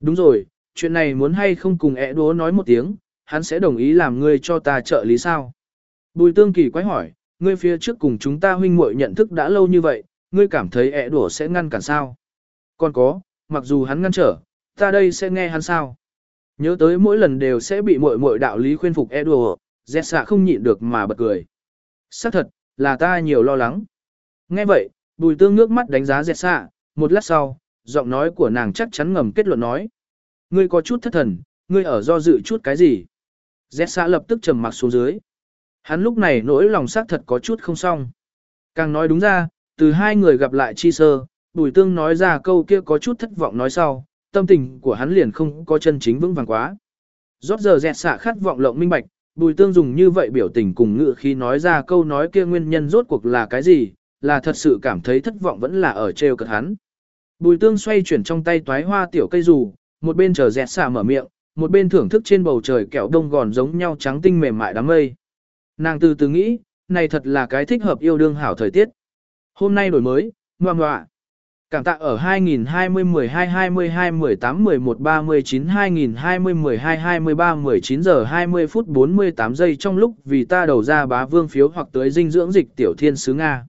Đúng rồi, chuyện này muốn hay không cùng ẹ đố nói một tiếng, hắn sẽ đồng ý làm ngươi cho ta trợ lý sao. Bùi tương kỳ quái hỏi, ngươi phía trước cùng chúng ta huynh muội nhận thức đã lâu như vậy, ngươi cảm thấy ẹ đổ sẽ ngăn cản sao. Còn có, mặc dù hắn ngăn trở, ta đây sẽ nghe hắn sao. Nhớ tới mỗi lần đều sẽ bị muội muội đạo lý khuyên phục ẹ đổ, dẹt xạ không nhịn được mà bật cười. Xác thật, là ta nhiều lo lắng. Nghe vậy, bùi tương nước mắt đánh giá dẹt xạ, một lát sau, giọng nói của nàng chắc chắn ngầm kết luận nói. Ngươi có chút thất thần, ngươi ở do dự chút cái gì? Dẹt xạ lập tức trầm mặc xuống dưới. Hắn lúc này nỗi lòng xác thật có chút không xong. Càng nói đúng ra, từ hai người gặp lại chi sơ, bùi tương nói ra câu kia có chút thất vọng nói sau, tâm tình của hắn liền không có chân chính vững vàng quá. Rốt giờ dẹt xạ khát vọng lộng minh bạch, bùi tương dùng như vậy biểu tình cùng ngựa khi nói ra câu nói kia nguyên nhân rốt cuộc là cái gì, là thật sự cảm thấy thất vọng vẫn là ở trêu cợt hắn. Bùi tương xoay chuyển trong tay toái hoa tiểu cây dù, một bên chờ dẹt xả mở miệng, một bên thưởng thức trên bầu trời kẹo đông gòn giống nhau trắng tinh mềm mại đám mây. Nàng từ từ nghĩ, này thật là cái thích hợp yêu đương hảo thời tiết. Hôm nay đổi mới, ngoan ngoạ. Cảm tạ ở 2020 12 22 18 11 39 2020 12 23 19 giờ 20 phút 48 giây trong lúc vì ta đầu ra bá vương phiếu hoặc tới dinh dưỡng dịch tiểu thiên sứ Nga.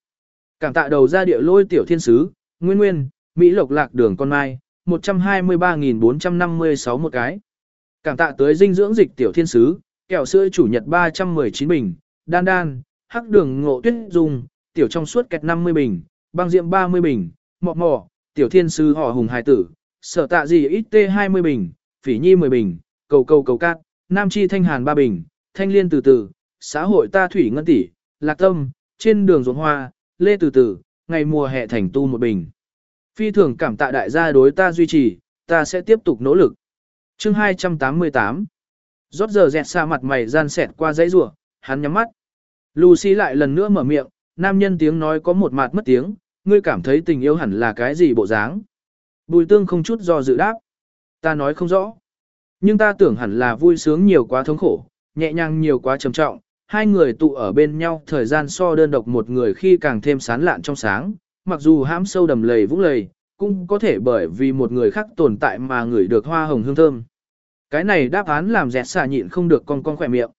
Cảm tạ đầu ra địa lôi tiểu thiên sứ, nguyên nguyên, Mỹ lộc lạc đường con mai, 123.456 một cái. Cảm tạ tới dinh dưỡng dịch tiểu thiên sứ, kẹo sữa chủ nhật 319 bình, đan đan, hắc đường ngộ tuyết dùng. tiểu trong suốt kẹt 50 bình, băng diệm 30 bình, mọ mọ, tiểu thiên sứ họ hùng hài tử, sở tạ gì ít tê 20 bình, phỉ nhi 10 bình, cầu cầu cầu cát, nam chi thanh hàn 3 bình, thanh liên từ từ, xã hội ta thủy ngân tỷ, lạc tâm, trên đường ruộng hoa, lê từ từ, ngày mùa hè thành tu một bình. Phi thường cảm tạ đại gia đối ta duy trì, ta sẽ tiếp tục nỗ lực. Chương 288 Rót giờ dẹt xa mặt mày gian sẹt qua dãy rủa hắn nhắm mắt. Lucy lại lần nữa mở miệng, nam nhân tiếng nói có một mạt mất tiếng, ngươi cảm thấy tình yêu hẳn là cái gì bộ dáng. Bùi tương không chút do dự đáp. Ta nói không rõ. Nhưng ta tưởng hẳn là vui sướng nhiều quá thống khổ, nhẹ nhàng nhiều quá trầm trọng, hai người tụ ở bên nhau thời gian so đơn độc một người khi càng thêm sán lạn trong sáng, mặc dù hãm sâu đầm lầy vũng lầy, cũng có thể bởi vì một người khác tồn tại mà người được hoa hồng hương thơm. Cái này đáp án làm dẹt xả nhịn không được con con khỏe miệng.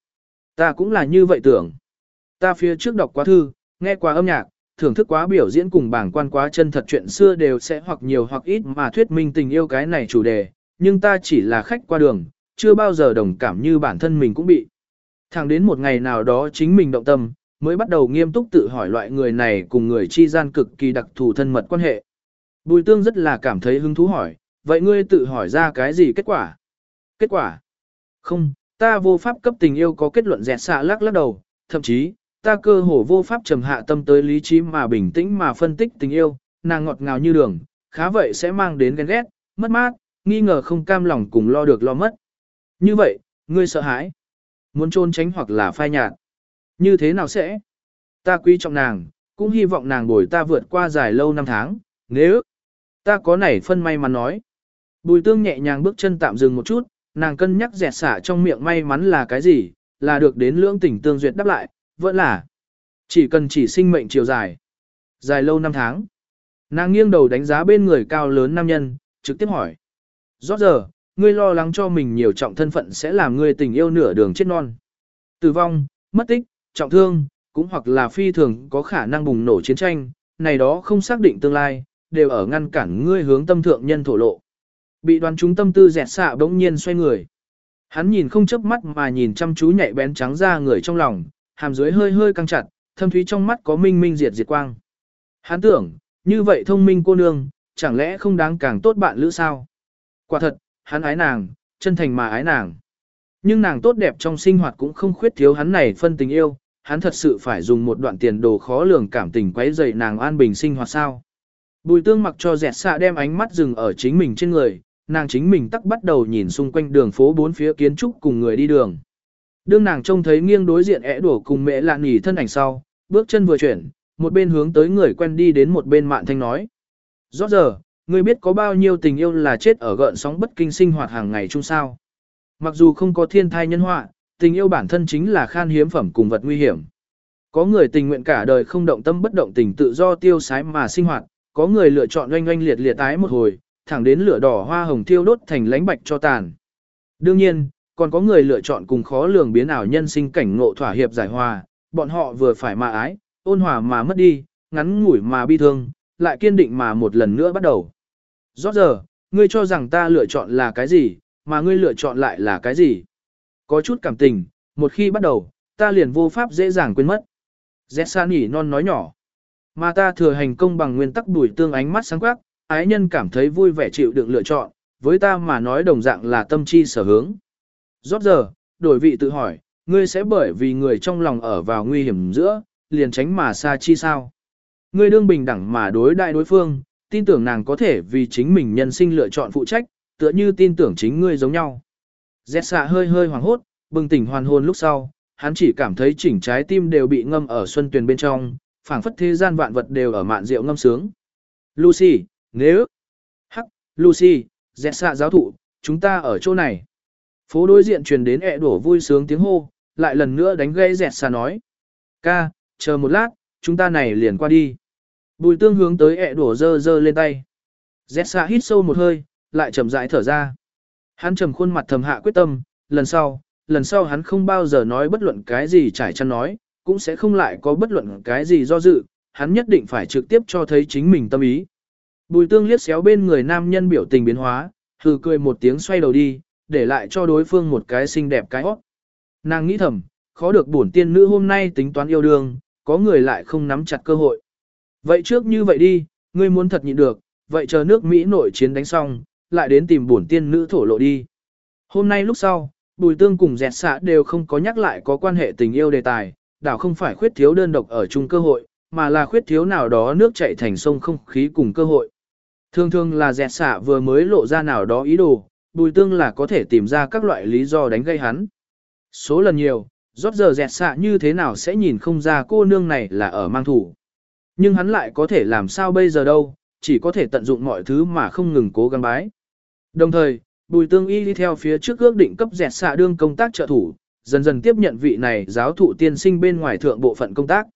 Ta cũng là như vậy tưởng. Ta phía trước đọc quá thư, nghe qua âm nhạc, thưởng thức quá biểu diễn cùng bảng quan quá chân thật chuyện xưa đều sẽ hoặc nhiều hoặc ít mà thuyết minh tình yêu cái này chủ đề, nhưng ta chỉ là khách qua đường, chưa bao giờ đồng cảm như bản thân mình cũng bị. Thẳng đến một ngày nào đó chính mình động tâm, mới bắt đầu nghiêm túc tự hỏi loại người này cùng người chi gian cực kỳ đặc thù thân mật quan hệ. Bùi tương rất là cảm thấy hứng thú hỏi, vậy ngươi tự hỏi ra cái gì kết quả? Kết quả? Không, ta vô pháp cấp tình yêu có kết luận dẹt xạ lắc lắc đầu, thậm chí, ta cơ hồ vô pháp trầm hạ tâm tới lý trí mà bình tĩnh mà phân tích tình yêu, nàng ngọt ngào như đường, khá vậy sẽ mang đến ghen ghét, mất mát, nghi ngờ không cam lòng cùng lo được lo mất. Như vậy, ngươi sợ hãi, muốn trôn tránh hoặc là phai nhạt. Như thế nào sẽ? Ta quý trọng nàng, cũng hy vọng nàng bồi ta vượt qua dài lâu năm tháng, nếu ta có nảy phân may mắn nói. Bùi tương nhẹ nhàng bước chân tạm dừng một chút, nàng cân nhắc dẹt xả trong miệng may mắn là cái gì, là được đến lưỡng tỉnh tương duyệt đáp lại, vẫn là chỉ cần chỉ sinh mệnh chiều dài, dài lâu năm tháng. Nàng nghiêng đầu đánh giá bên người cao lớn nam nhân, trực tiếp hỏi. Rõ giờ, ngươi lo lắng cho mình nhiều trọng thân phận sẽ làm ngươi tình yêu nửa đường chết non. Tử vong, mất tích, trọng thương, cũng hoặc là phi thường có khả năng bùng nổ chiến tranh, này đó không xác định tương lai, đều ở ngăn cản ngươi hướng tâm thượng nhân thổ lộ. Bị đoàn chúng tâm tư dẹt xạ bỗng nhiên xoay người. Hắn nhìn không chớp mắt mà nhìn chăm chú nhạy bén trắng ra người trong lòng, hàm dưới hơi hơi căng chặt, thâm thúy trong mắt có minh minh diệt diệt quang. Hắn tưởng, như vậy thông minh cô nương, chẳng lẽ không đáng càng tốt bạn lữ sao? Quả thật, hắn ái nàng, chân thành mà ái nàng. Nhưng nàng tốt đẹp trong sinh hoạt cũng không khuyết thiếu hắn này phân tình yêu, hắn thật sự phải dùng một đoạn tiền đồ khó lường cảm tình quấy dậy nàng an bình sinh hoạt sao. Bùi tương mặc cho dẹt xạ đem ánh mắt dừng ở chính mình trên người, nàng chính mình tắc bắt đầu nhìn xung quanh đường phố bốn phía kiến trúc cùng người đi đường. Đương nàng trông thấy nghiêng đối diện ẻ đổ cùng mẹ lạ nghỉ thân ảnh sau, bước chân vừa chuyển, một bên hướng tới người quen đi đến một bên mạn thanh nói. Rõ giờ, ngươi biết có bao nhiêu tình yêu là chết ở gợn sóng bất kinh sinh hoạt hàng ngày chung sao. Mặc dù không có thiên thai nhân họa, tình yêu bản thân chính là khan hiếm phẩm cùng vật nguy hiểm. Có người tình nguyện cả đời không động tâm bất động tình tự do tiêu sái mà sinh hoạt, có người lựa chọn oanh oanh liệt liệt tái một hồi, thẳng đến lửa đỏ hoa hồng thiêu đốt thành lánh bạch cho tàn. Đương nhiên, còn có người lựa chọn cùng khó lường biến ảo nhân sinh cảnh ngộ thỏa hiệp giải hòa, bọn họ vừa phải mà ái, ôn hòa mà mất đi, ngắn ngủi mà bi thương, lại kiên định mà một lần nữa bắt đầu. Rốt giờ, ngươi cho rằng ta lựa chọn là cái gì, mà ngươi lựa chọn lại là cái gì? Có chút cảm tình, một khi bắt đầu, ta liền vô pháp dễ dàng quên mất. Zetsa nhỉ non nói nhỏ. Mà ta thừa hành công bằng nguyên tắc đuổi tương ánh mắt sáng quắc, ái nhân cảm thấy vui vẻ chịu đựng lựa chọn, với ta mà nói đồng dạng là tâm chi sở hướng. Rốt giờ, đổi vị tự hỏi, ngươi sẽ bởi vì người trong lòng ở vào nguy hiểm giữa, liền tránh mà xa chi sao. Ngươi đương bình đẳng mà đối đại đối phương, tin tưởng nàng có thể vì chính mình nhân sinh lựa chọn phụ trách, tựa như tin tưởng chính ngươi giống nhau. Dẹt xạ hơi hơi hoảng hốt, bừng tỉnh hoàn hồn lúc sau, hắn chỉ cảm thấy chỉnh trái tim đều bị ngâm ở xuân tuyền bên trong, phảng phất thế gian vạn vật đều ở mạn rượu ngâm sướng. Lucy, nếu... Hắc, Lucy, dẹt xạ giáo thụ, chúng ta ở chỗ này. Phố đối diện truyền đến ẹ đổ vui sướng tiếng hô, lại lần nữa đánh gây dẹt xạ nói. Ca, chờ một lát, chúng ta này liền qua đi. Bùi tương hướng tới ẹ đổ dơ dơ lên tay. Dẹt xạ hít sâu một hơi, lại chậm rãi thở ra. Hắn trầm khuôn mặt thầm hạ quyết tâm, lần sau, lần sau hắn không bao giờ nói bất luận cái gì trải chăn nói, cũng sẽ không lại có bất luận cái gì do dự, hắn nhất định phải trực tiếp cho thấy chính mình tâm ý. Bùi tương liếc xéo bên người nam nhân biểu tình biến hóa, hừ cười một tiếng xoay đầu đi, để lại cho đối phương một cái xinh đẹp cái hót. Nàng nghĩ thầm, khó được bổn tiên nữ hôm nay tính toán yêu đương, có người lại không nắm chặt cơ hội. Vậy trước như vậy đi, ngươi muốn thật nhịn được, vậy chờ nước Mỹ nội chiến đánh xong, lại đến tìm bổn tiên nữ thổ lộ đi. Hôm nay lúc sau, Bùi Tương cùng dẹt xạ đều không có nhắc lại có quan hệ tình yêu đề tài, đảo không phải khuyết thiếu đơn độc ở chung cơ hội, mà là khuyết thiếu nào đó nước chảy thành sông không khí cùng cơ hội. Thường thường là dẹt xạ vừa mới lộ ra nào đó ý đồ, Bùi Tương là có thể tìm ra các loại lý do đánh gây hắn. Số lần nhiều, rót giờ dẹt xạ như thế nào sẽ nhìn không ra cô nương này là ở mang thủ. Nhưng hắn lại có thể làm sao bây giờ đâu, chỉ có thể tận dụng mọi thứ mà không ngừng cố gắng bái. Đồng thời, Bùi Tương Y đi theo phía trước ước định cấp dẹt xạ đương công tác trợ thủ, dần dần tiếp nhận vị này giáo thụ tiên sinh bên ngoài thượng bộ phận công tác.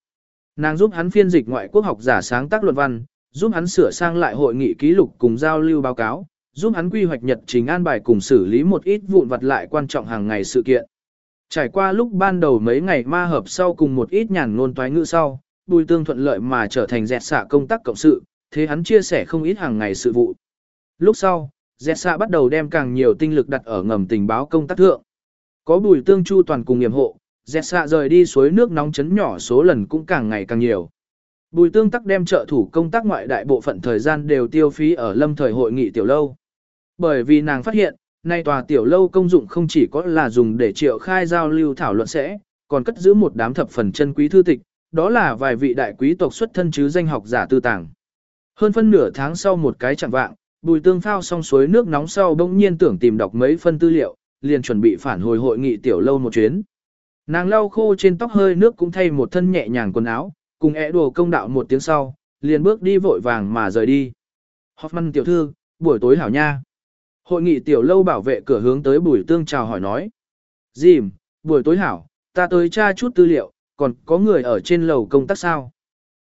Nàng giúp hắn phiên dịch ngoại quốc học giả sáng tác luận văn, giúp hắn sửa sang lại hội nghị ký lục cùng giao lưu báo cáo, giúp hắn quy hoạch nhật trình an bài cùng xử lý một ít vụn vặt lại quan trọng hàng ngày sự kiện. Trải qua lúc ban đầu mấy ngày ma hợp sau cùng một ít nhàn ngôn toái ngữ sau, Bùi Tương thuận lợi mà trở thành dẹt xạ công tác cộng sự, thế hắn chia sẻ không ít hàng ngày sự vụ. Lúc sau, dẹt xạ bắt đầu đem càng nhiều tinh lực đặt ở ngầm tình báo công tác thượng. Có bùi tương chu toàn cùng nghiệm hộ, dẹt xạ rời đi suối nước nóng chấn nhỏ số lần cũng càng ngày càng nhiều. Bùi tương tắc đem trợ thủ công tác ngoại đại bộ phận thời gian đều tiêu phí ở lâm thời hội nghị tiểu lâu. Bởi vì nàng phát hiện, nay tòa tiểu lâu công dụng không chỉ có là dùng để triệu khai giao lưu thảo luận sẽ, còn cất giữ một đám thập phần chân quý thư tịch, đó là vài vị đại quý tộc xuất thân chứ danh học giả tư tàng. Hơn phân nửa tháng sau một cái chẳng vạng, bùi tương phao xong suối nước nóng sau bỗng nhiên tưởng tìm đọc mấy phân tư liệu, liền chuẩn bị phản hồi hội nghị tiểu lâu một chuyến. Nàng lau khô trên tóc hơi nước cũng thay một thân nhẹ nhàng quần áo, cùng ẹ đồ công đạo một tiếng sau, liền bước đi vội vàng mà rời đi. Hoffman tiểu thư, buổi tối hảo nha. Hội nghị tiểu lâu bảo vệ cửa hướng tới bùi tương chào hỏi nói. Dìm, buổi tối hảo, ta tới tra chút tư liệu, còn có người ở trên lầu công tác sao?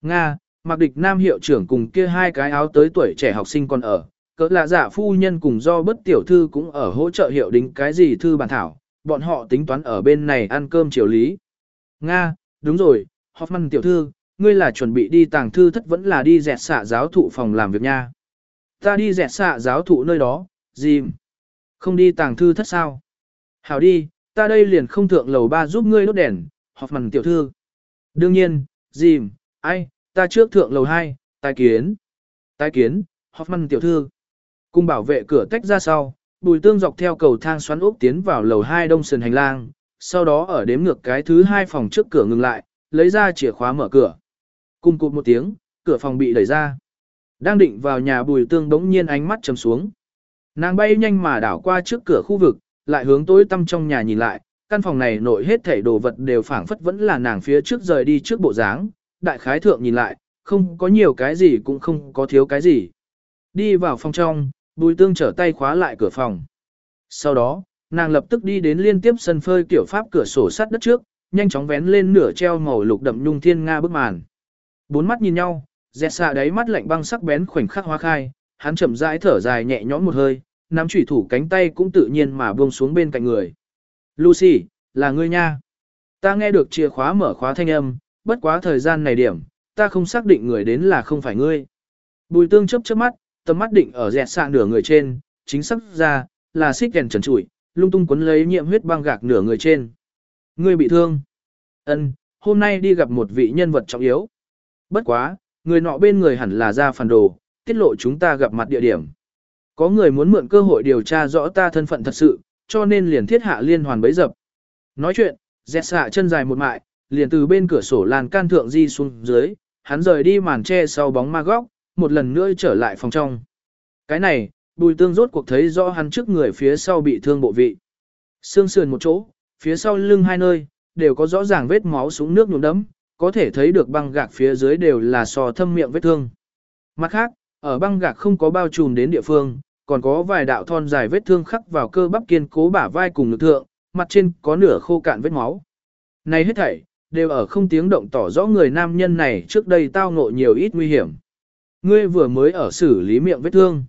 Nga, mặc địch nam hiệu trưởng cùng kia hai cái áo tới tuổi trẻ học sinh còn ở, cỡ là giả phu nhân cùng do bất tiểu thư cũng ở hỗ trợ hiệu đính cái gì thư bản thảo, bọn họ tính toán ở bên này ăn cơm chiều lý. Nga, đúng rồi, Hoffman tiểu thư, ngươi là chuẩn bị đi tàng thư thất vẫn là đi dẹt xạ giáo thụ phòng làm việc nha. Ta đi dẹt xạ giáo thụ nơi đó, gì? Không đi tàng thư thất sao? Hảo đi, ta đây liền không thượng lầu ba giúp ngươi đốt đèn, Hoffman tiểu thư. Đương nhiên, dìm, ai, ta trước thượng lầu 2, tài kiến. tài kiến, Hoffman tiểu thư. Cùng bảo vệ cửa tách ra sau, bùi tương dọc theo cầu thang xoắn ốc tiến vào lầu 2 đông sườn hành lang, sau đó ở đếm ngược cái thứ hai phòng trước cửa ngừng lại, lấy ra chìa khóa mở cửa. Cùng cụt một tiếng, cửa phòng bị đẩy ra. Đang định vào nhà bùi tương đống nhiên ánh mắt trầm xuống. Nàng bay nhanh mà đảo qua trước cửa khu vực, lại hướng tối tăm trong nhà nhìn lại, căn phòng này nội hết thảy đồ vật đều phảng phất vẫn là nàng phía trước rời đi trước bộ dáng, đại khái thượng nhìn lại, không có nhiều cái gì cũng không có thiếu cái gì. Đi vào phòng trong, bùi tương trở tay khóa lại cửa phòng. Sau đó, nàng lập tức đi đến liên tiếp sân phơi kiểu pháp cửa sổ sắt đất trước, nhanh chóng vén lên nửa treo màu lục đậm nhung thiên nga bức màn. Bốn mắt nhìn nhau, dẹt xạ đáy mắt lạnh băng sắc bén khoảnh khắc hóa khai, hắn chậm rãi thở dài nhẹ nhõm một hơi, nắm chủy thủ cánh tay cũng tự nhiên mà buông xuống bên cạnh người. Lucy, là ngươi nha. Ta nghe được chìa khóa mở khóa thanh âm, bất quá thời gian này điểm, ta không xác định người đến là không phải ngươi. Bùi tương chấp chớp mắt, tầm mắt định ở dẹt sạng nửa người trên, chính xác ra, là xích kèn trần trụi, lung tung quấn lấy nhiệm huyết băng gạc nửa người trên. người bị thương. Ân, hôm nay đi gặp một vị nhân vật trọng yếu. Bất quá, người nọ bên người hẳn là ra phản đồ, tiết lộ chúng ta gặp mặt địa điểm. Có người muốn mượn cơ hội điều tra rõ ta thân phận thật sự, cho nên liền thiết hạ liên hoàn bấy dập. Nói chuyện, dẹt xạ chân dài một mại, liền từ bên cửa sổ lan can thượng di xuống dưới, hắn rời đi màn che sau bóng ma góc, một lần nữa trở lại phòng trong. Cái này, bùi tương rốt cuộc thấy rõ hắn trước người phía sau bị thương bộ vị. Xương sườn một chỗ, phía sau lưng hai nơi, đều có rõ ràng vết máu xuống nước nhuộm đấm, có thể thấy được băng gạc phía dưới đều là sò thâm miệng vết thương. Mặt khác, ở băng gạc không có bao trùm đến địa phương, còn có vài đạo thon dài vết thương khắc vào cơ bắp kiên cố bả vai cùng lực thượng, mặt trên có nửa khô cạn vết máu. Này hết thảy, đều ở không tiếng động tỏ rõ người nam nhân này trước đây tao ngộ nhiều ít nguy hiểm. Ngươi vừa mới ở xử lý miệng vết thương.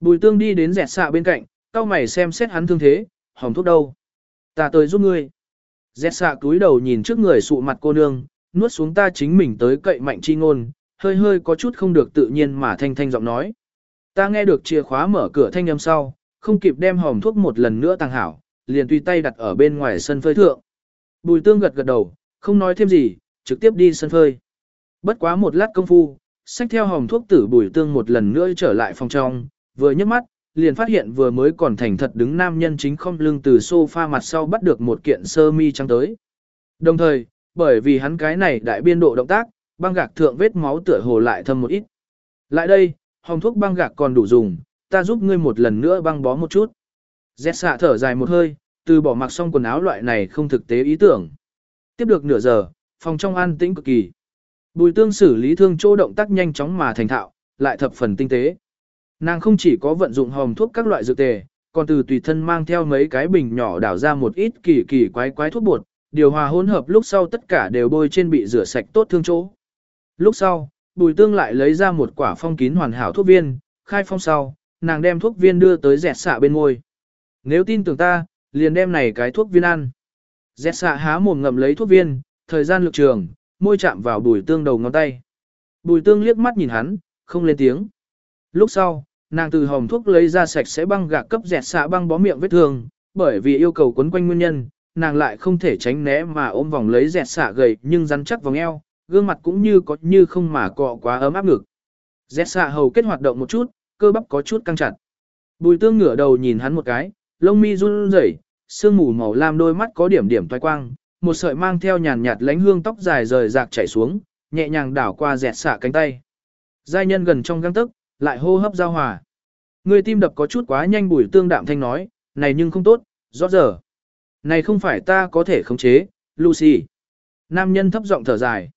Bùi tương đi đến dẹt xạ bên cạnh, cao mày xem xét hắn thương thế, hỏng thuốc đâu. Ta tới giúp ngươi. Dẹt xạ cúi đầu nhìn trước người sụ mặt cô nương, nuốt xuống ta chính mình tới cậy mạnh chi ngôn, hơi hơi có chút không được tự nhiên mà thanh thanh giọng nói. Ta nghe được chìa khóa mở cửa thanh âm sau, không kịp đem hòm thuốc một lần nữa tăng hảo, liền tùy tay đặt ở bên ngoài sân phơi thượng. Bùi tương gật gật đầu, không nói thêm gì, trực tiếp đi sân phơi. Bất quá một lát công phu, xách theo Hồng thuốc tử bùi tương một lần nữa trở lại phòng trong, vừa nhấc mắt, liền phát hiện vừa mới còn thành thật đứng nam nhân chính không lưng từ sofa mặt sau bắt được một kiện sơ mi trắng tới. Đồng thời, bởi vì hắn cái này đại biên độ động tác, băng gạc thượng vết máu tựa hồ lại thâm một ít. Lại đây, hồng thuốc băng gạc còn đủ dùng, ta giúp ngươi một lần nữa băng bó một chút. Dẹt xạ thở dài một hơi, từ bỏ mặc xong quần áo loại này không thực tế ý tưởng. Tiếp được nửa giờ, phòng trong an tĩnh cực kỳ. Bùi tương xử lý thương chỗ động tác nhanh chóng mà thành thạo, lại thập phần tinh tế. Nàng không chỉ có vận dụng hồng thuốc các loại dược tề, còn từ tùy thân mang theo mấy cái bình nhỏ đảo ra một ít kỳ kỳ quái quái thuốc bột, điều hòa hỗn hợp lúc sau tất cả đều bôi trên bị rửa sạch tốt thương chỗ. Lúc sau, bùi tương lại lấy ra một quả phong kín hoàn hảo thuốc viên, khai phong sau, nàng đem thuốc viên đưa tới dẹt xạ bên môi. Nếu tin tưởng ta, liền đem này cái thuốc viên ăn. Dẹt xạ há mồm ngậm lấy thuốc viên, thời gian lực trường, môi chạm vào bùi tương đầu ngón tay. Bùi tương liếc mắt nhìn hắn, không lên tiếng. Lúc sau, nàng từ hồng thuốc lấy ra sạch sẽ băng gạc cấp dẹt xạ băng bó miệng vết thương, bởi vì yêu cầu quấn quanh nguyên nhân, nàng lại không thể tránh né mà ôm vòng lấy dẹt xạ gầy nhưng rắn chắc vòng eo, gương mặt cũng như có như không mà cọ quá ấm áp ngực. Dẹt xạ hầu kết hoạt động một chút, cơ bắp có chút căng chặt. Bùi tương ngửa đầu nhìn hắn một cái, lông mi run rẩy, sương mù màu lam đôi mắt có điểm điểm toái quang, một sợi mang theo nhàn nhạt lánh hương tóc dài rời rạc chảy xuống, nhẹ nhàng đảo qua dẹt xạ cánh tay. Giai nhân gần trong găng tức, lại hô hấp giao hòa. Người tim đập có chút quá nhanh bùi tương đạm thanh nói, này nhưng không tốt, rõ giờ. Này không phải ta có thể khống chế, Lucy. Nam nhân thấp giọng thở dài.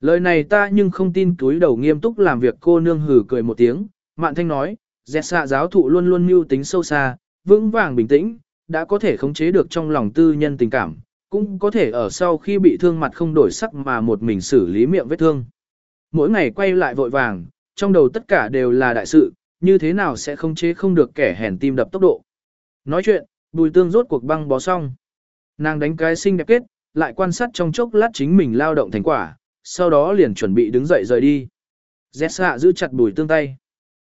Lời này ta nhưng không tin túi đầu nghiêm túc làm việc cô nương hử cười một tiếng. Mạn thanh nói, dẹt xạ giáo thụ luôn luôn mưu tính sâu xa, vững vàng bình tĩnh, đã có thể khống chế được trong lòng tư nhân tình cảm, cũng có thể ở sau khi bị thương mặt không đổi sắc mà một mình xử lý miệng vết thương. Mỗi ngày quay lại vội vàng, trong đầu tất cả đều là đại sự, như thế nào sẽ không chế không được kẻ hèn tim đập tốc độ. Nói chuyện, bùi tương rốt cuộc băng bó xong. Nàng đánh cái xinh đẹp kết, lại quan sát trong chốc lát chính mình lao động thành quả, sau đó liền chuẩn bị đứng dậy rời đi. Dẹt xạ giữ chặt bùi tương tay.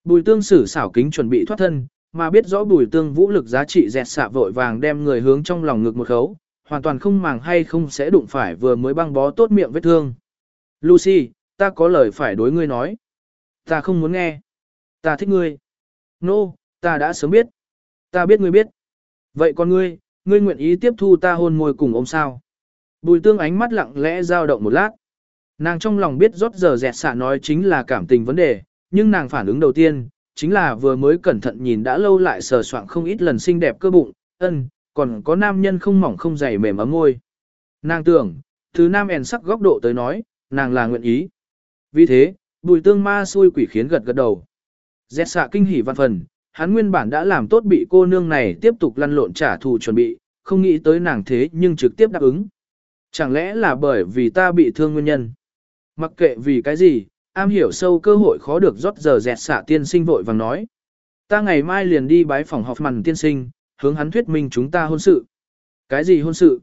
Bùi tương sử xảo kính chuẩn bị thoát thân, mà biết rõ bùi tương vũ lực giá trị dẹt xạ vội vàng đem người hướng trong lòng ngực một khấu, hoàn toàn không màng hay không sẽ đụng phải vừa mới băng bó tốt miệng vết thương. Lucy, ta có lời phải đối ngươi nói. Ta không muốn nghe. Ta thích ngươi. Nô, no, ta đã sớm biết. Ta biết ngươi biết. Vậy còn ngươi, ngươi nguyện ý tiếp thu ta hôn môi cùng ôm sao. Bùi tương ánh mắt lặng lẽ dao động một lát. Nàng trong lòng biết rót giờ dẹt xạ nói chính là cảm tình vấn đề, nhưng nàng phản ứng đầu tiên, chính là vừa mới cẩn thận nhìn đã lâu lại sờ soạng không ít lần xinh đẹp cơ bụng, ân, còn có nam nhân không mỏng không dày mềm ấm môi. Nàng tưởng, từ nam ẻn sắc góc độ tới nói, nàng là nguyện ý. Vì thế, bùi tương ma xui quỷ khiến gật gật đầu. Dẹt xạ kinh hỉ văn phần, hắn nguyên bản đã làm tốt bị cô nương này tiếp tục lăn lộn trả thù chuẩn bị, không nghĩ tới nàng thế nhưng trực tiếp đáp ứng. Chẳng lẽ là bởi vì ta bị thương nguyên nhân? Mặc kệ vì cái gì, am hiểu sâu cơ hội khó được rót giờ dẹt xạ tiên sinh vội vàng nói. Ta ngày mai liền đi bái phòng học mằn tiên sinh, hướng hắn thuyết minh chúng ta hôn sự. Cái gì hôn sự?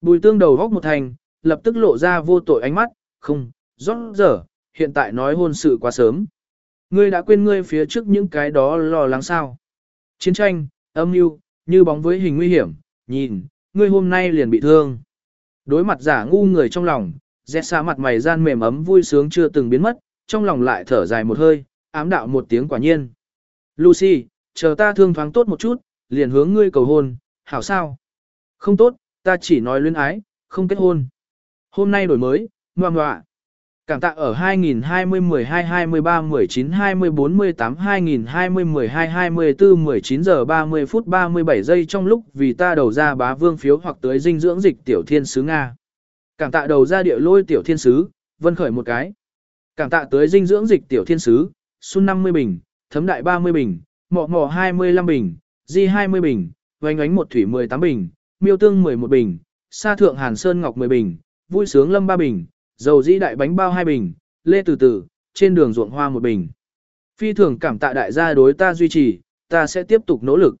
Bùi tương đầu góc một thành, lập tức lộ ra vô tội ánh mắt, không, rót giờ, hiện tại nói hôn sự quá sớm. Ngươi đã quên ngươi phía trước những cái đó lo lắng sao. Chiến tranh, âm mưu, như bóng với hình nguy hiểm, nhìn, ngươi hôm nay liền bị thương. Đối mặt giả ngu người trong lòng, dẹt xa mặt mày gian mềm ấm vui sướng chưa từng biến mất, trong lòng lại thở dài một hơi, ám đạo một tiếng quả nhiên. Lucy, chờ ta thương thoáng tốt một chút, liền hướng ngươi cầu hôn, hảo sao? Không tốt, ta chỉ nói luyến ái, không kết hôn. Hôm nay đổi mới, ngoan ngoạ. Cảm tạ ở 2020 12 23 19 20 48 2020 12 24 19 giờ 30 phút 37 giây trong lúc vì ta đầu ra bá vương phiếu hoặc tới dinh dưỡng dịch tiểu thiên sứ Nga. Cảm tạ đầu ra địa lôi tiểu thiên sứ, vân khởi một cái. Cảm tạ tới dinh dưỡng dịch tiểu thiên sứ, xuân 50 bình, thấm đại 30 bình, mọ mọ 25 bình, di 20 bình, vánh ánh một thủy 18 bình, miêu tương 11 bình, sa thượng hàn sơn ngọc 10 bình, vui sướng lâm 3 bình, dầu dĩ đại bánh bao 2 bình, lê từ từ, trên đường ruộng hoa 1 bình. Phi thường cảm tạ đại gia đối ta duy trì, ta sẽ tiếp tục nỗ lực.